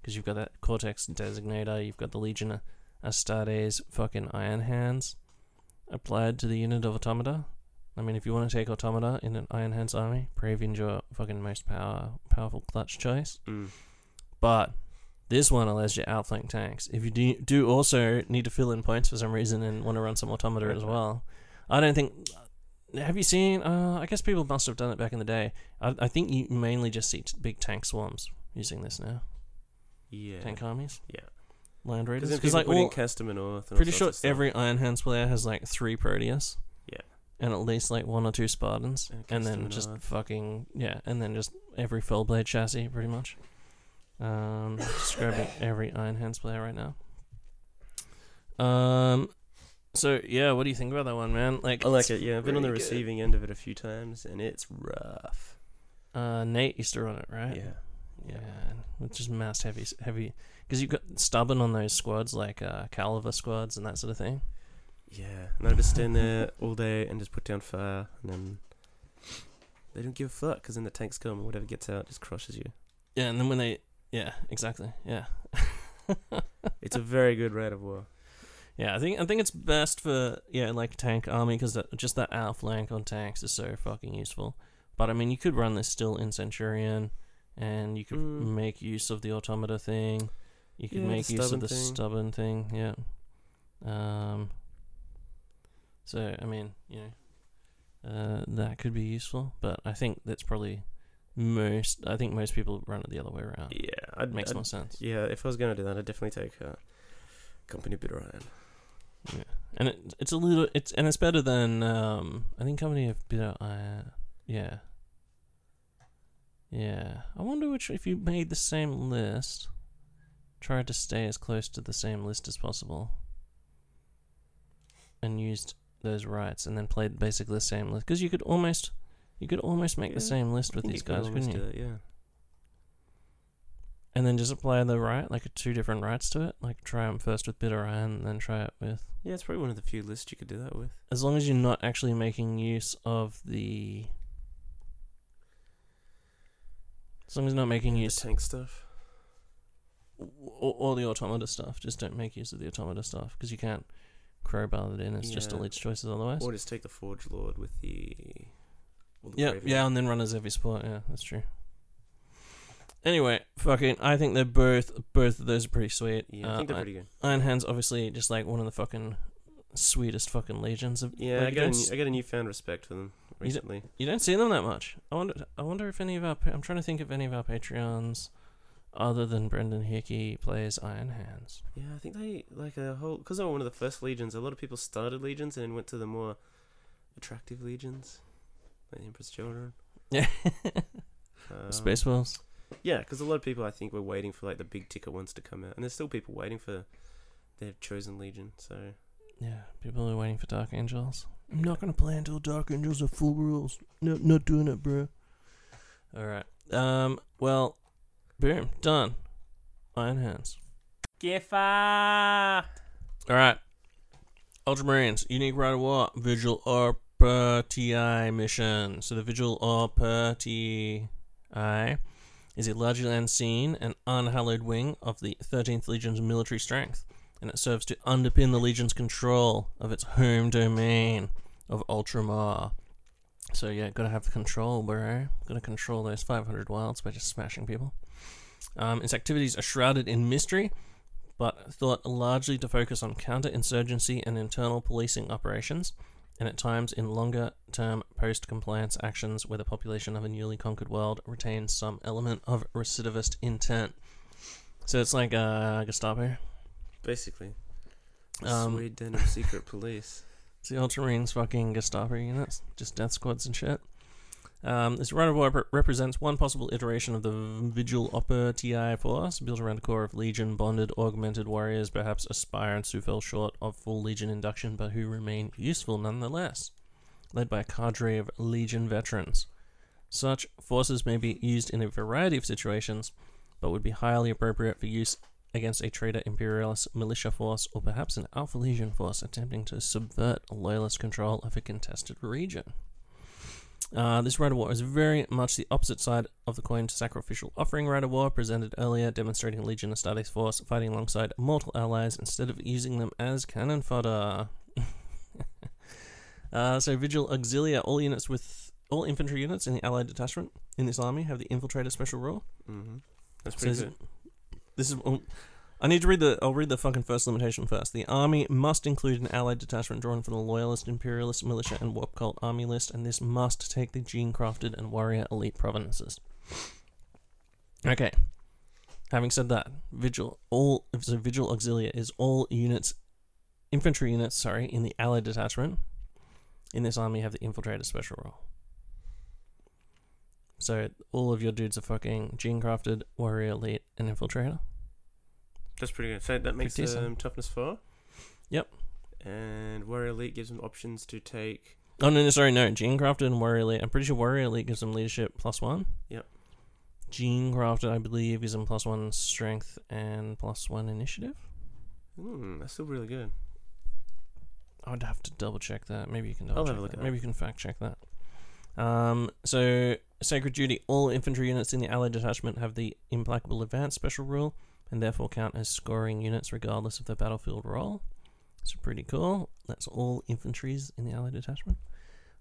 because you've got that Cortex designator. You've got the Legion Astartes fucking Iron Hands applied to the unit of Automata. I mean, if you want to take Automata in an Iron Hands army, Praevian's your fucking most power powerful clutch choice. Mm. But this one allows you to outflank tanks. If you do, do also need to fill in points for some reason and want to run some automata as well, I don't think. Have you seen? Uh, I guess people must have done it back in the day. I, I think you mainly just see t- big tank swarms using this now. Yeah. Tank armies. Yeah. Land raiders. Because like all, Castum and all pretty sure every Iron Hands player has like three Proteus. Yeah. And at least like one or two Spartans, And and then Custom just North. fucking yeah, and then just every Fellblade chassis, pretty much. Um, just grabbing every Iron Hands player right now. Um, so yeah, what do you think about that one, man? Like, I like it. Yeah, I've been on the good. receiving end of it a few times, and it's rough. Uh, Nate used to run it, right? Yeah. yeah, with just massed heavy, heavy, because you've got stubborn on those squads, like uh, Caliver squads and that sort of thing. Yeah, and I just stand there all day and just put down fire, and then they don't give a fuck because then the tanks come and whatever gets out just crushes you. Yeah, and then when they, yeah, exactly, yeah. It's a very good rite of war. Yeah, I think I think it's best for yeah like tank army because just that outflank on tanks is so fucking useful. But I mean, you could run this still in Centurion, and you could Mm. make use of the automata thing. You could Yeah, make use of the thing. stubborn thing. Yeah. Um. So I mean, you know, uh, that could be useful, but I think that's probably most. I think most people run it the other way around. Yeah, I'd, Makes I'd- more sense. Yeah, if I was gonna do that, I'd definitely take uh, Company Bitter Iron. Yeah. And it, it's a little it's and it's better than um I think Company of Bitter Iron. Yeah. Yeah. I wonder which if you made the same list, tried to stay as close to the same list as possible, and used those rites, and then played basically the same list, because you could almost you could almost make the same list with these guys, couldn't you? that, yeah. And then just apply the rite, like two different rites to it. Like try them first with bitter iron, and then try it with. Yeah, it's probably one of the few lists you could do that with. As long as you're not actually making use of the. As long as you're not making The use tank stuff. all, all the automata stuff, just don't make use of the automata stuff because you can't crowbar it in. It's just Yeah. elite choices otherwise. Or just take the Forge Lord with the. the Yeah, yeah, and then run as every sport. Yeah, that's true. Anyway, fucking, I think they're both both of those are pretty sweet. Yeah, I Uh, think they're pretty good. Iron Hand's obviously just like one of the fucking sweetest fucking legions of. Yeah, I like, got, a, new- I got a newfound respect for them You don't- recently. You don't see them that much. I wonder. I wonder if any of our. I'm trying to think if any of our Patreons, other than Brendan Hickey, plays Iron Hands. Yeah, I think they like a whole because they were one of the first legions. A lot of people started legions and then went to the more attractive legions, like the Emperor's Children. Yeah. Um, Spaceballs. Yeah, because a lot of people I think were waiting for like the big ticket ones to come out, and there's still people waiting for their chosen legion. So Yeah, people are waiting for Dark Angels. I'm not gonna play until Dark Angels are full rules. No, not doing it, bro. All right. Um. Well, boom, done. Iron Hands. Get fucked. All right. Ultramarines, unique rite of war, Vigil Operti mission. So the Vigil Operti is a largely unseen and unhallowed wing of the 13th Legion's military strength, and it serves to underpin the Legion's control of its home domain of Ultramar. So yeah, gotta have the control, bro. Gotta control those 500 Worlds by just smashing people. Um, its activities are shrouded in mystery, but thought largely to focus on counterinsurgency and internal policing operations, and at times in longer term post compliance actions where the population of a newly conquered world retains some element of recidivist intent. So it's like uh, Gestapo. basically, Um, Swede denim secret police. It's the Ultramarines fucking Gestapo units, just death squads and shit. Um, this War rep- represents one possible iteration of the Vigil Operti force, built around a core of Legion bonded, augmented warriors, perhaps aspirants who fell short of full Legion induction but who remain useful nonetheless, led by a cadre of Legion veterans. Such forces may be used in a variety of situations, but would be highly appropriate for use against a traitor imperialist militia force or perhaps an Alpha Legion force attempting to subvert loyalist control of a contested region. Uh, this Rite of War is very much the opposite side of the coin to Sacrificial Offering Rite of War presented earlier, demonstrating Legion Astartes force fighting alongside mortal allies instead of using them as cannon fodder. uh, so Vigil Auxilia, all units with all infantry units in the allied detachment in this army have the infiltrator special rule. Mm-hmm. That's pretty is good. This is. I need to read the. I'll read the fucking first limitation first. The army must include an allied detachment drawn from the loyalist, imperialist, militia, and warp cult army list, and this must take the gene crafted and warrior elite provinces. Okay. Having said that, vigil all so vigil auxilia is all units, infantry units. Sorry, in the allied detachment. In this army, have the infiltrator special role. So all of your dudes are fucking gene crafted, warrior elite, and infiltrator. That's pretty good. So that makes decent. um, toughness four. Yep. And warrior elite gives them options to take. Oh no, no, sorry, no. Gene crafted and warrior elite. I'm pretty sure warrior elite gives them leadership plus one. Yep. Gene crafted, I believe, gives them plus one strength and plus one initiative. Hmm, that's still really good. I would have to double check that. Maybe you can double I'll check have a look that. at that. Maybe you can fact check that. Um, so sacred duty. All infantry units in the allied detachment have the implacable advance special rule, and therefore count as scoring units regardless of their battlefield role. So pretty cool. That's all infantries in the allied detachment.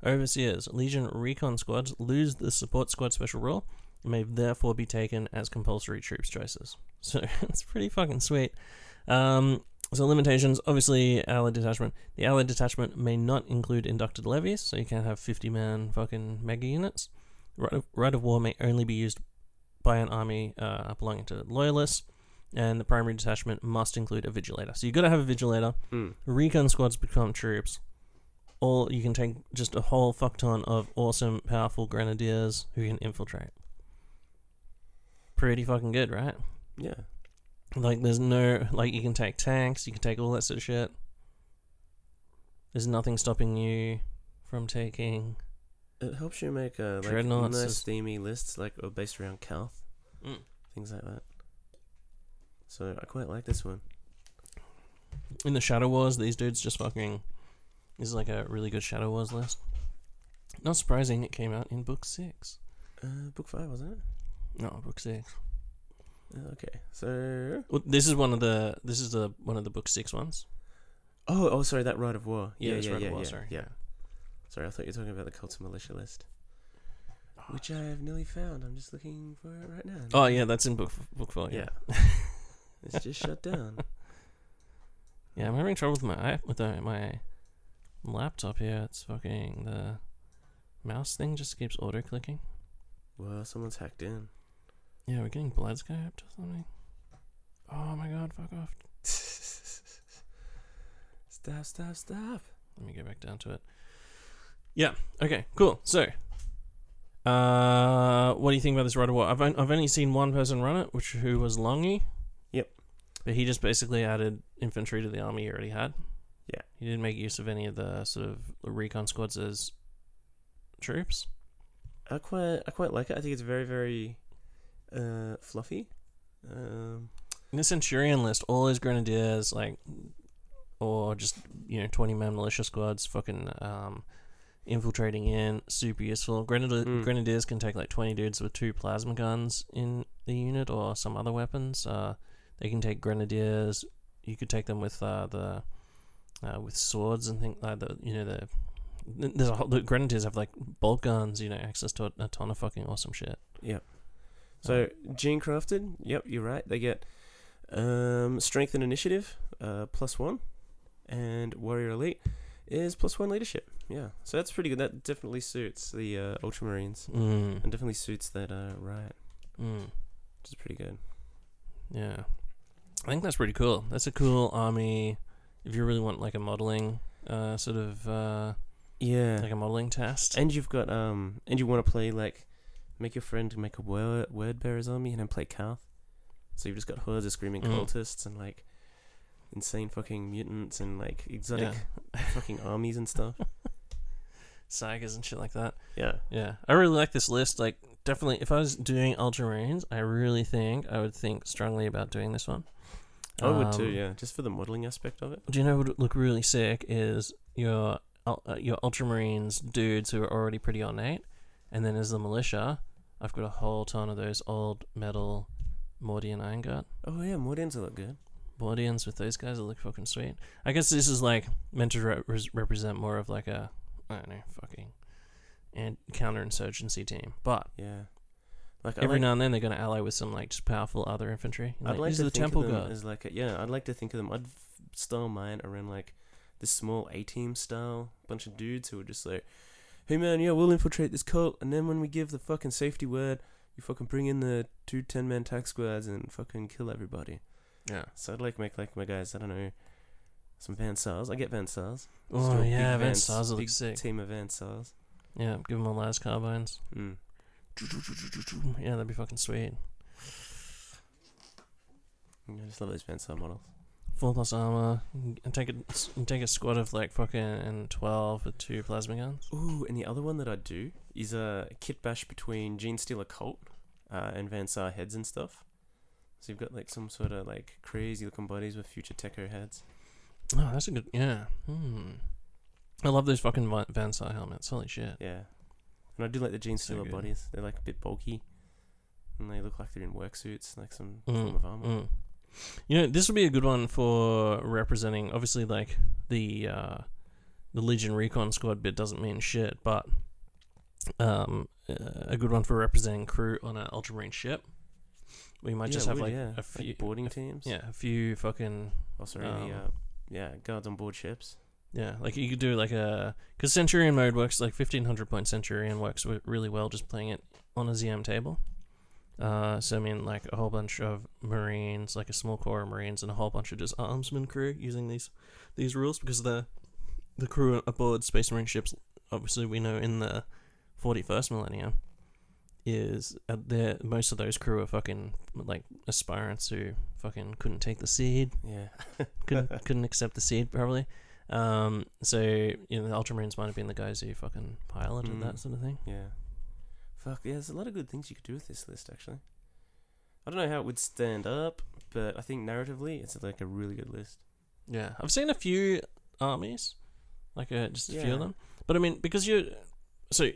Overseers, Legion recon squads lose the support squad special rule, and may therefore be taken as compulsory troops choices. So it's pretty fucking sweet. Um, so limitations, obviously, allied detachment. The allied detachment may not include inducted levies, so you can't have 50 man fucking mega units. Right of, rite of war may only be used by an army uh, belonging to loyalists. And the primary detachment must include a vigilator. So you've got to have a vigilator. Mm. Recon squads become troops. All you can take just a whole fuck ton of awesome, powerful grenadiers who can infiltrate. Pretty fucking good, right? Yeah. Like, there's no like you can take tanks, you can take all that sort of shit. There's nothing stopping you from taking. It helps you make uh, like nice is- steamy lists like or based around Calth, Mm. things like that. So I quite like this one. In the Shadow Wars, these dudes just fucking. This is like a really good Shadow Wars list. Not surprising, it came out in book six. Uh, book five wasn't it? No, book six. Uh, okay, so Well, this is one of the. This is the one of the book six ones. oh oh sorry that Rite of War. Yeah, Yeah yeah of yeah War, yeah, sorry. yeah. Sorry, I thought you were talking about the Cult of Militia list, which I have nearly found. I'm just looking for it right now. Oh yeah, that's in book book four. Yeah. yeah. it's just shut down. Yeah, I'm having trouble with my with the, my laptop here. It's fucking the mouse thing just keeps auto clicking. Well, someone's hacked in. Yeah, we're getting blood scoped or something. Oh my god, fuck off. Stop! Stop! Stop! Let me go back down to it. Yeah. Okay. Cool. So, uh, what do you think about this of War? I've on- I've only seen one person run it, which who was Longy. But he just basically added infantry to the army he already had. Yeah. He didn't make use of any of the sort of recon squads as troops. I quite I quite like it. I think it's very very uh, fluffy. Um, In the Centurion list, all his grenadiers, like, or just you know, twenty man militia squads, fucking um, infiltrating in, super useful. Grenadier, Mm. Grenadiers can take like twenty dudes with two plasma guns in the unit or some other weapons. Uh, they can take grenadiers. You could take them with uh, the uh, with swords and things like the you know the. There's a whole, the grenadiers have like bolt guns, you know, access to a, a ton of fucking awesome shit. Yep. So gene crafted. Yep, you're right. They get um, strength and initiative uh, plus one, and warrior elite is plus one leadership. Yeah, so that's pretty good. That definitely suits the uh, ultramarines Mm, and definitely suits that uh, riot, mm. which is pretty good. Yeah. I think that's pretty cool. That's a cool army if you really want like a modeling uh sort of uh Yeah, like a modeling test. and you've got um, and you want to play like make your friend make a word word bearers army and then play Calth. So you've just got hordes of screaming Mm. cultists and like insane fucking mutants and like exotic yeah. fucking armies and stuff. Sagas and shit like that. Yeah. Yeah. I really like this list. Like definitely if I was doing Ultramarines, I really think I would think strongly about doing this one. I would too, Um, yeah. Just for the modeling aspect of it. Do you know what would look really sick is your uh, your Ultramarines dudes who are already pretty ornate, and then as the militia, I've got a whole ton of those old metal Mordian Iron Guard. Oh yeah, Mordians look good. Mordians with those guys that look fucking sweet. I guess this is like meant to re- represent more of like a I don't know fucking and counterinsurgency team, but Yeah. Like every like, now and then they're gonna ally with some like just powerful other infantry. I'd Like, like to the think temple of them guard. as like a, yeah, I'd like to think of them. I'd style mine around like this small A team style bunch of dudes who are just like, hey man, yeah, we'll infiltrate this cult, and then when we give the fucking safety word, you fucking bring in the two 10 man tax squads and fucking kill everybody. Yeah. So I'd like make like my guys. I don't know. Some Van Saars. I get Van Saars. Oh yeah, Van Vans- Stars will big look sick. Team of Van Saars. Yeah, give them all last carbines. Mm. Yeah, that'd be fucking sweet. I just love those Van Saar models. Full plus armor. And take a and take a squad of like fucking twelve with two plasma guns. Ooh, and the other one that I do is a kit bash between Gene Stealer Cult uh, and Van Saar heads and stuff. So you've got like some sort of like crazy looking bodies with future Techo heads. Oh, that's a good. Yeah. Hmm. I love those fucking Va- Van Saar helmets. Holy shit. Yeah. And I do like the Gene So bodies. They're like a bit bulky. And they look like they're in work suits, like some Mm, form of armor. mm. You know, this would be a good one for representing. Obviously, like the uh, the Legion Recon Squad bit doesn't mean shit, but um, uh, a good one for representing crew on an Ultramarine ship. We might Yeah, just have would, like yeah. a few boarding a- teams. Yeah, a few fucking Oh, sorry, Um, the uh, yeah guards on board ships. Yeah, like you could do like a because Centurion mode works like fifteen hundred point Centurion works really well just playing it on a ZM table. Uh, so I mean, like a whole bunch of Marines, like a small core of Marines, and a whole bunch of just armsman crew using these these rules because the the crew aboard Space Marine ships, obviously we know in the forty first millennium, is uh, there most of those crew are fucking like aspirants who fucking couldn't take the seed, Yeah. couldn't couldn't accept the seed probably. Um, so you know the Ultramarines might have been the guys who fucking piloted Mm. that sort of thing. Yeah. Fuck, yeah, there's a lot of good things you could do with this list, actually. I don't know how it would stand up, but I think narratively, it's like a really good list. Yeah, I've seen a few armies, like uh, just a few of them. But I mean, because you're so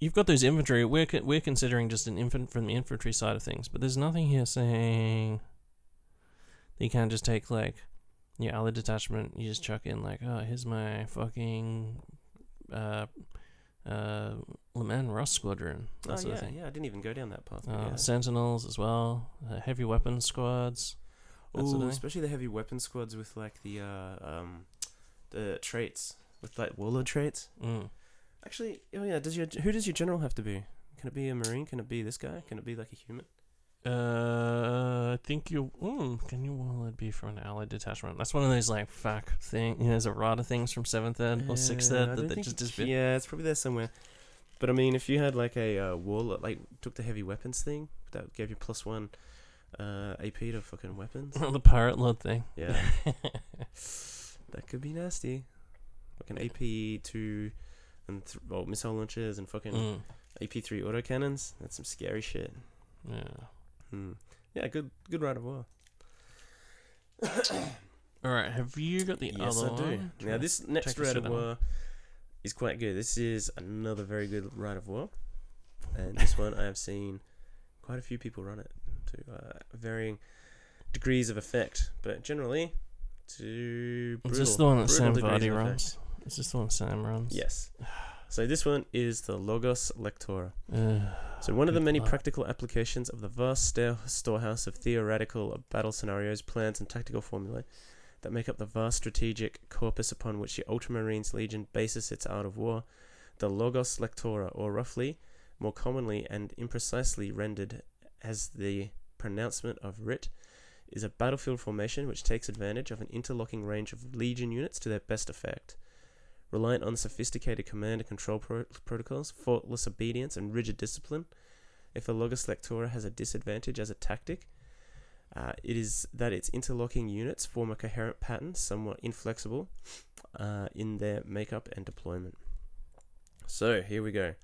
you've got those infantry. We're we're considering just an infant from the infantry side of things, but there's nothing here saying that you can't just take like your allied detachment. You just chuck in like, oh, here's my fucking uh uh Leman Russ squadron. That oh, sort yeah, of thing. yeah, I didn't even go down that path. Uh, yeah. Sentinels as well, uh, heavy weapons squads. that sort of especially the heavy weapon squads with like the uh, um, the traits with like warlord traits. Mm. Actually, oh yeah, does your who does your general have to be? Can it be a marine? Can it be this guy? Can it be like a human? Uh, I think you. Mm, can you warlord be from an allied detachment? That's one of those like fuck thing. You know, there's a lot of things from seventh ed or sixth Uh, ed that, that just it- disappear. Yeah, it's probably there somewhere. But I mean, if you had like a uh, warlord, like took the heavy weapons thing, that gave you plus one uh, AP to fucking weapons. the pirate lord thing. Yeah, that could be nasty. Fucking AP two and th- well, missile launchers and fucking Mm, AP three autocannons. That's some scary shit. yeah. Hmm. Yeah, good good rite of war. All right. Have you got the yes, other I do. one? Now this next rite of war is quite good. This is another very good rite of war, and this one I have seen quite a few people run it to uh, varying degrees of effect, but generally to Is this the one that Sam Vardy runs? Is this the one Sam runs? Yes. So this one is the Logos Lectora. Uh, So one of the many practical applications of the vast storehouse of theoretical battle scenarios, plans, and tactical formulae that make up the vast strategic corpus upon which the Ultramarines Legion bases its art of war, the Logos Lectora, or roughly, more commonly and imprecisely rendered as the pronouncement of writ, is a battlefield formation which takes advantage of an interlocking range of Legion units to their best effect. Reliant on sophisticated command and control pro- protocols, faultless obedience, and rigid discipline, if a Logos Lectora has a disadvantage as a tactic, uh, it is that its interlocking units form a coherent pattern, somewhat inflexible uh, in their makeup and deployment. So, here we go.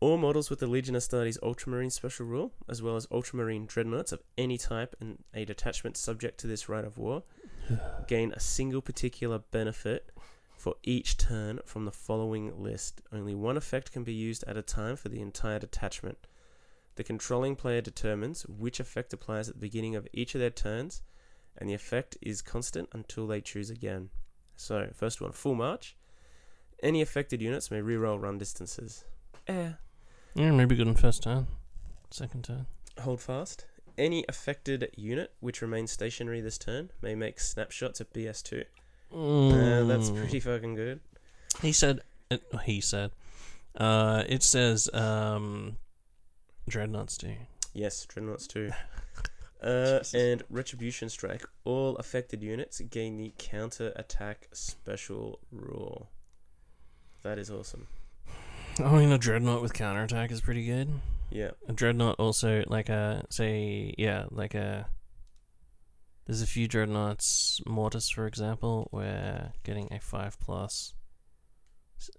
All models with the Legion Astartes Ultramarine special rule, as well as Ultramarine dreadnoughts of any type and a detachment subject to this rite of war, gain a single particular benefit for each turn from the following list. Only one effect can be used at a time for the entire detachment. The controlling player determines which effect applies at the beginning of each of their turns, and the effect is constant until they choose again. So, first one, full march. Any affected units may reroll run distances. Eh. yeah, maybe good in first turn, second turn. Hold fast. Any affected unit which remains stationary this turn may make snapshots at BS2. Uh, that's Mm. pretty fucking good. He said. It, he said. Uh, it says um, dreadnoughts do. Yes, Dreadnoughts too. Uh, and Retribution Strike. All affected units gain the counter attack special rule. That is awesome. I mean, a dreadnought with counter attack is pretty good. Yeah. A dreadnought also like a say yeah like a. There's a few dreadnoughts, Mortis for example, where getting a five plus.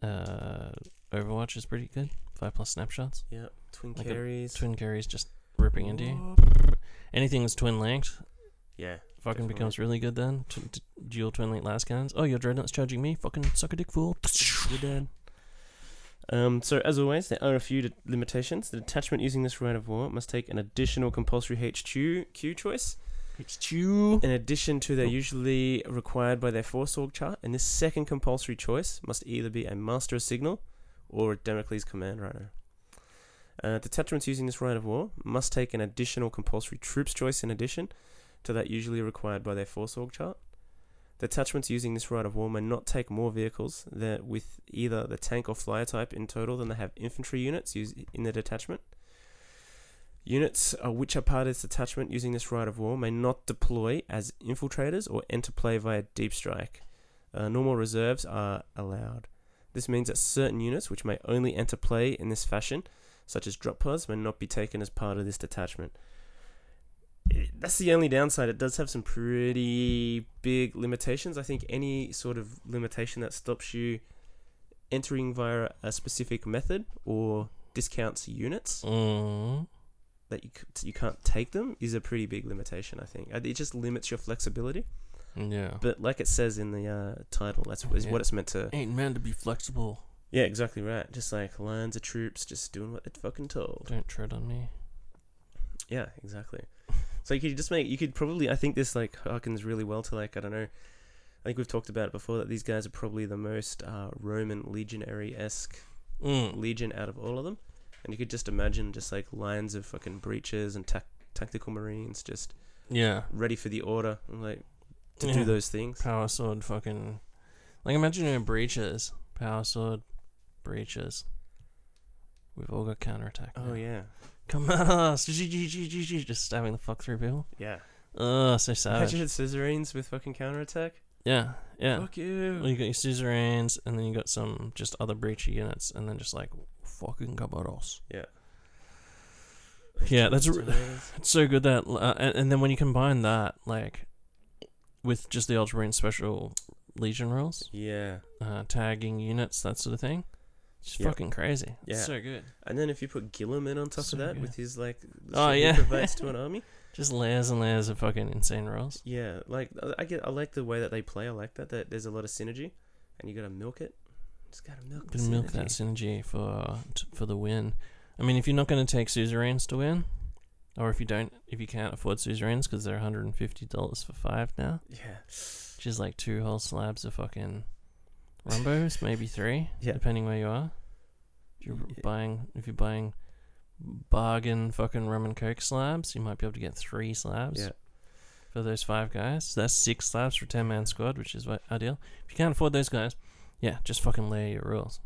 Uh, Overwatch is pretty good. Five plus snapshots. Yeah. Twin Like carries. Twin carries just ripping into you. Anything that's twin linked Yeah. fucking Definitely. becomes really good then. T- t- dual twin link lascannons. Oh, your dreadnought's charging me. Fucking suck a dick fool. You're dead. Um, so as always, there are a few limitations. The detachment using this rite of war must take an additional compulsory HQ Q choice, It's in addition to their Oh. usually required by their force org chart. And this second compulsory choice must either be a master of signal or a Damocles command Rhino. Uh, detachments using this rite of war must take an additional compulsory troops choice in addition to that usually required by their force org chart. Detachments using this rite of war may not take more vehicles with either the tank or flyer type in total than they have infantry units in the detachment. Units uh, which are part of this detachment using this rite of war may not deploy as infiltrators or enter play via deep strike. Uh, normal reserves are allowed. This means that certain units which may only enter play in this fashion, such as drop pods, may not be taken as part of this detachment. That's the only downside. It does have some pretty big limitations. I think any sort of limitation that stops you entering via a specific method or discounts units Mm. That you you can't take them is a pretty big limitation. I think it just limits your flexibility. Yeah. But like it says in the uh, title, that's is Yeah. what it's meant to. Ain't meant to be flexible. Yeah, exactly right. Just like lines of troops, just doing what they're fucking told. Don't tread on me. Yeah, exactly. So you could just make you could probably I think this like harkens really well to like I don't know. I think we've talked about it before that these guys are probably the most uh, Roman legionary esque Mm. legion out of all of them, and you could just imagine just like lines of fucking breachers and tac- tactical marines just Yeah. ready for the order, and, like to Yeah. do those things. Power sword fucking. Like, imagine doing breachers. Power sword, breachers. We've all got counterattack. Oh now. yeah, Come at us! Just stabbing the fuck through people. yeah. Oh, so savage. Imagine scissorines with fucking counterattack. Yeah, yeah. Fuck you. Well, you got your suzerains, and then you got some just other breachy units, and then just like fucking Gabaros. Yeah. Yeah, that's. It's so good that, uh, and, and then when you combine that, like, with just the Ultramarine special Legion rules, yeah. uh, tagging units, that sort of thing, it's Yep. fucking crazy. Yeah. It's so good. And then if you put Guilliman on top So of that good. with his like Oh, yeah. provides to an army. Just layers and layers of fucking insane rules. Yeah, like I- I get I like the way that they play. I like that that there's a lot of synergy, and you gotta milk it. Just gotta milk Gotta milk that synergy for uh, t- for the win. I mean, if you're not going to take suzerains to win, or if you don't, if you can't afford suzerains because they're 150 dollars for five now, Yeah, which is like two whole slabs of fucking rumbos, maybe three, Yeah. depending where you are. If you're Yeah. buying, if you're buying bargain fucking rum and coke slabs, you might be able to get three slabs yeah, for those five guys. So that's six slabs for ten man squad, which is what ideal. If you can't afford those guys, yeah, just fucking layer your rules.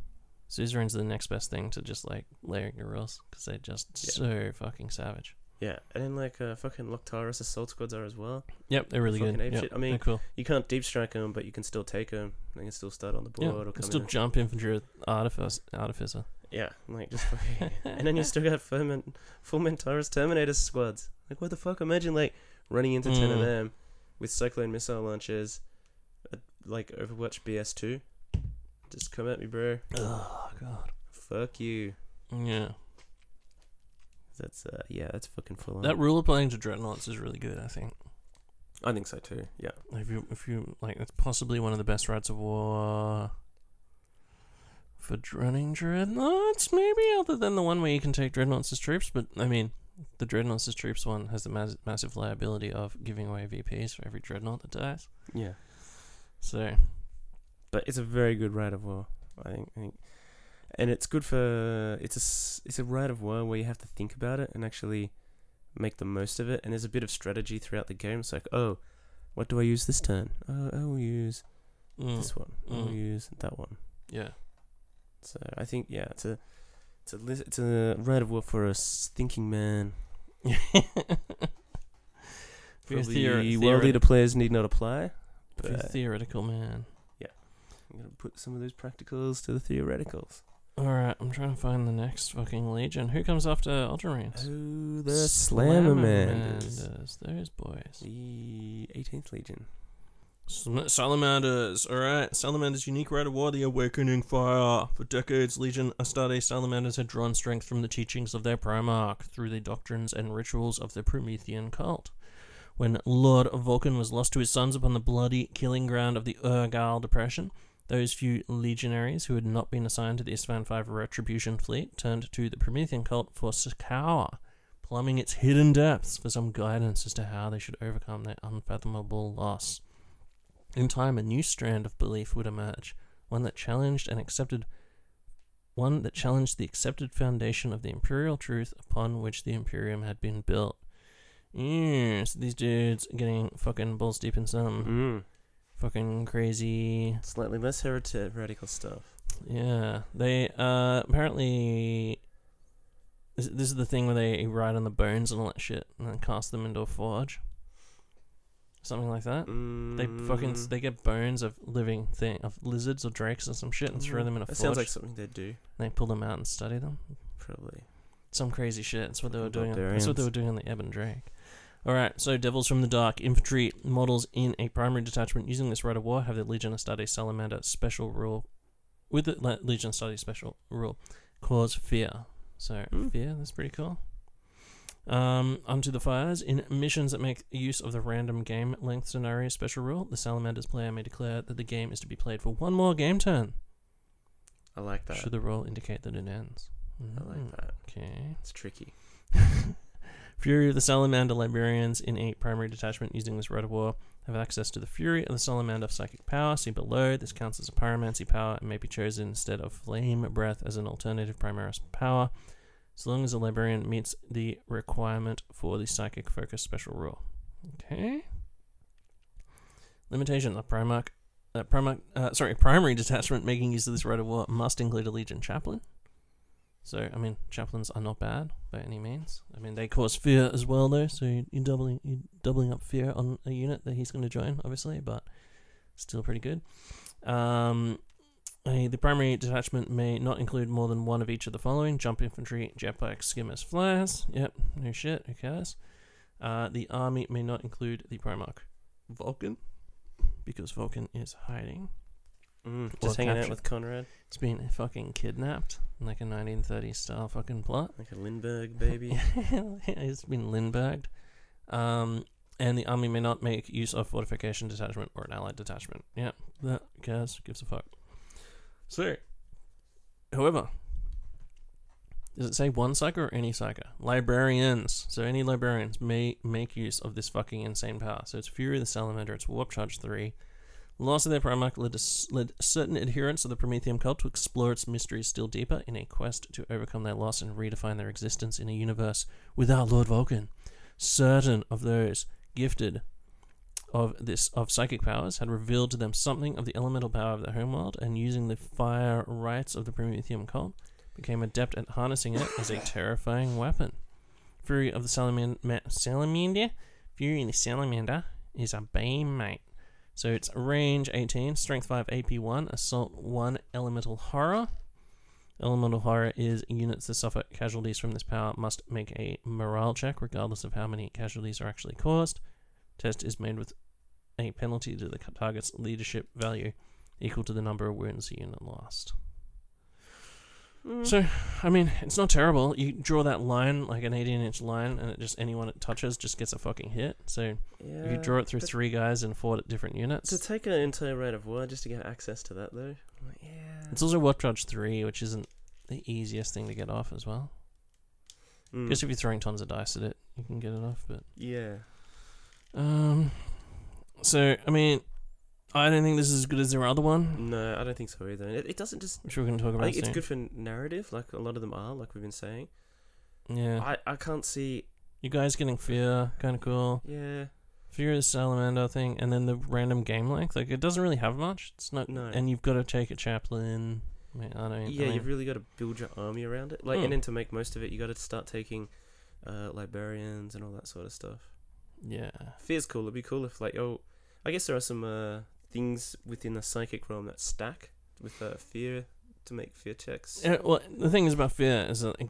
Suzerains the next best thing to just like layering your rules because they're just Yeah. so fucking savage. yeah. And then like uh, fucking Locutarus assault squads are as well. Yep, they're really Fucking good. Yep. I mean, they're cool. You can't deep strike them, but you can still take them. They can still start on the board Yeah, or you come can still in. jump infantry with artifice, artificer. Yeah, like just fucking. and then you still got full, Fulmentarus Terminator squads. Like what the fuck? Imagine like running into ten of Mm. them with cyclone missile launchers, uh, like Overwatch BS2. Just come at me, bro. Oh god. Fuck you. Yeah, That's uh yeah, that's fucking full on. that rule of playing to dreadnoughts is really good. I think. I think so too. Yeah. If you, if you like, it's possibly one of the best rites of war for running dreadnoughts. Maybe other than the one where you can take dreadnoughts as troops, but I mean, the dreadnoughts as troops one has the mas- massive liability of giving away VPs for every dreadnought that dies. Yeah. So But it's a very good rite of war. I think. I think. And it's good for it's a it's a rite of war where you have to think about it and actually make the most of it. And there's a bit of strategy throughout the game. It's like, oh, what do I use this turn? Oh, I will use mm, this one. I'll Mm. use that one. yeah, So I think yeah, it's a it's a it's a rite of war for a thinking man. Probably theori- world leader players need not apply. But theoretical man. I'm gonna put some of those practicals to the theoreticals. All right, I'm trying to find the next fucking legion. Who comes after Ultramarines? Oh, the Slammermanders. Slammermanders, Those boys. The 18th Legion. Salamanders. Alright, Salamander's unique rite of war, the Awakening Fire. For decades, Legion Astarte Salamanders had drawn strength from the teachings of their Primarch through the doctrines and rituals of the Promethean cult. When Lord Vulkan was lost to his sons upon the bloody killing ground of the Urgal Depression, those few legionaries who had not been assigned to the Isstvan 5 Retribution fleet turned to the Promethean cult for succor, plumbing its hidden depths for some guidance as to how they should overcome their unfathomable loss. In time, a new strand of belief would emerge, one that challenged and accepted, one that challenged the accepted foundation of the imperial truth upon which the Imperium had been built. Yeah, so these dudes getting fucking balls deep in some Mm. Fucking crazy. Slightly less heretical stuff. Yeah, they uh apparently this, this is the thing where they ride on the bones and all that shit, and then cast them into a forge. Something like that. They fucking Mm, they get bones of living thing of lizards or drakes or some shit and throw mm, them in a That forge. sounds like something they'd do. they pull them out and study them. Probably. Some crazy shit. That's what they were doing. on- That's what they were doing on the Ebon Drake. All right. So Devils from the Dark infantry models in a primary detachment using this rite of war have the Legiones Astartes Salamander special rule. With the Le- Legiones Astartes special rule, cause fear. So Hmm. fear. That's pretty cool. Um, onto the fires. In missions that make use of the random game length scenario special rule, the Salamander's player may declare that the game is to be played for one more game turn. I like that. Should the roll indicate that it ends? I Mm, like that. Okay. It's tricky. Fury of the Salamander Librarians in a primary detachment using this of war have access to the Fury of the Salamander psychic power. See below. This counts as a pyromancy power and may be chosen instead of Flame Breath as an alternative Primaris power, so long as the librarian meets the requirement for the psychic focus special rule. Okay. Limitation: The Primarch, uh, Primarch, uh, sorry, primary detachment making use of this rite of war must include a Legion chaplain. So, I mean, chaplains are not bad by any means. I mean, they cause fear as well, though. So you- you're doubling, you're doubling up fear on a unit that he's going to join, obviously, but still pretty good. Um, a, the primary detachment may not include more than one of each of the following: jump infantry, jetpacks, skimmers, flyers. Yep, no shit. Who cares? Uh, the army may not include the Primarch Vulkan because Vulkan is hiding. Mm, just hanging out with Konrad, It's been fucking kidnapped in like a 1930s style fucking plot. like a Lindbergh baby. it's been Lindberghed. Um, and the army may not make use of fortification detachment or an allied detachment. Yeah, that cares, gives a fuck. So, however, does it say one psyker or any psyker? Librarians. So any librarians may make use of this fucking insane power. So it's Fury of the Salamander, it's Warp Charge 3. Loss of their Primarch led, led certain adherents of the Promethean cult to explore its mysteries still deeper in a quest to overcome their loss and redefine their existence in a universe without Lord Vulkan. Certain of those gifted of this of psychic powers had revealed to them something of the elemental power of their homeworld, and using the fire rites of the Promethean cult, became adept at harnessing it as a terrifying weapon. Fury of the Salaman- Salamander, Fury of the Salamander is a beam mate. So it's range 18, strength 5, AP 1, assault 1, elemental horror. Elemental horror is units that suffer casualties from this power must make a morale check regardless of how many casualties are actually caused. Test is made with a penalty to the target's leadership value equal to the number of wounds the unit lost. Mm. So, I mean, it's not terrible. You draw that line, like an 18 inch line, and it just anyone it touches just gets a fucking hit. So, yeah, if you draw it through three guys and four different units, To take an entire rite of war just to get access to that, though. Like, yeah. It's also Warp Charge 3, which isn't the easiest thing to get off as well. Mm, Just if you're throwing tons of dice at it, you can get it off. But yeah. um, so I mean, I don't think this is as good as their other one, No, I don't think so either. It, it doesn't just. which we're going to talk I about think it's soon. good for narrative, like a lot of them are, like we've been saying. Yeah, I, I can't see. you guys getting fear, kind of cool. Yeah. Fear is salamander thing, and then the random game length. Like it doesn't really have much. It's not, No. and you've got to take a chaplain. I mean, I don't. Yeah, I mean, you've really got to build your army around it. Like, Mm. and then to make most of it, you got to start taking uh, librarians and all that sort of stuff. yeah. Fear's cool. It'd be cool if, like, oh, I guess there are some uh, things within the psychic realm that stack with uh, fear to make fear checks. Yeah, well, the thing is about fear is that like,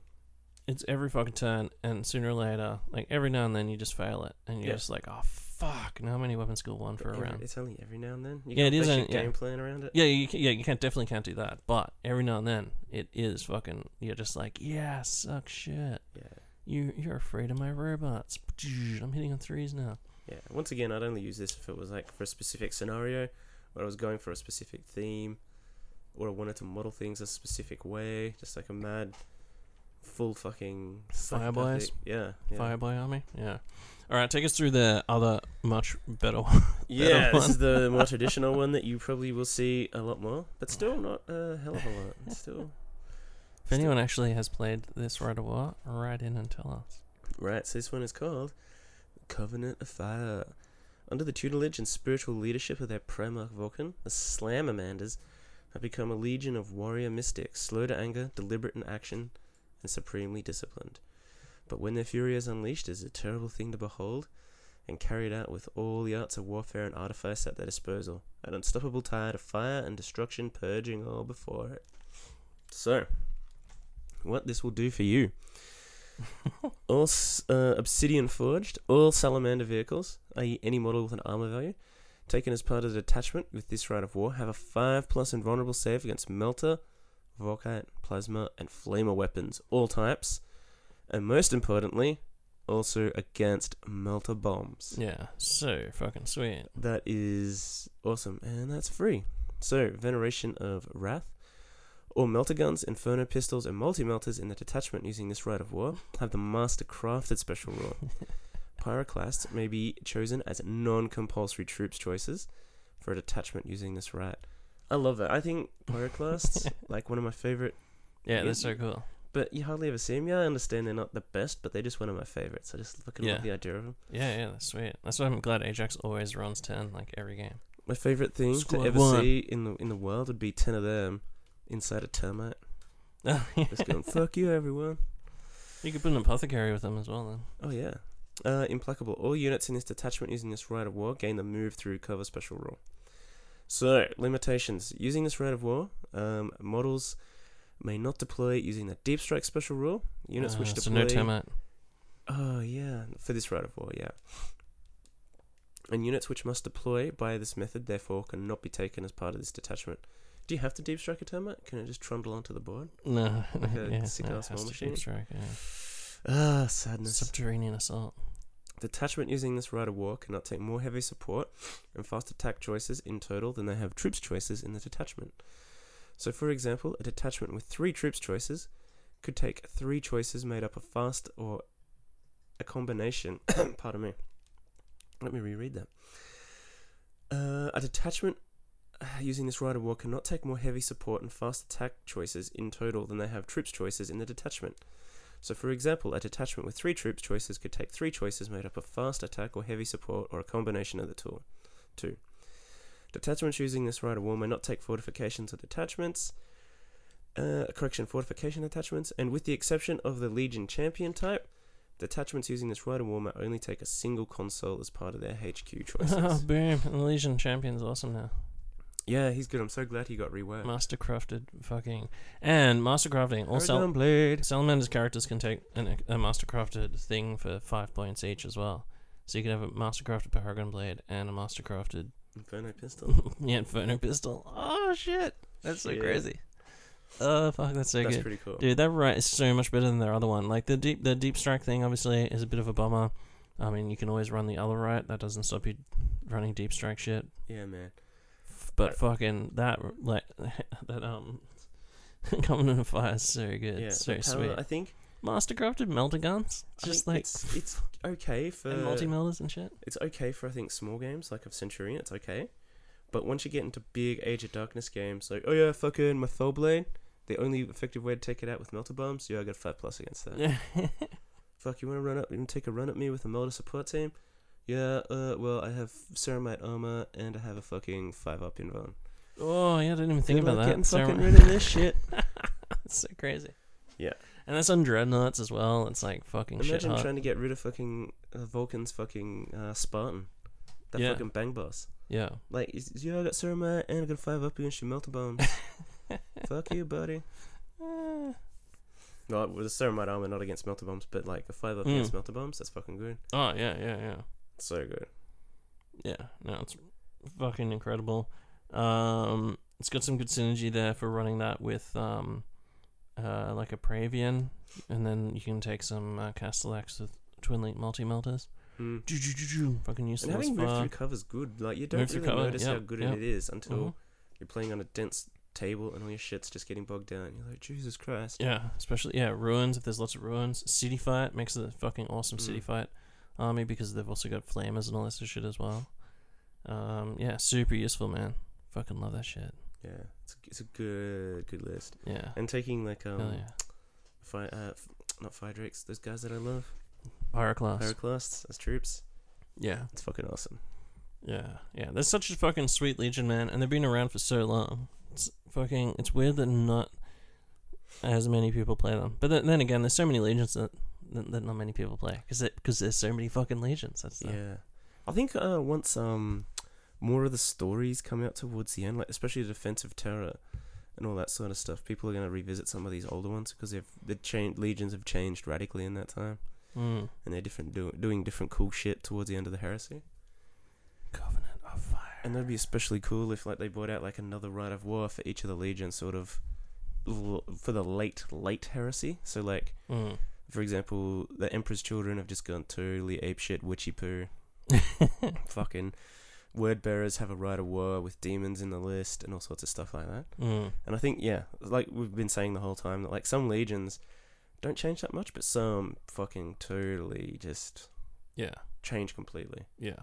it's every fucking turn, and sooner or later, like every now and then, you just fail it, and you're Yeah. just like, oh fuck! Now how many weapon skill one for a Every- round? It's only every now and then. You Yeah, can't it is only- yeah. game plan around it. Yeah, you can, yeah, you can't definitely can't do that, but every now and then, it is fucking. You're just like, yeah, suck shit. Yeah. You you're afraid of my robots. I'm hitting on threes now. Yeah. Once again, I'd only use this if it was like for a specific scenario, where I was going for a specific theme, or I wanted to model things a specific way, just like a mad, full fucking Fireboys? Yeah. yeah. Fireboy army. Yeah. All right, take us through the other much better one. Yeah, better this is the more traditional one that you probably will see a lot more, but still not a hell of a lot. It's Still, If anyone actually has played this rite of war, write in and tell us. right. So this one is called Covenant of Fire. Under the tutelage and spiritual leadership of their Primarch Vulkan, the Slammermanders have become a legion of warrior mystics, slow to anger, deliberate in action, and supremely disciplined. But when their fury is unleashed, it is a terrible thing to behold, and carried out with all the arts of warfare and artifice at their disposal, an unstoppable tide of fire and destruction purging all before it. So, what this will do for you? all uh, obsidian forged, all salamander vehicles, i.e., any model with an armor value, taken as part of the detachment with this rite of war, have a 5 plus invulnerable save against melter, Volkite, plasma, and flamer weapons, all types, and most importantly, also against melter bombs. Yeah, so fucking sweet. That is awesome, and that's free. So, Veneration of Wrath. All melter guns, inferno pistols, and multi melters in the detachment using this rite of war have the master crafted special rule. Pyroclasts may be chosen as non compulsory troops choices for a detachment using this rite. I love that. I think Pyroclasts, like one of my favorite, Yeah, they're so cool. but you hardly ever see them. Yeah, I understand they're not the best, but they're just one of my favorites. I just fucking Yeah. love the idea of them. Yeah, yeah, that's sweet. That's why I'm glad Ajax always runs ten like every game. My favorite thing Squad to ever one. see in the in the world would be ten of them inside a termite. Oh, yeah. Just going, fuck you, everyone. You could put an apothecary with them as well then. Oh yeah. Uh, implacable. All units in this detachment using this rite of war gain the move through cover special rule. So limitations. Using this rite of war, um, models may not deploy using the deep strike special rule. Units which Uh, so deploy. no termite. Oh yeah, for this rite of war, yeah. And units which must deploy by this method, therefore, cannot be taken as part of this detachment. Do you have to deep strike a termite? Can it just trundle onto the board? No, Like a yeah, sick no, ass war machine? deep strike. Yeah. Ah, sadness. Subterranean assault. Detachment using this rite of war cannot take more heavy support and fast attack choices in total than they have troops choices in the detachment. So, for example, a detachment with three troops choices could take three choices made up of fast or a combination. pardon me. Let me reread that. Uh, a detachment using this rite of war cannot take more heavy support and fast attack choices in total than they have troops choices in the detachment. So, for example, a detachment with three troops choices could take three choices made up of fast attack or heavy support or a combination of the two. Two. Detachments using this rite of war may not take fortifications or detachments. Uh, correction, fortification attachments, and with the exception of the Legion Champion type, detachments using this rite of war may only take a single Consul as part of their HQ choices. Oh, choices. boom. The Legion Champion's awesome now. Yeah, he's good. I'm so glad he got reworked. Mastercrafted fucking. And Mastercrafting. Blade. Salamander's characters can take an, a Mastercrafted thing for five points each as well. So you can have a Mastercrafted Paragon Blade and a Mastercrafted Inferno Pistol. yeah, Inferno Pistol. Oh shit. That's so crazy. Oh fuck, that's so That's good. That's pretty cool. Dude, that right is so much better than their other one. Like the deep the deep strike thing obviously is a bit of a bummer. I mean you can always run the other right, that doesn't stop you running deep strike shit. Yeah, man. But Right. fucking that like that um Covenant of Fire is so good. Yeah, so sweet. I think Mastercrafted melter guns. Just like it's it's okay for and multi melters and shit. it's okay for I think small games like of Centurion. It's okay, but once you get into big Age of Darkness games, like oh yeah, fucking my Blade, the only effective way to take it out with melter bombs, yeah, I got five plus against that. Fuck, you want to run up and take a run at me with a melter support team? Yeah, uh, well, I have ceramite armor and I have a fucking five up invuln. oh yeah, I didn't even think Good luck about getting that. fucking rid of this shit. That's so crazy. Yeah. And that's on dreadnoughts as well. It's like fucking shit Imagine hot. trying to get rid of fucking uh, Vulkan's fucking uh, Spartan, that Yeah. fucking bang boss. Yeah. Like, is, is, yeah, I got ceramite and I got five up against your melter bombs. Fuck you, buddy. No, with a ceramite armor, not against melter bombs, but like a five up Mm. against melter bombs, that's fucking good. Oh yeah, yeah, yeah. So good. Yeah, no, it's fucking incredible. Um, it's got some good synergy there for running that with um, uh, like a Praevian, and then you can take some uh, Castellax with twin link multi melters. Mm. Fucking And useless. having move through cover's good. Like you don't Move really cover, notice how good yep. it is until Mhm. you're playing on a dense table and all your shit's just getting bogged down. You're like, Jesus Christ. Yeah, especially yeah, ruins. If there's lots of ruins, city fight makes it a fucking awesome city Mm. fight army because they've also got flamers and all this shit as well. Um, yeah, super useful, man. Fucking love that shit. Yeah, it's a, it's a good good list. Yeah, And taking like um, hell yeah. fi- uh, f- not fire drakes, those guys that I love, pyroclasts, pyroclasts as troops. yeah, It's fucking awesome. yeah, yeah. They're such a fucking sweet legion, man, and they've been around for so long. It's fucking. It's weird that not as many people play them. But then, then again, there's so many legions that that, that not many people play because because there's so many fucking legions. That's the, Yeah, I think uh, once um more of the stories come out towards the end, like especially the Defense of Terra and all that sort of stuff, people are gonna revisit some of these older ones because they've the cha- legions have changed radically in that time, Mm. and they're different do- doing different cool shit towards the end of the heresy. Covenant of Fire. And that'd be especially cool if like they brought out like another rite of war for each of the legions, sort of for the late late heresy. So like Mm. For example, the Emperor's children have just gone totally apeshit witchy poo. Fucking word bearers have a rite of war with demons in the list and all sorts of stuff like that. Mm. And I think yeah, like we've been saying the whole time that like some legions don't change that much, but some fucking totally just Yeah. change completely. Yeah.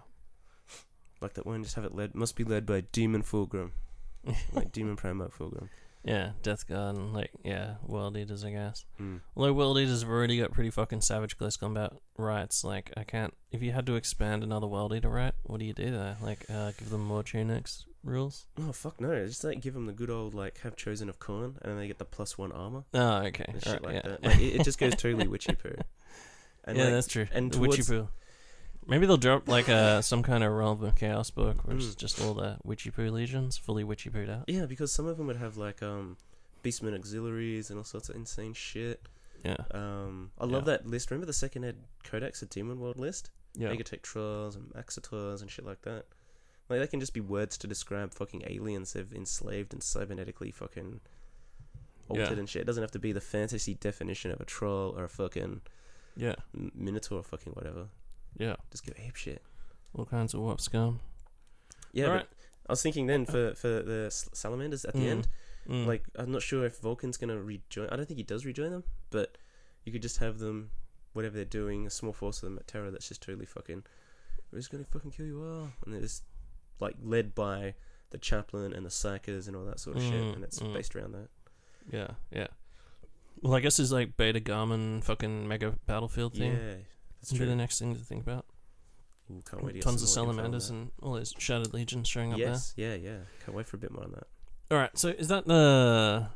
Like that one just have it led must be led by Demon Fulgrim. like Demon Primarch Fulgrim. Yeah, Death Guard and like yeah, World Eaters, I guess. Mm. Although World Eaters have already got pretty fucking savage close combat rights. Like I can't. If you had to expand another World Eater right, what do you do there? Like uh, give them more tunics rules? Oh fuck no! Just like give them the good old like have chosen of Khorne, and then they get the plus one armor Oh, okay. shit Alright, like yeah. that. Like, it, it just goes totally witchy poo. And yeah, like, that's true. and the Witchy Poo. Maybe they'll drop like uh, some kind of Realm of Chaos book, which is Mm. just all the Witchy Poo legions, fully Witchy Pooed out. yeah, because some of them would have like um, Beastman auxiliaries and all sorts of insane shit. Yeah, Um, I love Yeah. that list. Remember the second ed Codex, the Demon World list? yeah, Megatech Trolls and Maxitors and shit like that. Like they can just be words to describe fucking aliens they've enslaved and cybernetically fucking altered Yeah. and shit. It doesn't have to be the fantasy definition of a troll or a fucking yeah, minotaur or fucking whatever. Yeah. Just go ape shit. All kinds of warp scum. Yeah, but I was thinking then for for the salamanders at the Mm. end, Mm. like I'm not sure if Vulkan's gonna rejoin. I don't think he does rejoin them, but you could just have them, whatever they're doing, a small force of them at Terra that's just totally fucking. We're just gonna fucking kill you all, and they're just like led by the chaplain and the psykers and all that sort of shit, Mm, and it's mm. based around that. yeah, yeah. Well, I guess it's like Beta Garmon fucking mega battlefield thing. Yeah, that's be the next thing to think about. Ooh, can't wait to Tons of some more info on salamanders and all those shattered legions showing up Yes, yeah, yeah. Can't wait for a bit more on that. All right, so is that the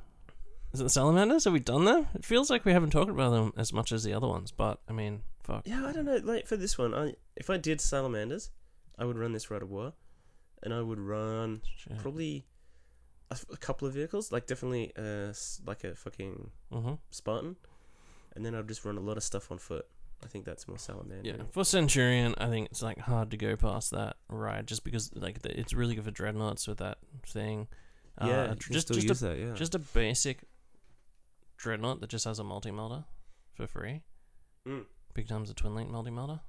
is it the salamanders? Have we done them? It feels like we haven't talked about them as much as the other ones, but I mean, fuck. Yeah, I don't know. Like for this one, I if I did salamanders, I would run this Rite of War, and I would run Shit. probably a couple of vehicles, like definitely uh like a fucking Mhm. Spartan, and then I'd just run a lot of stuff on foot. I think that's more salamander. Yeah, for Centurion, I think it's like hard to go past that ride just because like the, it's really good for dreadnoughts with that thing. Uh, yeah. you just just use a, that. Yeah, just a basic dreadnought that just has a multi melter for free. Mm. Big times a twin link multi melter,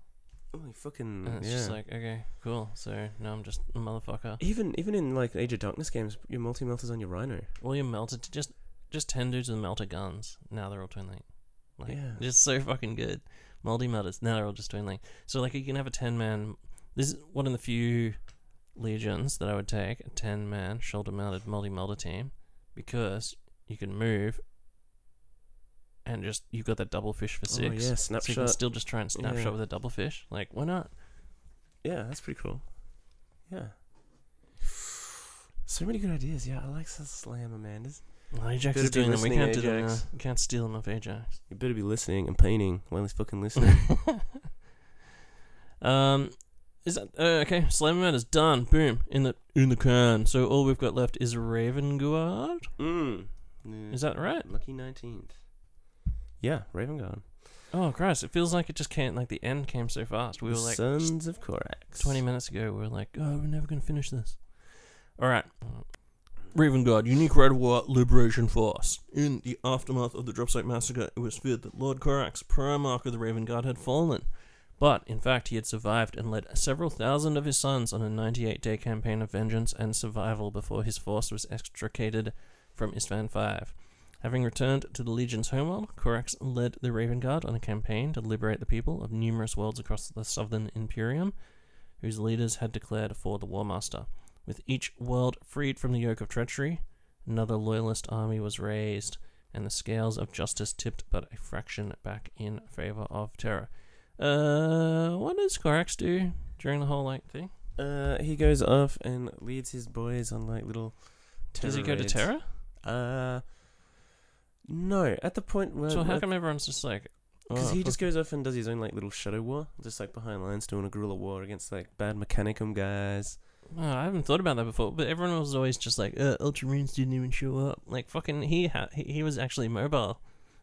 oh, you fucking and it's yeah. just like okay, cool. So now I'm just a motherfucker. even even in like Age of Darkness games, your multi melters on your Rhino. All your melted just just ten dudes with melter guns. Now they're all twin link. Like Yeah. just so fucking good. Multi melters. Now they're all just twin link. So like you can have a ten man. This is one of the few legions that I would take a ten man shoulder mounted multi melter team because you can move. And just you've got that double fish for Oh six. yeah, snapshot. So you can still just try and snapshot Yeah. with a double fish. Like, why not? Yeah, that's pretty cool. Yeah. So many good ideas. Yeah, I like slam Amandas. Well, Ajax is doing them. We can't do them. Now. We can't steal them off Ajax. You better be listening and painting while he's fucking listening. um, is that uh, okay? Slammerman is done. Boom in the in the can. So all we've got left is Raven Guard. mm. Is that right? Lucky nineteenth. Yeah, Raven Guard. Oh Christ! It feels like it just can't. Like the end came so fast. We were like Sons of Corax. twenty minutes ago. We were like, oh, we're never gonna finish this. All right. Raven Guard, unique Rite of War Liberation Force. In the aftermath of the Dropsite Massacre, it was feared that Lord Corax, Primarch of the Raven Guard, had fallen. But, in fact, he had survived and led several thousand of his sons on a 98 day campaign of vengeance and survival before his force was extricated from Isstvan 5. Having returned to the Legion's homeworld, Corax led the Raven Guard on a campaign to liberate the people of numerous worlds across the southern Imperium, whose leaders had declared for the War Master. With each world freed from the yoke of treachery, another loyalist army was raised, and the scales of justice tipped but a fraction back in favor of Terra. Uh, what does Corax do during the whole like thing? Uh, he goes off and leads his boys on like little. Does he go to. Terra? Uh, No, at the point where So how come everyone's just like? because oh, he just goes off and does his own like little shadow war, just like behind lines doing a guerrilla war against like bad Mechanicum guys. Oh, I haven't thought about that before, but everyone was always just like, uh, Ultramarines didn't even show up. Like fucking, he ha- he, he was actually mobile,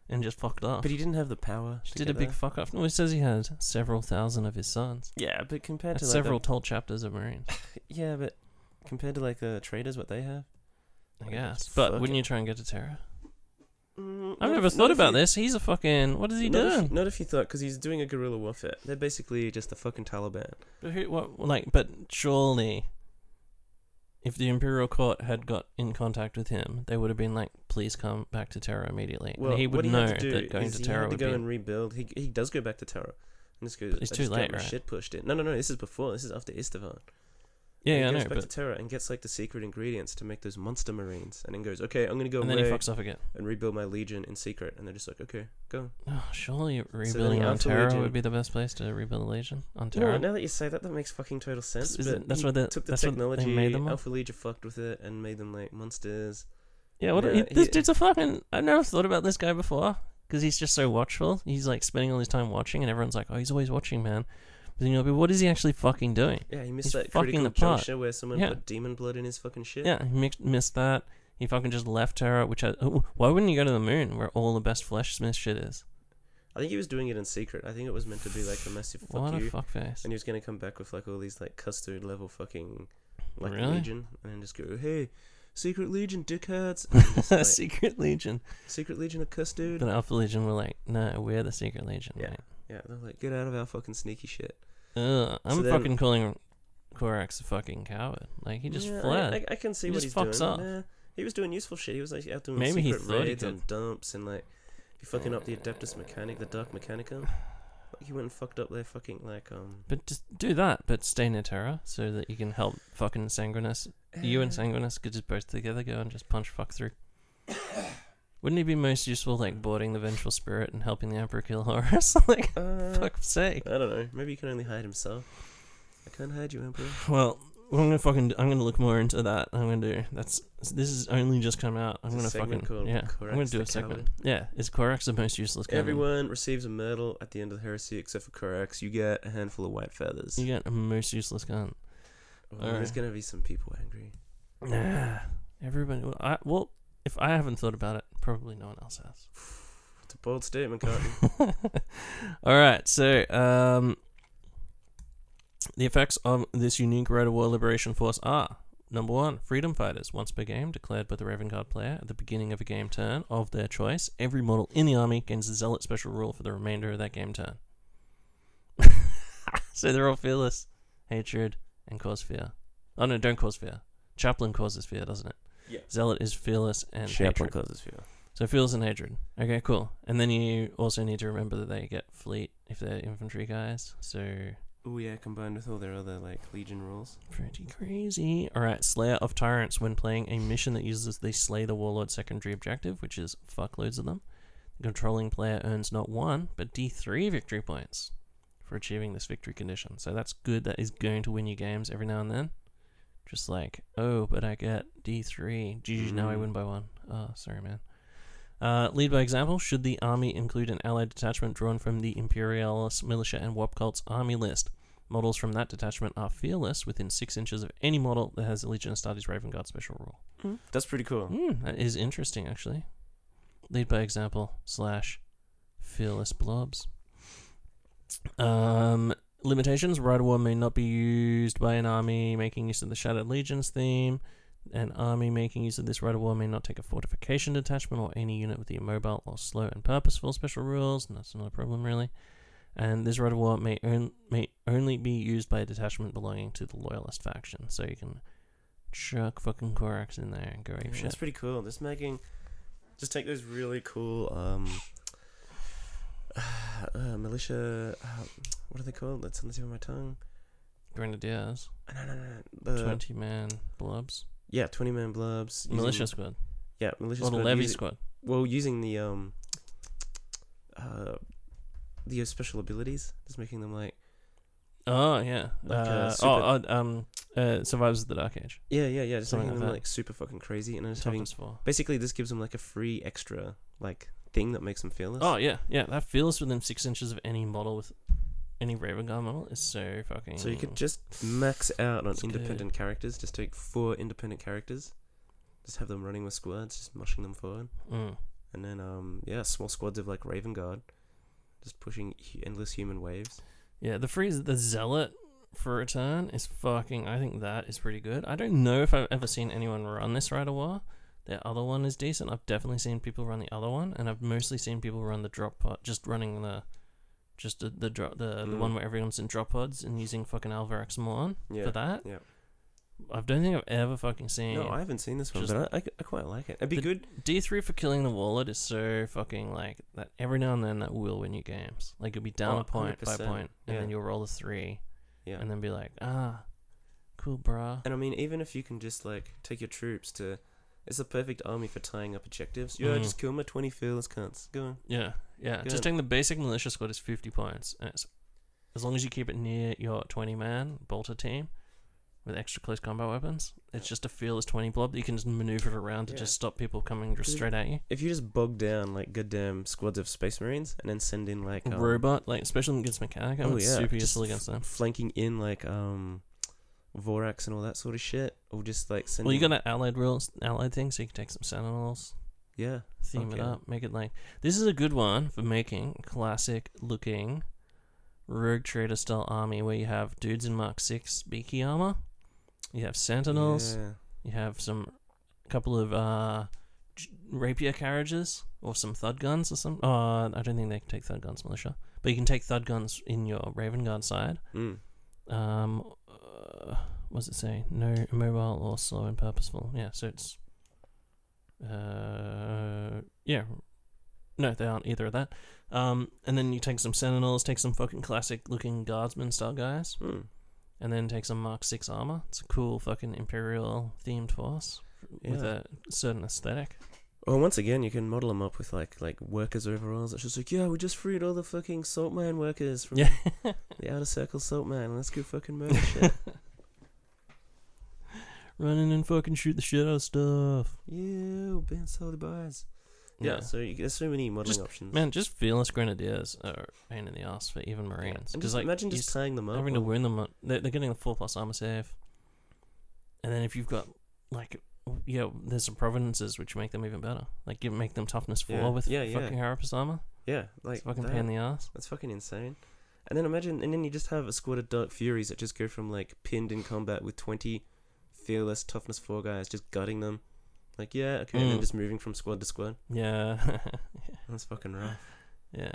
and just fucked off. But he didn't have the power. Just to did a big fuck off. No, he says he had several thousand of his sons. Yeah, but compared That's to like several the- tall chapters of Marines, yeah, but compared to like the traders, what they have. I guess. But wouldn't you try and get to Terra? Mm, I've not never if- thought if about you- this. He's a fucking. What is he not if- doing? not if you thought, because he's doing a guerrilla warfare. They're basically just the fucking Taliban. But who, what, like, but surely, if the Imperial Court had got in contact with him, they would have been like, "Please come back to Terra immediately." Well, and he would what he know had to do that going is to he Terra had to would go be. and rebuild. He he does go back to Terra, and just goes. It's I too just got late, my right? Shit pushed in. No, no, no. This is before. This is after Isstvan. Yeah, he yeah, I goes know. back to But Terra and gets like the secret ingredients to make those monster marines, and then goes, okay, I'm gonna go and then he away fucks off again. and rebuild my legion in secret, and they're just like, okay, go. Oh, surely rebuilding on Terra Legion- would be the best place to rebuild a legion on No, Terra. now that you say that, that makes fucking total sense. Isn't- But that's he what the- took the that's what they technology. made them on? Alpha Legion fucked with it and made them like monsters. Yeah, what? Yeah, he, this he- dude's a fucking. I've never thought about this guy before because he's just so watchful. He's like spending all his time watching, and everyone's like, "Oh, he's always watching, man." But you know, but what is he actually fucking doing? Yeah, he missed He's that fucking critical the part. juncture where someone Yeah. put demon blood in his fucking shit. Yeah, he mixed, missed that. He fucking just left Terra, which I, oh, why wouldn't you go to the moon where all the best flesh smith shit is? I think he was doing it in secret. I think it was meant to be like a massive fuck what you. a fuckface! and he was gonna come back with like all these like custard level fucking like Really? legion, and then just go, hey, secret legion, dickheads, and just, like, secret legion. secret legion of custard. But Alpha Legion were like, "No, we're the secret legion." Yeah. mate." Yeah, they're like, get out of our fucking sneaky shit. Ugh, I'm So then- fucking calling Corax a fucking coward. Like he just Yeah, I- fled. I, I, can see He what just he's fucks doing. Nah, he was doing useful shit. He was like out doing Maybe he secret thought he raids on could. dumps and like he fucking up the Adeptus Mechanic, the Dark Mechanicum. Like he went and fucked up their fucking like um. But just do that, but stay near Terra so that you can help fucking Sanguinius. You and Sanguinius could just both together go and just punch fuck through. Wouldn't he be most useful, like boarding the Vengeful Spirit and helping the Emperor kill Horus? like, Uh, fuck's sake. I don't know. Maybe he can only hide himself. I can't hide you, Emperor. Well, I'm gonna fucking. I'm gonna look more into that. I'm gonna do. That's. This has only just come out. I'm It's gonna fucking. Yeah, I'm gonna do a segment. Coward. Yeah, is Corax the most useless? Cannon? Everyone receives a medal at the end of the heresy except for Corax. You get a handful of white feathers. You get a most useless gun. Oh, There's Alright. gonna be some people angry. Nah, everybody. Well, I, well, if I haven't thought about it, probably no one else has. It's a bold statement, Carton. All right, so um, the effects of this unique Rite of War Liberation Force are number one: freedom fighters. Once per game, declared by the Raven Guard player at the beginning of a game turn of their choice, every model in the army gains the Zealot special rule for the remainder of that game turn. so they're all fearless, hatred, and cause fear. Oh no, don't cause fear. Chaplain causes fear, doesn't it? Yeah. Zealot is fearless and Chaplain hatred. causes fear. So fuel's and hatred. Okay, cool. And then you also need to remember that they get fleet if they're infantry guys. So Oh yeah, combined with all their other like legion rules. pretty crazy. All right, Slayer of Tyrants. When playing a mission that uses the Slay the Warlord secondary objective, which is fuckloads of them, the controlling player earns not one but D3 victory points for achieving this victory condition. So that's good. That is going to win you games every now and then. Just like, oh, but I get D3. GG, now I Mm. win by one. Oh, sorry, man. Uh, lead by example. Should the army include an allied detachment drawn from the Imperialis militia and Wop Cult's army list? Models from that detachment are fearless within six inches of any model that has a Legion Astartes Raven Guard special rule. That's pretty cool. Hmm, that is interesting, actually. Lead by example slash fearless blobs. Um, limitations: Rite of War may not be used by an army making use of the Shattered Legions theme. An army making use of this Rite of War may not take a fortification detachment or any unit with the immobile or slow and purposeful special rules, and that's not a problem really. And this Rite of War may, earn, may only be used by a detachment belonging to the Loyalist faction, so you can chuck fucking Corax in there and go ape Yeah, shit. that's pretty cool. Just making, just take those really cool um, uh, militia. Uh, what are they called? That's on the tip of my tongue. Grenadiers, No, no, no, no. The, twenty man blobs, Yeah, twenty man blobs. using- militia squad, Yeah, militia or the squad. levy using- squad. Well, using the um, uh, the special abilities, just making them like Oh yeah, Like, uh, uh, super- oh, oh um, uh, survivors of the Dark Age. yeah, yeah, yeah, just Something making like them that. like super fucking crazy, and then just having basically this gives them like a free extra like thing that makes them fearless. Oh yeah, yeah. That feels within six inches of any model with any Raven Guard model is so fucking. So you could just max out on It's independent characters. Just take four independent characters. Just have them running with squads, just mushing them forward, Mm. and then um yeah, small squads of like Raven Guard, just pushing hu- endless human waves. Yeah, the freeze, the zealot for return is fucking. I think that is pretty good. I don't know if I've ever seen anyone run this right war. The other one is decent. I've definitely seen people run the other one, and I've mostly seen people run the drop pod, just running the, just the the drop the, the Mm. one where everyone's in drop pods and using fucking Alvarex Maun Yeah, for that. yeah. I don't think I've ever fucking seen. No, I haven't seen this one, but I, I, I quite like it. It'd be good. D three for killing the wallet is so fucking like that. Every now and then that will win you games. Like you'll be down Oh, a point by 100%, point, and then you'll roll a three, Yeah. and then be like, ah, cool, bruh. And I mean, even if you can just like take your troops to, it's a perfect army for tying up objectives. Yeah, Mm. just kill my twenty fearless cunts. Go on. Yeah, yeah. Good. Just taking the basic militia squad is fifty points, and it's, as long as you keep it near your twenty man bolter team with extra close combat weapons, it's just a fearless twenty blob that you can just maneuver it around to Yeah. just stop people coming just straight at you. If you just bog down like goddamn squads of space marines and then send in like um, Robot, like especially against Mechanicum, oh it's yeah, super just useful against them. flanking in like um, Vorax and all that sort of shit, or just like sending. Well, you got an allied rules, allied thing, so you can take some sentinels. Yeah, theme Fuck it up, make it like this is a good one for making classic looking rogue trader style army where you have dudes in Mark Six beaky armor, you have sentinels, Yeah. you have some couple of uh rapier carriages or some thud guns or some. Uh, I don't think they can take thud guns, militia, but you can take thud guns in your Raven Guard side. Mm. Um, uh, what does it say? No immobile or slow and purposeful. Yeah, so it's. Uh, yeah. No, they aren't either of that. Um, and then you take some sentinels, take some fucking classic looking guardsman style guys, Mm. and then take some Mark Six armor. It's a cool fucking imperial themed force with a certain aesthetic. Well, once again, you can model them up with like like workers overalls. It's just like, yeah, we just freed all the fucking salt mine workers from Yeah. the outer circle salt mine. Let's go fucking murder shit. Run in and fucking shoot the shit out of stuff. Yeah, You Ben Salty Boys. Yeah, so you, there's so many modeling Just- options. Man, just fearless grenadiers are a pain in the ass for even Yeah. marines. And Because just like imagine you just s- tying them up. having to on- win them, on- they're, they're getting a four plus armor save, and then if you've got like yeah, there's some provenances which make them even better. Like you make them toughness four Yeah. with Yeah, yeah. fucking carapace armor. Yeah, like It's fucking that. pain in the ass. That's fucking insane. And then imagine, and then you just have a squad of Dark Furies that just go from like pinned in combat with 20 fearless toughness 4 guys, just gutting them. Like, yeah, okay, and then Mm. just moving from squad to squad. Yeah, yeah. That's fucking rough. yeah.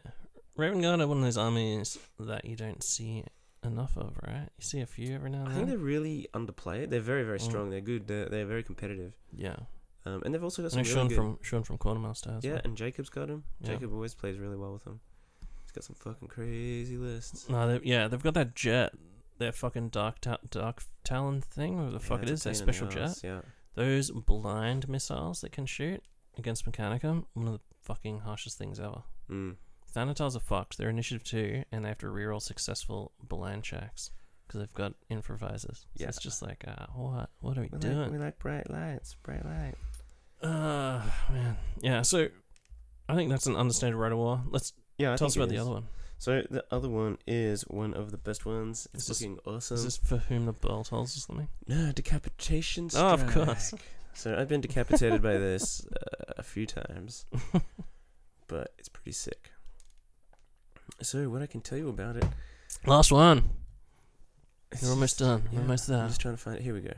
Raven Guard are one of those armies that you don't see enough of, right? You see a few every now and then. I think they're really underplayed. They're very, very Mm. strong. They're good. They're, they're very competitive. yeah. Um, and they've also got some really Sean good... from Sean from Quartermaster as yeah, well. and Jacob's got him. Yeah. Jacob always plays really well with them. He's got some fucking crazy lists. No, yeah, they've got that jet, their fucking dark ta- dark talon thing, whatever the fuck it it's a their special jet. Yeah. Those blind missiles that can shoot against Mechanicum, one of the fucking harshest things ever. Mm. Thanatars are fucked. They're initiative two, and they have to reroll successful blind checks because they've got improvisers. So Yeah. it's just like, uh, what? What are we, We doing? like, we like bright lights. Bright light. Uh, man. Yeah, so I think that's an understated rite of war. Let's Yeah, I tell us about the other one. So the other one is one of the best ones. It's this- looking awesome. Is this for whom the bell tolls or something? no decapitation Oh, of course. So I've been decapitated by this uh, a few times, but it's pretty sick. So what I can tell you about it, Last one. You're almost done. We're almost there. I'm just trying to find it. Here we go.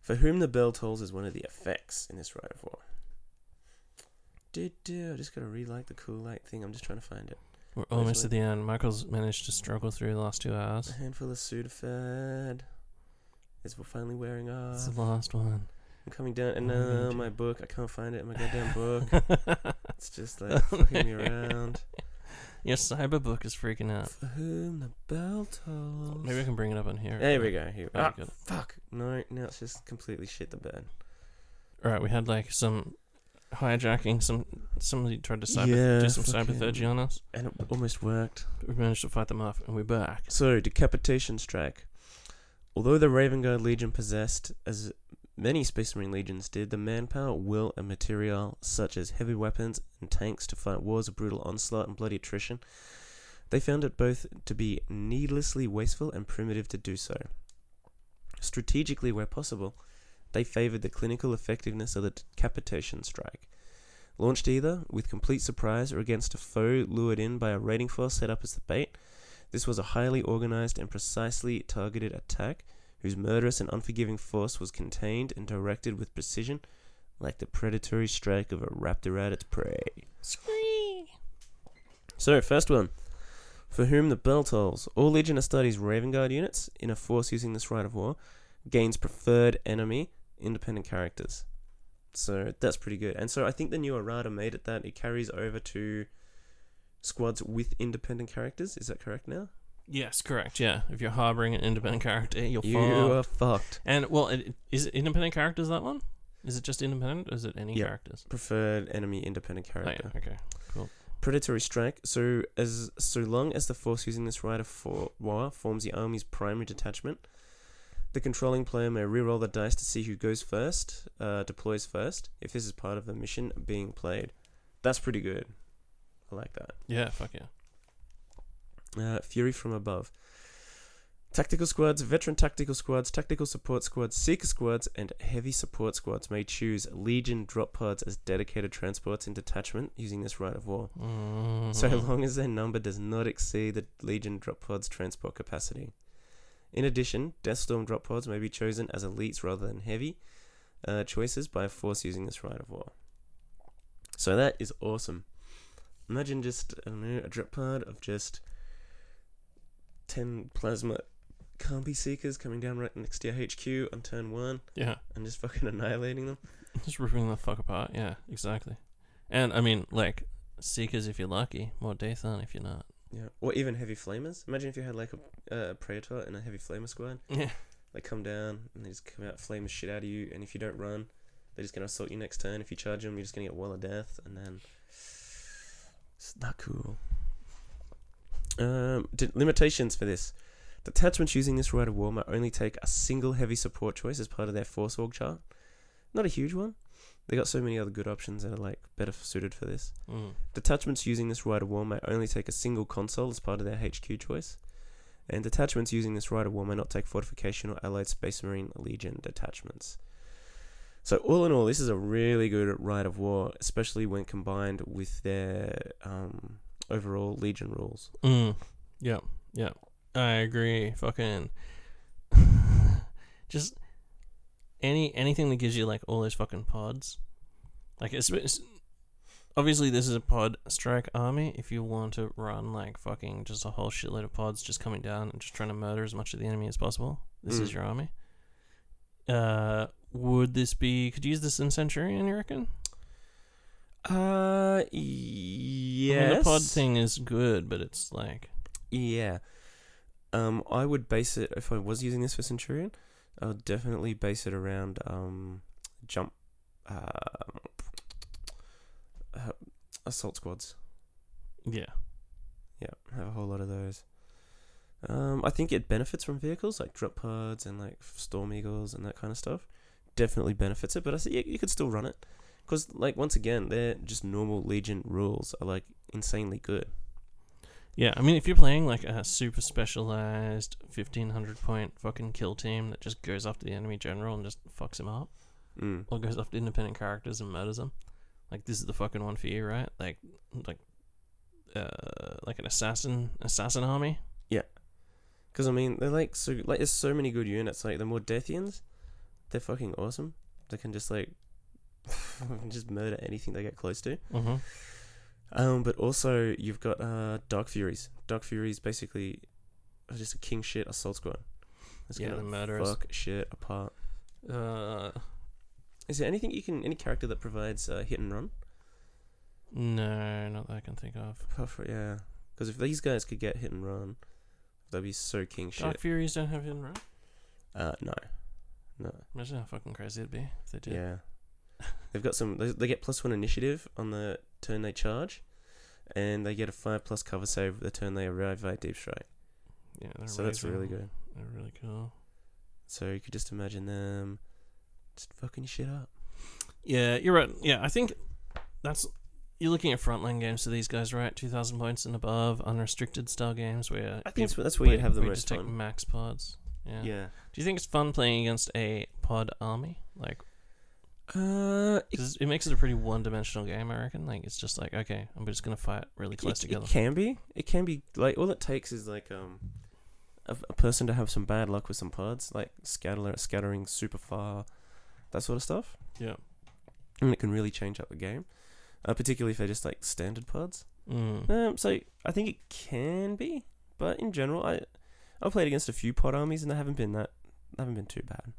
For whom the bell tolls is one of the effects in this rite of war. Do do. I just gotta relight the cool light thing. I'm just trying to find it. We're almost at the end. Michael's managed to struggle through the last two hours. A handful of Sudafed. It's finally wearing off. It's the last one. I'm coming down, and What are we gonna uh, my book. I can't find it in my goddamn book. It's just like fucking me around. Your cyber book is freaking out. For whom the bell tolls. Maybe I can bring it up on here. There we go. Here. Oh, Ah, fuck. No, now it's just completely shit the bed. All right, we had like some hijacking. Some somebody tried to cyber Yeah, do some fucking- cyberthurgy on us. And it almost worked. We managed to fight them off, and we're back. So, decapitation strike. Although the Raven Guard Legion possessed as many Space Marine legions did, the manpower, will, and material, such as heavy weapons and tanks to fight wars of brutal onslaught and bloody attrition, they found it both to be needlessly wasteful and primitive to do so. Strategically, where possible, they favored the clinical effectiveness of the decapitation strike. Launched either with complete surprise or against a foe lured in by a raiding force set up as the bait, this was a highly organized and precisely targeted attack whose murderous and unforgiving force was contained and directed with precision, like the predatory strike of a raptor at its prey. So, first one. For whom the bell tolls, all Legiones Astartes Raven Guard units in a force using this rite of war gains preferred enemy independent characters. So that's pretty good. And so I think the new errata made it that it carries over to squads with independent characters. Is that correct now? Yes, correct. Yeah, if you're harboring an independent character, you're You fucked. are fucked. And well, it, is it independent characters that one? Is it just independent? Or is it any Yeah. characters? Preferred enemy independent Oh, character. yeah. Okay. Cool. Predatory strike. So as so long as the force using this right of for war forms the army's primary detachment, the controlling player may reroll the dice to see who goes first, uh, deploys first, if this is part of the mission being played. That's pretty good. I like that. Yeah. Fuck yeah. Uh, Fury from above. Tactical squads, veteran tactical squads, tactical support squads, seeker squads, and heavy support squads may choose Legion drop pods as dedicated transports in detachment using this rite of war. Mhm. so long as their number does not exceed the Legion drop pod's transport capacity. In addition, Deathstorm drop pods may be chosen as elites rather than heavy uh, choices by a force using this rite of war. So that is awesome. Imagine just I don't know a drop pod of just ten plasma Combi Seekers coming down right next to your HQ on turn one Yeah. and just fucking annihilating them. Just ripping the fuck apart. Yeah. Exactly. And I mean, like seekers if you're lucky, more Dathan if you're not. Yeah, or even heavy flamers. Imagine if you had like a uh, Praetor and a heavy flamer squad. Yeah. They come down and they just come out, flame the shit out of you. And if you don't run, they're just gonna assault you next turn. If you charge them, you're just gonna get wall of death, and then it's not cool. Um, d- limitations for this: detachments using this rite of war may only take a single heavy support choice as part of their force org chart. Not a huge one. They got so many other good options that are like better suited for this. Mm. Detachments using this rite of war may only take a single consul as part of their HQ choice. And detachments using this rite of war may not take fortification or allied space marine legion detachments. So all in all, this is a really good rite of war, especially when combined with their um, overall legion rules. Mm. Yeah. Yeah. I agree. Fucking. Just any anything that gives you like all those fucking pods. Like it's, it's obviously this is a pod strike army. If you want to run like fucking just a whole shitload of pods just coming down and just trying to murder as much of the enemy as possible, this is Mm. your army. Uh, would this be? Could you use this in Centurion? You reckon? Uh, I yes. mean, the pod thing is good, but it's like Yeah. Um, I would base it if I was using this for Centurion. I would definitely base it around um, jump, um, uh, assault squads. yeah. Yeah, have a whole lot of those. Um, I think it benefits from vehicles like drop pods and like storm eagles and that kind of stuff. Definitely benefits it, but I see you, you could still run it because, like, once again, they're just normal Legion rules are like insanely good. Yeah, I mean, if you're playing like a super specialized 1500 point fucking kill team that just goes after the enemy general and just fucks him up, Mm. or goes after independent characters and murders them, like this is the fucking one for you, right? Like, like, uh, like an assassin, assassin army. Yeah, because I mean, they're like so like there's so many good units. Like the Mor Deythans, they're fucking awesome. They can just like just murder anything they get close to. Mm-hmm. Um, but also you've got uh Dark Furies. Dark Furies basically are just a king shit assault squad. It's Yeah, gonna the murderers. fuck shit apart. Uh, Is there anything you can any character that provides uh, hit and run? no, not that I can think of. Apart from yeah, because if these guys could get hit and run, that'd be so king shit. Dark Furies don't have hit and run. Uh, no, no. Imagine how fucking crazy it'd be if they did. Yeah. They've got some. They, they get plus one initiative on the turn they charge, and they get a five plus cover save the turn they arrive by deep strike. yeah. They're so that's really good. They're really cool. So you could just imagine them just fucking shit up. Yeah, you're right. Yeah, I think that's you're looking at frontline games for these guys, right? Two thousand points and above, unrestricted style games where I think that's, where you have the we most just take max pods. Yeah. Yeah. Do you think it's fun playing against a pod army? Like, Uh, it, it makes it a pretty one-dimensional game. I reckon. Like, it's just like, okay, I'm just gonna fight really close it, together. it can be. It can be like all it takes is like um, a, a person to have some bad luck with some pods, like scatter scattering super far, that sort of stuff, yeah. and it can really change up the game. Uh, particularly if they're just like standard pods. Mm. Um, so I think it can be, but in general, I I've played against a few pod armies and they haven't been that haven't been too bad.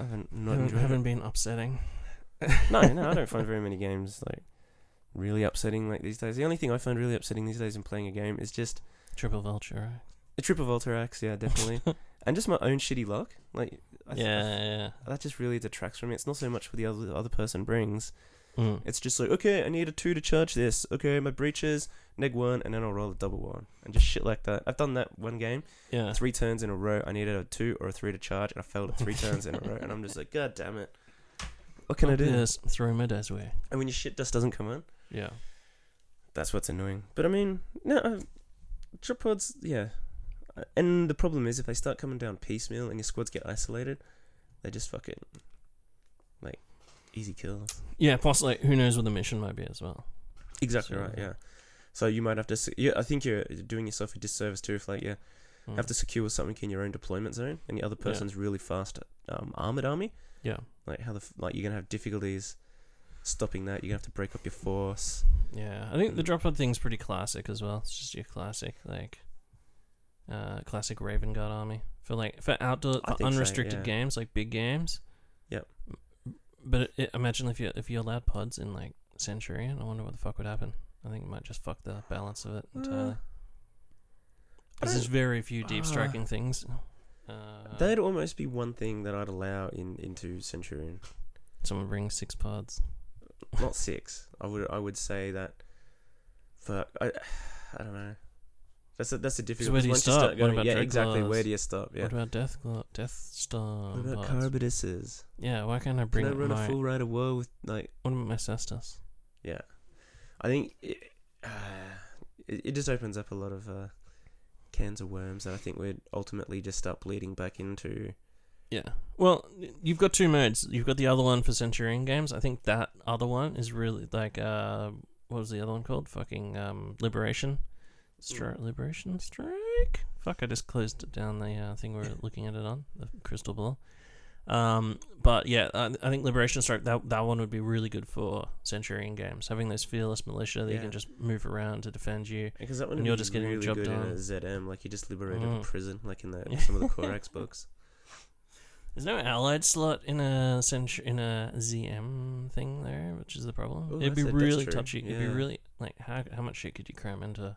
I haven't not haven't, enjoyed haven't it. been upsetting. No, no, I don't find very many games like really upsetting like these days. The only thing I find really upsetting these days in playing a game is just Triple vulture. A triple Vultarax, yeah, definitely, and just my own shitty luck. Like, I yeah, yeah. yeah. that just really detracts from it. It's not so much what the other other person brings. Mm. It's just like, okay, I need a two to charge this. Okay, my breaches, neg one, and then I'll roll a double one. And just shit like that. I've done that one game. yeah. Three turns in a row, I needed a two or a three to charge, and I failed it three turns in a row. And I'm just like, God damn it. What can I do? Just throw my dice away. And when your shit dust doesn't come in, Yeah. that's what's annoying. But I mean, no, uh, tripods, yeah. And the problem is, if they start coming down piecemeal and your squads get isolated, they just fucking, easy kills. Yeah, plus like who knows what the mission might be as well. Exactly So- right. Yeah. So you might have to. Yeah, I think you're doing yourself a disservice too if like you Mm. have to secure something in your own deployment zone, and the other Yeah. person's really fast um, armored army. Yeah. Like how the f- like you're gonna have difficulties stopping that. You're gonna have to break up your force. Yeah, I think the Mm. drop pod thing's pretty classic as well. It's just your classic like uh classic Raven Guard army for like for outdoor for think so, unrestricted yeah. games like big games. But it, imagine if you if you allowed pods in like Centurion, I wonder what the fuck would happen. I think it might just fuck the balance of it entirely. I Because there's very few deep uh, striking things. Uh, That'd almost be one thing that I'd allow in into Centurion. someone brings six pods. Not six. I would I would say that. For I, I don't know. That's a that's a difficult. where do you once stop? start What going, about yeah, exactly. Where do you stop? Yeah. What about Death Death Star? What about pods? Kharybdises? Yeah, why can't I bring Can I run my a full rite of war with like? what about my Caestus? Yeah, I think it, uh, it, it just opens up a lot of uh, cans of worms that I think we'd ultimately just start bleeding back into. Yeah. Well, you've got two modes. You've got the other one for Centurion games. I think that other one is really like uh what was the other one called? Fucking um Liberation. Stri- Liberation Strike. Fuck, I just closed down the uh, thing we are looking at it on, the crystal ball. Um, but yeah, I, I think Liberation Strike that that one would be really good for Centurion games. Having those fearless militia that you can just move around to defend you. Because that one And you're just getting really job good in done. a ZM, like you just liberated Mm. a prison, like in the Yeah. some of the Corax books. There's no allied slot in a centu- in a ZM thing there, which is the problem. Oh, It'd be really touchy. It'd be really like how how much shit could you cram into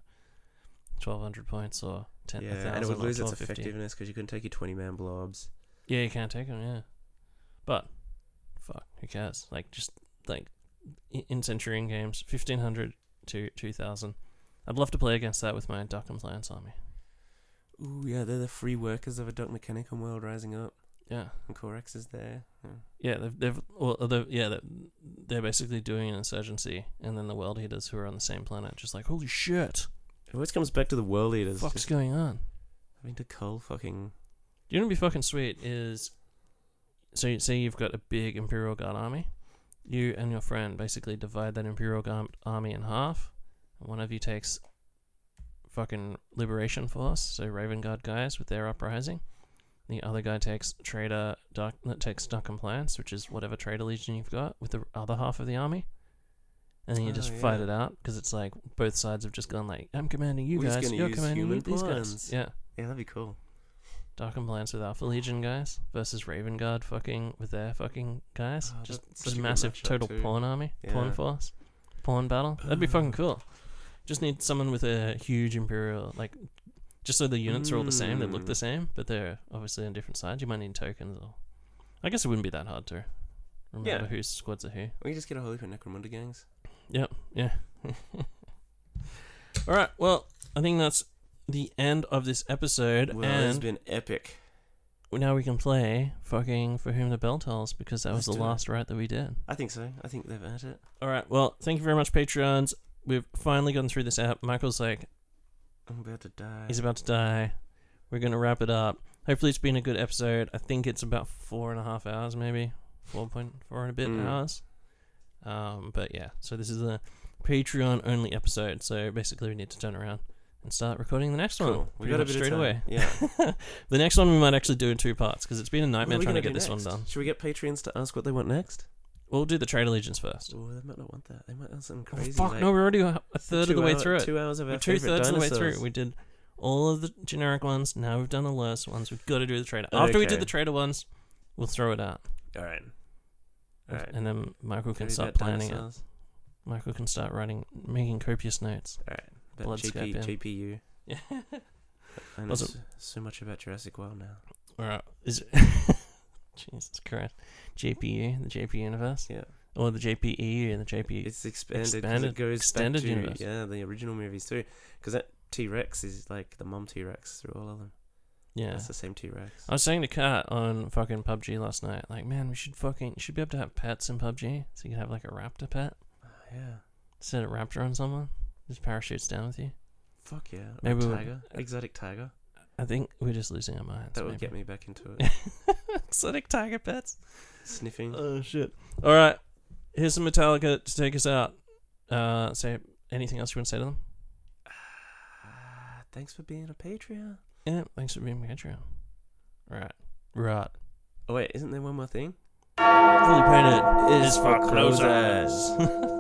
twelve hundred points or ten? yeah, 1,000 and it would lose its effectiveness because you couldn't take your twenty man blobs. Yeah, you can't take them. Yeah, but fuck, who cares? Like just like in Centurion games, fifteen hundred to two thousand. I'd love to play against that with my Dark Compliance army. Ooh, yeah, they're the free workers of a Dark Mechanicum world rising up, Yeah, and Corax is there. Yeah. yeah, they've they've well, they're, yeah, they're, they're basically doing an insurgency, and then the world eaters who are on the same planet, just like holy shit. It always comes back to the world eaters. fuck's just going on? having to cull fucking. You know what'd be fucking sweet is, so you say you've got a big Imperial Guard army, you and your friend basically divide that Imperial Guard army in half, and one of you takes fucking Liberation Force, so Raven Guard guys with their uprising. The other guy takes Trader Dark, that takes Dark Compliance, which is whatever Traitor Legion you've got, with the other half of the army. And then you Oh, just fight it out because it's like both sides have just gone like, I'm commanding you We're guys, you're commanding you, these guys. Yeah. Yeah, that'd be cool. Dark Compliance with Alpha Legion guys versus Raven Guard fucking with their fucking guys. Oh, just just a massive total too. pawn army, pawn Yeah. force, pawn battle. That'd be fucking cool. Just need someone with a huge imperial like. Just so the units are all the same, they look the Mm. same, but they're obviously on different sides. You might need tokens. Or, I guess it wouldn't be that hard to remember Yeah. whose squads are who. We can just get a whole heap of Necromunda gangs. Yep. Yeah. all right. Well, I think that's the end of this episode, Well, it's and been epic. now we can play fucking For Whom the Bell Tolls because that was Let's the do it. last right that we did. I think so. I think they've earned it. All right. Well, thank you very much, Patreons. We've finally gotten through this app. Michael's like, I'm about to die. he's about to die. We're gonna wrap it up. Hopefully, it's been a good episode. I think it's about four and a half hours, maybe four point four and a bit Mm. hours. Um, but yeah, so this is a Patreon only episode. So basically, we need to turn around and start recording the next one. We got a bit straight away. Yeah. the next one we might actually do in two parts because it's been a nightmare trying to get do this one done. Should we get Patreons to ask what they want next? We'll do the trade allegiance first. Oh, they might not want that. They might want something Oh, crazy. fuck like no, we're already a third of the way hour- through it. Two hours of our two thirds of the way through. We did all of the generic ones. Now we've done the lowest ones. We've got to do the trader. After we did the trader ones, we'll throw it out, All right. Right. and then Michael can start planning it. Michael can start writing, making copious notes. All right. Bloodscape, GP, yeah. GPU. Yeah. I know so, so much about Jurassic World now. All right. Is it Jesus Christ, JPU, the JP universe, Yeah. or the JPE and the JP. It's expanded. Expanded- it goes extended back to, universe. Yeah, the original movies too. Because that T Rex is like the mom T Rex through all of them. Yeah. That's the same T Rex. I was saying to Kat on fucking PUBG last night, like, man, we should fucking, should be able to have pets in PUBG, so you can have like a raptor pet. yeah. Set a raptor on someone, just parachutes down with you. Fuck yeah. Or Maybe we'll- tiger. Exotic tiger. I think we're just losing our minds. That would get me back into it. Exotic tiger pets. Sniffing. Oh shit! All right, here's some Metallica to take us out. Uh, say anything else you want to say to them? Ah, thanks for being a Patreon. Yeah, thanks for being my Patreon. Right, right. Oh wait, isn't there one more thing? Fully painted Is for closers.